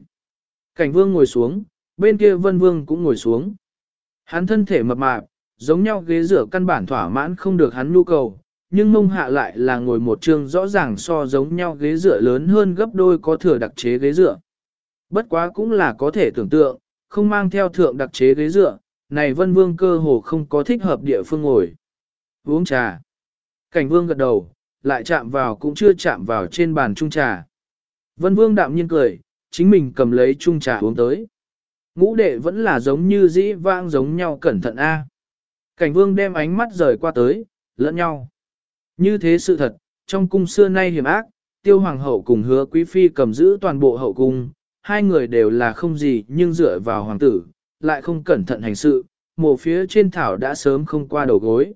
Cảnh vương ngồi xuống, bên kia vân vương cũng ngồi xuống. Hắn thân thể mập mạp, giống nhau ghế rửa căn bản thỏa mãn không được hắn nhu cầu, nhưng mông hạ lại là ngồi một trường rõ ràng so giống nhau ghế dựa lớn hơn gấp đôi có thừa đặc chế ghế dựa. Bất quá cũng là có thể tưởng tượng, không mang theo thượng đặc chế ghế dựa, này vân vương cơ hồ không có thích hợp địa phương ngồi. Uống trà. Cảnh vương gật đầu, lại chạm vào cũng chưa chạm vào trên bàn trung trà. Vân vương đạm nhiên cười, chính mình cầm lấy trung trà uống tới. Ngũ đệ vẫn là giống như dĩ vang giống nhau cẩn thận a. Cảnh vương đem ánh mắt rời qua tới, lẫn nhau. Như thế sự thật, trong cung xưa nay hiểm ác, tiêu hoàng hậu cùng hứa quý phi cầm giữ toàn bộ hậu cung, hai người đều là không gì nhưng dựa vào hoàng tử, lại không cẩn thận hành sự, mồ phía trên thảo đã sớm không qua đầu gối.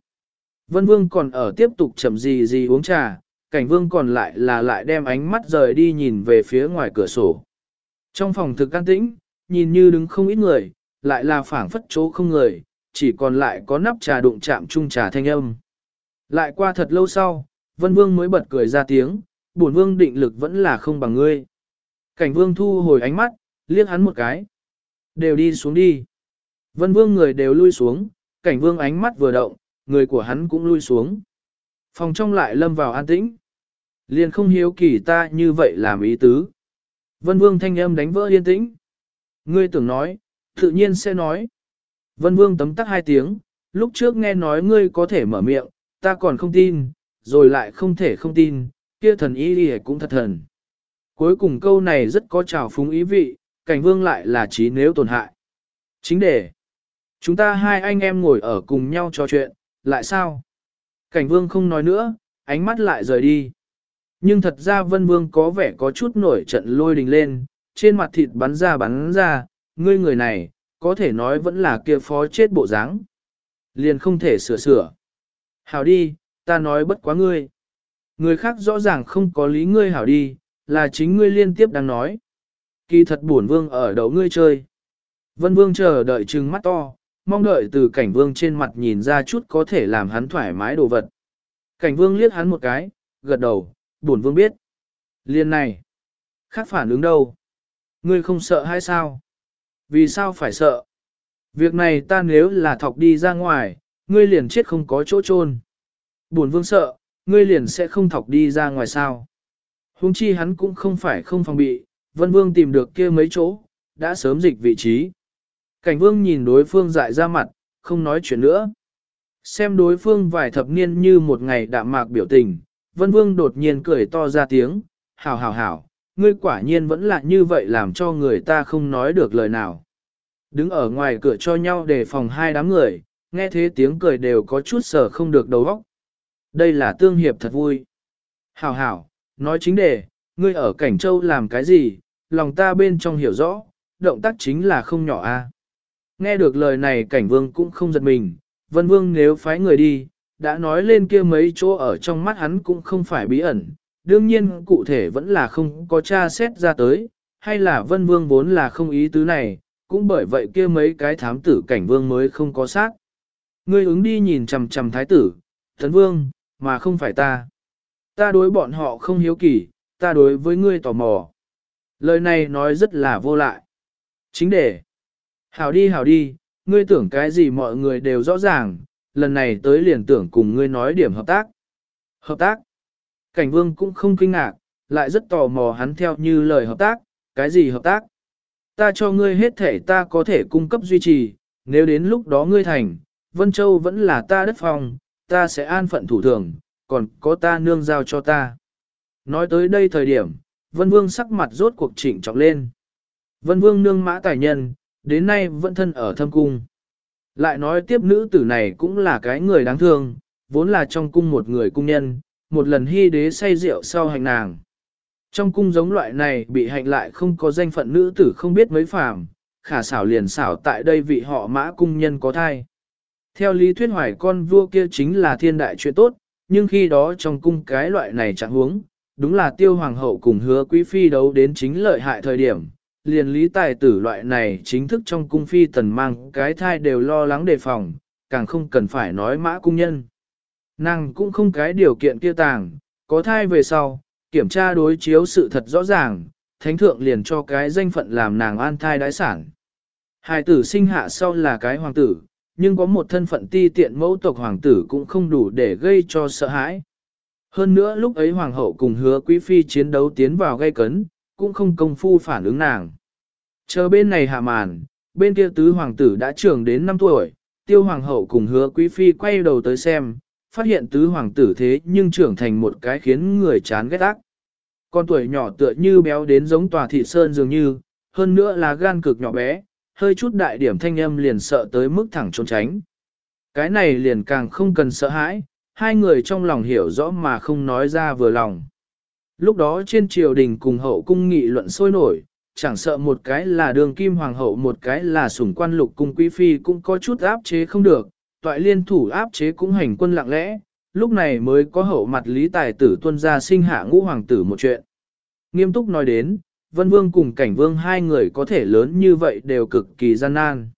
Vân vương còn ở tiếp tục chậm gì gì uống trà, cảnh vương còn lại là lại đem ánh mắt rời đi nhìn về phía ngoài cửa sổ. Trong phòng thực an tĩnh, nhìn như đứng không ít người, lại là phảng phất chỗ không người, chỉ còn lại có nắp trà đụng chạm chung trà thanh âm. Lại qua thật lâu sau, Vân Vương mới bật cười ra tiếng, bổn Vương định lực vẫn là không bằng ngươi. Cảnh Vương thu hồi ánh mắt, liếc hắn một cái. Đều đi xuống đi. Vân Vương người đều lui xuống, cảnh Vương ánh mắt vừa động, người của hắn cũng lui xuống. Phòng trong lại lâm vào an tĩnh. Liền không hiếu kỳ ta như vậy làm ý tứ. Vân Vương thanh âm đánh vỡ yên tĩnh. Ngươi tưởng nói, Tự nhiên sẽ nói. Vân Vương tấm tắc hai tiếng, lúc trước nghe nói ngươi có thể mở miệng, ta còn không tin, rồi lại không thể không tin, kia thần ý đi cũng thật thần. Cuối cùng câu này rất có trào phúng ý vị, cảnh vương lại là trí nếu tổn hại. Chính để, chúng ta hai anh em ngồi ở cùng nhau trò chuyện, lại sao? Cảnh vương không nói nữa, ánh mắt lại rời đi. Nhưng thật ra vân vương có vẻ có chút nổi trận lôi đình lên, trên mặt thịt bắn ra bắn ra, ngươi người này, có thể nói vẫn là kia phó chết bộ dáng, Liền không thể sửa sửa. Hảo đi, ta nói bất quá ngươi. Người khác rõ ràng không có lý ngươi hảo đi, là chính ngươi liên tiếp đang nói. Kỳ thật buồn vương ở đầu ngươi chơi. Vân vương chờ đợi trừng mắt to, mong đợi từ cảnh vương trên mặt nhìn ra chút có thể làm hắn thoải mái đồ vật. Cảnh vương liếc hắn một cái, gật đầu, buồn vương biết. Liên này, khác phản ứng đâu? Ngươi không sợ hay sao? Vì sao phải sợ? Việc này ta nếu là thọc đi ra ngoài, ngươi liền chết không có chỗ chôn. Buồn vương sợ, ngươi liền sẽ không thọc đi ra ngoài sao. Hùng chi hắn cũng không phải không phòng bị, vân vương tìm được kia mấy chỗ, đã sớm dịch vị trí. Cảnh vương nhìn đối phương dại ra mặt, không nói chuyện nữa. Xem đối phương vài thập niên như một ngày đạm mạc biểu tình, vân vương đột nhiên cười to ra tiếng, hảo hảo hảo, ngươi quả nhiên vẫn là như vậy làm cho người ta không nói được lời nào. Đứng ở ngoài cửa cho nhau để phòng hai đám người, nghe thế tiếng cười đều có chút sở không được đầu óc. Đây là tương hiệp thật vui. Hảo hảo, nói chính đề, ngươi ở Cảnh Châu làm cái gì, lòng ta bên trong hiểu rõ, động tác chính là không nhỏ a. Nghe được lời này Cảnh Vương cũng không giật mình, Vân Vương nếu phái người đi, đã nói lên kia mấy chỗ ở trong mắt hắn cũng không phải bí ẩn, đương nhiên cụ thể vẫn là không có tra xét ra tới, hay là Vân Vương vốn là không ý tứ này, cũng bởi vậy kia mấy cái thám tử Cảnh Vương mới không có xác. Ngươi ứng đi nhìn chằm chằm thái tử, thần Vương, mà không phải ta. Ta đối bọn họ không hiếu kỳ, ta đối với ngươi tò mò. Lời này nói rất là vô lại. Chính để. Hảo đi hảo đi, ngươi tưởng cái gì mọi người đều rõ ràng, lần này tới liền tưởng cùng ngươi nói điểm hợp tác. Hợp tác. Cảnh vương cũng không kinh ngạc, lại rất tò mò hắn theo như lời hợp tác, cái gì hợp tác. Ta cho ngươi hết thể ta có thể cung cấp duy trì, nếu đến lúc đó ngươi thành, Vân Châu vẫn là ta đất phòng, ta sẽ an phận thủ thường, còn có ta nương giao cho ta. Nói tới đây thời điểm, Vân Vương sắc mặt rốt cuộc chỉnh trọng lên. Vân Vương nương mã tài nhân, đến nay vẫn thân ở thâm cung. Lại nói tiếp nữ tử này cũng là cái người đáng thương, vốn là trong cung một người cung nhân, một lần hy đế say rượu sau hành nàng. Trong cung giống loại này bị hạnh lại không có danh phận nữ tử không biết mấy phàm, khả xảo liền xảo tại đây vị họ mã cung nhân có thai. Theo lý thuyết hoài con vua kia chính là thiên đại chuyện tốt, nhưng khi đó trong cung cái loại này chẳng huống, đúng là tiêu hoàng hậu cùng hứa quý phi đấu đến chính lợi hại thời điểm. Liền lý tài tử loại này chính thức trong cung phi tần mang cái thai đều lo lắng đề phòng, càng không cần phải nói mã cung nhân. Nàng cũng không cái điều kiện kia tàng, có thai về sau, kiểm tra đối chiếu sự thật rõ ràng, thánh thượng liền cho cái danh phận làm nàng an thai đái sản. Hài tử sinh hạ sau là cái hoàng tử, nhưng có một thân phận ti tiện mẫu tộc hoàng tử cũng không đủ để gây cho sợ hãi. Hơn nữa lúc ấy hoàng hậu cùng hứa quý phi chiến đấu tiến vào gây cấn, cũng không công phu phản ứng nàng. Chờ bên này hạ màn, bên kia tứ hoàng tử đã trưởng đến 5 tuổi, tiêu hoàng hậu cùng hứa quý phi quay đầu tới xem, phát hiện tứ hoàng tử thế nhưng trưởng thành một cái khiến người chán ghét ác. Con tuổi nhỏ tựa như béo đến giống tòa thị sơn dường như, hơn nữa là gan cực nhỏ bé, hơi chút đại điểm thanh âm liền sợ tới mức thẳng trốn tránh. Cái này liền càng không cần sợ hãi, hai người trong lòng hiểu rõ mà không nói ra vừa lòng. Lúc đó trên triều đình cùng hậu cung nghị luận sôi nổi, chẳng sợ một cái là đường kim hoàng hậu một cái là sủng quan lục cung quý phi cũng có chút áp chế không được, toại liên thủ áp chế cũng hành quân lặng lẽ, lúc này mới có hậu mặt lý tài tử tuân ra sinh hạ ngũ hoàng tử một chuyện. Nghiêm túc nói đến, Vân Vương cùng Cảnh Vương hai người có thể lớn như vậy đều cực kỳ gian nan.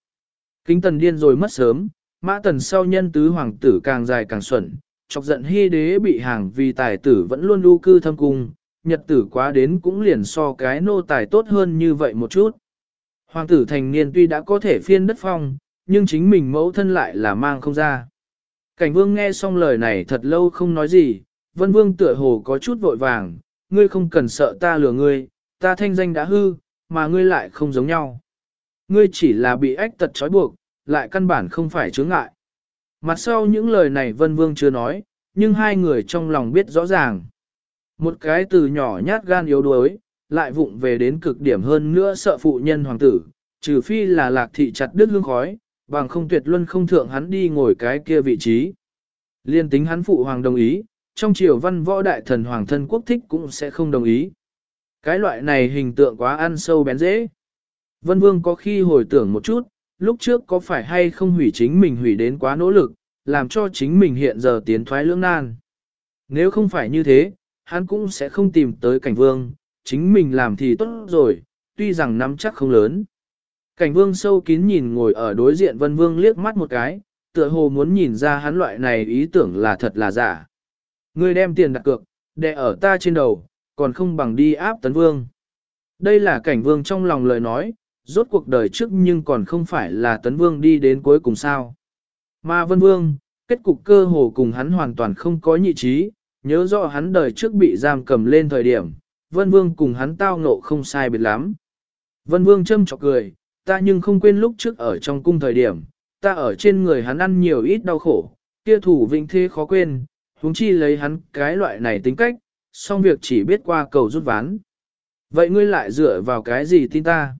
Kính tần điên rồi mất sớm, mã tần sau nhân tứ hoàng tử càng dài càng xuẩn, chọc giận hy đế bị hàng vì tài tử vẫn luôn lưu cư thâm cung, nhật tử quá đến cũng liền so cái nô tài tốt hơn như vậy một chút. Hoàng tử thành niên tuy đã có thể phiên đất phong, nhưng chính mình mẫu thân lại là mang không ra. Cảnh vương nghe xong lời này thật lâu không nói gì, vân vương tựa hồ có chút vội vàng, ngươi không cần sợ ta lừa ngươi, ta thanh danh đã hư, mà ngươi lại không giống nhau. Ngươi chỉ là bị ách tật trói buộc, lại căn bản không phải chướng ngại. Mặt sau những lời này Vân Vương chưa nói, nhưng hai người trong lòng biết rõ ràng. Một cái từ nhỏ nhát gan yếu đuối, lại vụng về đến cực điểm hơn nữa sợ phụ nhân hoàng tử, trừ phi là lạc thị chặt đứt hương khói, bằng không tuyệt luân không thượng hắn đi ngồi cái kia vị trí. Liên tính hắn phụ hoàng đồng ý, trong triều văn võ đại thần hoàng thân quốc thích cũng sẽ không đồng ý. Cái loại này hình tượng quá ăn sâu bén dễ. Vân Vương có khi hồi tưởng một chút, lúc trước có phải hay không hủy chính mình hủy đến quá nỗ lực, làm cho chính mình hiện giờ tiến thoái lưỡng nan. Nếu không phải như thế, hắn cũng sẽ không tìm tới cảnh vương, chính mình làm thì tốt rồi, tuy rằng nắm chắc không lớn. Cảnh vương sâu kín nhìn ngồi ở đối diện vân vương liếc mắt một cái, tựa hồ muốn nhìn ra hắn loại này ý tưởng là thật là giả. Ngươi đem tiền đặt cược, đè ở ta trên đầu, còn không bằng đi áp tấn vương. Đây là cảnh vương trong lòng lời nói, rốt cuộc đời trước nhưng còn không phải là tấn vương đi đến cuối cùng sao. Mà vân vương, kết cục cơ hồ cùng hắn hoàn toàn không có nhị trí, nhớ rõ hắn đời trước bị giam cầm lên thời điểm, vân vương cùng hắn tao ngộ không sai biệt lắm. Vân vương châm chọc cười, ta nhưng không quên lúc trước ở trong cung thời điểm, ta ở trên người hắn ăn nhiều ít đau khổ, kia thủ vinh thế khó quên, huống chi lấy hắn cái loại này tính cách, xong việc chỉ biết qua cầu rút ván. Vậy ngươi lại dựa vào cái gì tin ta?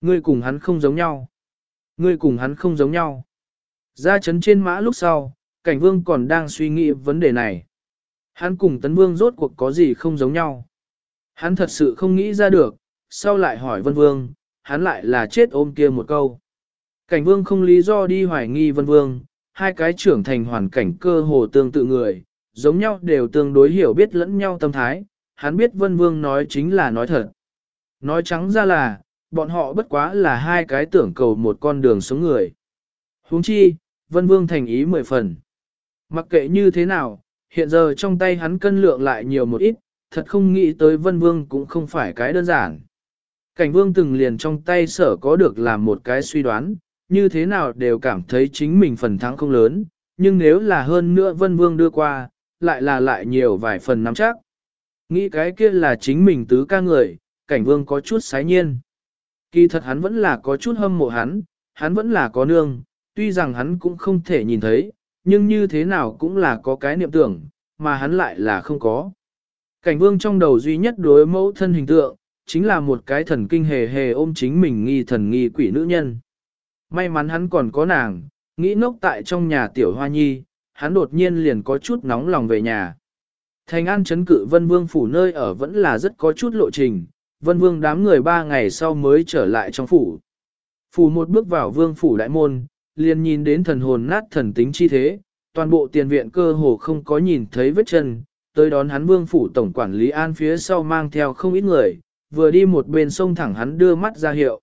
Ngươi cùng hắn không giống nhau. Ngươi cùng hắn không giống nhau. Ra chấn trên mã lúc sau, cảnh vương còn đang suy nghĩ vấn đề này. Hắn cùng tấn vương rốt cuộc có gì không giống nhau. Hắn thật sự không nghĩ ra được, sau lại hỏi vân vương, hắn lại là chết ôm kia một câu. Cảnh vương không lý do đi hoài nghi vân vương, hai cái trưởng thành hoàn cảnh cơ hồ tương tự người, giống nhau đều tương đối hiểu biết lẫn nhau tâm thái, hắn biết vân vương nói chính là nói thật. Nói trắng ra là, bọn họ bất quá là hai cái tưởng cầu một con đường sống người. huống chi, vân vương thành ý mười phần. Mặc kệ như thế nào, hiện giờ trong tay hắn cân lượng lại nhiều một ít, thật không nghĩ tới vân vương cũng không phải cái đơn giản. Cảnh vương từng liền trong tay sở có được làm một cái suy đoán, như thế nào đều cảm thấy chính mình phần thắng không lớn, nhưng nếu là hơn nữa vân vương đưa qua, lại là lại nhiều vài phần nắm chắc. Nghĩ cái kia là chính mình tứ ca người, cảnh vương có chút sái nhiên. Kỳ thật hắn vẫn là có chút hâm mộ hắn, hắn vẫn là có nương, tuy rằng hắn cũng không thể nhìn thấy, nhưng như thế nào cũng là có cái niệm tưởng, mà hắn lại là không có. Cảnh vương trong đầu duy nhất đối mẫu thân hình tượng, chính là một cái thần kinh hề hề ôm chính mình nghi thần nghi quỷ nữ nhân. May mắn hắn còn có nàng, nghĩ nốc tại trong nhà tiểu hoa nhi, hắn đột nhiên liền có chút nóng lòng về nhà. Thành an chấn cự vân vương phủ nơi ở vẫn là rất có chút lộ trình, vân vương đám người ba ngày sau mới trở lại trong phủ. Phủ một bước vào vương phủ đại môn, liền nhìn đến thần hồn nát thần tính chi thế, toàn bộ tiền viện cơ hồ không có nhìn thấy vết chân, tới đón hắn vương phủ tổng quản lý an phía sau mang theo không ít người, vừa đi một bên sông thẳng hắn đưa mắt ra hiệu.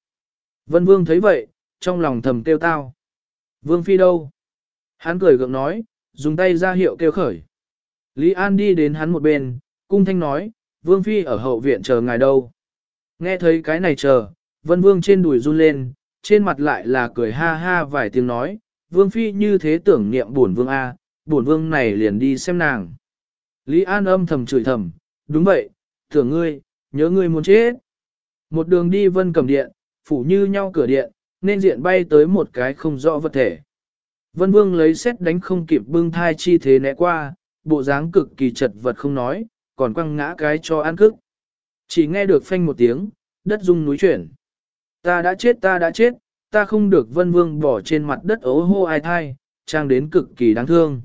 Vân vương thấy vậy, trong lòng thầm tiêu tao. Vương phi đâu? Hắn cười gượng nói, dùng tay ra hiệu kêu khởi. Lý An đi đến hắn một bên, cung thanh nói, Vương Phi ở hậu viện chờ ngài đâu. Nghe thấy cái này chờ, Vân Vương trên đùi run lên, trên mặt lại là cười ha ha vài tiếng nói, Vương Phi như thế tưởng niệm buồn Vương A, buồn Vương này liền đi xem nàng. Lý An âm thầm chửi thầm, đúng vậy, tưởng ngươi, nhớ ngươi muốn chết. Một đường đi vân cầm điện, phủ như nhau cửa điện, nên diện bay tới một cái không rõ vật thể. Vân Vương lấy xét đánh không kịp bưng thai chi thế né qua, bộ dáng cực kỳ chật vật không nói, còn quăng ngã cái cho ăn cức. Chỉ nghe được phanh một tiếng, đất rung núi chuyển. Ta đã chết ta đã chết, ta không được Vân Vương bỏ trên mặt đất ố hô ai thai, trang đến cực kỳ đáng thương.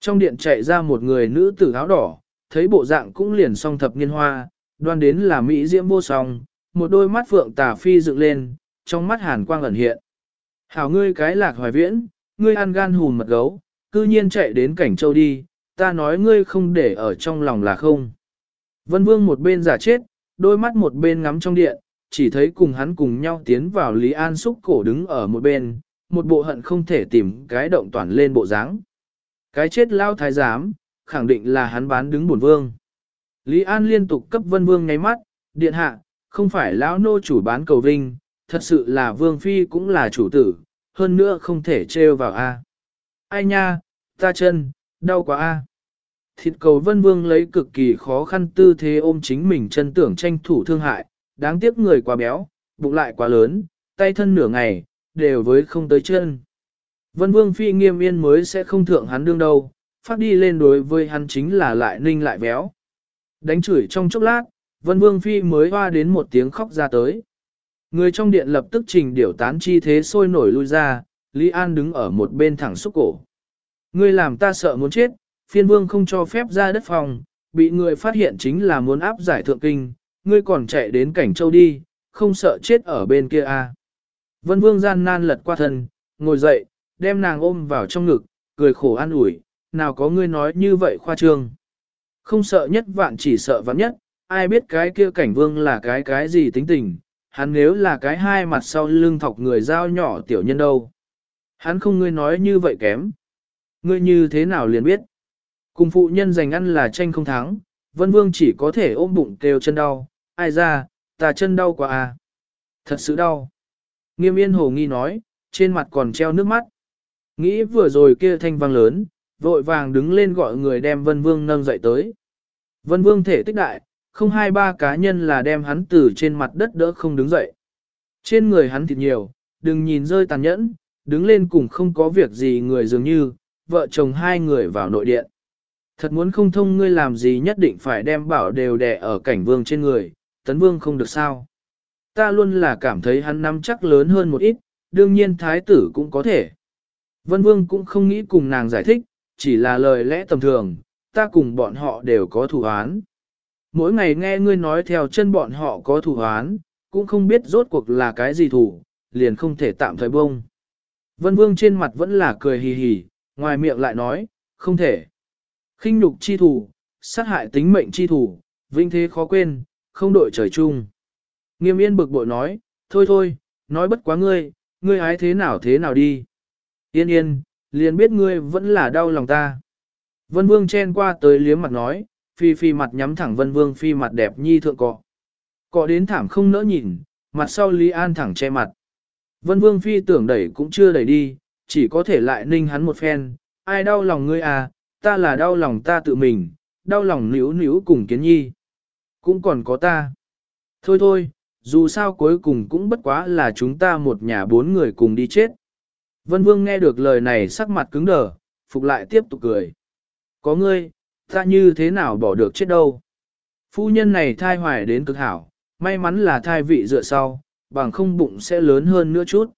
Trong điện chạy ra một người nữ tử áo đỏ, thấy bộ dạng cũng liền song thập niên hoa, đoan đến là Mỹ diễm vô song, một đôi mắt phượng tà phi dựng lên, trong mắt hàn quang ẩn hiện. Hảo ngươi cái lạc hoài viễn, ngươi ăn gan hùn mật gấu, cư nhiên chạy đến cảnh châu đi, ta nói ngươi không để ở trong lòng là không. Vân Vương một bên giả chết, đôi mắt một bên ngắm trong điện, chỉ thấy cùng hắn cùng nhau tiến vào Lý An xúc cổ đứng ở một bên, một bộ hận không thể tìm cái động toàn lên bộ dáng. Cái chết lao thái giám, khẳng định là hắn bán đứng bổn vương. Lý An liên tục cấp Vân Vương ngáy mắt, điện hạ, không phải lão nô chủ bán cầu vinh, thật sự là Vương Phi cũng là chủ tử, hơn nữa không thể trêu vào a. Ai nha, ta chân, đau quá a. Thịt cầu vân vương lấy cực kỳ khó khăn tư thế ôm chính mình chân tưởng tranh thủ thương hại, đáng tiếc người quá béo, bụng lại quá lớn, tay thân nửa ngày, đều với không tới chân. Vân Vương Phi nghiêm yên mới sẽ không thượng hắn đương đâu, phát đi lên đối với hắn chính là lại ninh lại béo. Đánh chửi trong chốc lát, Vân Vương Phi mới hoa đến một tiếng khóc ra tới. Người trong điện lập tức trình điểu tán chi thế sôi nổi lui ra, Lý An đứng ở một bên thẳng xúc cổ. Ngươi làm ta sợ muốn chết, phiên vương không cho phép ra đất phòng, bị người phát hiện chính là muốn áp giải thượng kinh, ngươi còn chạy đến cảnh châu đi, không sợ chết ở bên kia à. Vân vương gian nan lật qua thân, ngồi dậy, đem nàng ôm vào trong ngực, cười khổ an ủi, nào có ngươi nói như vậy khoa trương. Không sợ nhất vạn chỉ sợ vạn nhất, ai biết cái kia cảnh vương là cái cái gì tính tình, hắn nếu là cái hai mặt sau lưng thọc người dao nhỏ tiểu nhân đâu. Hắn không ngươi nói như vậy kém. Ngươi như thế nào liền biết. Cùng phụ nhân giành ăn là tranh không thắng, vân vương chỉ có thể ôm bụng kêu chân đau, ai ra, ta chân đau quá à. Thật sự đau. Nghiêm yên hồ nghi nói, trên mặt còn treo nước mắt. Nghĩ vừa rồi kia thanh vang lớn, vội vàng đứng lên gọi người đem vân vương nâng dậy tới. Vân vương thể tích đại, không hai ba cá nhân là đem hắn từ trên mặt đất đỡ không đứng dậy. Trên người hắn thịt nhiều, đừng nhìn rơi tàn nhẫn, đứng lên cùng không có việc gì người dường như, vợ chồng hai người vào nội điện. Thật muốn không thông ngươi làm gì nhất định phải đem bảo đều đè ở cảnh vương trên người, tấn vương không được sao. Ta luôn là cảm thấy hắn nắm chắc lớn hơn một ít, đương nhiên thái tử cũng có thể. Vân vương cũng không nghĩ cùng nàng giải thích, chỉ là lời lẽ tầm thường, ta cùng bọn họ đều có thủ án. Mỗi ngày nghe ngươi nói theo chân bọn họ có thủ án, cũng không biết rốt cuộc là cái gì thủ, liền không thể tạm thời bông. Vân vương trên mặt vẫn là cười hì hì, ngoài miệng lại nói, không thể khinh nhục chi thủ, sát hại tính mệnh chi thủ, vinh thế khó quên, không đội trời chung. Nghiêm yên bực bội nói, thôi thôi, nói bất quá ngươi, ngươi ái thế nào thế nào đi. Yên yên, liền biết ngươi vẫn là đau lòng ta. Vân Vương chen qua tới liếm mặt nói, phi phi mặt nhắm thẳng Vân Vương phi mặt đẹp nhi thượng cọ. Cọ đến thảm không nỡ nhìn, mặt sau Lý An thẳng che mặt. Vân Vương phi tưởng đẩy cũng chưa đẩy đi, chỉ có thể lại ninh hắn một phen, ai đau lòng ngươi à, ta là đau lòng ta tự mình, đau lòng níu níu cùng kiến nhi. Cũng còn có ta. Thôi thôi, dù sao cuối cùng cũng bất quá là chúng ta một nhà bốn người cùng đi chết. Vân Vương nghe được lời này sắc mặt cứng đờ, phục lại tiếp tục cười. Có ngươi, ta như thế nào bỏ được chết đâu. Phu nhân này thai hoài đến cực hảo, may mắn là thai vị dựa sau, bằng không bụng sẽ lớn hơn nữa chút.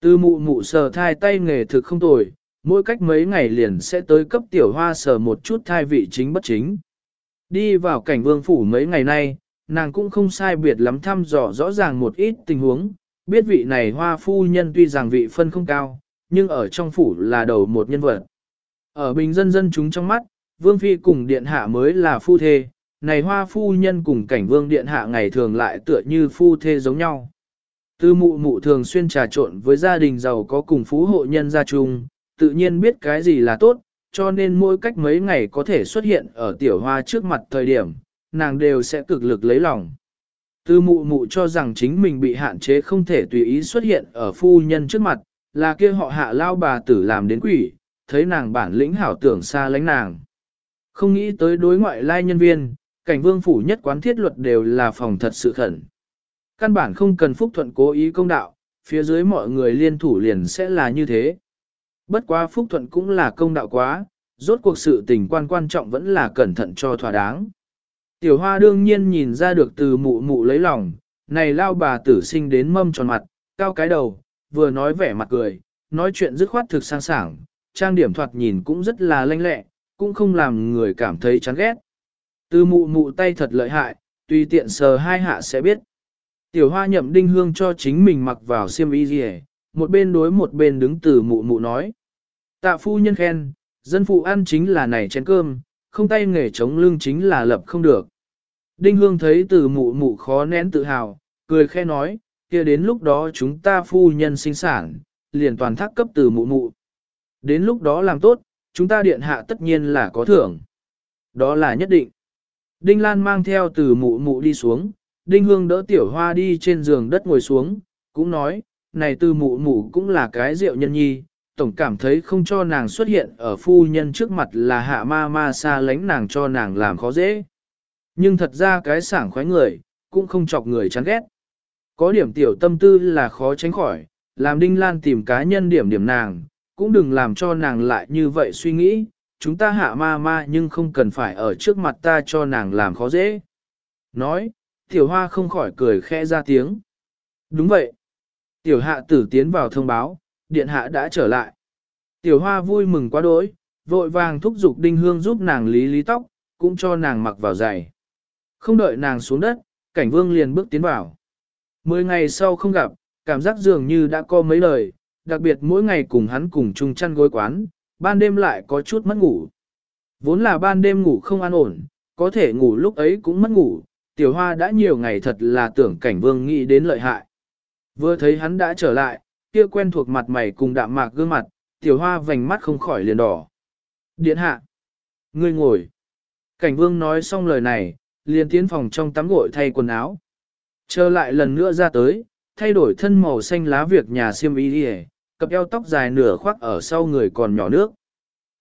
Từ mụ mụ sờ thai tay nghề thực không tồi, mỗi cách mấy ngày liền sẽ tới cấp tiểu hoa sờ một chút thai vị chính bất chính. Đi vào cảnh vương phủ mấy ngày nay, nàng cũng không sai biệt lắm thăm dò rõ ràng một ít tình huống, biết vị này hoa phu nhân tuy rằng vị phân không cao, nhưng ở trong phủ là đầu một nhân vật. Ở bình dân dân chúng trong mắt, vương phi cùng điện hạ mới là phu thê, này hoa phu nhân cùng cảnh vương điện hạ ngày thường lại tựa như phu thê giống nhau. Tư mụ mụ thường xuyên trà trộn với gia đình giàu có cùng phú hộ nhân gia chung, tự nhiên biết cái gì là tốt, cho nên mỗi cách mấy ngày có thể xuất hiện ở tiểu hoa trước mặt thời điểm, nàng đều sẽ cực lực lấy lòng. Tư mụ mụ cho rằng chính mình bị hạn chế không thể tùy ý xuất hiện ở phu nhân trước mặt, là kia họ hạ lao bà tử làm đến quỷ, thấy nàng bản lĩnh hảo tưởng xa lánh nàng. Không nghĩ tới đối ngoại lai nhân viên, cảnh vương phủ nhất quán thiết luật đều là phòng thật sự khẩn. Căn bản không cần phúc thuận cố ý công đạo, phía dưới mọi người liên thủ liền sẽ là như thế. Bất quá phúc thuận cũng là công đạo quá, rốt cuộc sự tình quan quan trọng vẫn là cẩn thận cho thỏa đáng. Tiểu hoa đương nhiên nhìn ra được từ mụ mụ lấy lòng, này lao bà tử sinh đến mâm tròn mặt, cao cái đầu, vừa nói vẻ mặt cười, nói chuyện dứt khoát thực sang sảng, trang điểm thoạt nhìn cũng rất là lanh lẹ, cũng không làm người cảm thấy chán ghét. Từ mụ mụ tay thật lợi hại, tùy tiện sờ hai hạ sẽ biết. Tiểu hoa nhậm đinh hương cho chính mình mặc vào xiêm y gì một bên đối một bên đứng từ mụ mụ nói. Tạ phu nhân khen, dân phụ ăn chính là này chén cơm, không tay nghề chống lưng chính là lập không được. Đinh hương thấy từ mụ mụ khó nén tự hào, cười khe nói, kia đến lúc đó chúng ta phu nhân sinh sản, liền toàn thác cấp từ mụ mụ. Đến lúc đó làm tốt, chúng ta điện hạ tất nhiên là có thưởng. Đó là nhất định. Đinh Lan mang theo từ mụ mụ đi xuống, Đinh Hương đỡ tiểu hoa đi trên giường đất ngồi xuống, cũng nói, này từ mụ mụ cũng là cái rượu nhân nhi, tổng cảm thấy không cho nàng xuất hiện ở phu nhân trước mặt là hạ ma ma xa lánh nàng cho nàng làm khó dễ. Nhưng thật ra cái sảng khoái người, cũng không chọc người chán ghét. Có điểm tiểu tâm tư là khó tránh khỏi, làm Đinh Lan tìm cá nhân điểm điểm nàng, cũng đừng làm cho nàng lại như vậy suy nghĩ, chúng ta hạ ma ma nhưng không cần phải ở trước mặt ta cho nàng làm khó dễ. Nói, tiểu hoa không khỏi cười khẽ ra tiếng. Đúng vậy. Tiểu hạ tử tiến vào thông báo, điện hạ đã trở lại. Tiểu hoa vui mừng quá đỗi, vội vàng thúc giục đinh hương giúp nàng lý lý tóc, cũng cho nàng mặc vào giày. Không đợi nàng xuống đất, cảnh vương liền bước tiến vào. Mười ngày sau không gặp, cảm giác dường như đã có mấy lời, đặc biệt mỗi ngày cùng hắn cùng chung chăn gối quán, ban đêm lại có chút mất ngủ. Vốn là ban đêm ngủ không an ổn, có thể ngủ lúc ấy cũng mất ngủ, tiểu hoa đã nhiều ngày thật là tưởng cảnh vương nghĩ đến lợi hại. Vừa thấy hắn đã trở lại, kia quen thuộc mặt mày cùng đạm mạc gương mặt, tiểu hoa vành mắt không khỏi liền đỏ. Điện hạ. Ngươi ngồi. Cảnh vương nói xong lời này, liền tiến phòng trong tắm gội thay quần áo. Trở lại lần nữa ra tới, thay đổi thân màu xanh lá việc nhà xiêm y đi cặp eo tóc dài nửa khoác ở sau người còn nhỏ nước.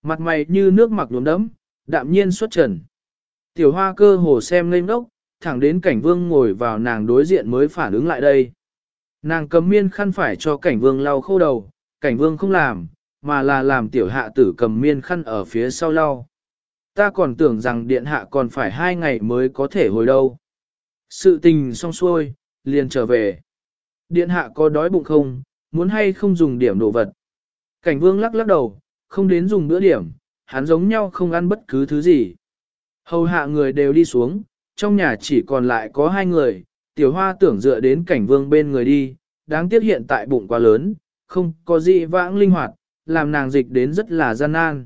Mặt mày như nước mặc nhuốm đẫm, đạm nhiên xuất trần. Tiểu hoa cơ hồ xem ngây ngốc, thẳng đến cảnh vương ngồi vào nàng đối diện mới phản ứng lại đây. Nàng cầm miên khăn phải cho cảnh vương lau khô đầu, cảnh vương không làm, mà là làm tiểu hạ tử cầm miên khăn ở phía sau lau. Ta còn tưởng rằng điện hạ còn phải hai ngày mới có thể hồi đâu. Sự tình xong xuôi, liền trở về. Điện hạ có đói bụng không, muốn hay không dùng điểm đồ vật. Cảnh vương lắc lắc đầu, không đến dùng bữa điểm, hắn giống nhau không ăn bất cứ thứ gì. Hầu hạ người đều đi xuống, trong nhà chỉ còn lại có hai người, tiểu hoa tưởng dựa đến cảnh vương bên người đi, đáng tiếc hiện tại bụng quá lớn, không có gì vãng linh hoạt, làm nàng dịch đến rất là gian nan.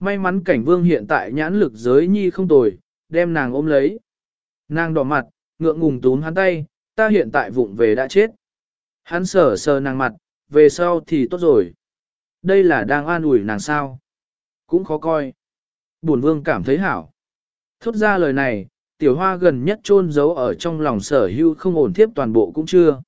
May mắn cảnh vương hiện tại nhãn lực giới nhi không tồi, đem nàng ôm lấy. Nàng đỏ mặt, ngượng ngùng túm hắn tay, ta hiện tại vụng về đã chết. Hắn sờ sờ nàng mặt, về sau thì tốt rồi. Đây là đang an ủi nàng sao. Cũng khó coi. Bổn vương cảm thấy hảo. Thốt ra lời này, tiểu hoa gần nhất chôn giấu ở trong lòng sở hưu không ổn thiếp toàn bộ cũng chưa.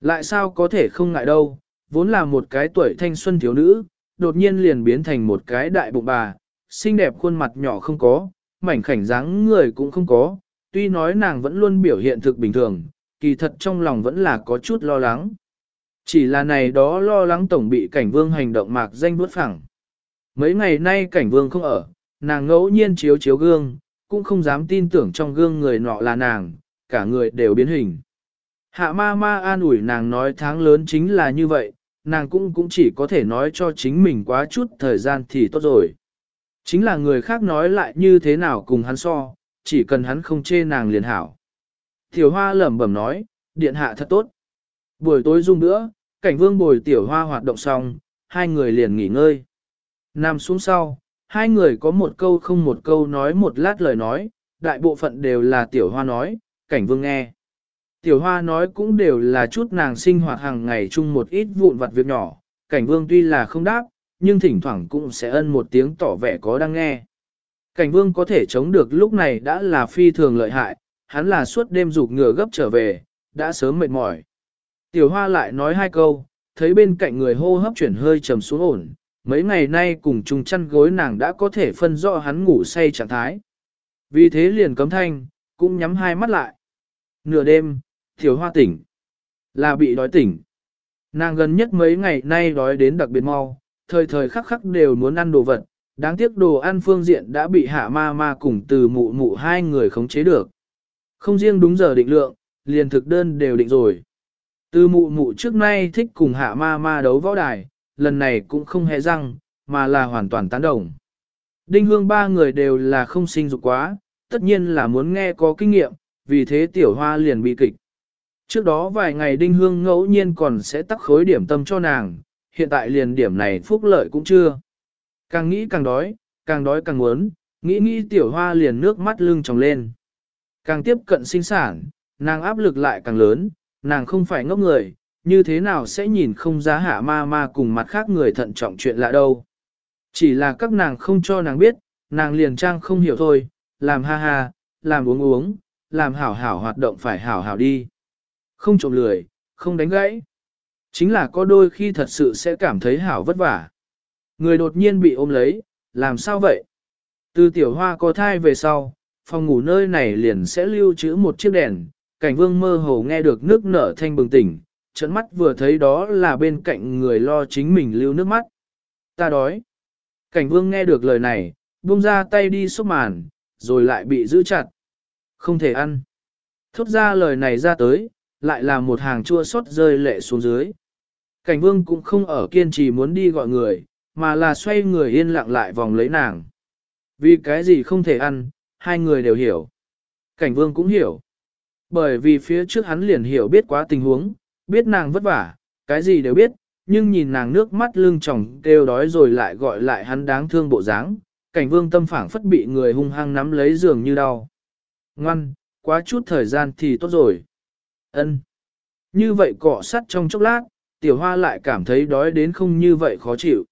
Lại sao có thể không ngại đâu, vốn là một cái tuổi thanh xuân thiếu nữ, đột nhiên liền biến thành một cái đại bụng bà, xinh đẹp khuôn mặt nhỏ không có, mảnh khảnh dáng người cũng không có, tuy nói nàng vẫn luôn biểu hiện thực bình thường, kỳ thật trong lòng vẫn là có chút lo lắng. Chỉ là này đó lo lắng tổng bị cảnh vương hành động mạc danh bước phẳng. Mấy ngày nay cảnh vương không ở, nàng ngẫu nhiên chiếu chiếu gương, cũng không dám tin tưởng trong gương người nọ là nàng, cả người đều biến hình. Hạ ma ma an ủi nàng nói tháng lớn chính là như vậy, nàng cũng cũng chỉ có thể nói cho chính mình quá chút thời gian thì tốt rồi. Chính là người khác nói lại như thế nào cùng hắn so, chỉ cần hắn không chê nàng liền hảo. Tiểu hoa lẩm bẩm nói, điện hạ thật tốt. Buổi tối dung nữa, cảnh vương bồi tiểu hoa hoạt động xong, hai người liền nghỉ ngơi. Nằm xuống sau, hai người có một câu không một câu nói một lát lời nói, đại bộ phận đều là tiểu hoa nói, cảnh vương nghe. Tiểu hoa nói cũng đều là chút nàng sinh hoạt hàng ngày chung một ít vụn vặt việc nhỏ, cảnh vương tuy là không đáp, nhưng thỉnh thoảng cũng sẽ ân một tiếng tỏ vẻ có đang nghe. Cảnh vương có thể chống được lúc này đã là phi thường lợi hại, hắn là suốt đêm rụt ngựa gấp trở về, đã sớm mệt mỏi. Tiểu hoa lại nói hai câu, thấy bên cạnh người hô hấp chuyển hơi trầm xuống ổn, mấy ngày nay cùng chung chăn gối nàng đã có thể phân rõ hắn ngủ say trạng thái. Vì thế liền cấm thanh, cũng nhắm hai mắt lại. Nửa đêm, tiểu hoa tỉnh, là bị đói tỉnh. Nàng gần nhất mấy ngày nay đói đến đặc biệt mau, thời thời khắc khắc đều muốn ăn đồ vật, đáng tiếc đồ ăn phương diện đã bị hạ ma ma cùng từ mụ mụ hai người khống chế được. Không riêng đúng giờ định lượng, liền thực đơn đều định rồi. Từ mụ mụ trước nay thích cùng hạ ma ma đấu võ đài, lần này cũng không hề răng, mà là hoàn toàn tán đồng. Đinh hương ba người đều là không sinh dục quá, tất nhiên là muốn nghe có kinh nghiệm, vì thế tiểu hoa liền bị kịch. Trước đó vài ngày đinh hương ngẫu nhiên còn sẽ tắc khối điểm tâm cho nàng, hiện tại liền điểm này phúc lợi cũng chưa. Càng nghĩ càng đói, càng đói càng muốn, nghĩ nghĩ tiểu hoa liền nước mắt lưng tròng lên. Càng tiếp cận sinh sản, nàng áp lực lại càng lớn, nàng không phải ngốc người, như thế nào sẽ nhìn không giá hạ ma ma cùng mặt khác người thận trọng chuyện lạ đâu. Chỉ là các nàng không cho nàng biết, nàng liền trang không hiểu thôi, làm ha ha, làm uống uống, làm hảo hảo hoạt động phải hảo hảo đi. Không trộm lười, không đánh gãy. Chính là có đôi khi thật sự sẽ cảm thấy hảo vất vả. Người đột nhiên bị ôm lấy, làm sao vậy? Từ tiểu hoa có thai về sau, phòng ngủ nơi này liền sẽ lưu trữ một chiếc đèn, cảnh vương mơ hồ nghe được nước nở thanh bừng tỉnh, trận mắt vừa thấy đó là bên cạnh người lo chính mình lưu nước mắt. Ta đói. Cảnh vương nghe được lời này, buông ra tay đi xúc màn, rồi lại bị giữ chặt. Không thể ăn. Thốt ra lời này ra tới, lại là một hàng chua xót rơi lệ xuống dưới. Cảnh vương cũng không ở kiên trì muốn đi gọi người, mà là xoay người yên lặng lại vòng lấy nàng. Vì cái gì không thể ăn, hai người đều hiểu. Cảnh vương cũng hiểu. Bởi vì phía trước hắn liền hiểu biết quá tình huống, biết nàng vất vả, cái gì đều biết, nhưng nhìn nàng nước mắt lưng tròng kêu đói rồi lại gọi lại hắn đáng thương bộ dáng, cảnh vương tâm phảng phất bị người hung hăng nắm lấy giường như đau. Ngoan, quá chút thời gian thì tốt rồi. Ân. Như vậy cọ sắt trong chốc lát, tiểu hoa lại cảm thấy đói đến không như vậy khó chịu.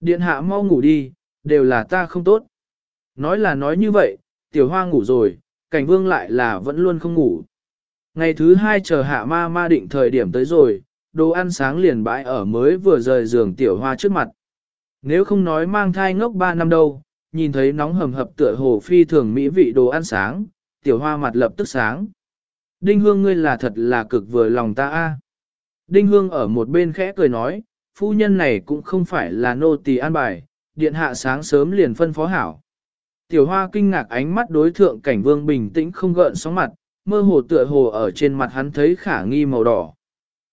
Điện hạ mau ngủ đi, đều là ta không tốt. Nói là nói như vậy, tiểu hoa ngủ rồi, cảnh vương lại là vẫn luôn không ngủ. Ngày thứ hai chờ hạ ma ma định thời điểm tới rồi, đồ ăn sáng liền bãi ở mới vừa rời giường tiểu hoa trước mặt. Nếu không nói mang thai ngốc ba năm đâu, nhìn thấy nóng hầm hập tựa hồ phi thường mỹ vị đồ ăn sáng, tiểu hoa mặt lập tức sáng. Đinh hương ngươi là thật là cực vừa lòng ta a. Đinh hương ở một bên khẽ cười nói, phu nhân này cũng không phải là nô tỳ an bài, điện hạ sáng sớm liền phân phó hảo. Tiểu hoa kinh ngạc ánh mắt đối thượng cảnh vương bình tĩnh không gợn sóng mặt, mơ hồ tựa hồ ở trên mặt hắn thấy khả nghi màu đỏ.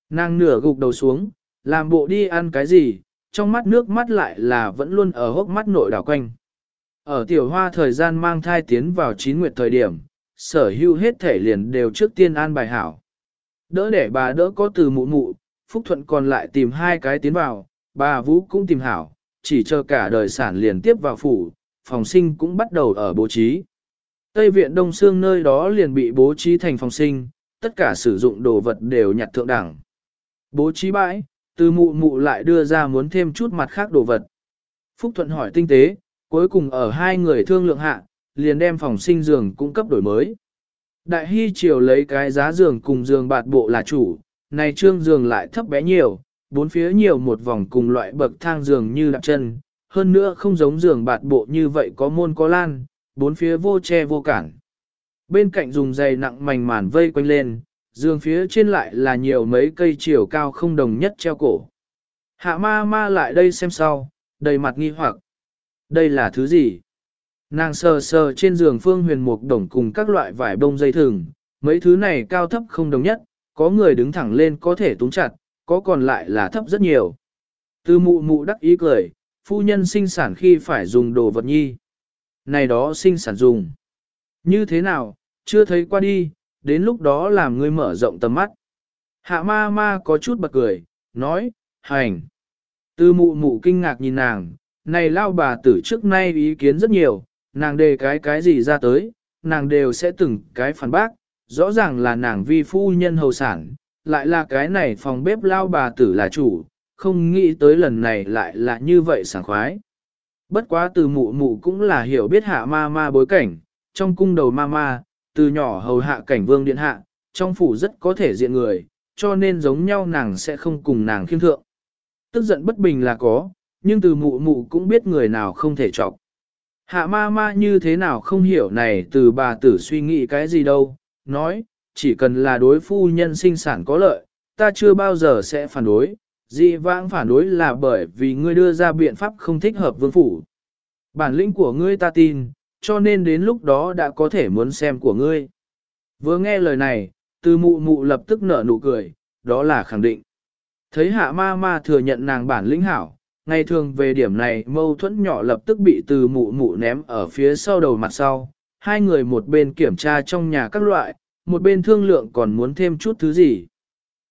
Nàng nửa gục đầu xuống, làm bộ đi ăn cái gì, trong mắt nước mắt lại là vẫn luôn ở hốc mắt nội đảo quanh. Ở tiểu hoa thời gian mang thai tiến vào chín nguyệt thời điểm, sở hữu hết thể liền đều trước tiên an bài hảo. Đỡ để bà đỡ có từ mụ mụ, Phúc Thuận còn lại tìm hai cái tiến vào, bà Vũ cũng tìm hảo, chỉ chờ cả đời sản liền tiếp vào phủ, phòng sinh cũng bắt đầu ở bố trí. Tây viện Đông Sương nơi đó liền bị bố trí thành phòng sinh, tất cả sử dụng đồ vật đều nhặt thượng đẳng. Bố trí bãi, từ mụ mụ lại đưa ra muốn thêm chút mặt khác đồ vật. Phúc Thuận hỏi tinh tế, cuối cùng ở hai người thương lượng hạ, liền đem phòng sinh giường cung cấp đổi mới. Đại Hy Triều lấy cái giá giường cùng giường bạt bộ là chủ, này trương giường lại thấp bé nhiều, bốn phía nhiều một vòng cùng loại bậc thang giường như đạp chân, hơn nữa không giống giường bạt bộ như vậy có môn có lan, bốn phía vô che vô cản. Bên cạnh dùng dày nặng mảnh màn vây quanh lên, giường phía trên lại là nhiều mấy cây chiều cao không đồng nhất treo cổ. Hạ ma ma lại đây xem sau, đầy mặt nghi hoặc. Đây là thứ gì? Nàng sờ sờ trên giường phương huyền mục đồng cùng các loại vải bông dây thừng, mấy thứ này cao thấp không đồng nhất, có người đứng thẳng lên có thể túng chặt, có còn lại là thấp rất nhiều. Từ mụ mụ đắc ý cười, phu nhân sinh sản khi phải dùng đồ vật nhi. Này đó sinh sản dùng. Như thế nào, chưa thấy qua đi, đến lúc đó làm ngươi mở rộng tầm mắt. Hạ ma ma có chút bật cười, nói, hành. Tư mụ mụ kinh ngạc nhìn nàng, này lao bà tử trước nay ý kiến rất nhiều, nàng đề cái cái gì ra tới, nàng đều sẽ từng cái phản bác, rõ ràng là nàng vi phu nhân hầu sản, lại là cái này phòng bếp lao bà tử là chủ, không nghĩ tới lần này lại là như vậy sảng khoái. Bất quá từ mụ mụ cũng là hiểu biết hạ ma ma bối cảnh, trong cung đầu ma ma, từ nhỏ hầu hạ cảnh vương điện hạ, trong phủ rất có thể diện người, cho nên giống nhau nàng sẽ không cùng nàng khiêm thượng. Tức giận bất bình là có, nhưng từ mụ mụ cũng biết người nào không thể chọc. Hạ ma ma như thế nào không hiểu này từ bà tử suy nghĩ cái gì đâu, nói, chỉ cần là đối phu nhân sinh sản có lợi, ta chưa bao giờ sẽ phản đối, Di vãng phản đối là bởi vì ngươi đưa ra biện pháp không thích hợp vương phủ. Bản lĩnh của ngươi ta tin, cho nên đến lúc đó đã có thể muốn xem của ngươi. Vừa nghe lời này, từ mụ mụ lập tức nở nụ cười, đó là khẳng định. Thấy hạ ma ma thừa nhận nàng bản lĩnh hảo, ngày thường về điểm này mâu thuẫn nhỏ lập tức bị từ mụ mụ ném ở phía sau đầu mặt sau. Hai người một bên kiểm tra trong nhà các loại, một bên thương lượng còn muốn thêm chút thứ gì.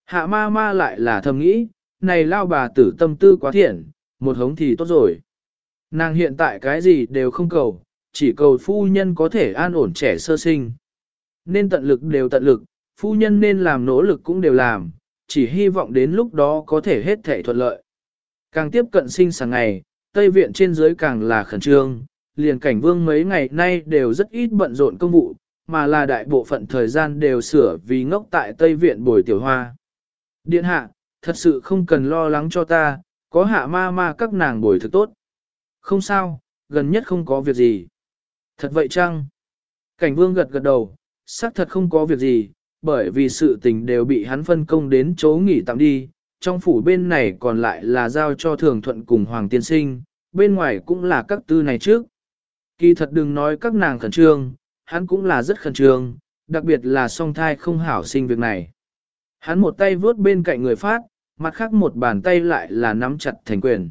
Hạ ma ma lại là thầm nghĩ, này lao bà tử tâm tư quá thiện, một hống thì tốt rồi. Nàng hiện tại cái gì đều không cầu, chỉ cầu phu nhân có thể an ổn trẻ sơ sinh. Nên tận lực đều tận lực, phu nhân nên làm nỗ lực cũng đều làm, chỉ hy vọng đến lúc đó có thể hết thể thuận lợi. Càng tiếp cận sinh sáng ngày, Tây Viện trên dưới càng là khẩn trương, liền cảnh vương mấy ngày nay đều rất ít bận rộn công vụ, mà là đại bộ phận thời gian đều sửa vì ngốc tại Tây Viện bồi tiểu hoa. Điện hạ, thật sự không cần lo lắng cho ta, có hạ ma ma các nàng bồi thực tốt. Không sao, gần nhất không có việc gì. Thật vậy chăng? Cảnh vương gật gật đầu, xác thật không có việc gì, bởi vì sự tình đều bị hắn phân công đến chỗ nghỉ tạm đi, trong phủ bên này còn lại là giao cho thường thuận cùng Hoàng Tiên Sinh, bên ngoài cũng là các tư này trước. Kỳ thật đừng nói các nàng khẩn trương, hắn cũng là rất khẩn trương, đặc biệt là song thai không hảo sinh việc này. Hắn một tay vướt bên cạnh người phát, mặt khác một bàn tay lại là nắm chặt thành quyền.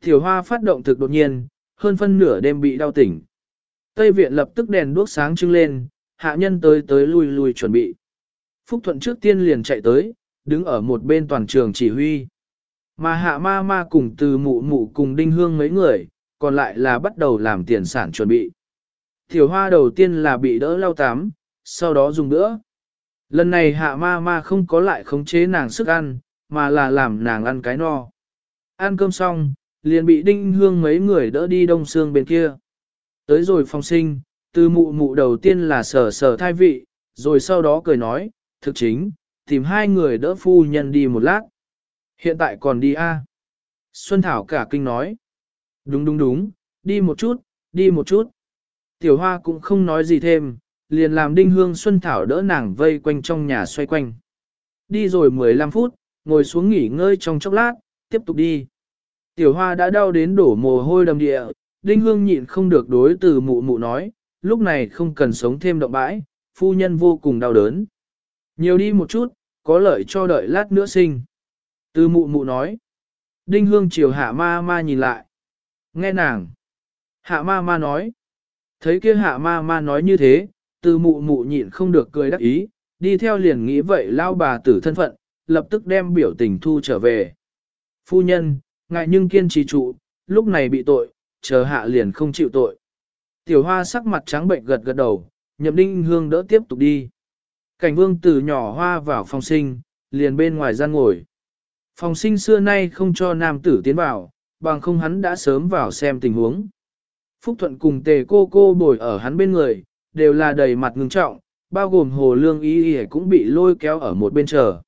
Tiểu hoa phát động thực đột nhiên, hơn phân nửa đêm bị đau tỉnh. Tây viện lập tức đèn đuốc sáng trưng lên, hạ nhân tới tới lui lui chuẩn bị. Phúc Thuận trước tiên liền chạy tới, đứng ở một bên toàn trường chỉ huy. Mà hạ ma ma cùng từ mụ mụ cùng đinh hương mấy người, còn lại là bắt đầu làm tiền sản chuẩn bị. Tiểu hoa đầu tiên là bị đỡ lau tắm, sau đó dùng nữa. Lần này hạ ma ma không có lại khống chế nàng sức ăn, mà là làm nàng ăn cái no. Ăn cơm xong, liền bị đinh hương mấy người đỡ đi đông xương bên kia. Tới rồi phòng sinh, từ mụ mụ đầu tiên là sờ sờ thai vị, rồi sau đó cười nói, thực chính, tìm hai người đỡ phu nhân đi một lát. Hiện tại còn đi a Xuân Thảo cả kinh nói. Đúng đúng đúng, đi một chút, đi một chút. Tiểu Hoa cũng không nói gì thêm, liền làm đinh hương Xuân Thảo đỡ nàng vây quanh trong nhà xoay quanh. Đi rồi 15 phút, ngồi xuống nghỉ ngơi trong chốc lát, tiếp tục đi. Tiểu Hoa đã đau đến đổ mồ hôi đầm địa, đinh hương nhịn không được đối từ mụ mụ nói, lúc này không cần sống thêm động bãi, phu nhân vô cùng đau đớn. Nhiều đi một chút, có lợi cho đợi lát nữa sinh. Từ mụ mụ nói. Đinh hương chiều hạ ma ma nhìn lại. Nghe nàng. Hạ ma ma nói. Thấy kia hạ ma ma nói như thế, từ mụ mụ nhịn không được cười đắc ý, đi theo liền nghĩ vậy lao bà tử thân phận, lập tức đem biểu tình thu trở về. Phu nhân, ngại nhưng kiên trì trụ, lúc này bị tội, chờ hạ liền không chịu tội. Tiểu hoa sắc mặt trắng bệnh gật gật đầu, nhậm đinh hương đỡ tiếp tục đi. Cảnh vương từ nhỏ hoa vào phòng sinh, liền bên ngoài gian ngồi. Phòng sinh xưa nay không cho nam tử tiến vào, bằng không hắn đã sớm vào xem tình huống. Phúc Thuận cùng tề cô cô bồi ở hắn bên người, đều là đầy mặt ngưng trọng, bao gồm hồ lương y y cũng bị lôi kéo ở một bên chờ.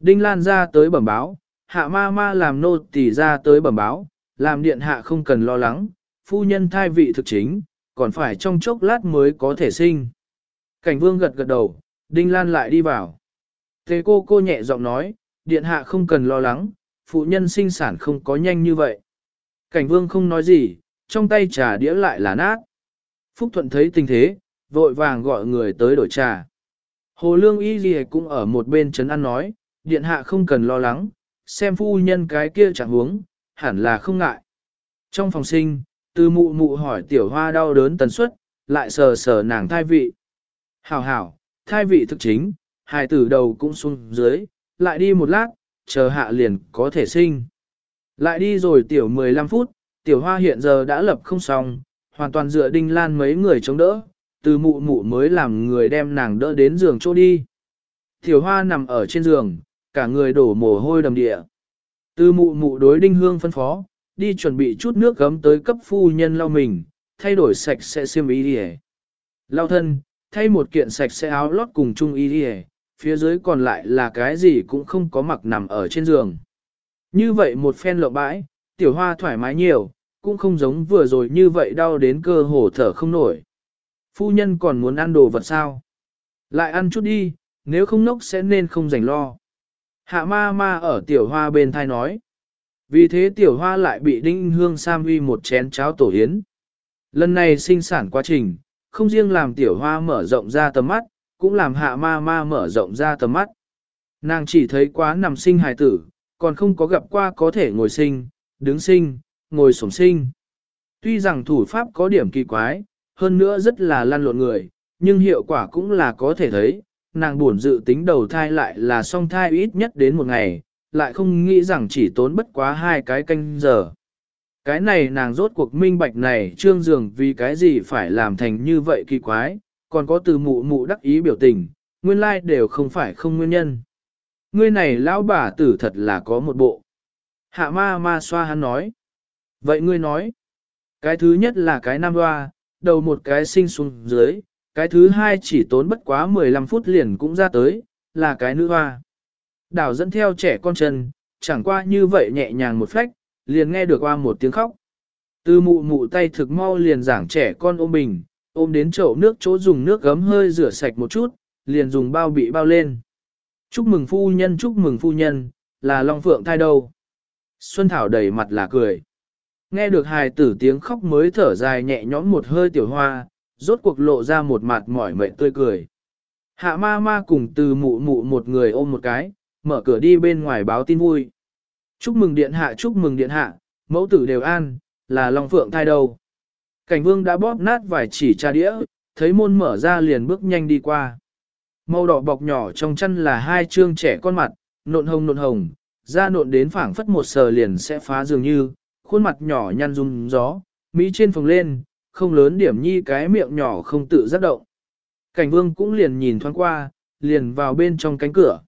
Đinh Lan ra tới bẩm báo, hạ ma ma làm nô tỳ ra tới bẩm báo, làm điện hạ không cần lo lắng, phu nhân thai vị thực chính, còn phải trong chốc lát mới có thể sinh. Cảnh vương gật gật đầu, Đinh Lan lại đi vào. Thế cô cô nhẹ giọng nói, điện hạ không cần lo lắng, phụ nhân sinh sản không có nhanh như vậy. Cảnh vương không nói gì, trong tay trà đĩa lại là nát. Phúc Thuận thấy tình thế, vội vàng gọi người tới đổi trà. Hồ Lương Y Ghi cũng ở một bên trấn ăn nói, điện hạ không cần lo lắng, xem phu nhân cái kia chẳng huống, hẳn là không ngại. Trong phòng sinh, từ mụ mụ hỏi tiểu hoa đau đớn tần suất, lại sờ sờ nàng thai vị. Hảo hảo, thai vị thực chính, hài tử đầu cũng xuống dưới, lại đi một lát, chờ hạ liền có thể sinh. Lại đi rồi tiểu 15 phút, tiểu hoa hiện giờ đã lập không xong, hoàn toàn dựa đinh lan mấy người chống đỡ, từ mụ mụ mới làm người đem nàng đỡ đến giường chỗ đi. Tiểu hoa nằm ở trên giường, cả người đổ mồ hôi đầm địa. Từ mụ mụ đối đinh hương phân phó, đi chuẩn bị chút nước gấm tới cấp phu nhân lau mình, thay đổi sạch sẽ xiêm y đi Lau thân, thay một kiện sạch sẽ áo lót cùng chung y đi phía dưới còn lại là cái gì cũng không có mặc nằm ở trên giường. Như vậy một phen lộ bãi, tiểu hoa thoải mái nhiều, cũng không giống vừa rồi như vậy đau đến cơ hồ thở không nổi. Phu nhân còn muốn ăn đồ vật sao? Lại ăn chút đi, nếu không nốc sẽ nên không rảnh lo. Hạ ma ma ở tiểu hoa bên thai nói. Vì thế tiểu hoa lại bị đinh hương sam uy một chén cháo tổ hiến. Lần này sinh sản quá trình, không riêng làm tiểu hoa mở rộng ra tầm mắt, cũng làm hạ ma ma mở rộng ra tầm mắt. Nàng chỉ thấy quá nằm sinh hài tử, còn không có gặp qua có thể ngồi sinh, đứng sinh, ngồi sống sinh. Tuy rằng thủ pháp có điểm kỳ quái, hơn nữa rất là lăn lộn người, nhưng hiệu quả cũng là có thể thấy, nàng buồn dự tính đầu thai lại là song thai ít nhất đến một ngày, lại không nghĩ rằng chỉ tốn bất quá hai cái canh giờ. Cái này nàng rốt cuộc minh bạch này trương dường vì cái gì phải làm thành như vậy kỳ quái, còn có từ mụ mụ đắc ý biểu tình, nguyên lai like đều không phải không nguyên nhân. Ngươi này lão bà tử thật là có một bộ. Hạ ma ma xoa hắn nói. Vậy ngươi nói, cái thứ nhất là cái nam hoa, đầu một cái sinh xuống dưới, cái thứ hai chỉ tốn bất quá 15 phút liền cũng ra tới, là cái nữ hoa. Đảo dẫn theo trẻ con chân, chẳng qua như vậy nhẹ nhàng một phách, liền nghe được qua một tiếng khóc. Từ mụ mụ tay thực mau liền giảng trẻ con ôm bình, ôm đến chậu nước chỗ dùng nước gấm hơi rửa sạch một chút, liền dùng bao bị bao lên. Chúc mừng phu nhân chúc mừng phu nhân, là Long Phượng thai đâu. Xuân Thảo đầy mặt là cười. Nghe được hài tử tiếng khóc mới thở dài nhẹ nhõm một hơi tiểu hoa, rốt cuộc lộ ra một mặt mỏi mệt tươi cười. Hạ ma ma cùng từ mụ mụ một người ôm một cái, mở cửa đi bên ngoài báo tin vui. Chúc mừng điện hạ chúc mừng điện hạ, mẫu tử đều an, là Long Phượng thai đâu. Cảnh vương đã bóp nát vài chỉ trà đĩa, thấy môn mở ra liền bước nhanh đi qua. Màu đỏ bọc nhỏ trong chân là hai trương trẻ con mặt, nộn hồng nộn hồng, da nộn đến phảng phất một sờ liền sẽ phá dường như, khuôn mặt nhỏ nhăn rung gió, mỹ trên phồng lên, không lớn điểm nhi cái miệng nhỏ không tự giác động. Cảnh vương cũng liền nhìn thoáng qua, liền vào bên trong cánh cửa.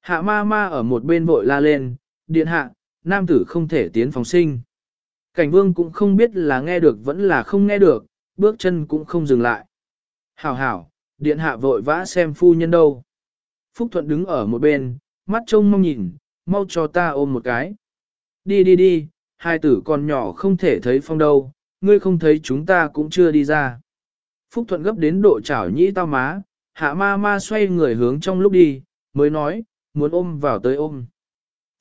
Hạ ma ma ở một bên vội la lên, điện hạ, nam tử không thể tiến phòng sinh. Cảnh vương cũng không biết là nghe được vẫn là không nghe được, bước chân cũng không dừng lại. Hảo hảo, điện hạ vội vã xem phu nhân đâu. Phúc Thuận đứng ở một bên, mắt trông mong nhìn, mau cho ta ôm một cái. Đi đi đi, hai tử còn nhỏ không thể thấy phong đâu, ngươi không thấy chúng ta cũng chưa đi ra. Phúc Thuận gấp đến độ chảo nhĩ tao má, hạ ma ma xoay người hướng trong lúc đi, mới nói, muốn ôm vào tới ôm.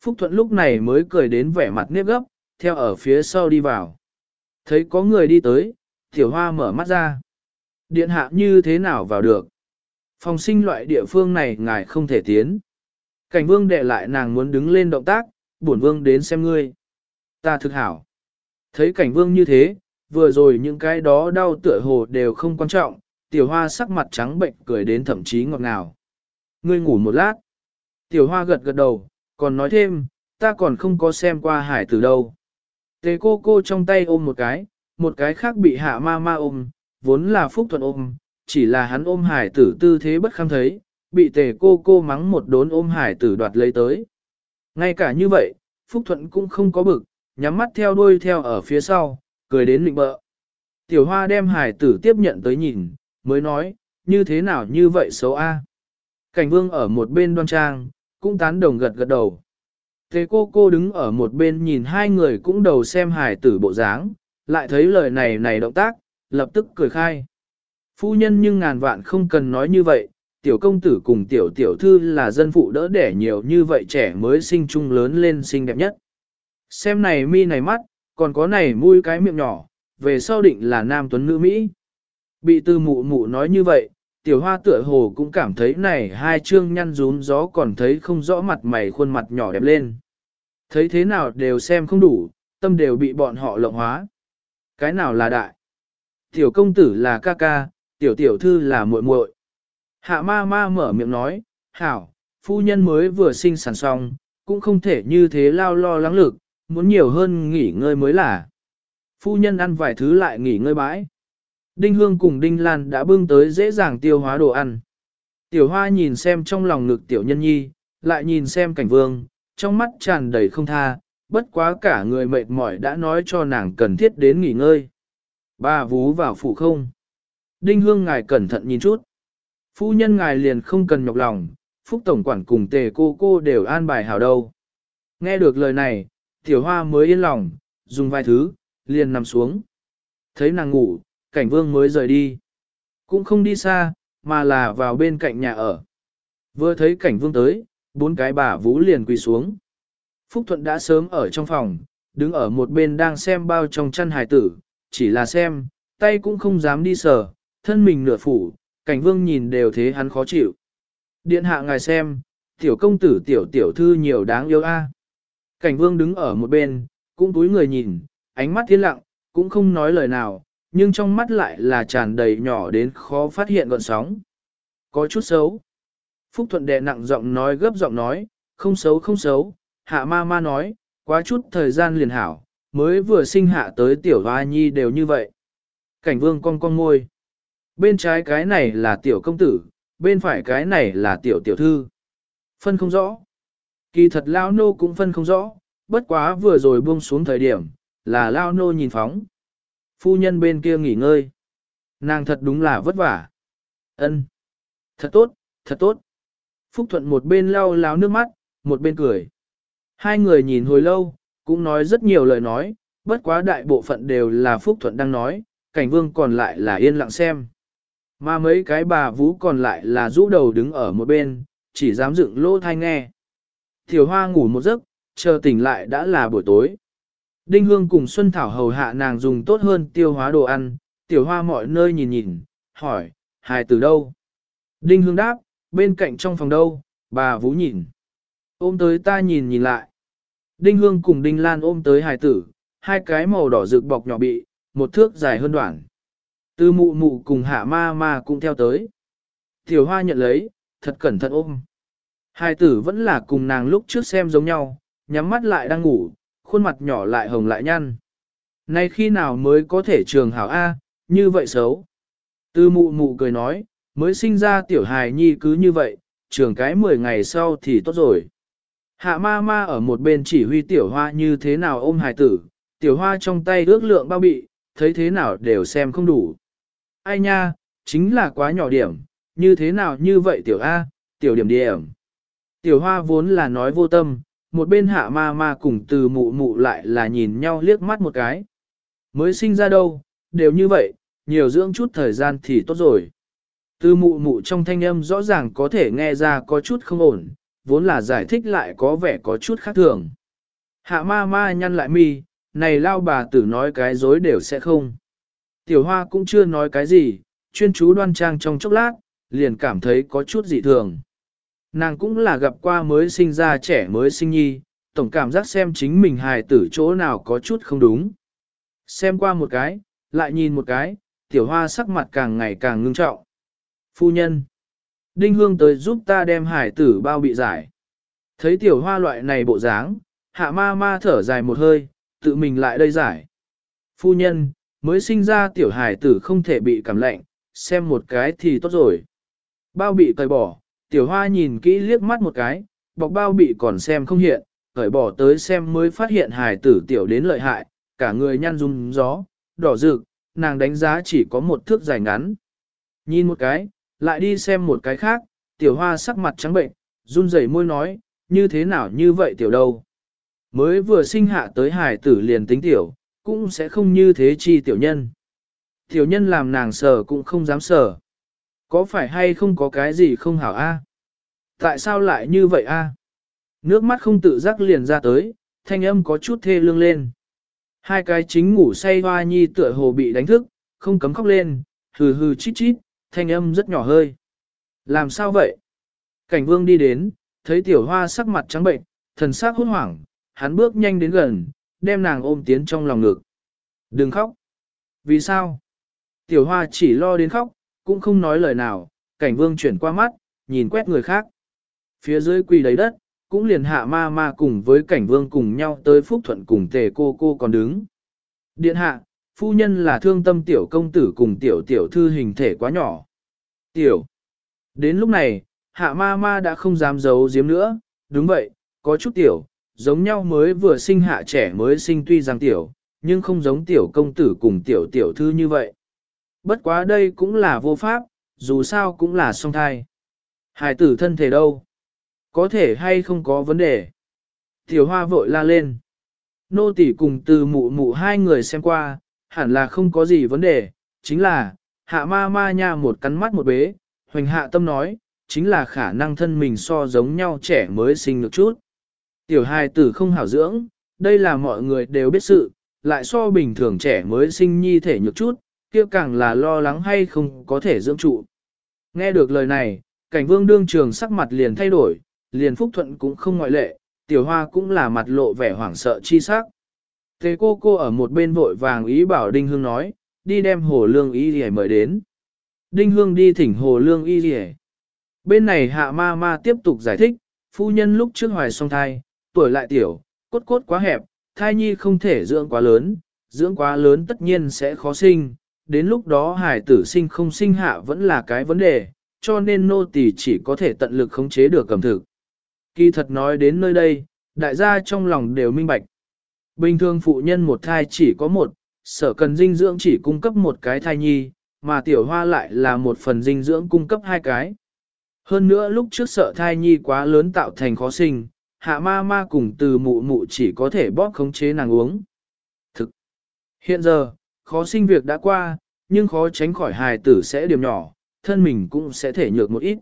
Phúc Thuận lúc này mới cười đến vẻ mặt nếp gấp, theo ở phía sau đi vào. Thấy có người đi tới, tiểu hoa mở mắt ra. Điện hạ như thế nào vào được? Phòng sinh loại địa phương này ngài không thể tiến. Cảnh vương đệ lại nàng muốn đứng lên động tác, bổn vương đến xem ngươi. Ta thực hảo. Thấy cảnh vương như thế, vừa rồi những cái đó đau tựa hồ đều không quan trọng, tiểu hoa sắc mặt trắng bệnh cười đến thậm chí ngọt ngào. Ngươi ngủ một lát. Tiểu hoa gật gật đầu, còn nói thêm, ta còn không có xem qua hải từ đâu. Tề cô cô trong tay ôm một cái, một cái khác bị hạ ma ma ôm, vốn là phúc thuận ôm, chỉ là hắn ôm hải tử tư thế bất kham thấy, bị tề cô cô mắng một đốn ôm hải tử đoạt lấy tới. Ngay cả như vậy, phúc thuận cũng không có bực, nhắm mắt theo đuôi theo ở phía sau, cười đến lịnh bợ. Tiểu hoa đem hải tử tiếp nhận tới nhìn, mới nói, như thế nào như vậy xấu a? Cảnh vương ở một bên đoan trang, cũng tán đồng gật gật đầu. Thế cô cô đứng ở một bên nhìn hai người cũng đầu xem hải tử bộ dáng, lại thấy lời này này động tác, lập tức cười khai. Phu nhân nhưng ngàn vạn không cần nói như vậy, tiểu công tử cùng tiểu tiểu thư là dân phụ đỡ đẻ nhiều như vậy trẻ mới sinh chung lớn lên xinh đẹp nhất. Xem này mi này mắt, còn có này mũi cái miệng nhỏ, về sau định là nam tuấn nữ Mỹ. Bị tư mụ mụ nói như vậy, tiểu hoa tựa hồ cũng cảm thấy này hai chương nhăn rún gió còn thấy không rõ mặt mày khuôn mặt nhỏ đẹp lên. Thấy thế nào đều xem không đủ, tâm đều bị bọn họ lộng hóa. Cái nào là đại? Tiểu công tử là ca ca, tiểu tiểu thư là muội muội. Hạ ma ma mở miệng nói, hảo, phu nhân mới vừa sinh sản xong, cũng không thể như thế lao lo lắng lực, muốn nhiều hơn nghỉ ngơi mới là. Phu nhân ăn vài thứ lại nghỉ ngơi bãi. Đinh Hương cùng Đinh Lan đã bưng tới dễ dàng tiêu hóa đồ ăn. Tiểu Hoa nhìn xem trong lòng ngực tiểu nhân nhi, lại nhìn xem cảnh vương, trong mắt tràn đầy không tha, bất quá cả người mệt mỏi đã nói cho nàng cần thiết đến nghỉ ngơi. Ba vú vào phủ không. Đinh Hương ngài cẩn thận nhìn chút. Phu nhân ngài liền không cần nhọc lòng, Phúc Tổng quản cùng tề cô cô đều an bài hảo đâu. Nghe được lời này, tiểu hoa mới yên lòng, dùng vài thứ, liền nằm xuống. Thấy nàng ngủ, cảnh vương mới rời đi. Cũng không đi xa, mà là vào bên cạnh nhà ở. Vừa thấy cảnh vương tới, bốn cái bà vũ liền quỳ xuống. Phúc Thuận đã sớm ở trong phòng, đứng ở một bên đang xem bao trong chăn hài tử, chỉ là xem, tay cũng không dám đi sờ, thân mình nửa phủ, cảnh vương nhìn đều thế hắn khó chịu. Điện hạ ngài xem, tiểu công tử tiểu tiểu thư nhiều đáng yêu a. Cảnh vương đứng ở một bên, cũng túi người nhìn, ánh mắt thiên lặng, cũng không nói lời nào, nhưng trong mắt lại là tràn đầy nhỏ đến khó phát hiện gọn sóng. Có chút xấu. Phúc Thuận đệ nặng giọng nói gấp giọng nói, không xấu không xấu, hạ ma ma nói, quá chút thời gian liền hảo, mới vừa sinh hạ tới tiểu hoa nhi đều như vậy. Cảnh vương con con môi. Bên trái cái này là tiểu công tử, bên phải cái này là tiểu tiểu thư. Phân không rõ. Kỳ thật lao nô cũng phân không rõ, bất quá vừa rồi buông xuống thời điểm, là lao nô nhìn phóng. Phu nhân bên kia nghỉ ngơi. Nàng thật đúng là vất vả. ân Thật tốt, thật tốt. Phúc Thuận một bên lau láo nước mắt, một bên cười. Hai người nhìn hồi lâu, cũng nói rất nhiều lời nói, bất quá đại bộ phận đều là Phúc Thuận đang nói, cảnh vương còn lại là yên lặng xem. Mà mấy cái bà vũ còn lại là rũ đầu đứng ở một bên, chỉ dám dựng lỗ thai nghe. Tiểu hoa ngủ một giấc, chờ tỉnh lại đã là buổi tối. Đinh Hương cùng Xuân Thảo hầu hạ nàng dùng tốt hơn tiêu hóa đồ ăn, tiểu hoa mọi nơi nhìn nhìn, hỏi, hài từ đâu? Đinh Hương đáp, bên cạnh trong phòng đâu, bà Vũ nhìn. Ôm tới ta nhìn nhìn lại. Đinh Hương cùng Đinh Lan ôm tới hài tử, hai cái màu đỏ rực bọc nhỏ bị, một thước dài hơn đoạn. Tư mụ mụ cùng hạ ma ma cũng theo tới. Tiểu hoa nhận lấy, thật cẩn thận ôm. Hai tử vẫn là cùng nàng lúc trước xem giống nhau, nhắm mắt lại đang ngủ, khuôn mặt nhỏ lại hồng lại nhăn. Nay khi nào mới có thể trường hảo A, như vậy xấu. Tư mụ mụ cười nói, mới sinh ra tiểu hài nhi cứ như vậy, trường cái 10 ngày sau thì tốt rồi. Hạ ma ma ở một bên chỉ huy tiểu hoa như thế nào ôm hài tử, tiểu hoa trong tay ước lượng bao bị, thấy thế nào đều xem không đủ. Ai nha, chính là quá nhỏ điểm, như thế nào như vậy tiểu A, tiểu điểm điểm. Tiểu hoa vốn là nói vô tâm, một bên hạ ma ma cùng từ mụ mụ lại là nhìn nhau liếc mắt một cái. Mới sinh ra đâu, đều như vậy, nhiều dưỡng chút thời gian thì tốt rồi. Từ mụ mụ trong thanh âm rõ ràng có thể nghe ra có chút không ổn, vốn là giải thích lại có vẻ có chút khác thường. Hạ ma ma nhăn lại mi, này lao bà tử nói cái dối đều sẽ không. Tiểu hoa cũng chưa nói cái gì, chuyên chú đoan trang trong chốc lát, liền cảm thấy có chút dị thường. Nàng cũng là gặp qua mới sinh ra trẻ mới sinh nhi, tổng cảm giác xem chính mình hài tử chỗ nào có chút không đúng. Xem qua một cái, lại nhìn một cái, tiểu hoa sắc mặt càng ngày càng ngưng trọng. Phu nhân, Đinh Hương tới giúp ta đem hải tử bao bị giải. Thấy tiểu hoa loại này bộ dáng, hạ ma ma thở dài một hơi, tự mình lại đây giải. Phu nhân, mới sinh ra tiểu hải tử không thể bị cảm lạnh, xem một cái thì tốt rồi. Bao bị cởi bỏ, tiểu hoa nhìn kỹ liếc mắt một cái, bọc bao bị còn xem không hiện, khởi bỏ tới xem mới phát hiện hải tử tiểu đến lợi hại, cả người nhăn rung gió, đỏ rực, nàng đánh giá chỉ có một thước dài ngắn. Nhìn một cái, lại đi xem một cái khác, tiểu hoa sắc mặt trắng bệnh, run rẩy môi nói, như thế nào như vậy tiểu đâu. Mới vừa sinh hạ tới hải tử liền tính tiểu, cũng sẽ không như thế chi tiểu nhân. Tiểu nhân làm nàng sờ cũng không dám sờ. Có phải hay không có cái gì không hảo a? Tại sao lại như vậy a? Nước mắt không tự giác liền ra tới, thanh âm có chút thê lương lên. Hai cái chính ngủ say hoa nhi tựa hồ bị đánh thức, không cấm khóc lên, hừ hừ chít chít, thanh âm rất nhỏ hơi. Làm sao vậy? Cảnh vương đi đến, thấy tiểu hoa sắc mặt trắng bệnh, thần sắc hốt hoảng, hắn bước nhanh đến gần, đem nàng ôm tiến trong lòng ngực. Đừng khóc. Vì sao? Tiểu hoa chỉ lo đến khóc, cũng không nói lời nào, cảnh vương chuyển qua mắt, nhìn quét người khác. Phía dưới quỳ đầy đất, cũng liền hạ ma ma cùng với cảnh vương cùng nhau tới phúc thuận cùng tề cô cô còn đứng. Điện hạ, phu nhân là thương tâm tiểu công tử cùng tiểu tiểu thư hình thể quá nhỏ. Tiểu. Đến lúc này, hạ ma ma đã không dám giấu giếm nữa, đúng vậy, có chút tiểu, giống nhau mới vừa sinh hạ trẻ mới sinh tuy rằng tiểu, nhưng không giống tiểu công tử cùng tiểu tiểu thư như vậy. Bất quá đây cũng là vô pháp, dù sao cũng là song thai. Hải tử thân thể đâu? Có thể hay không có vấn đề? Tiểu hoa vội la lên. Nô tỷ cùng từ mụ mụ hai người xem qua, hẳn là không có gì vấn đề, chính là, hạ ma ma nha một cắn mắt một bế, hoành hạ tâm nói, chính là khả năng thân mình so giống nhau trẻ mới sinh được chút. Tiểu hài tử không hảo dưỡng, đây là mọi người đều biết sự, lại so bình thường trẻ mới sinh nhi thể nhược chút, kia càng là lo lắng hay không có thể dưỡng trụ. Nghe được lời này, cảnh vương đương trường sắc mặt liền thay đổi, liền phúc thuận cũng không ngoại lệ, tiểu hoa cũng là mặt lộ vẻ hoảng sợ chi sắc. Thế cô cô ở một bên vội vàng ý bảo Đinh Hương nói, đi đem hồ lương y rỉ mời đến. Đinh Hương đi thỉnh hồ lương y rỉ. Bên này hạ ma ma tiếp tục giải thích, phu nhân lúc trước hoài song thai, tuổi lại tiểu, cốt cốt quá hẹp, thai nhi không thể dưỡng quá lớn, dưỡng quá lớn tất nhiên sẽ khó sinh, đến lúc đó hải tử sinh không sinh hạ vẫn là cái vấn đề, cho nên nô tỳ chỉ có thể tận lực khống chế được cầm thực. Kỳ thật nói đến nơi đây, đại gia trong lòng đều minh bạch. Bình thường phụ nhân một thai chỉ có một, sở cần dinh dưỡng chỉ cung cấp một cái thai nhi, mà tiểu hoa lại là một phần dinh dưỡng cung cấp hai cái. Hơn nữa lúc trước sợ thai nhi quá lớn tạo thành khó sinh, hạ ma ma cùng từ mụ mụ chỉ có thể bóp khống chế nàng uống. Thực! Hiện giờ, khó sinh việc đã qua, nhưng khó tránh khỏi hài tử sẽ điểm nhỏ, thân mình cũng sẽ thể nhược một ít.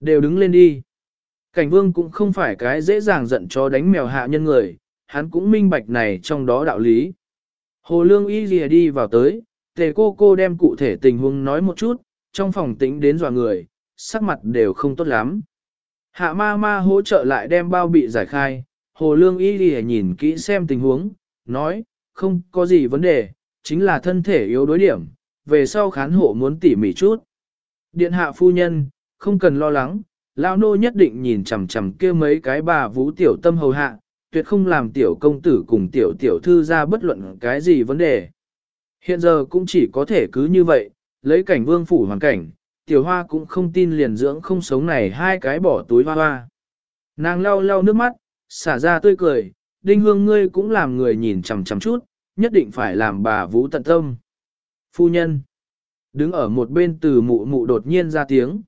Đều đứng lên đi. Cảnh vương cũng không phải cái dễ dàng giận cho đánh mèo hạ nhân người, hắn cũng minh bạch này trong đó đạo lý. Hồ lương y lìa đi vào tới, tề cô cô đem cụ thể tình huống nói một chút, trong phòng tĩnh đến dò người, sắc mặt đều không tốt lắm. Hạ ma ma hỗ trợ lại đem bao bị giải khai, hồ lương y lìa nhìn kỹ xem tình huống, nói, không có gì vấn đề, chính là thân thể yếu đối điểm, về sau khán hộ muốn tỉ mỉ chút. Điện hạ phu nhân, không cần lo lắng, lão nô nhất định nhìn chằm chằm kia mấy cái bà vũ tiểu tâm hầu hạ, tuyệt không làm tiểu công tử cùng tiểu tiểu thư ra bất luận cái gì vấn đề. Hiện giờ cũng chỉ có thể cứ như vậy, lấy cảnh vương phủ hoàn cảnh, tiểu hoa cũng không tin liền dưỡng không sống này hai cái bỏ túi hoa hoa. Nàng lau lau nước mắt, xả ra tươi cười, đinh hương ngươi cũng làm người nhìn chằm chằm chút, nhất định phải làm bà vũ tận tâm. Phu nhân, đứng ở một bên từ mụ mụ đột nhiên ra tiếng.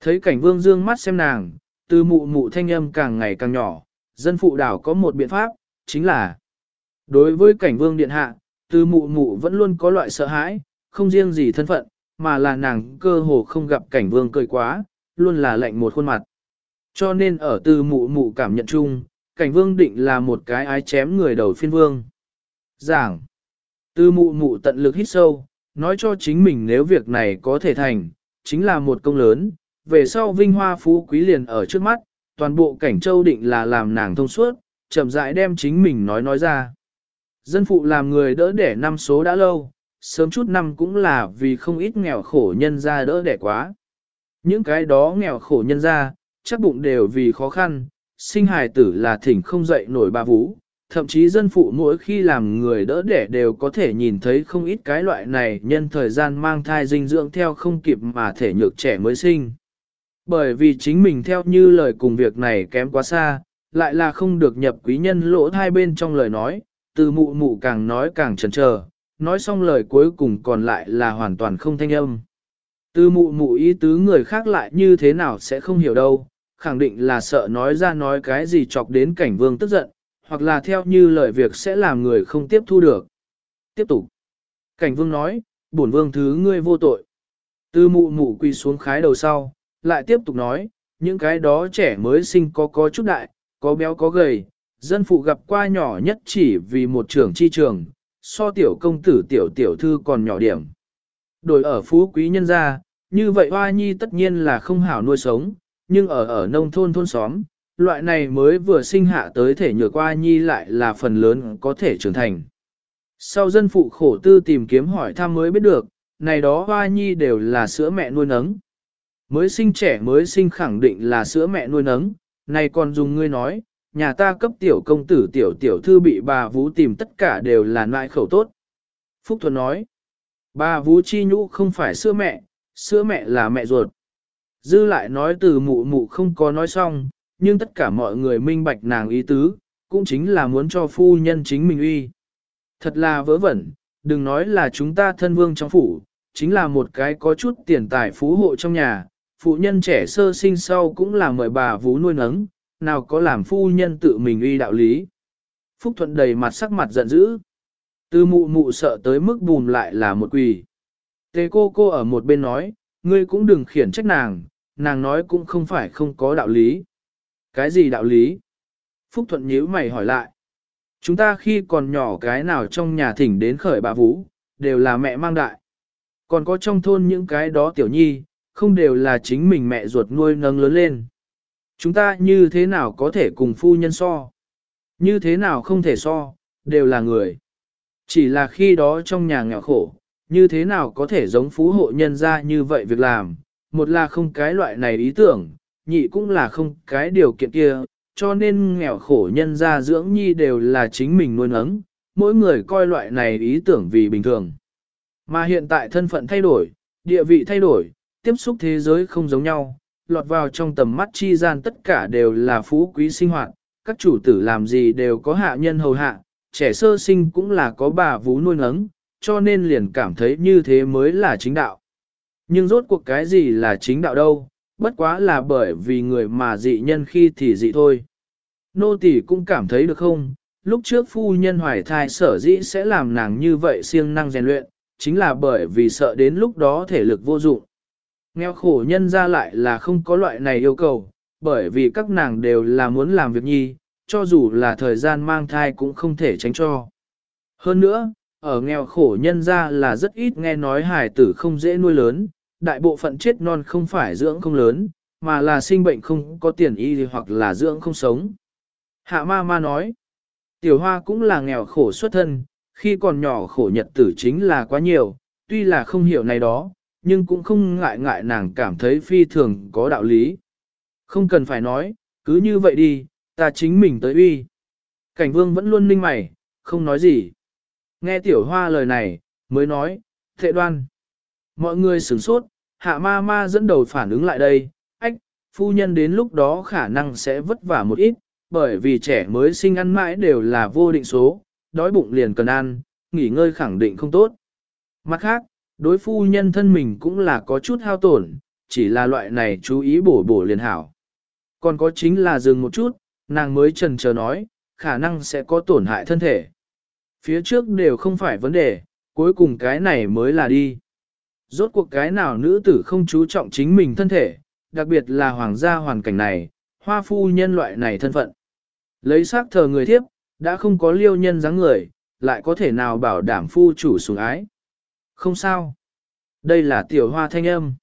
Thấy cảnh vương dương mắt xem nàng, từ mụ mụ thanh âm càng ngày càng nhỏ, dân phụ đảo có một biện pháp, chính là đối với cảnh vương điện hạ, từ mụ mụ vẫn luôn có loại sợ hãi, không riêng gì thân phận, mà là nàng cơ hồ không gặp cảnh vương cười quá, luôn là lạnh một khuôn mặt. Cho nên ở từ mụ mụ cảm nhận chung, cảnh vương định là một cái ái chém người đầu phiên vương. Giảng, tư mụ mụ tận lực hít sâu, nói cho chính mình nếu việc này có thể thành, chính là một công lớn, về sau vinh hoa phú quý liền ở trước mắt, toàn bộ cảnh châu định là làm nàng thông suốt, chậm rãi đem chính mình nói nói ra. Dân phụ làm người đỡ đẻ năm số đã lâu, sớm chút năm cũng là vì không ít nghèo khổ nhân ra đỡ đẻ quá. Những cái đó nghèo khổ nhân ra, chắc bụng đều vì khó khăn, sinh hài tử là thỉnh không dậy nổi ba vũ, thậm chí dân phụ mỗi khi làm người đỡ đẻ đều có thể nhìn thấy không ít cái loại này nhân thời gian mang thai dinh dưỡng theo không kịp mà thể nhược trẻ mới sinh. Bởi vì chính mình theo như lời cùng việc này kém quá xa, lại là không được nhập quý nhân lỗ hai bên trong lời nói, từ mụ mụ càng nói càng chần chờ, nói xong lời cuối cùng còn lại là hoàn toàn không thanh âm. Từ mụ mụ ý tứ người khác lại như thế nào sẽ không hiểu đâu, khẳng định là sợ nói ra nói cái gì chọc đến cảnh vương tức giận, hoặc là theo như lời việc sẽ làm người không tiếp thu được. Tiếp tục. Cảnh vương nói, bổn vương thứ ngươi vô tội. tư mụ mụ quỳ xuống khái đầu sau, lại tiếp tục nói, những cái đó trẻ mới sinh có có chút đại, có béo có gầy, dân phụ gặp qua nhỏ nhất chỉ vì một trưởng chi trường, so tiểu công tử tiểu tiểu thư còn nhỏ điểm. Đổi ở phú quý nhân gia, như vậy hoa nhi tất nhiên là không hảo nuôi sống, nhưng ở ở nông thôn thôn xóm, loại này mới vừa sinh hạ tới thể nhược qua nhi lại là phần lớn có thể trưởng thành. Sau dân phụ khổ tư tìm kiếm hỏi thăm mới biết được, này đó hoa nhi đều là sữa mẹ nuôi nấng. Mới sinh trẻ mới sinh khẳng định là sữa mẹ nuôi nấng, này còn dùng ngươi nói, nhà ta cấp tiểu công tử tiểu tiểu thư bị bà Vũ tìm tất cả đều là loại khẩu tốt. Phúc Thuần nói, bà Vũ chi nhũ không phải sữa mẹ, sữa mẹ là mẹ ruột. Dư lại nói từ mụ mụ không có nói xong, nhưng tất cả mọi người minh bạch nàng ý tứ, cũng chính là muốn cho phu nhân chính mình uy. Thật là vớ vẩn, đừng nói là chúng ta thân vương trong phủ, chính là một cái có chút tiền tài phú hộ trong nhà, phụ nhân trẻ sơ sinh sau cũng là mời bà vú nuôi nấng, nào có làm phu nhân tự mình uy đạo lý. Phúc Thuận đầy mặt sắc mặt giận dữ. Từ mụ mụ sợ tới mức bùn lại là một quỳ. Tề cô cô ở một bên nói, ngươi cũng đừng khiển trách nàng, nàng nói cũng không phải không có đạo lý. Cái gì đạo lý? Phúc Thuận nhíu mày hỏi lại. Chúng ta khi còn nhỏ cái nào trong nhà thỉnh đến khởi bà Vũ, đều là mẹ mang đại. Còn có trong thôn những cái đó tiểu nhi, không đều là chính mình mẹ ruột nuôi nâng lớn lên. Chúng ta như thế nào có thể cùng phu nhân so? Như thế nào không thể so, đều là người. Chỉ là khi đó trong nhà nghèo khổ, như thế nào có thể giống phú hộ nhân ra như vậy việc làm, một là không cái loại này ý tưởng, nhị cũng là không cái điều kiện kia, cho nên nghèo khổ nhân gia dưỡng nhi đều là chính mình nuôi nấng, mỗi người coi loại này ý tưởng vì bình thường. Mà hiện tại thân phận thay đổi, địa vị thay đổi, tiếp xúc thế giới không giống nhau, lọt vào trong tầm mắt chi gian tất cả đều là phú quý sinh hoạt, các chủ tử làm gì đều có hạ nhân hầu hạ, trẻ sơ sinh cũng là có bà vú nuôi nấng, cho nên liền cảm thấy như thế mới là chính đạo. Nhưng rốt cuộc cái gì là chính đạo đâu, bất quá là bởi vì người mà dị nhân khi thì dị thôi. Nô tỷ cũng cảm thấy được không, lúc trước phu nhân hoài thai sở dĩ sẽ làm nàng như vậy siêng năng rèn luyện, chính là bởi vì sợ đến lúc đó thể lực vô dụng. Nghèo khổ nhân ra lại là không có loại này yêu cầu, bởi vì các nàng đều là muốn làm việc nhi, cho dù là thời gian mang thai cũng không thể tránh cho. Hơn nữa, ở nghèo khổ nhân ra là rất ít nghe nói hài tử không dễ nuôi lớn, đại bộ phận chết non không phải dưỡng không lớn, mà là sinh bệnh không có tiền y hoặc là dưỡng không sống. Hạ ma ma nói, tiểu hoa cũng là nghèo khổ xuất thân, khi còn nhỏ khổ nhật tử chính là quá nhiều, tuy là không hiểu này đó, nhưng cũng không ngại ngại nàng cảm thấy phi thường có đạo lý. Không cần phải nói, cứ như vậy đi, ta chính mình tới uy. Cảnh vương vẫn luôn ninh mày, không nói gì. Nghe tiểu hoa lời này, mới nói, thệ đoan. Mọi người sửng sốt, hạ ma ma dẫn đầu phản ứng lại đây, ách, phu nhân đến lúc đó khả năng sẽ vất vả một ít, bởi vì trẻ mới sinh ăn mãi đều là vô định số, đói bụng liền cần ăn, nghỉ ngơi khẳng định không tốt. Mặt khác, đối phu nhân thân mình cũng là có chút hao tổn, chỉ là loại này chú ý bổ bổ liền hảo. Còn có chính là dừng một chút, nàng mới trần chờ nói, khả năng sẽ có tổn hại thân thể. Phía trước đều không phải vấn đề, cuối cùng cái này mới là đi. Rốt cuộc cái nào nữ tử không chú trọng chính mình thân thể, đặc biệt là hoàng gia hoàn cảnh này, hoa phu nhân loại này thân phận. Lấy xác thờ người thiếp, đã không có liêu nhân dáng người, lại có thể nào bảo đảm phu chủ sủng ái. Không sao. Đây là tiểu hoa thanh âm.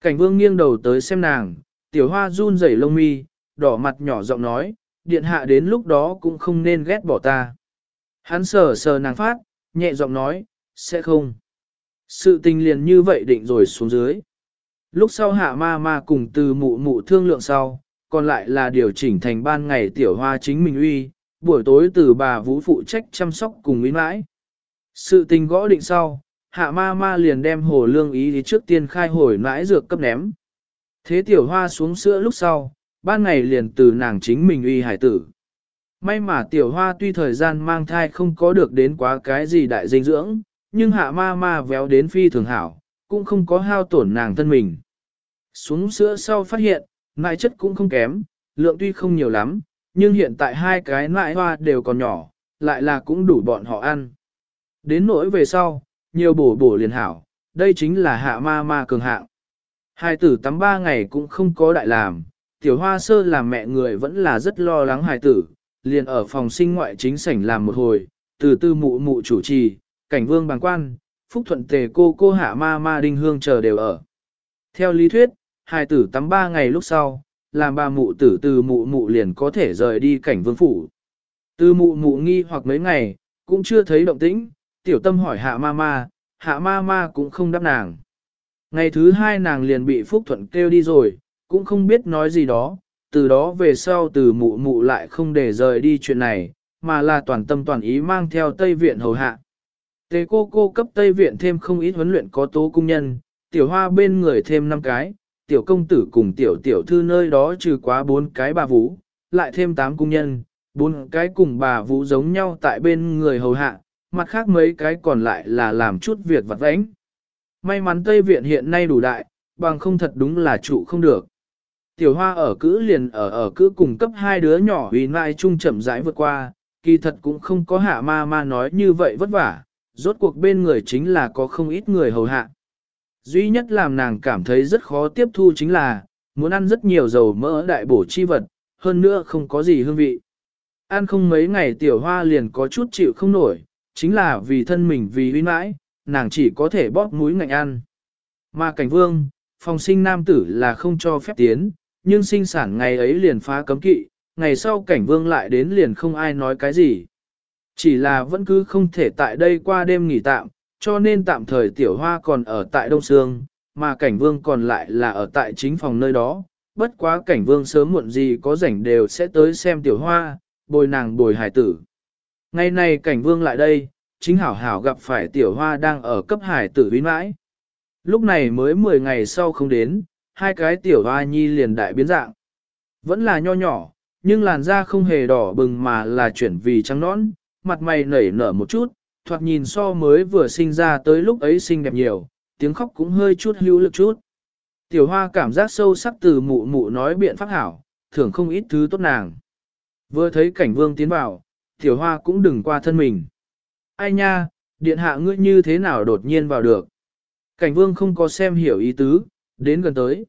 Cảnh vương nghiêng đầu tới xem nàng, tiểu hoa run rẩy lông mi, đỏ mặt nhỏ giọng nói, điện hạ đến lúc đó cũng không nên ghét bỏ ta. Hắn sờ sờ nàng phát, nhẹ giọng nói, sẽ không. Sự tình liền như vậy định rồi xuống dưới. Lúc sau hạ ma ma cùng từ mụ mụ thương lượng sau, còn lại là điều chỉnh thành ban ngày tiểu hoa chính mình uy, buổi tối từ bà vũ phụ trách chăm sóc cùng uy mãi. Sự tình gõ định sau, hạ ma ma liền đem hồ lương ý thì trước tiên khai hồi mãi dược cấp ném. Thế tiểu hoa xuống sữa lúc sau, ban ngày liền từ nàng chính mình uy hải tử. May mà tiểu hoa tuy thời gian mang thai không có được đến quá cái gì đại dinh dưỡng, nhưng hạ ma ma véo đến phi thường hảo, cũng không có hao tổn nàng thân mình. Xuống sữa sau phát hiện, nại chất cũng không kém, lượng tuy không nhiều lắm, nhưng hiện tại hai cái nại hoa đều còn nhỏ, lại là cũng đủ bọn họ ăn. Đến nỗi về sau, nhiều bổ bổ liền hảo, đây chính là hạ ma ma cường hạng. Hai tử tắm ba ngày cũng không có đại làm, tiểu hoa sơ làm mẹ người vẫn là rất lo lắng hài tử, liền ở phòng sinh ngoại chính sảnh làm một hồi, từ tư mụ mụ chủ trì, cảnh vương bàng quan, phúc thuận tề cô cô hạ ma ma đinh hương chờ đều ở. Theo lý thuyết, hai tử tắm ba ngày lúc sau, làm bà mụ tử từ mụ mụ liền có thể rời đi cảnh vương phủ. Từ mụ mụ nghi hoặc mấy ngày, cũng chưa thấy động tĩnh, tiểu tâm hỏi hạ ma ma, hạ ma ma cũng không đáp nàng. Ngày thứ hai nàng liền bị Phúc Thuận kêu đi rồi, cũng không biết nói gì đó, từ đó về sau từ mụ mụ lại không để rời đi chuyện này, mà là toàn tâm toàn ý mang theo Tây Viện hầu hạ. Tề cô cô cấp Tây Viện thêm không ít huấn luyện có tố cung nhân, tiểu hoa bên người thêm 5 cái, tiểu công tử cùng tiểu tiểu thư nơi đó trừ quá 4 cái bà vũ, lại thêm 8 cung nhân, 4 cái cùng bà vũ giống nhau tại bên người hầu hạ, mặt khác mấy cái còn lại là làm chút việc vặt vãnh. May mắn Tây Viện hiện nay đủ đại, bằng không thật đúng là trụ không được. Tiểu hoa ở cữ liền ở ở cữ cùng cấp hai đứa nhỏ vì mai chung chậm rãi vượt qua, kỳ thật cũng không có hạ ma ma nói như vậy vất vả, rốt cuộc bên người chính là có không ít người hầu hạ. Duy nhất làm nàng cảm thấy rất khó tiếp thu chính là, muốn ăn rất nhiều dầu mỡ đại bổ chi vật, hơn nữa không có gì hương vị. Ăn không mấy ngày tiểu hoa liền có chút chịu không nổi, chính là vì thân mình vì huy mãi, nàng chỉ có thể bóp mũi ngạnh ăn. Mà cảnh vương, phòng sinh nam tử là không cho phép tiến, nhưng sinh sản ngày ấy liền phá cấm kỵ, ngày sau cảnh vương lại đến liền không ai nói cái gì. Chỉ là vẫn cứ không thể tại đây qua đêm nghỉ tạm, cho nên tạm thời tiểu hoa còn ở tại Đông Sương, mà cảnh vương còn lại là ở tại chính phòng nơi đó. Bất quá cảnh vương sớm muộn gì có rảnh đều sẽ tới xem tiểu hoa, bồi nàng bồi hải tử. Ngày này cảnh vương lại đây, chính hảo hảo gặp phải tiểu hoa đang ở cấp hải tử vinh mãi. Lúc này mới 10 ngày sau không đến, hai cái tiểu hoa nhi liền đại biến dạng. Vẫn là nho nhỏ, nhưng làn da không hề đỏ bừng mà là chuyển vì trắng nõn, mặt mày nảy nở một chút, thoạt nhìn so mới vừa sinh ra tới lúc ấy xinh đẹp nhiều, tiếng khóc cũng hơi chút hữu lực chút. Tiểu hoa cảm giác sâu sắc từ mụ mụ nói biện pháp hảo, thường không ít thứ tốt nàng. Vừa thấy cảnh vương tiến vào, tiểu hoa cũng đừng qua thân mình. Ai nha, điện hạ ngươi như thế nào đột nhiên vào được. Cảnh vương không có xem hiểu ý tứ, đến gần tới.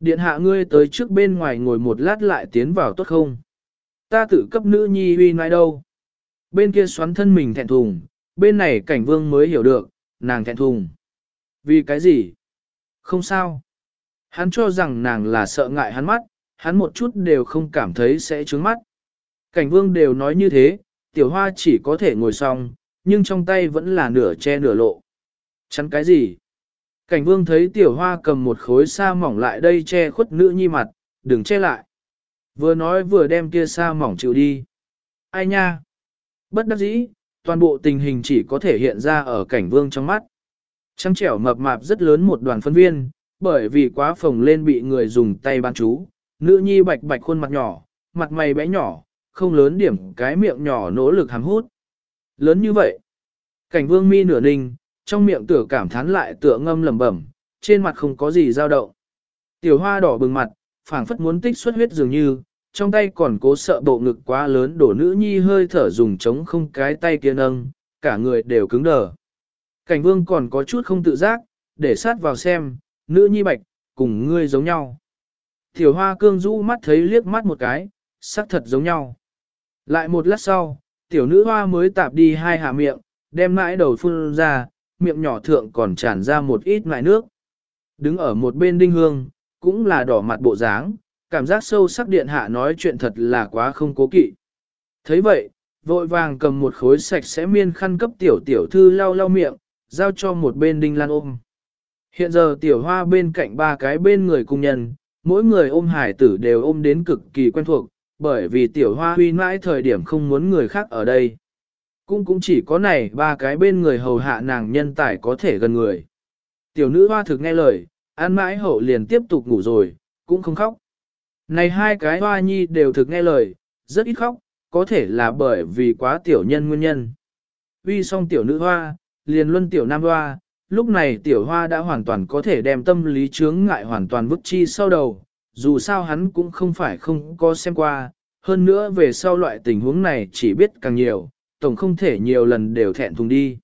Điện hạ ngươi tới trước bên ngoài ngồi một lát lại tiến vào tốt không? Ta tự cấp nữ nhi uy nãi đâu? Bên kia xoắn thân mình thẹn thùng, bên này cảnh vương mới hiểu được, nàng thẹn thùng. Vì cái gì? Không sao. Hắn cho rằng nàng là sợ ngại hắn mắt, hắn một chút đều không cảm thấy sẽ trướng mắt. Cảnh vương đều nói như thế, tiểu hoa chỉ có thể ngồi xong, nhưng trong tay vẫn là nửa che nửa lộ. Chắn cái gì? Cảnh vương thấy tiểu hoa cầm một khối sa mỏng lại đây che khuất nữ nhi mặt, đừng che lại. Vừa nói vừa đem kia sa mỏng chịu đi. Ai nha? Bất đắc dĩ, toàn bộ tình hình chỉ có thể hiện ra ở cảnh vương trong mắt. Trăng trẻo mập mạp rất lớn một đoàn phân viên, bởi vì quá phồng lên bị người dùng tay ban chú, nữ nhi bạch bạch khuôn mặt nhỏ, mặt mày bé nhỏ, không lớn điểm cái miệng nhỏ nỗ lực hàm hút. Lớn như vậy, cảnh vương mi nửa ninh, trong miệng tựa cảm thán lại tựa ngâm lẩm bẩm, trên mặt không có gì dao động. Tiểu hoa đỏ bừng mặt, phảng phất muốn tích xuất huyết dường như, trong tay còn cố sợ bộ ngực quá lớn đổ nữ nhi hơi thở dùng chống không cái tay kia nâng, cả người đều cứng đờ. Cảnh vương còn có chút không tự giác, để sát vào xem, nữ nhi bạch, cùng ngươi giống nhau. Tiểu hoa cương rũ mắt thấy liếc mắt một cái, sắc thật giống nhau. Lại một lát sau, tiểu nữ hoa mới tạp đi hai hạ miệng, đem mãi đầu phun ra, miệng nhỏ thượng còn tràn ra một ít ngại nước. Đứng ở một bên đinh hương, cũng là đỏ mặt bộ dáng, cảm giác sâu sắc điện hạ nói chuyện thật là quá không cố kỵ. thấy vậy, vội vàng cầm một khối sạch sẽ miên khăn cấp tiểu tiểu thư lau lau miệng, giao cho một bên đinh lan ôm. Hiện giờ tiểu hoa bên cạnh ba cái bên người cung nhân, mỗi người ôm hải tử đều ôm đến cực kỳ quen thuộc, bởi vì tiểu hoa huy mãi thời điểm không muốn người khác ở đây. Cũng cũng chỉ có này ba cái bên người hầu hạ nàng nhân tài có thể gần người. Tiểu nữ hoa thực nghe lời, ăn mãi hậu liền tiếp tục ngủ rồi, cũng không khóc. Này hai cái hoa nhi đều thực nghe lời, rất ít khóc, có thể là bởi vì quá tiểu nhân nguyên nhân. Uy xong tiểu nữ hoa, liền luân tiểu nam hoa, lúc này tiểu hoa đã hoàn toàn có thể đem tâm lý chướng ngại hoàn toàn vứt chi sau đầu, dù sao hắn cũng không phải không có xem qua, hơn nữa về sau loại tình huống này chỉ biết càng nhiều, tổng không thể nhiều lần đều thẹn thùng đi.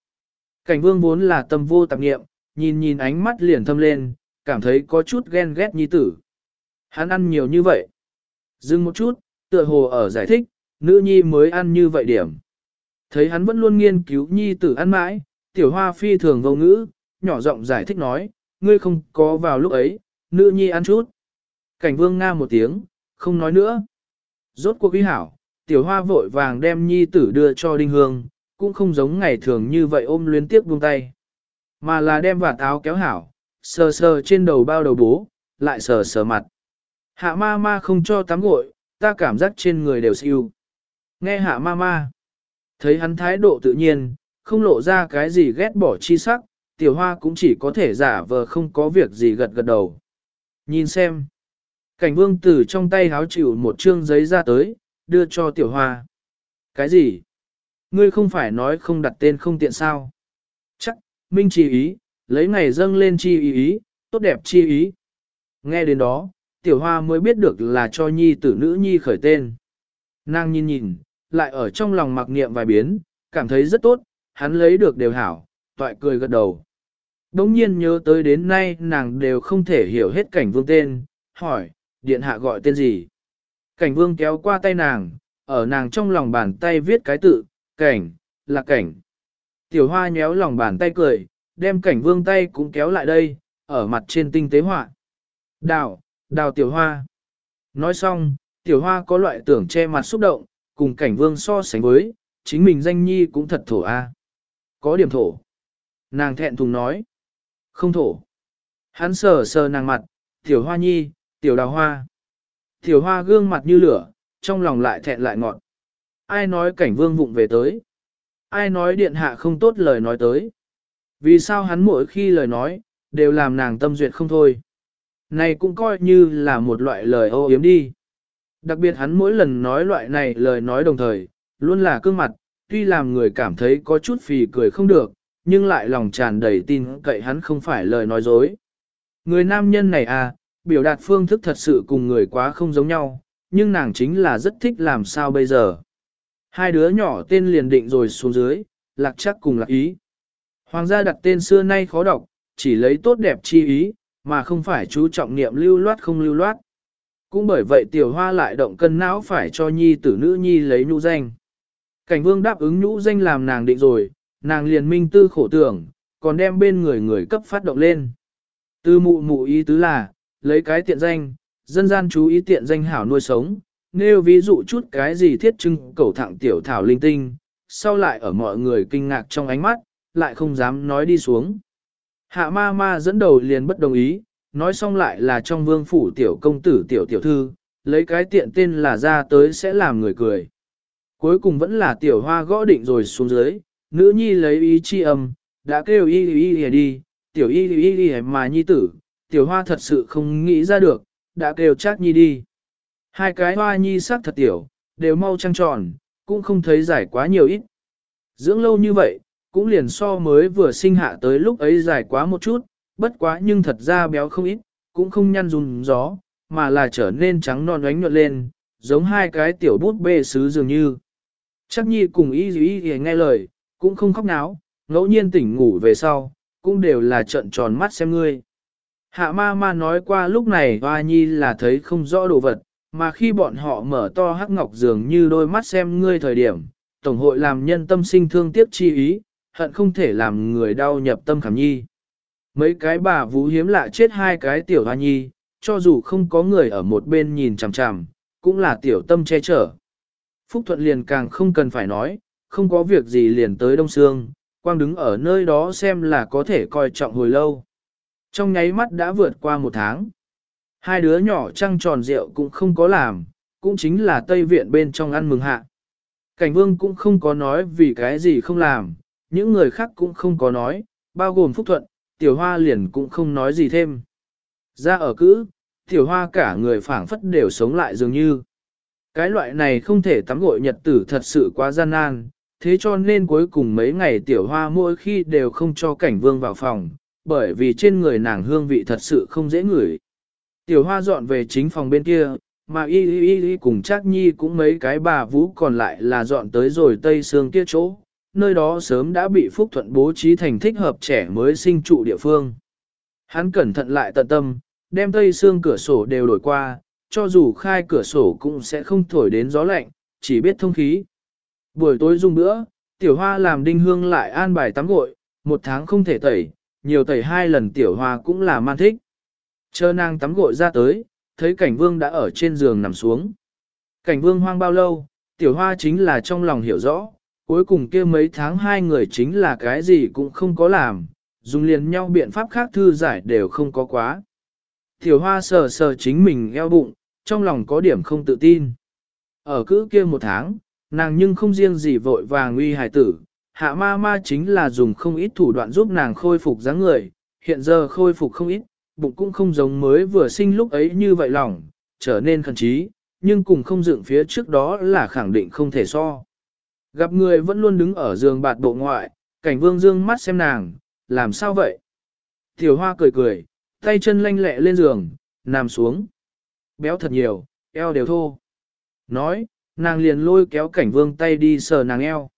Cảnh vương vốn là tâm vô tạp nghiệm, nhìn nhìn ánh mắt liền thâm lên, cảm thấy có chút ghen ghét nhi tử. Hắn ăn nhiều như vậy. Dừng một chút, tựa hồ ở giải thích, nữ nhi mới ăn như vậy điểm. Thấy hắn vẫn luôn nghiên cứu nhi tử ăn mãi, tiểu hoa phi thường vô ngữ, nhỏ giọng giải thích nói, ngươi không có vào lúc ấy, nữ nhi ăn chút. Cảnh vương nga một tiếng, không nói nữa. Rốt cuộc ý hảo, tiểu hoa vội vàng đem nhi tử đưa cho đinh hương, cũng không giống ngày thường như vậy ôm luyến tiếp buông tay. Mà là đem vạt áo kéo hảo, sờ sờ trên đầu bao đầu bố, lại sờ sờ mặt. Hạ ma ma không cho tắm gội, ta cảm giác trên người đều siêu. Nghe hạ ma ma. Thấy hắn thái độ tự nhiên, không lộ ra cái gì ghét bỏ chi sắc, tiểu hoa cũng chỉ có thể giả vờ không có việc gì gật gật đầu. Nhìn xem. Cảnh vương tử trong tay háo chịu một chương giấy ra tới, đưa cho tiểu hoa. Cái gì? Ngươi không phải nói không đặt tên không tiện sao? Chắc, minh chi ý, lấy ngày dâng lên chi ý ý, tốt đẹp chi ý. Nghe đến đó, tiểu hoa mới biết được là cho nhi tử nữ nhi khởi tên. Nàng nhìn nhìn, lại ở trong lòng mặc niệm vài biến, cảm thấy rất tốt, hắn lấy được đều hảo, toại cười gật đầu. Đống nhiên nhớ tới đến nay nàng đều không thể hiểu hết cảnh vương tên, hỏi, điện hạ gọi tên gì? Cảnh vương kéo qua tay nàng, ở nàng trong lòng bàn tay viết cái tự, cảnh, là cảnh. Tiểu hoa nhéo lòng bàn tay cười, đem cảnh vương tay cũng kéo lại đây, ở mặt trên tinh tế họa. Đào, đào tiểu hoa. Nói xong, tiểu hoa có loại tưởng che mặt xúc động, cùng cảnh vương so sánh với, chính mình danh nhi cũng thật thổ a. Có điểm thổ. Nàng thẹn thùng nói. Không thổ. Hắn sờ sờ nàng mặt, tiểu hoa nhi, tiểu đào hoa. Tiểu hoa gương mặt như lửa, trong lòng lại thẹn lại ngọt. Ai nói cảnh vương vụng về tới? Ai nói điện hạ không tốt lời nói tới? Vì sao hắn mỗi khi lời nói, đều làm nàng tâm duyệt không thôi? Này cũng coi như là một loại lời ô yếm đi. Đặc biệt hắn mỗi lần nói loại này lời nói đồng thời, luôn là cương mặt, tuy làm người cảm thấy có chút phì cười không được, nhưng lại lòng tràn đầy tin cậy hắn không phải lời nói dối. Người nam nhân này à, biểu đạt phương thức thật sự cùng người quá không giống nhau, nhưng nàng chính là rất thích làm sao bây giờ. Hai đứa nhỏ tên liền định rồi xuống dưới, lạc chắc cùng lạc ý. Hoàng gia đặt tên xưa nay khó đọc, chỉ lấy tốt đẹp chi ý, mà không phải chú trọng niệm lưu loát không lưu loát. Cũng bởi vậy tiểu hoa lại động cân não phải cho nhi tử nữ nhi lấy nhũ danh. Cảnh vương đáp ứng nhũ danh làm nàng định rồi, nàng liền minh tư khổ tưởng, còn đem bên người người cấp phát động lên. Tư mụ mụ ý tứ là, lấy cái tiện danh, dân gian chú ý tiện danh hảo nuôi sống, nêu ví dụ chút cái gì thiết trưng cầu thẳng tiểu thảo linh tinh, sau lại ở mọi người kinh ngạc trong ánh mắt, lại không dám nói đi xuống. Hạ ma ma dẫn đầu liền bất đồng ý, nói xong lại là trong vương phủ tiểu công tử tiểu tiểu thư, lấy cái tiện tên là ra tới sẽ làm người cười. Cuối cùng vẫn là tiểu hoa gõ định rồi xuống dưới, nữ nhi lấy ý chi âm, đã kêu y y y đi, tiểu y y y mà nhi tử, tiểu hoa thật sự không nghĩ ra được, đã kêu chắc nhi đi. Hai cái hoa nhi sắc thật tiểu, đều mau trăng tròn, cũng không thấy giải quá nhiều ít. Dưỡng lâu như vậy, cũng liền so mới vừa sinh hạ tới lúc ấy dài quá một chút, bất quá nhưng thật ra béo không ít, cũng không nhăn rùn gió, mà là trở nên trắng non ánh nhuận lên, giống hai cái tiểu bút bê sứ dường như. Chắc nhi cùng y Dĩ y nghe lời, cũng không khóc náo, ngẫu nhiên tỉnh ngủ về sau, cũng đều là trận tròn mắt xem ngươi. Hạ ma ma nói qua lúc này hoa nhi là thấy không rõ đồ vật, mà khi bọn họ mở to hắc ngọc dường như đôi mắt xem ngươi thời điểm, Tổng hội làm nhân tâm sinh thương tiếc chi ý, hận không thể làm người đau nhập tâm khảm nhi. Mấy cái bà vũ hiếm lạ chết hai cái tiểu hoa nhi, cho dù không có người ở một bên nhìn chằm chằm, cũng là tiểu tâm che chở. Phúc Thuận liền càng không cần phải nói, không có việc gì liền tới Đông Sương, quang đứng ở nơi đó xem là có thể coi trọng hồi lâu. Trong nháy mắt đã vượt qua một tháng. Hai đứa nhỏ trăng tròn rượu cũng không có làm, cũng chính là Tây Viện bên trong ăn mừng hạ. Cảnh vương cũng không có nói vì cái gì không làm, những người khác cũng không có nói, bao gồm Phúc Thuận, Tiểu Hoa liền cũng không nói gì thêm. Ra ở cữ, Tiểu Hoa cả người phảng phất đều sống lại dường như. Cái loại này không thể tắm gội nhật tử thật sự quá gian nan, thế cho nên cuối cùng mấy ngày Tiểu Hoa mỗi khi đều không cho cảnh vương vào phòng, bởi vì trên người nàng hương vị thật sự không dễ ngửi. Tiểu Hoa dọn về chính phòng bên kia, mà y y y cùng Trác nhi cũng mấy cái bà vũ còn lại là dọn tới rồi tây sương kia chỗ, nơi đó sớm đã bị Phúc Thuận bố trí thành thích hợp trẻ mới sinh trụ địa phương. Hắn cẩn thận lại tận tâm, đem tây xương cửa sổ đều đổi qua, cho dù khai cửa sổ cũng sẽ không thổi đến gió lạnh, chỉ biết thông khí. Buổi tối dùng bữa, tiểu hoa làm đinh hương lại an bài tắm gội, một tháng không thể tẩy, nhiều tẩy hai lần tiểu hoa cũng là man thích. Chờ nàng tắm gội ra tới, thấy cảnh vương đã ở trên giường nằm xuống. Cảnh vương hoang bao lâu, tiểu hoa chính là trong lòng hiểu rõ, cuối cùng kia mấy tháng hai người chính là cái gì cũng không có làm, dùng liền nhau biện pháp khác thư giải đều không có quá. Tiểu hoa sờ sờ chính mình eo bụng, trong lòng có điểm không tự tin. Ở cữ kia một tháng, nàng nhưng không riêng gì vội vàng uy hài tử, hạ ma ma chính là dùng không ít thủ đoạn giúp nàng khôi phục dáng người, hiện giờ khôi phục không ít, bụng cũng không giống mới vừa sinh lúc ấy như vậy lòng, trở nên khẩn trí, nhưng cùng không dựng phía trước đó là khẳng định không thể so. Gặp người vẫn luôn đứng ở giường bạt bộ ngoại, cảnh vương dương mắt xem nàng, làm sao vậy? Tiểu hoa cười cười, tay chân lanh lẹ lên giường, nằm xuống. Béo thật nhiều, eo đều thô. Nói, nàng liền lôi kéo cảnh vương tay đi sờ nàng eo.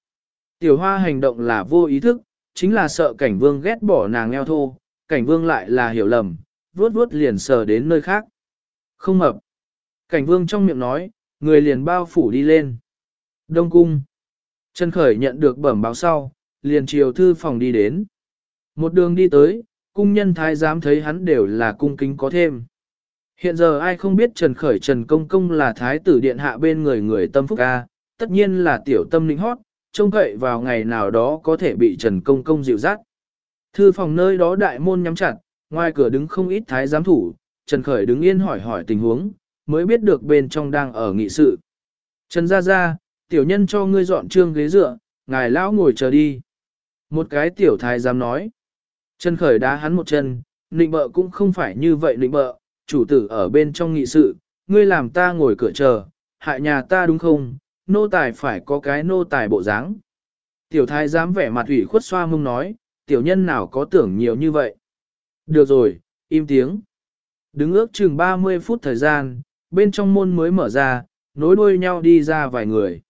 Tiểu hoa hành động là vô ý thức, chính là sợ cảnh vương ghét bỏ nàng eo thô, cảnh vương lại là hiểu lầm, vuốt vuốt liền sờ đến nơi khác. Không mập. Cảnh vương trong miệng nói, người liền bao phủ đi lên. Đông cung. Trần Khởi nhận được bẩm báo sau, liền chiều thư phòng đi đến. Một đường đi tới, cung nhân thái giám thấy hắn đều là cung kính có thêm. Hiện giờ ai không biết Trần Khởi Trần Công Công là thái tử điện hạ bên người người tâm phúc ca, tất nhiên là tiểu tâm linh hót, trông cậy vào ngày nào đó có thể bị Trần Công Công dịu dắt. Thư phòng nơi đó đại môn nhắm chặt, ngoài cửa đứng không ít thái giám thủ, Trần Khởi đứng yên hỏi hỏi tình huống, mới biết được bên trong đang ở nghị sự. Trần Gia Gia, tiểu nhân cho ngươi dọn trương ghế dựa, ngài lão ngồi chờ đi. Một cái tiểu thái giám nói. Trần Khởi đá hắn một chân, nịnh bợ cũng không phải như vậy nịnh bợ, chủ tử ở bên trong nghị sự, ngươi làm ta ngồi cửa chờ, hại nhà ta đúng không, nô tài phải có cái nô tài bộ dáng. Tiểu thái giám vẻ mặt ủy khuất xoa mông nói, tiểu nhân nào có tưởng nhiều như vậy. Được rồi, im tiếng. Đứng ước chừng 30 phút thời gian, bên trong môn mới mở ra, nối đuôi nhau đi ra vài người.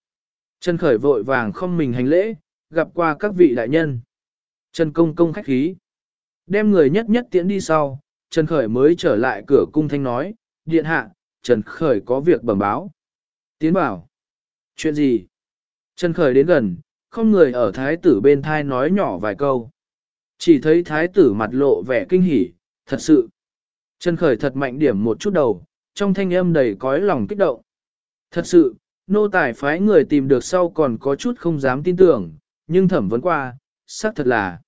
Trần Khởi vội vàng không mình hành lễ, gặp qua các vị đại nhân. Trần Công Công khách khí. Đem người nhất nhất tiễn đi sau, Trần Khởi mới trở lại cửa cung thanh nói, điện hạ, Trần Khởi có việc bẩm báo. Tiến bảo, chuyện gì? Trần Khởi đến gần, không người ở thái tử bên thai nói nhỏ vài câu. Chỉ thấy thái tử mặt lộ vẻ kinh hỉ, thật sự. Trần Khởi thật mạnh điểm một chút đầu, trong thanh âm đầy cõi lòng kích động. Thật sự, nô tài phái người tìm được sau còn có chút không dám tin tưởng, nhưng thẩm vấn qua, xác thật là.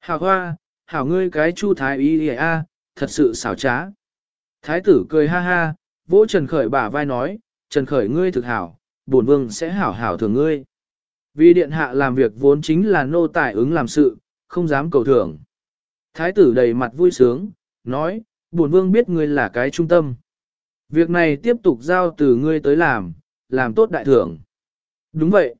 Hảo hoa, hảo ngươi cái chu thái y a, thật sự xảo trá. Thái tử cười ha ha, vỗ Trần Khởi bả vai nói, Trần Khởi ngươi thực hảo, bổn vương sẽ hảo hảo thường ngươi. Vì điện hạ làm việc vốn chính là nô tài ứng làm sự, không dám cầu thưởng. Thái tử đầy mặt vui sướng, nói, bổn vương biết ngươi là cái trung tâm. Việc này tiếp tục giao từ ngươi tới làm, làm tốt đại thưởng. Đúng vậy.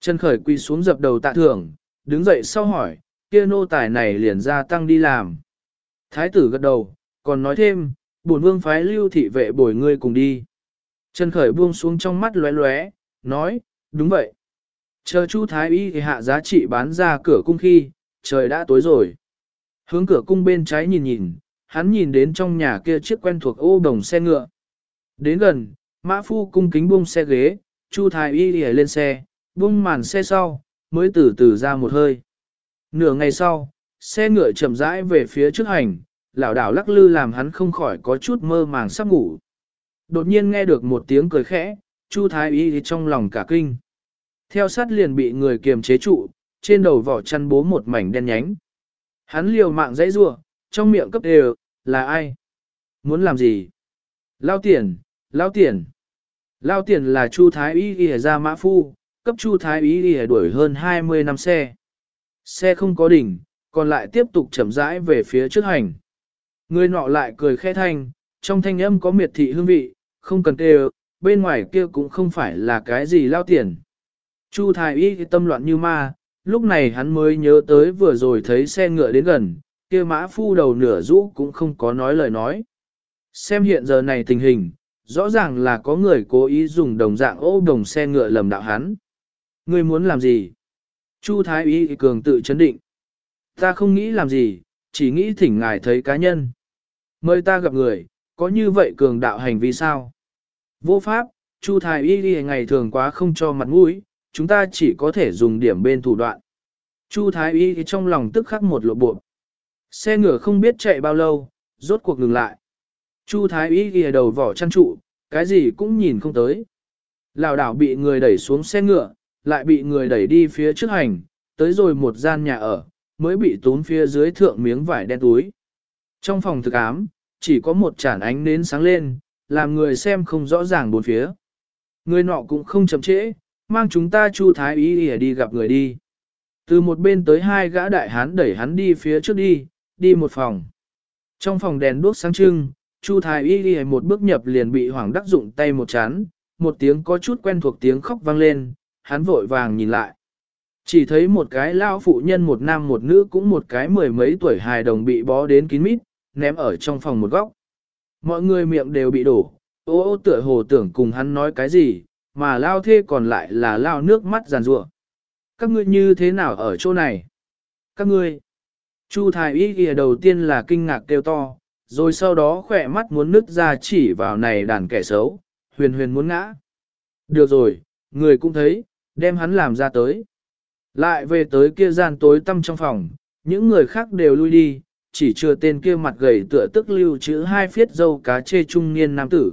Trần Khởi quy xuống dập đầu tạ thưởng, đứng dậy sau hỏi, kia nô tài này liền ra tăng đi làm. Thái tử gật đầu, còn nói thêm, bổn vương phái lưu thị vệ bồi ngươi cùng đi. Trần Khởi buông xuống trong mắt lóe lóe, nói, đúng vậy. Chờ Chu Thái Y thì hạ giá trị bán ra cửa cung khi, trời đã tối rồi. Hướng cửa cung bên trái nhìn nhìn, hắn nhìn đến trong nhà kia chiếc quen thuộc ô đồng xe ngựa. Đến gần, Mã Phu cung kính buông xe ghế, Chu Thái Y lìa lên xe, buông màn xe sau, mới từ từ ra một hơi. Nửa ngày sau, xe ngựa chậm rãi về phía trước hành, lão đảo lắc lư làm hắn không khỏi có chút mơ màng sắp ngủ. Đột nhiên nghe được một tiếng cười khẽ, Chu Thái Y trong lòng cả kinh. Theo sát liền bị người kiềm chế trụ, trên đầu vỏ chăn bố một mảnh đen nhánh. Hắn liều mạng dãy rua, trong miệng cấp đều, là ai? Muốn làm gì? Lao tiền, lao tiền. Lao tiền là Chu Thái Y ghi ra mã phu, cấp Chu Thái Y ghi đuổi hơn 20 năm xe. Xe không có đỉnh, còn lại tiếp tục chậm rãi về phía trước hành. Người nọ lại cười khẽ thanh, trong thanh âm có miệt thị hương vị, không cần kêu, bên ngoài kia cũng không phải là cái gì lao tiền. Chu thái y tâm loạn như ma, lúc này hắn mới nhớ tới vừa rồi thấy xe ngựa đến gần, kia mã phu đầu nửa rũ cũng không có nói lời nói. Xem hiện giờ này tình hình, rõ ràng là có người cố ý dùng đồng dạng ô đồng xe ngựa lầm đạo hắn. Ngươi muốn làm gì? Chu thái y cường tự chấn định. Ta không nghĩ làm gì, chỉ nghĩ thỉnh ngài thấy cá nhân. Mời ta gặp người, có như vậy cường đạo hành vi sao? Vô pháp, Chu Thái Y ngày thường quá không cho mặt mũi, chúng ta chỉ có thể dùng điểm bên thủ đoạn. Chu Thái Y trong lòng tức khắc một lộ bộ. Xe ngựa không biết chạy bao lâu, rốt cuộc ngừng lại. Chu Thái Y ghi đầu vỏ chăn trụ, cái gì cũng nhìn không tới. Lào đảo bị người đẩy xuống xe ngựa, lại bị người đẩy đi phía trước hành, tới rồi một gian nhà ở, mới bị tốn phía dưới thượng miếng vải đen túi. Trong phòng thực ám, chỉ có một chản ánh nến sáng lên, làm người xem không rõ ràng bốn phía. Người nọ cũng không chậm trễ, mang chúng ta chu thái ý đi gặp người đi. Từ một bên tới hai gã đại hán đẩy hắn đi phía trước đi, đi một phòng. Trong phòng đèn đuốc sáng trưng, chu thái y một bước nhập liền bị hoàng đắc dụng tay một chán, một tiếng có chút quen thuộc tiếng khóc vang lên, hắn vội vàng nhìn lại. Chỉ thấy một cái lao phụ nhân một nam một nữ cũng một cái mười mấy tuổi hài đồng bị bó đến kín mít, ném ở trong phòng một góc. Mọi người miệng đều bị đổ, ô ô tựa hồ tưởng cùng hắn nói cái gì, mà lao thê còn lại là lao nước mắt giàn rủa. Các ngươi như thế nào ở chỗ này? Các ngươi. Chu thái y ghi đầu tiên là kinh ngạc kêu to, rồi sau đó khỏe mắt muốn nứt ra chỉ vào này đàn kẻ xấu, huyền huyền muốn ngã. Được rồi, người cũng thấy, đem hắn làm ra tới. Lại về tới kia gian tối tăm trong phòng, những người khác đều lui đi, chỉ chưa tên kia mặt gầy tựa tức lưu chữ hai phiết dâu cá chê trung niên nam tử.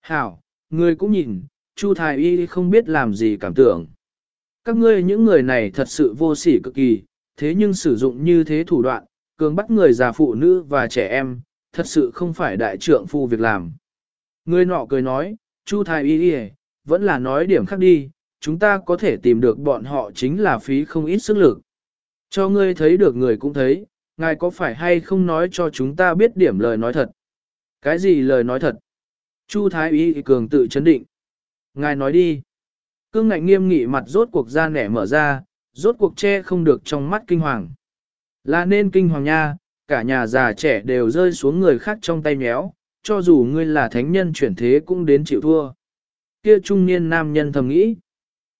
Hảo, người cũng nhìn, Chu Thái Y không biết làm gì cảm tưởng. Các ngươi những người này thật sự vô sỉ cực kỳ, thế nhưng sử dụng như thế thủ đoạn, cường bắt người già phụ nữ và trẻ em, thật sự không phải đại trượng phu việc làm. Người nọ cười nói, Chu Thái Y vẫn là nói điểm khác đi, chúng ta có thể tìm được bọn họ chính là phí không ít sức lực. Cho ngươi thấy được người cũng thấy, ngài có phải hay không nói cho chúng ta biết điểm lời nói thật? Cái gì lời nói thật? Chu Thái Y cường tự chấn định. Ngài nói đi. Cương ngạnh nghiêm nghị mặt rốt cuộc ra nẻ mở ra, rốt cuộc che không được trong mắt kinh hoàng. Là nên kinh hoàng nha, cả nhà già trẻ đều rơi xuống người khác trong tay méo, cho dù ngươi là thánh nhân chuyển thế cũng đến chịu thua. Kia trung niên nam nhân thầm nghĩ.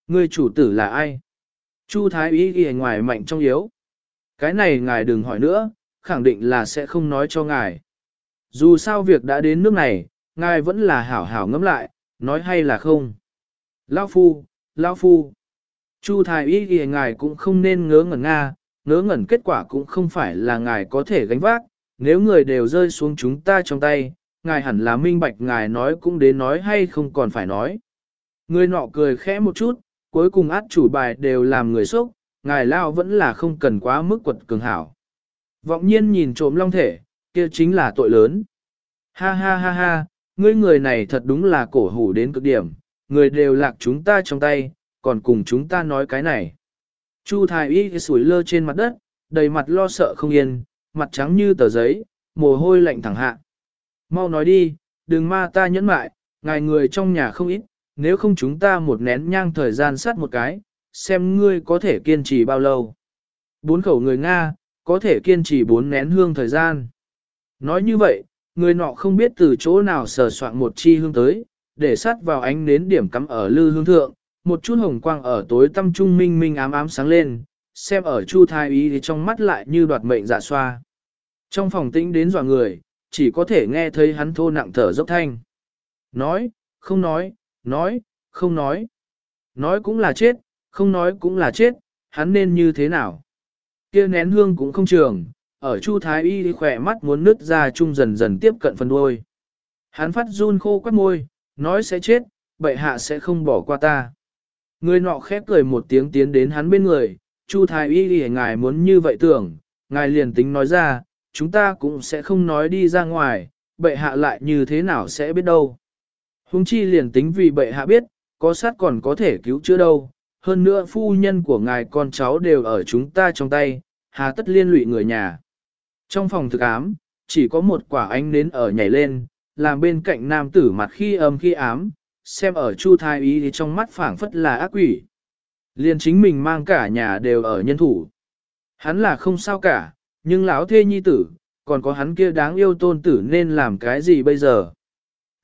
Ngươi chủ tử là ai? Chu Thái Y ghi ngoài mạnh trong yếu. Cái này ngài đừng hỏi nữa, khẳng định là sẽ không nói cho ngài. Dù sao việc đã đến nước này, ngài vẫn là hảo hảo ngẫm lại, nói hay là không. Lão phu, lão phu. Chu thái y ghi ngài cũng không nên ngớ ngẩn nga, ngớ ngẩn kết quả cũng không phải là ngài có thể gánh vác, nếu người đều rơi xuống chúng ta trong tay, ngài hẳn là minh bạch ngài nói cũng đến nói hay không còn phải nói. Người nọ cười khẽ một chút, cuối cùng át chủ bài đều làm người sốc, ngài lao vẫn là không cần quá mức quật cường hảo. Vọng nhiên nhìn trộm long thể, kia chính là tội lớn. Ha ha ha ha, ngươi người này thật đúng là cổ hủ đến cực điểm, người đều lạc chúng ta trong tay, còn cùng chúng ta nói cái này. Chu thái y sủi lơ trên mặt đất, đầy mặt lo sợ không yên, mặt trắng như tờ giấy, mồ hôi lạnh thẳng hạ. Mau nói đi, đừng ma ta nhẫn mại, ngài người trong nhà không ít, nếu không chúng ta một nén nhang thời gian sát một cái, xem ngươi có thể kiên trì bao lâu. Bốn khẩu người Nga, có thể kiên trì bốn nén hương thời gian. Nói như vậy, người nọ không biết từ chỗ nào sờ soạn một chi hương tới, để sát vào ánh nến điểm cắm ở lư hương thượng, một chút hồng quang ở tối tâm trung minh minh ám ám sáng lên, xem ở chu thái Y thì trong mắt lại như đoạt mệnh dạ xoa. Trong phòng tĩnh đến dọa người, chỉ có thể nghe thấy hắn thô nặng thở dốc thanh. Nói, không nói, nói, không nói. Nói cũng là chết, không nói cũng là chết, hắn nên như thế nào. Kia nén hương cũng không trường, ở Chu Thái Y khỏe mắt muốn nứt ra chung dần dần tiếp cận phần đuôi. Hắn phát run khô quắt môi, nói sẽ chết, bệ hạ sẽ không bỏ qua ta. Người nọ khép cười một tiếng tiến đến hắn bên người, Chu Thái Y thì ngài muốn như vậy tưởng, ngài liền tính nói ra, chúng ta cũng sẽ không nói đi ra ngoài, bệ hạ lại như thế nào sẽ biết đâu. Hùng chi liền tính vì bệ hạ biết, có sát còn có thể cứu chữa đâu, hơn nữa phu nhân của ngài con cháu đều ở chúng ta trong tay, hà tất liên lụy người nhà. Trong phòng thực ám, chỉ có một quả ánh nến ở nhảy lên, làm bên cạnh nam tử mặt khi âm khi ám, xem ở chu thái Y thì trong mắt phảng phất là ác quỷ. Liền chính mình mang cả nhà đều ở nhân thủ. Hắn là không sao cả, nhưng lão thê nhi tử, còn có hắn kia đáng yêu tôn tử nên làm cái gì bây giờ?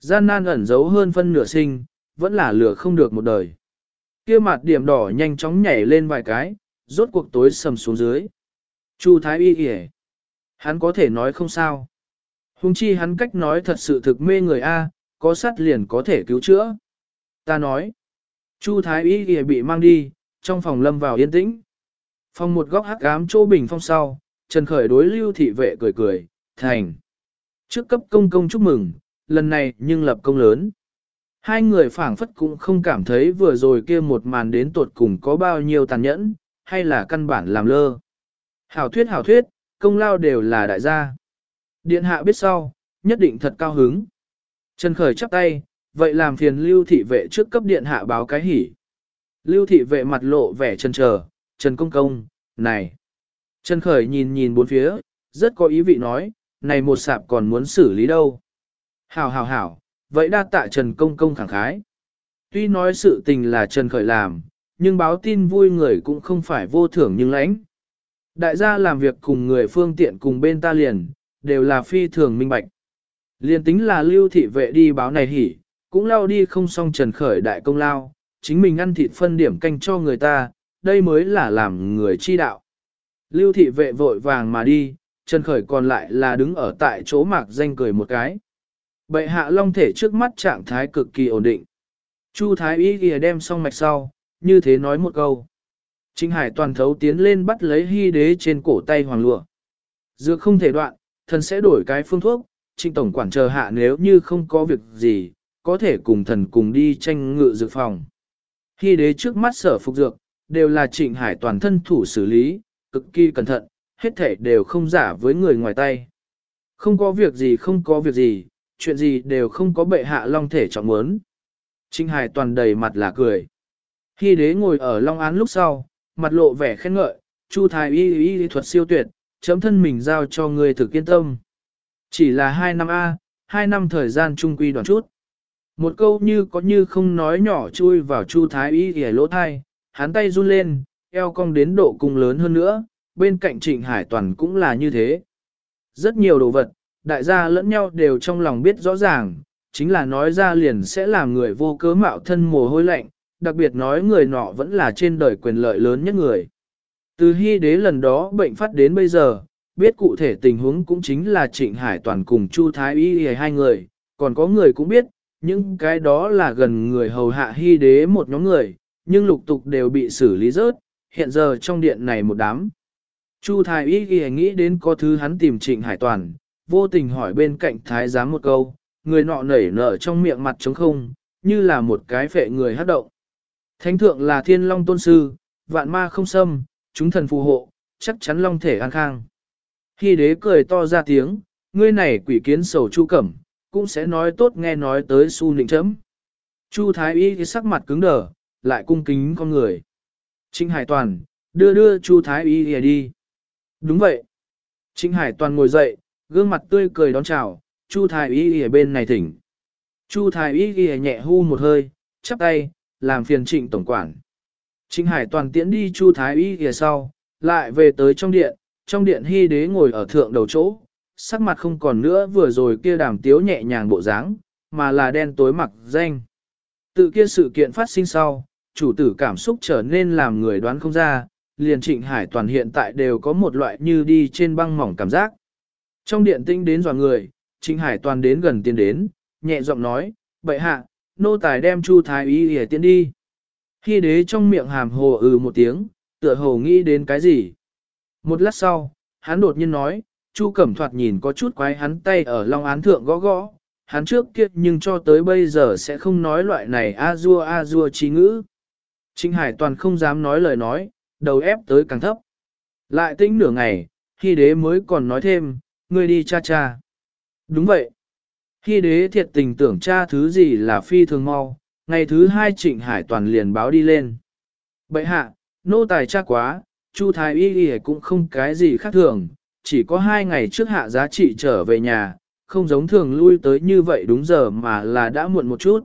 Gian nan ẩn giấu hơn phân nửa sinh, vẫn là lửa không được một đời. Kia mặt điểm đỏ nhanh chóng nhảy lên vài cái, rốt cuộc tối sầm xuống dưới. Chu Thái Y kìa. Hắn có thể nói không sao. Hùng chi hắn cách nói thật sự thực mê người A, có sắt liền có thể cứu chữa. Ta nói. Chu Thái Y kìa bị mang đi, trong phòng lâm vào yên tĩnh. Phòng một góc hắc ám chỗ bình phong sau, Trần Khởi đối lưu thị vệ cười cười, thành. Trước cấp công công chúc mừng, lần này nhưng lập công lớn. Hai người phảng phất cũng không cảm thấy vừa rồi kia một màn đến tột cùng có bao nhiêu tàn nhẫn, hay là căn bản làm lơ. Hảo thuyết hảo thuyết, công lao đều là đại gia. Điện hạ biết sau, nhất định thật cao hứng. Trần Khởi chắp tay, vậy làm phiền lưu thị vệ trước cấp điện hạ báo cái hỉ. Lưu thị vệ mặt lộ vẻ chân chờ, Trần Công Công, này. Trần Khởi nhìn nhìn bốn phía, rất có ý vị nói, này một sạp còn muốn xử lý đâu. Hảo hảo hảo, vậy đa tạ Trần Công Công khẳng khái. Tuy nói sự tình là Trần Khởi làm, nhưng báo tin vui người cũng không phải vô thưởng nhưng lãnh. Đại gia làm việc cùng người phương tiện cùng bên ta liền, đều là phi thường minh bạch. Liền tính là lưu thị vệ đi báo này hỉ, cũng lao đi không xong Trần Khởi đại công lao, chính mình ăn thịt phân điểm canh cho người ta, đây mới là làm người chi đạo. Lưu thị vệ vội vàng mà đi, Trần Khởi còn lại là đứng ở tại chỗ mạc danh cười một cái. Bệ hạ long thể trước mắt trạng thái cực kỳ ổn định. Chu Thái Y ghi đem xong mạch sau, như thế nói một câu. Trinh Hải toàn thấu tiến lên bắt lấy hy đế trên cổ tay hoàng lụa. Dược không thể đoạn, thần sẽ đổi cái phương thuốc, trịnh tổng quản chờ hạ nếu như không có việc gì, có thể cùng thần cùng đi tranh ngự dược phòng. Khi đế trước mắt sở phục dược, đều là trịnh hải toàn thân thủ xử lý, cực kỳ cẩn thận, hết thể đều không giả với người ngoài tay. Không có việc gì không có việc gì, chuyện gì đều không có bệ hạ long thể trọng muốn. Trịnh Hải toàn đầy mặt là cười. Khi đế ngồi ở long án lúc sau, mặt lộ vẻ khen ngợi, Chu thái y y, y thuật siêu tuyệt, chấm thân mình giao cho người thực kiên tâm. Chỉ là hai năm A, hai năm thời gian trung quy đoạn chút. Một câu như có như không nói nhỏ chui vào Chu thái y ghề lỗ thai, hắn tay run lên, eo cong đến độ cung lớn hơn nữa, bên cạnh trịnh hải toàn cũng là như thế. Rất nhiều đồ vật, đại gia lẫn nhau đều trong lòng biết rõ ràng, chính là nói ra liền sẽ làm người vô cớ mạo thân mồ hôi lạnh, đặc biệt nói người nọ vẫn là trên đời quyền lợi lớn nhất người. Từ hy đế lần đó bệnh phát đến bây giờ, biết cụ thể tình huống cũng chính là Trịnh Hải Toàn cùng Chu Thái Y hai người, còn có người cũng biết, những cái đó là gần người hầu hạ hy đế một nhóm người, nhưng lục tục đều bị xử lý rớt, hiện giờ trong điện này một đám. Chu Thái Y nghĩ đến có thứ hắn tìm Trịnh Hải Toàn, vô tình hỏi bên cạnh Thái giám một câu, người nọ nảy nở trong miệng mặt trống không, như là một cái phệ người hát động. Thánh thượng là thiên long tôn sư, vạn ma không xâm, chúng thần phù hộ, chắc chắn long thể an khang. Khi đế cười to ra tiếng, ngươi này quỷ kiến sầu chu cẩm, cũng sẽ nói tốt nghe nói tới su nịnh chấm. Chu Thái Y sắc mặt cứng đờ, lại cung kính con người. Trịnh Hải Toàn, đưa đưa Chu Thái Y đi. Đúng vậy. Trịnh Hải Toàn ngồi dậy, gương mặt tươi cười đón chào, Chu Thái Y ở bên này thỉnh. Chu Thái Y nhẹ hu một hơi, chắp tay, làm phiền trịnh tổng quản. Trịnh Hải Toàn tiễn đi Chu Thái Y sau, lại về tới trong điện, trong điện hy đế ngồi ở thượng đầu chỗ, sắc mặt không còn nữa vừa rồi kia đàm tiếu nhẹ nhàng bộ dáng, mà là đen tối mặc danh. Tự kia sự kiện phát sinh sau, chủ tử cảm xúc trở nên làm người đoán không ra, liền trịnh hải toàn hiện tại đều có một loại như đi trên băng mỏng cảm giác. Trong điện tinh đến dò người, trịnh hải toàn đến gần tiến đến, nhẹ giọng nói, bậy hạ, nô tài đem chu thái y hề tiến đi. Khi đế trong miệng hàm hồ ừ một tiếng, tựa hồ nghĩ đến cái gì. Một lát sau, hắn đột nhiên nói, Chu Cẩm Thoạt nhìn có chút quái hắn tay ở long án thượng gõ gõ, hắn trước kia nhưng cho tới bây giờ sẽ không nói loại này a dua a dua trí ngữ. Trinh Hải toàn không dám nói lời nói, đầu ép tới càng thấp. Lại tĩnh nửa ngày, khi đế mới còn nói thêm, ngươi đi cha cha. Đúng vậy. Khi đế thiệt tình tưởng cha thứ gì là phi thường mau, ngày thứ hai trịnh hải toàn liền báo đi lên. Bậy hạ, nô tài cha quá, Chu Thái Y Y cũng không cái gì khác thường, chỉ có hai ngày trước hạ giá trị trở về nhà, không giống thường lui tới như vậy đúng giờ mà là đã muộn một chút.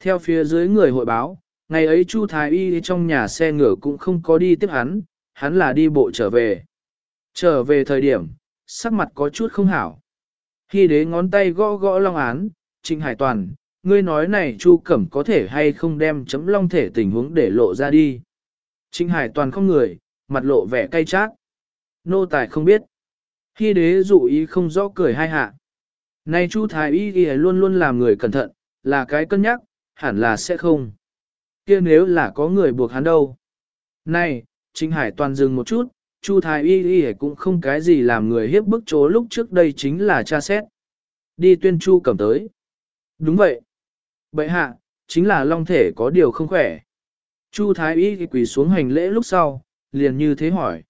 Theo phía dưới người hội báo, ngày ấy Chu Thái Y trong nhà xe ngựa cũng không có đi tiếp hắn, hắn là đi bộ trở về. Trở về thời điểm, sắc mặt có chút không hảo. Khi đế ngón tay gõ gõ long án, Trịnh Hải Toàn, ngươi nói này Chu Cẩm có thể hay không đem chấm long thể tình huống để lộ ra đi. Trịnh Hải Toàn không người, mặt lộ vẻ cay chát. Nô tài không biết. Khi đế dụ ý không rõ cười hai hạ. Này Chu Thái Y Y luôn luôn làm người cẩn thận, là cái cân nhắc, hẳn là sẽ không. kia nếu là có người buộc hắn đâu. Này, chính Hải toàn dừng một chút, Chu Thái Y Y cũng không cái gì làm người hiếp bức chố lúc trước đây chính là cha xét. Đi tuyên Chu cầm tới. Đúng vậy. Bậy hạ, chính là long thể có điều không khỏe. Chu Thái Y quỳ xuống hành lễ lúc sau, liền như thế hỏi.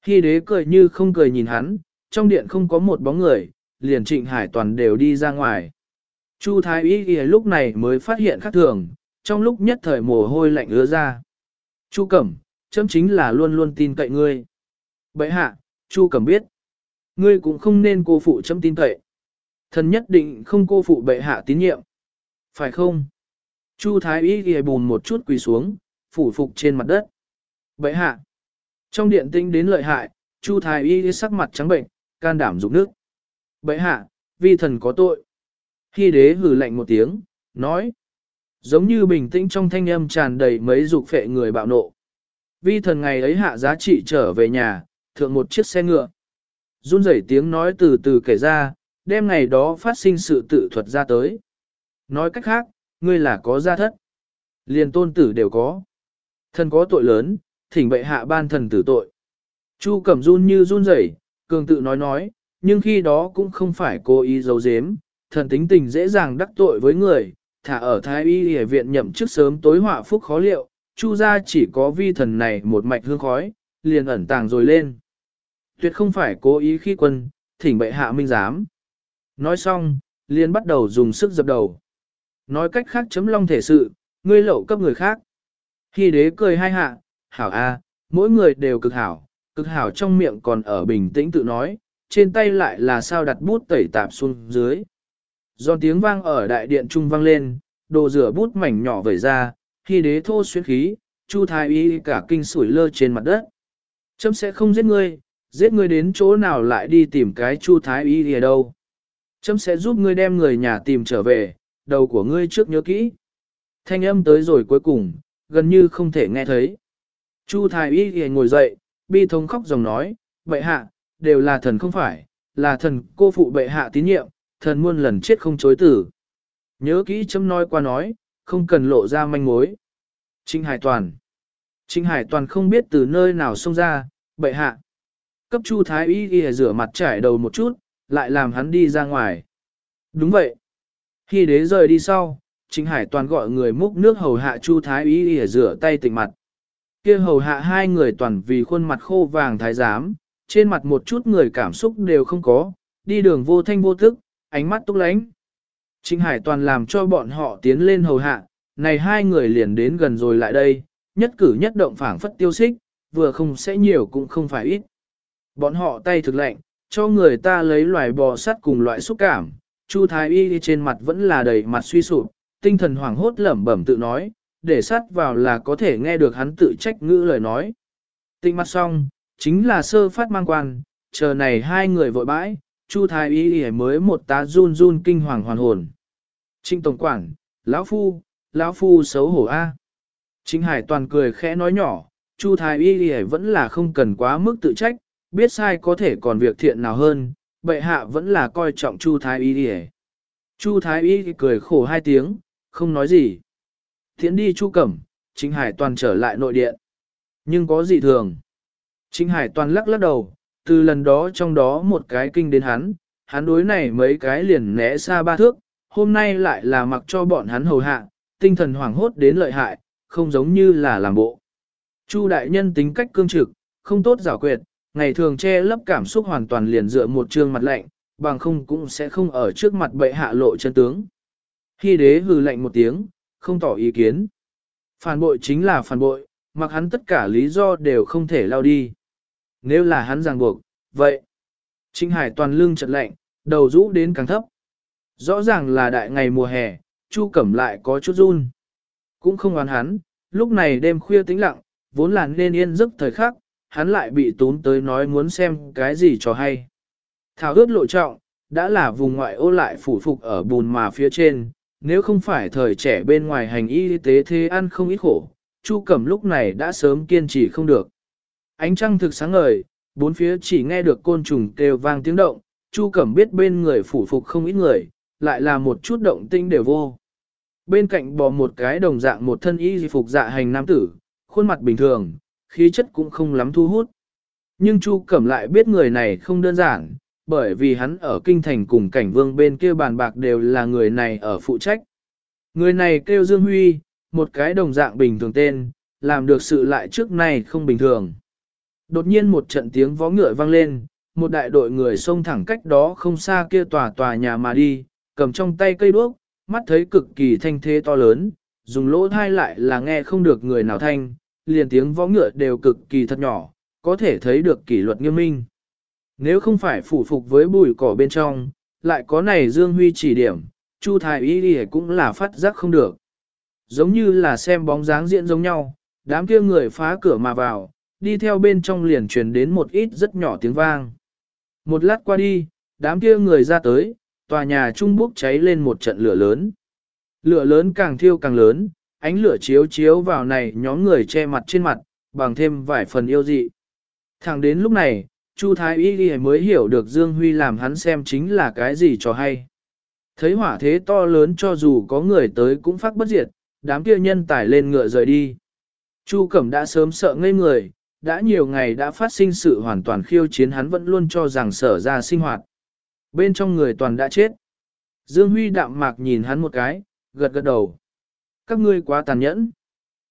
Khi đế cười như không cười nhìn hắn, trong điện không có một bóng người, liền trịnh hải toàn đều đi ra ngoài. Chu Thái Y ghi lúc này mới phát hiện khác thường, trong lúc nhất thời mồ hôi lạnh ứa ra. Chu Cẩm, chấm chính là luôn luôn tin cậy ngươi. Bậy hạ, Chu Cẩm biết. Ngươi cũng không nên cô phụ chấm tin cậy. Thần nhất định không cô phụ bệ hạ tín nhiệm. Phải không? Chu Thái Y ghi bùn một chút quỳ xuống, phủ phục trên mặt đất. Bệ hạ. Trong điện tinh đến lợi hại, Chu Thái Y sắc mặt trắng bệnh, can đảm rụng nước. Bậy hạ, vi thần có tội. Khi đế hử lạnh một tiếng, nói. Giống như bình tĩnh trong thanh âm tràn đầy mấy dục phệ người bạo nộ. Vi thần ngày ấy hạ giá trị trở về nhà, thượng một chiếc xe ngựa. Run rẩy tiếng nói từ từ kể ra, đêm ngày đó phát sinh sự tự thuật ra tới. Nói cách khác, ngươi là có gia thất. Liền tôn tử đều có. Thần có tội lớn, thỉnh bệ hạ ban thần tử tội. Chu Cẩm run như run rẩy, cường tự nói nói, nhưng khi đó cũng không phải cố ý giấu giếm, thần tính tình dễ dàng đắc tội với người, thả ở Thái Y Y viện nhậm chức sớm tối họa phúc khó liệu, Chu gia chỉ có vi thần này một mạch hương khói, liền ẩn tàng rồi lên. Tuyệt không phải cố ý khi quân, thỉnh bệ hạ minh giám. Nói xong, liền bắt đầu dùng sức dập đầu. Nói cách khác chấm long thể sự, ngươi lậu cấp người khác. Khi đế cười hai hạ, hảo a, mỗi người đều cực hảo, cực hảo trong miệng còn ở bình tĩnh tự nói, trên tay lại là sao đặt bút tẩy tạp xuống dưới. Do tiếng vang ở đại điện trung vang lên, đồ rửa bút mảnh nhỏ vẩy ra, khi đế thô xuyên khí, chu thái y cả kinh sủi lơ trên mặt đất. Chấm sẽ không giết ngươi, giết ngươi đến chỗ nào lại đi tìm cái chu thái y ở đâu. Chấm sẽ giúp ngươi đem người nhà tìm trở về, đầu của ngươi trước nhớ kỹ. Thanh âm tới rồi cuối cùng, gần như không thể nghe thấy. Chu Thái Y thì ngồi dậy, bi thống khóc dòng nói, Bệ hạ, đều là thần không phải, là thần cô phụ bệ hạ tín nhiệm, thần muôn lần chết không chối tử. Nhớ kỹ chấm nói qua nói, không cần lộ ra manh mối. Trinh Hải Toàn Trinh Hải Toàn không biết từ nơi nào xông ra, bệ hạ. Cấp Chu Thái Y ghi rửa mặt trải đầu một chút, lại làm hắn đi ra ngoài. Đúng vậy. Khi đế rời đi sau, Trinh Hải Toàn gọi người múc nước hầu hạ Chu Thái Y ghi rửa tay tỉnh mặt kia hầu hạ hai người toàn vì khuôn mặt khô vàng thái giám, trên mặt một chút người cảm xúc đều không có, đi đường vô thanh vô thức ánh mắt túc lánh. Trịnh Hải Toàn làm cho bọn họ tiến lên hầu hạ, này hai người liền đến gần rồi lại đây, nhất cử nhất động phảng phất tiêu xích, vừa không sẽ nhiều cũng không phải ít. Bọn họ tay thực lạnh, cho người ta lấy loài bò sắt cùng loại xúc cảm, Chu Thái Y trên mặt vẫn là đầy mặt suy sụp, tinh thần hoảng hốt lẩm bẩm tự nói, để sát vào là có thể nghe được hắn tự trách ngữ lời nói. Tinh mặt xong, chính là sơ phát mang quan, chờ này hai người vội bãi, Chu Thái Y mới một tá run run kinh hoàng hoàn hồn. Trinh Tổng Quảng lão Phu, lão Phu xấu hổ A. À. Hải toàn cười khẽ nói nhỏ, Chu Thái Y vẫn là không cần quá mức tự trách, biết sai có thể còn việc thiện nào hơn, bệ hạ vẫn là coi trọng Chu Thái Y Chu Thái Y cười khổ hai tiếng, không nói gì. Thiến đi Chu Cẩm, Chính Hải toàn trở lại nội điện. Nhưng có gì thường. Chính Hải toàn lắc lắc đầu, từ lần đó trong đó một cái kinh đến hắn, hắn đối này mấy cái liền né xa ba thước, hôm nay lại là mặc cho bọn hắn hầu hạ, tinh thần hoảng hốt đến lợi hại, không giống như là làm bộ. Chu đại nhân tính cách cương trực, không tốt giảo quyệt, ngày thường che lấp cảm xúc hoàn toàn liền dựa một trương mặt lạnh, bằng không cũng sẽ không ở trước mặt bệ hạ lộ chân tướng. Khi đế hừ lạnh một tiếng, không tỏ ý kiến. Phản bội chính là phản bội, mặc hắn tất cả lý do đều không thể lao đi. Nếu là hắn ràng buộc, vậy. Trinh Hải toàn lưng chật lạnh, đầu rũ đến càng thấp. Rõ ràng là đại ngày mùa hè, Chu Cẩm lại có chút run. Cũng không oán hắn, lúc này đêm khuya tĩnh lặng, vốn là nên yên giấc thời khắc, hắn lại bị tốn tới nói muốn xem cái gì cho hay. Thảo ướt lộ trọng, đã là vùng ngoại ô lại phủ phục ở bùn mà phía trên, nếu không phải thời trẻ bên ngoài hành y tế thế ăn không ít khổ, Chu Cẩm lúc này đã sớm kiên trì không được. Ánh trăng thực sáng ngời, bốn phía chỉ nghe được côn trùng kêu vang tiếng động, Chu Cẩm biết bên người phủ phục không ít người, lại là một chút động tinh đều vô. Bên cạnh bò một cái đồng dạng một thân y phục dạ hành nam tử, khuôn mặt bình thường, khí chất cũng không lắm thu hút. Nhưng Chu Cẩm lại biết người này không đơn giản, bởi vì hắn ở kinh thành cùng cảnh vương bên kia bàn bạc đều là người này ở phụ trách. Người này kêu Dương Huy, một cái đồng dạng bình thường tên, làm được sự lại trước này không bình thường. Đột nhiên một trận tiếng vó ngựa vang lên, một đại đội người xông thẳng cách đó không xa kia tòa tòa nhà mà đi, cầm trong tay cây đuốc, mắt thấy cực kỳ thanh thế to lớn, dùng lỗ thai lại là nghe không được người nào thanh, liền tiếng võ ngựa đều cực kỳ thật nhỏ, có thể thấy được kỷ luật nghiêm minh. Nếu không phải phủ phục với bụi cỏ bên trong, lại có này Dương Huy chỉ điểm, Chu Thái Y đi cũng là phát giác không được. Giống như là xem bóng dáng diễn giống nhau, đám kia người phá cửa mà vào, đi theo bên trong liền truyền đến một ít rất nhỏ tiếng vang. Một lát qua đi, đám kia người ra tới, tòa nhà trung bốc cháy lên một trận lửa lớn. Lửa lớn càng thiêu càng lớn, ánh lửa chiếu chiếu vào này nhóm người che mặt trên mặt, bằng thêm vài phần yêu dị. Thẳng đến lúc này, Chu Thái Y mới hiểu được Dương Huy làm hắn xem chính là cái gì cho hay. Thấy hỏa thế to lớn cho dù có người tới cũng phát bất diệt, đám kia nhân tải lên ngựa rời đi. Chu Cẩm đã sớm sợ ngây người, đã nhiều ngày đã phát sinh sự hoàn toàn khiêu chiến hắn vẫn luôn cho rằng sở ra sinh hoạt. Bên trong người toàn đã chết. Dương Huy đạm mạc nhìn hắn một cái, gật gật đầu. Các ngươi quá tàn nhẫn.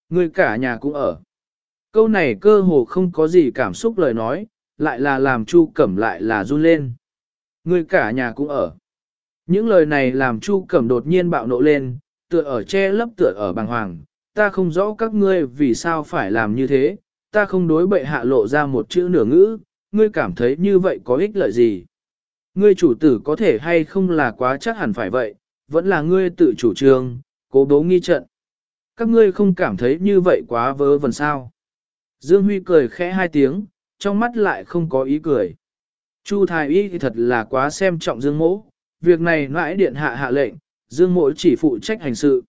Ngươi cả nhà cũng ở. Câu này cơ hồ không có gì cảm xúc lời nói, lại là làm Chu Cẩm lại là run lên. người cả nhà cũng ở. Những lời này làm Chu Cẩm đột nhiên bạo nộ lên, tựa ở che lấp tựa ở bàng hoàng. Ta không rõ các ngươi vì sao phải làm như thế, ta không đối bệ hạ lộ ra một chữ nửa ngữ, ngươi cảm thấy như vậy có ích lợi gì. Ngươi chủ tử có thể hay không là quá chắc hẳn phải vậy, vẫn là ngươi tự chủ trương, cố đố nghi trận. Các ngươi không cảm thấy như vậy quá vớ vẩn sao. Dương Huy cười khẽ hai tiếng, trong mắt lại không có ý cười. Chu Thái Y thì thật là quá xem trọng Dương Mỗ, việc này mãi điện hạ hạ lệnh, Dương Mỗ chỉ phụ trách hành sự.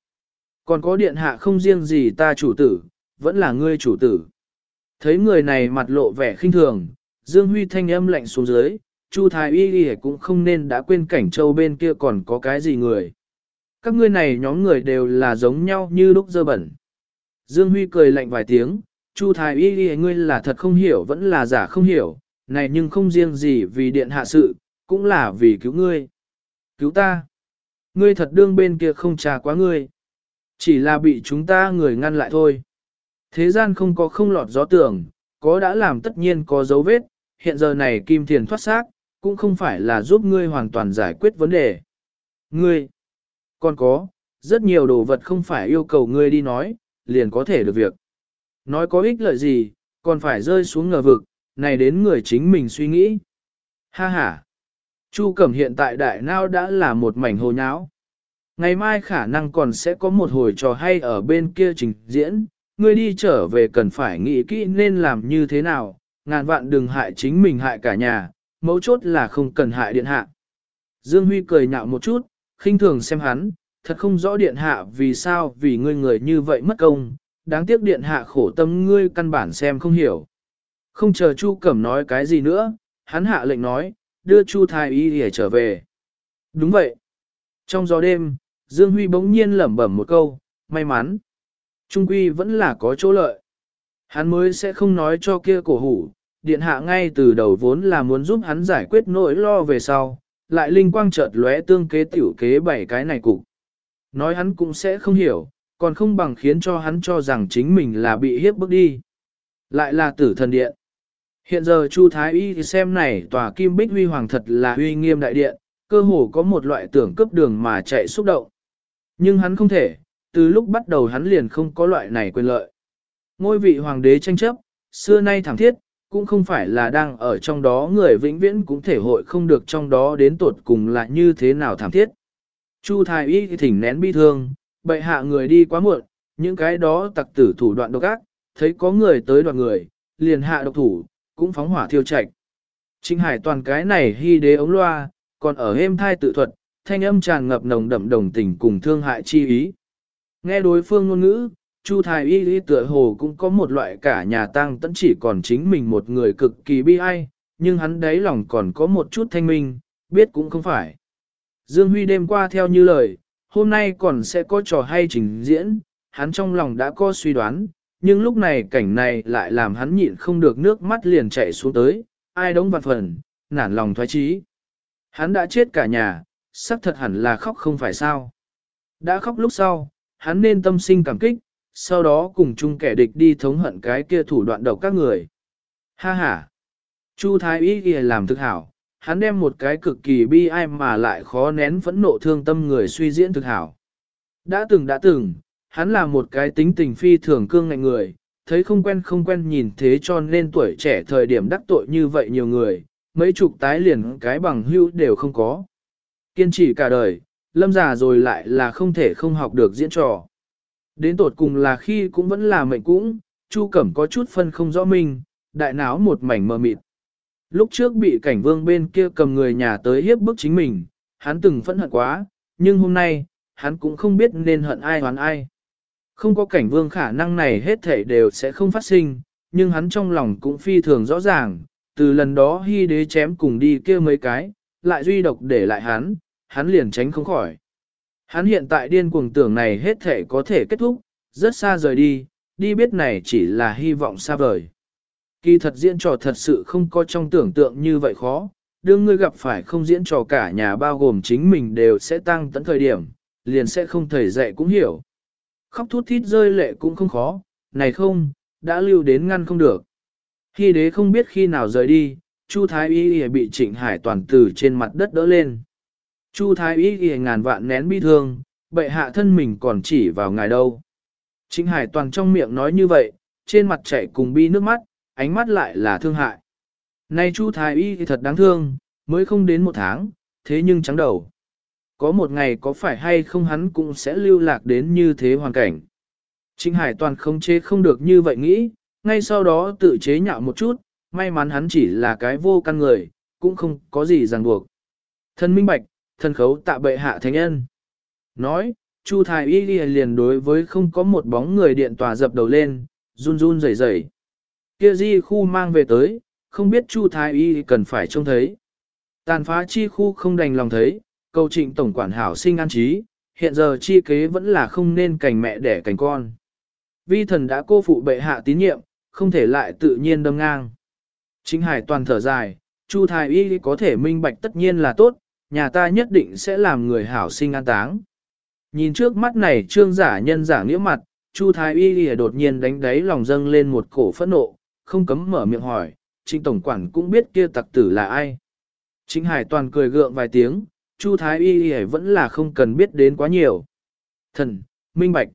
Còn có điện hạ không riêng gì ta chủ tử, vẫn là ngươi chủ tử. Thấy người này mặt lộ vẻ khinh thường, Dương Huy thanh âm lạnh xuống dưới, Chu Thái Y Y cũng không nên đã quên cảnh châu bên kia còn có cái gì người. Các ngươi này nhóm người đều là giống nhau như lúc dơ bẩn. Dương Huy cười lạnh vài tiếng, Chu Thái Y Y ngươi là thật không hiểu vẫn là giả không hiểu, này nhưng không riêng gì vì điện hạ sự, cũng là vì cứu ngươi. Cứu ta. Ngươi thật đương bên kia không trà quá ngươi. Chỉ là bị chúng ta người ngăn lại thôi. Thế gian không có không lọt gió tưởng, có đã làm tất nhiên có dấu vết, hiện giờ này kim thiền thoát xác, cũng không phải là giúp ngươi hoàn toàn giải quyết vấn đề. Ngươi, còn có, rất nhiều đồ vật không phải yêu cầu ngươi đi nói, liền có thể được việc. Nói có ích lợi gì, còn phải rơi xuống ngờ vực, này đến người chính mình suy nghĩ. Ha ha! Chu Cẩm hiện tại đại nao đã là một mảnh hồ nháo. Ngày mai khả năng còn sẽ có một hồi trò hay ở bên kia trình diễn, ngươi đi trở về cần phải nghĩ kỹ nên làm như thế nào, ngàn vạn đừng hại chính mình hại cả nhà, mấu chốt là không cần hại điện hạ. Dương Huy cười nhạo một chút, khinh thường xem hắn, thật không rõ điện hạ vì sao vì ngươi người như vậy mất công, đáng tiếc điện hạ khổ tâm ngươi căn bản xem không hiểu. Không chờ Chu Cẩm nói cái gì nữa, hắn hạ lệnh nói, đưa Chu Thái Y để trở về. Đúng vậy. Trong gió đêm, Dương Huy bỗng nhiên lẩm bẩm một câu, may mắn. Trung Quy vẫn là có chỗ lợi. Hắn mới sẽ không nói cho kia cổ hủ, điện hạ ngay từ đầu vốn là muốn giúp hắn giải quyết nỗi lo về sau, lại linh quang chợt lóe tương kế tiểu kế bảy cái này cục. Nói hắn cũng sẽ không hiểu, còn không bằng khiến cho hắn cho rằng chính mình là bị hiếp bước đi. Lại là tử thần điện. Hiện giờ Chu Thái Y thì xem này tòa kim bích huy hoàng thật là huy nghiêm đại điện, cơ hồ có một loại tưởng cấp đường mà chạy xúc động. Nhưng hắn không thể, từ lúc bắt đầu hắn liền không có loại này quyền lợi. Ngôi vị hoàng đế tranh chấp, xưa nay thẳng thiết, cũng không phải là đang ở trong đó người vĩnh viễn cũng thể hội không được trong đó đến tột cùng là như thế nào thảm thiết. Chu Thái Y thỉnh nén bi thương, bệ hạ người đi quá muộn, những cái đó tặc tử thủ đoạn độc ác, thấy có người tới đoạn người, liền hạ độc thủ, cũng phóng hỏa thiêu trạch. Trinh hải toàn cái này hy đế ống loa, còn ở êm thai tự thuật, thanh âm tràn ngập nồng đậm đồng tình cùng thương hại chi ý. Nghe đối phương ngôn ngữ, Chu Thái Y Y tựa hồ cũng có một loại cả nhà tăng tẫn chỉ còn chính mình một người cực kỳ bi ai, nhưng hắn đáy lòng còn có một chút thanh minh, biết cũng không phải. Dương Huy đêm qua theo như lời, hôm nay còn sẽ có trò hay trình diễn, hắn trong lòng đã có suy đoán, nhưng lúc này cảnh này lại làm hắn nhịn không được nước mắt liền chạy xuống tới, ai đống vặt phần, nản lòng thoái trí. Hắn đã chết cả nhà, sắc thật hẳn là khóc không phải sao. Đã khóc lúc sau, hắn nên tâm sinh cảm kích, sau đó cùng chung kẻ địch đi thống hận cái kia thủ đoạn độc các người. Ha ha! Chu Thái Ý ghi làm thực hảo, hắn đem một cái cực kỳ bi ai mà lại khó nén phẫn nộ thương tâm người suy diễn thực hảo. Đã từng đã từng, hắn là một cái tính tình phi thường cương ngạnh người, thấy không quen không quen nhìn thế cho nên tuổi trẻ thời điểm đắc tội như vậy nhiều người, mấy chục tái liền cái bằng hữu đều không có. Kiên trì cả đời, lâm già rồi lại là không thể không học được diễn trò. Đến tột cùng là khi cũng vẫn là mệnh cũng, Chu Cẩm có chút phân không rõ mình, đại não một mảnh mờ mịt. Lúc trước bị cảnh vương bên kia cầm người nhà tới hiếp bức chính mình, hắn từng phẫn hận quá, nhưng hôm nay, hắn cũng không biết nên hận ai hoán ai. Không có cảnh vương khả năng này hết thể đều sẽ không phát sinh, nhưng hắn trong lòng cũng phi thường rõ ràng, từ lần đó hy đế chém cùng đi kia mấy cái, lại duy độc để lại hắn, hắn liền tránh không khỏi. Hắn hiện tại điên cuồng tưởng này hết thể có thể kết thúc, rất xa rời đi, đi biết này chỉ là hy vọng xa vời. Kỳ thật diễn trò thật sự không có trong tưởng tượng như vậy khó, đương ngươi gặp phải không diễn trò cả nhà bao gồm chính mình đều sẽ tăng tận thời điểm, liền sẽ không thầy dạy cũng hiểu. Khóc thút thít rơi lệ cũng không khó, này không, đã lưu đến ngăn không được. Khi đế không biết khi nào rời đi, Chu Thái Y Y bị Trịnh Hải toàn từ trên mặt đất đỡ lên. Chu Thái Y Y ngàn vạn nén bi thương, bệ hạ thân mình còn chỉ vào ngài đâu. Trịnh Hải toàn trong miệng nói như vậy, trên mặt chảy cùng bi nước mắt, ánh mắt lại là thương hại. Này Chu Thái Y thì thật đáng thương, mới không đến một tháng, thế nhưng trắng đầu. Có một ngày có phải hay không hắn cũng sẽ lưu lạc đến như thế hoàn cảnh. Trịnh Hải toàn không chế không được như vậy nghĩ, ngay sau đó tự chế nhạo một chút, may mắn hắn chỉ là cái vô căn người, cũng không có gì ràng buộc. Thân minh bạch, thân khấu tạ bệ hạ thánh nhân. Nói, Chu Thái Y liền đối với không có một bóng người điện tòa dập đầu lên, run run rẩy rẩy. Kia di khu mang về tới, không biết Chu Thái Y cần phải trông thấy. Tàn phá chi khu không đành lòng thấy, cầu trịnh tổng quản hảo sinh an trí, hiện giờ chi kế vẫn là không nên cành mẹ đẻ cành con. Vi thần đã cô phụ bệ hạ tín nhiệm, không thể lại tự nhiên đâm ngang. Chính hải toàn thở dài, Chu Thái Y có thể minh bạch tất nhiên là tốt, nhà ta nhất định sẽ làm người hảo sinh an táng. Nhìn trước mắt này trương giả nhân giả nghĩa mặt, Chu Thái Y đột nhiên đánh đáy lòng dâng lên một cổ phẫn nộ, không cấm mở miệng hỏi, Trịnh Tổng Quản cũng biết kia tặc tử là ai. Trịnh Hải toàn cười gượng vài tiếng, Chu Thái Y vẫn là không cần biết đến quá nhiều. Thần, minh bạch.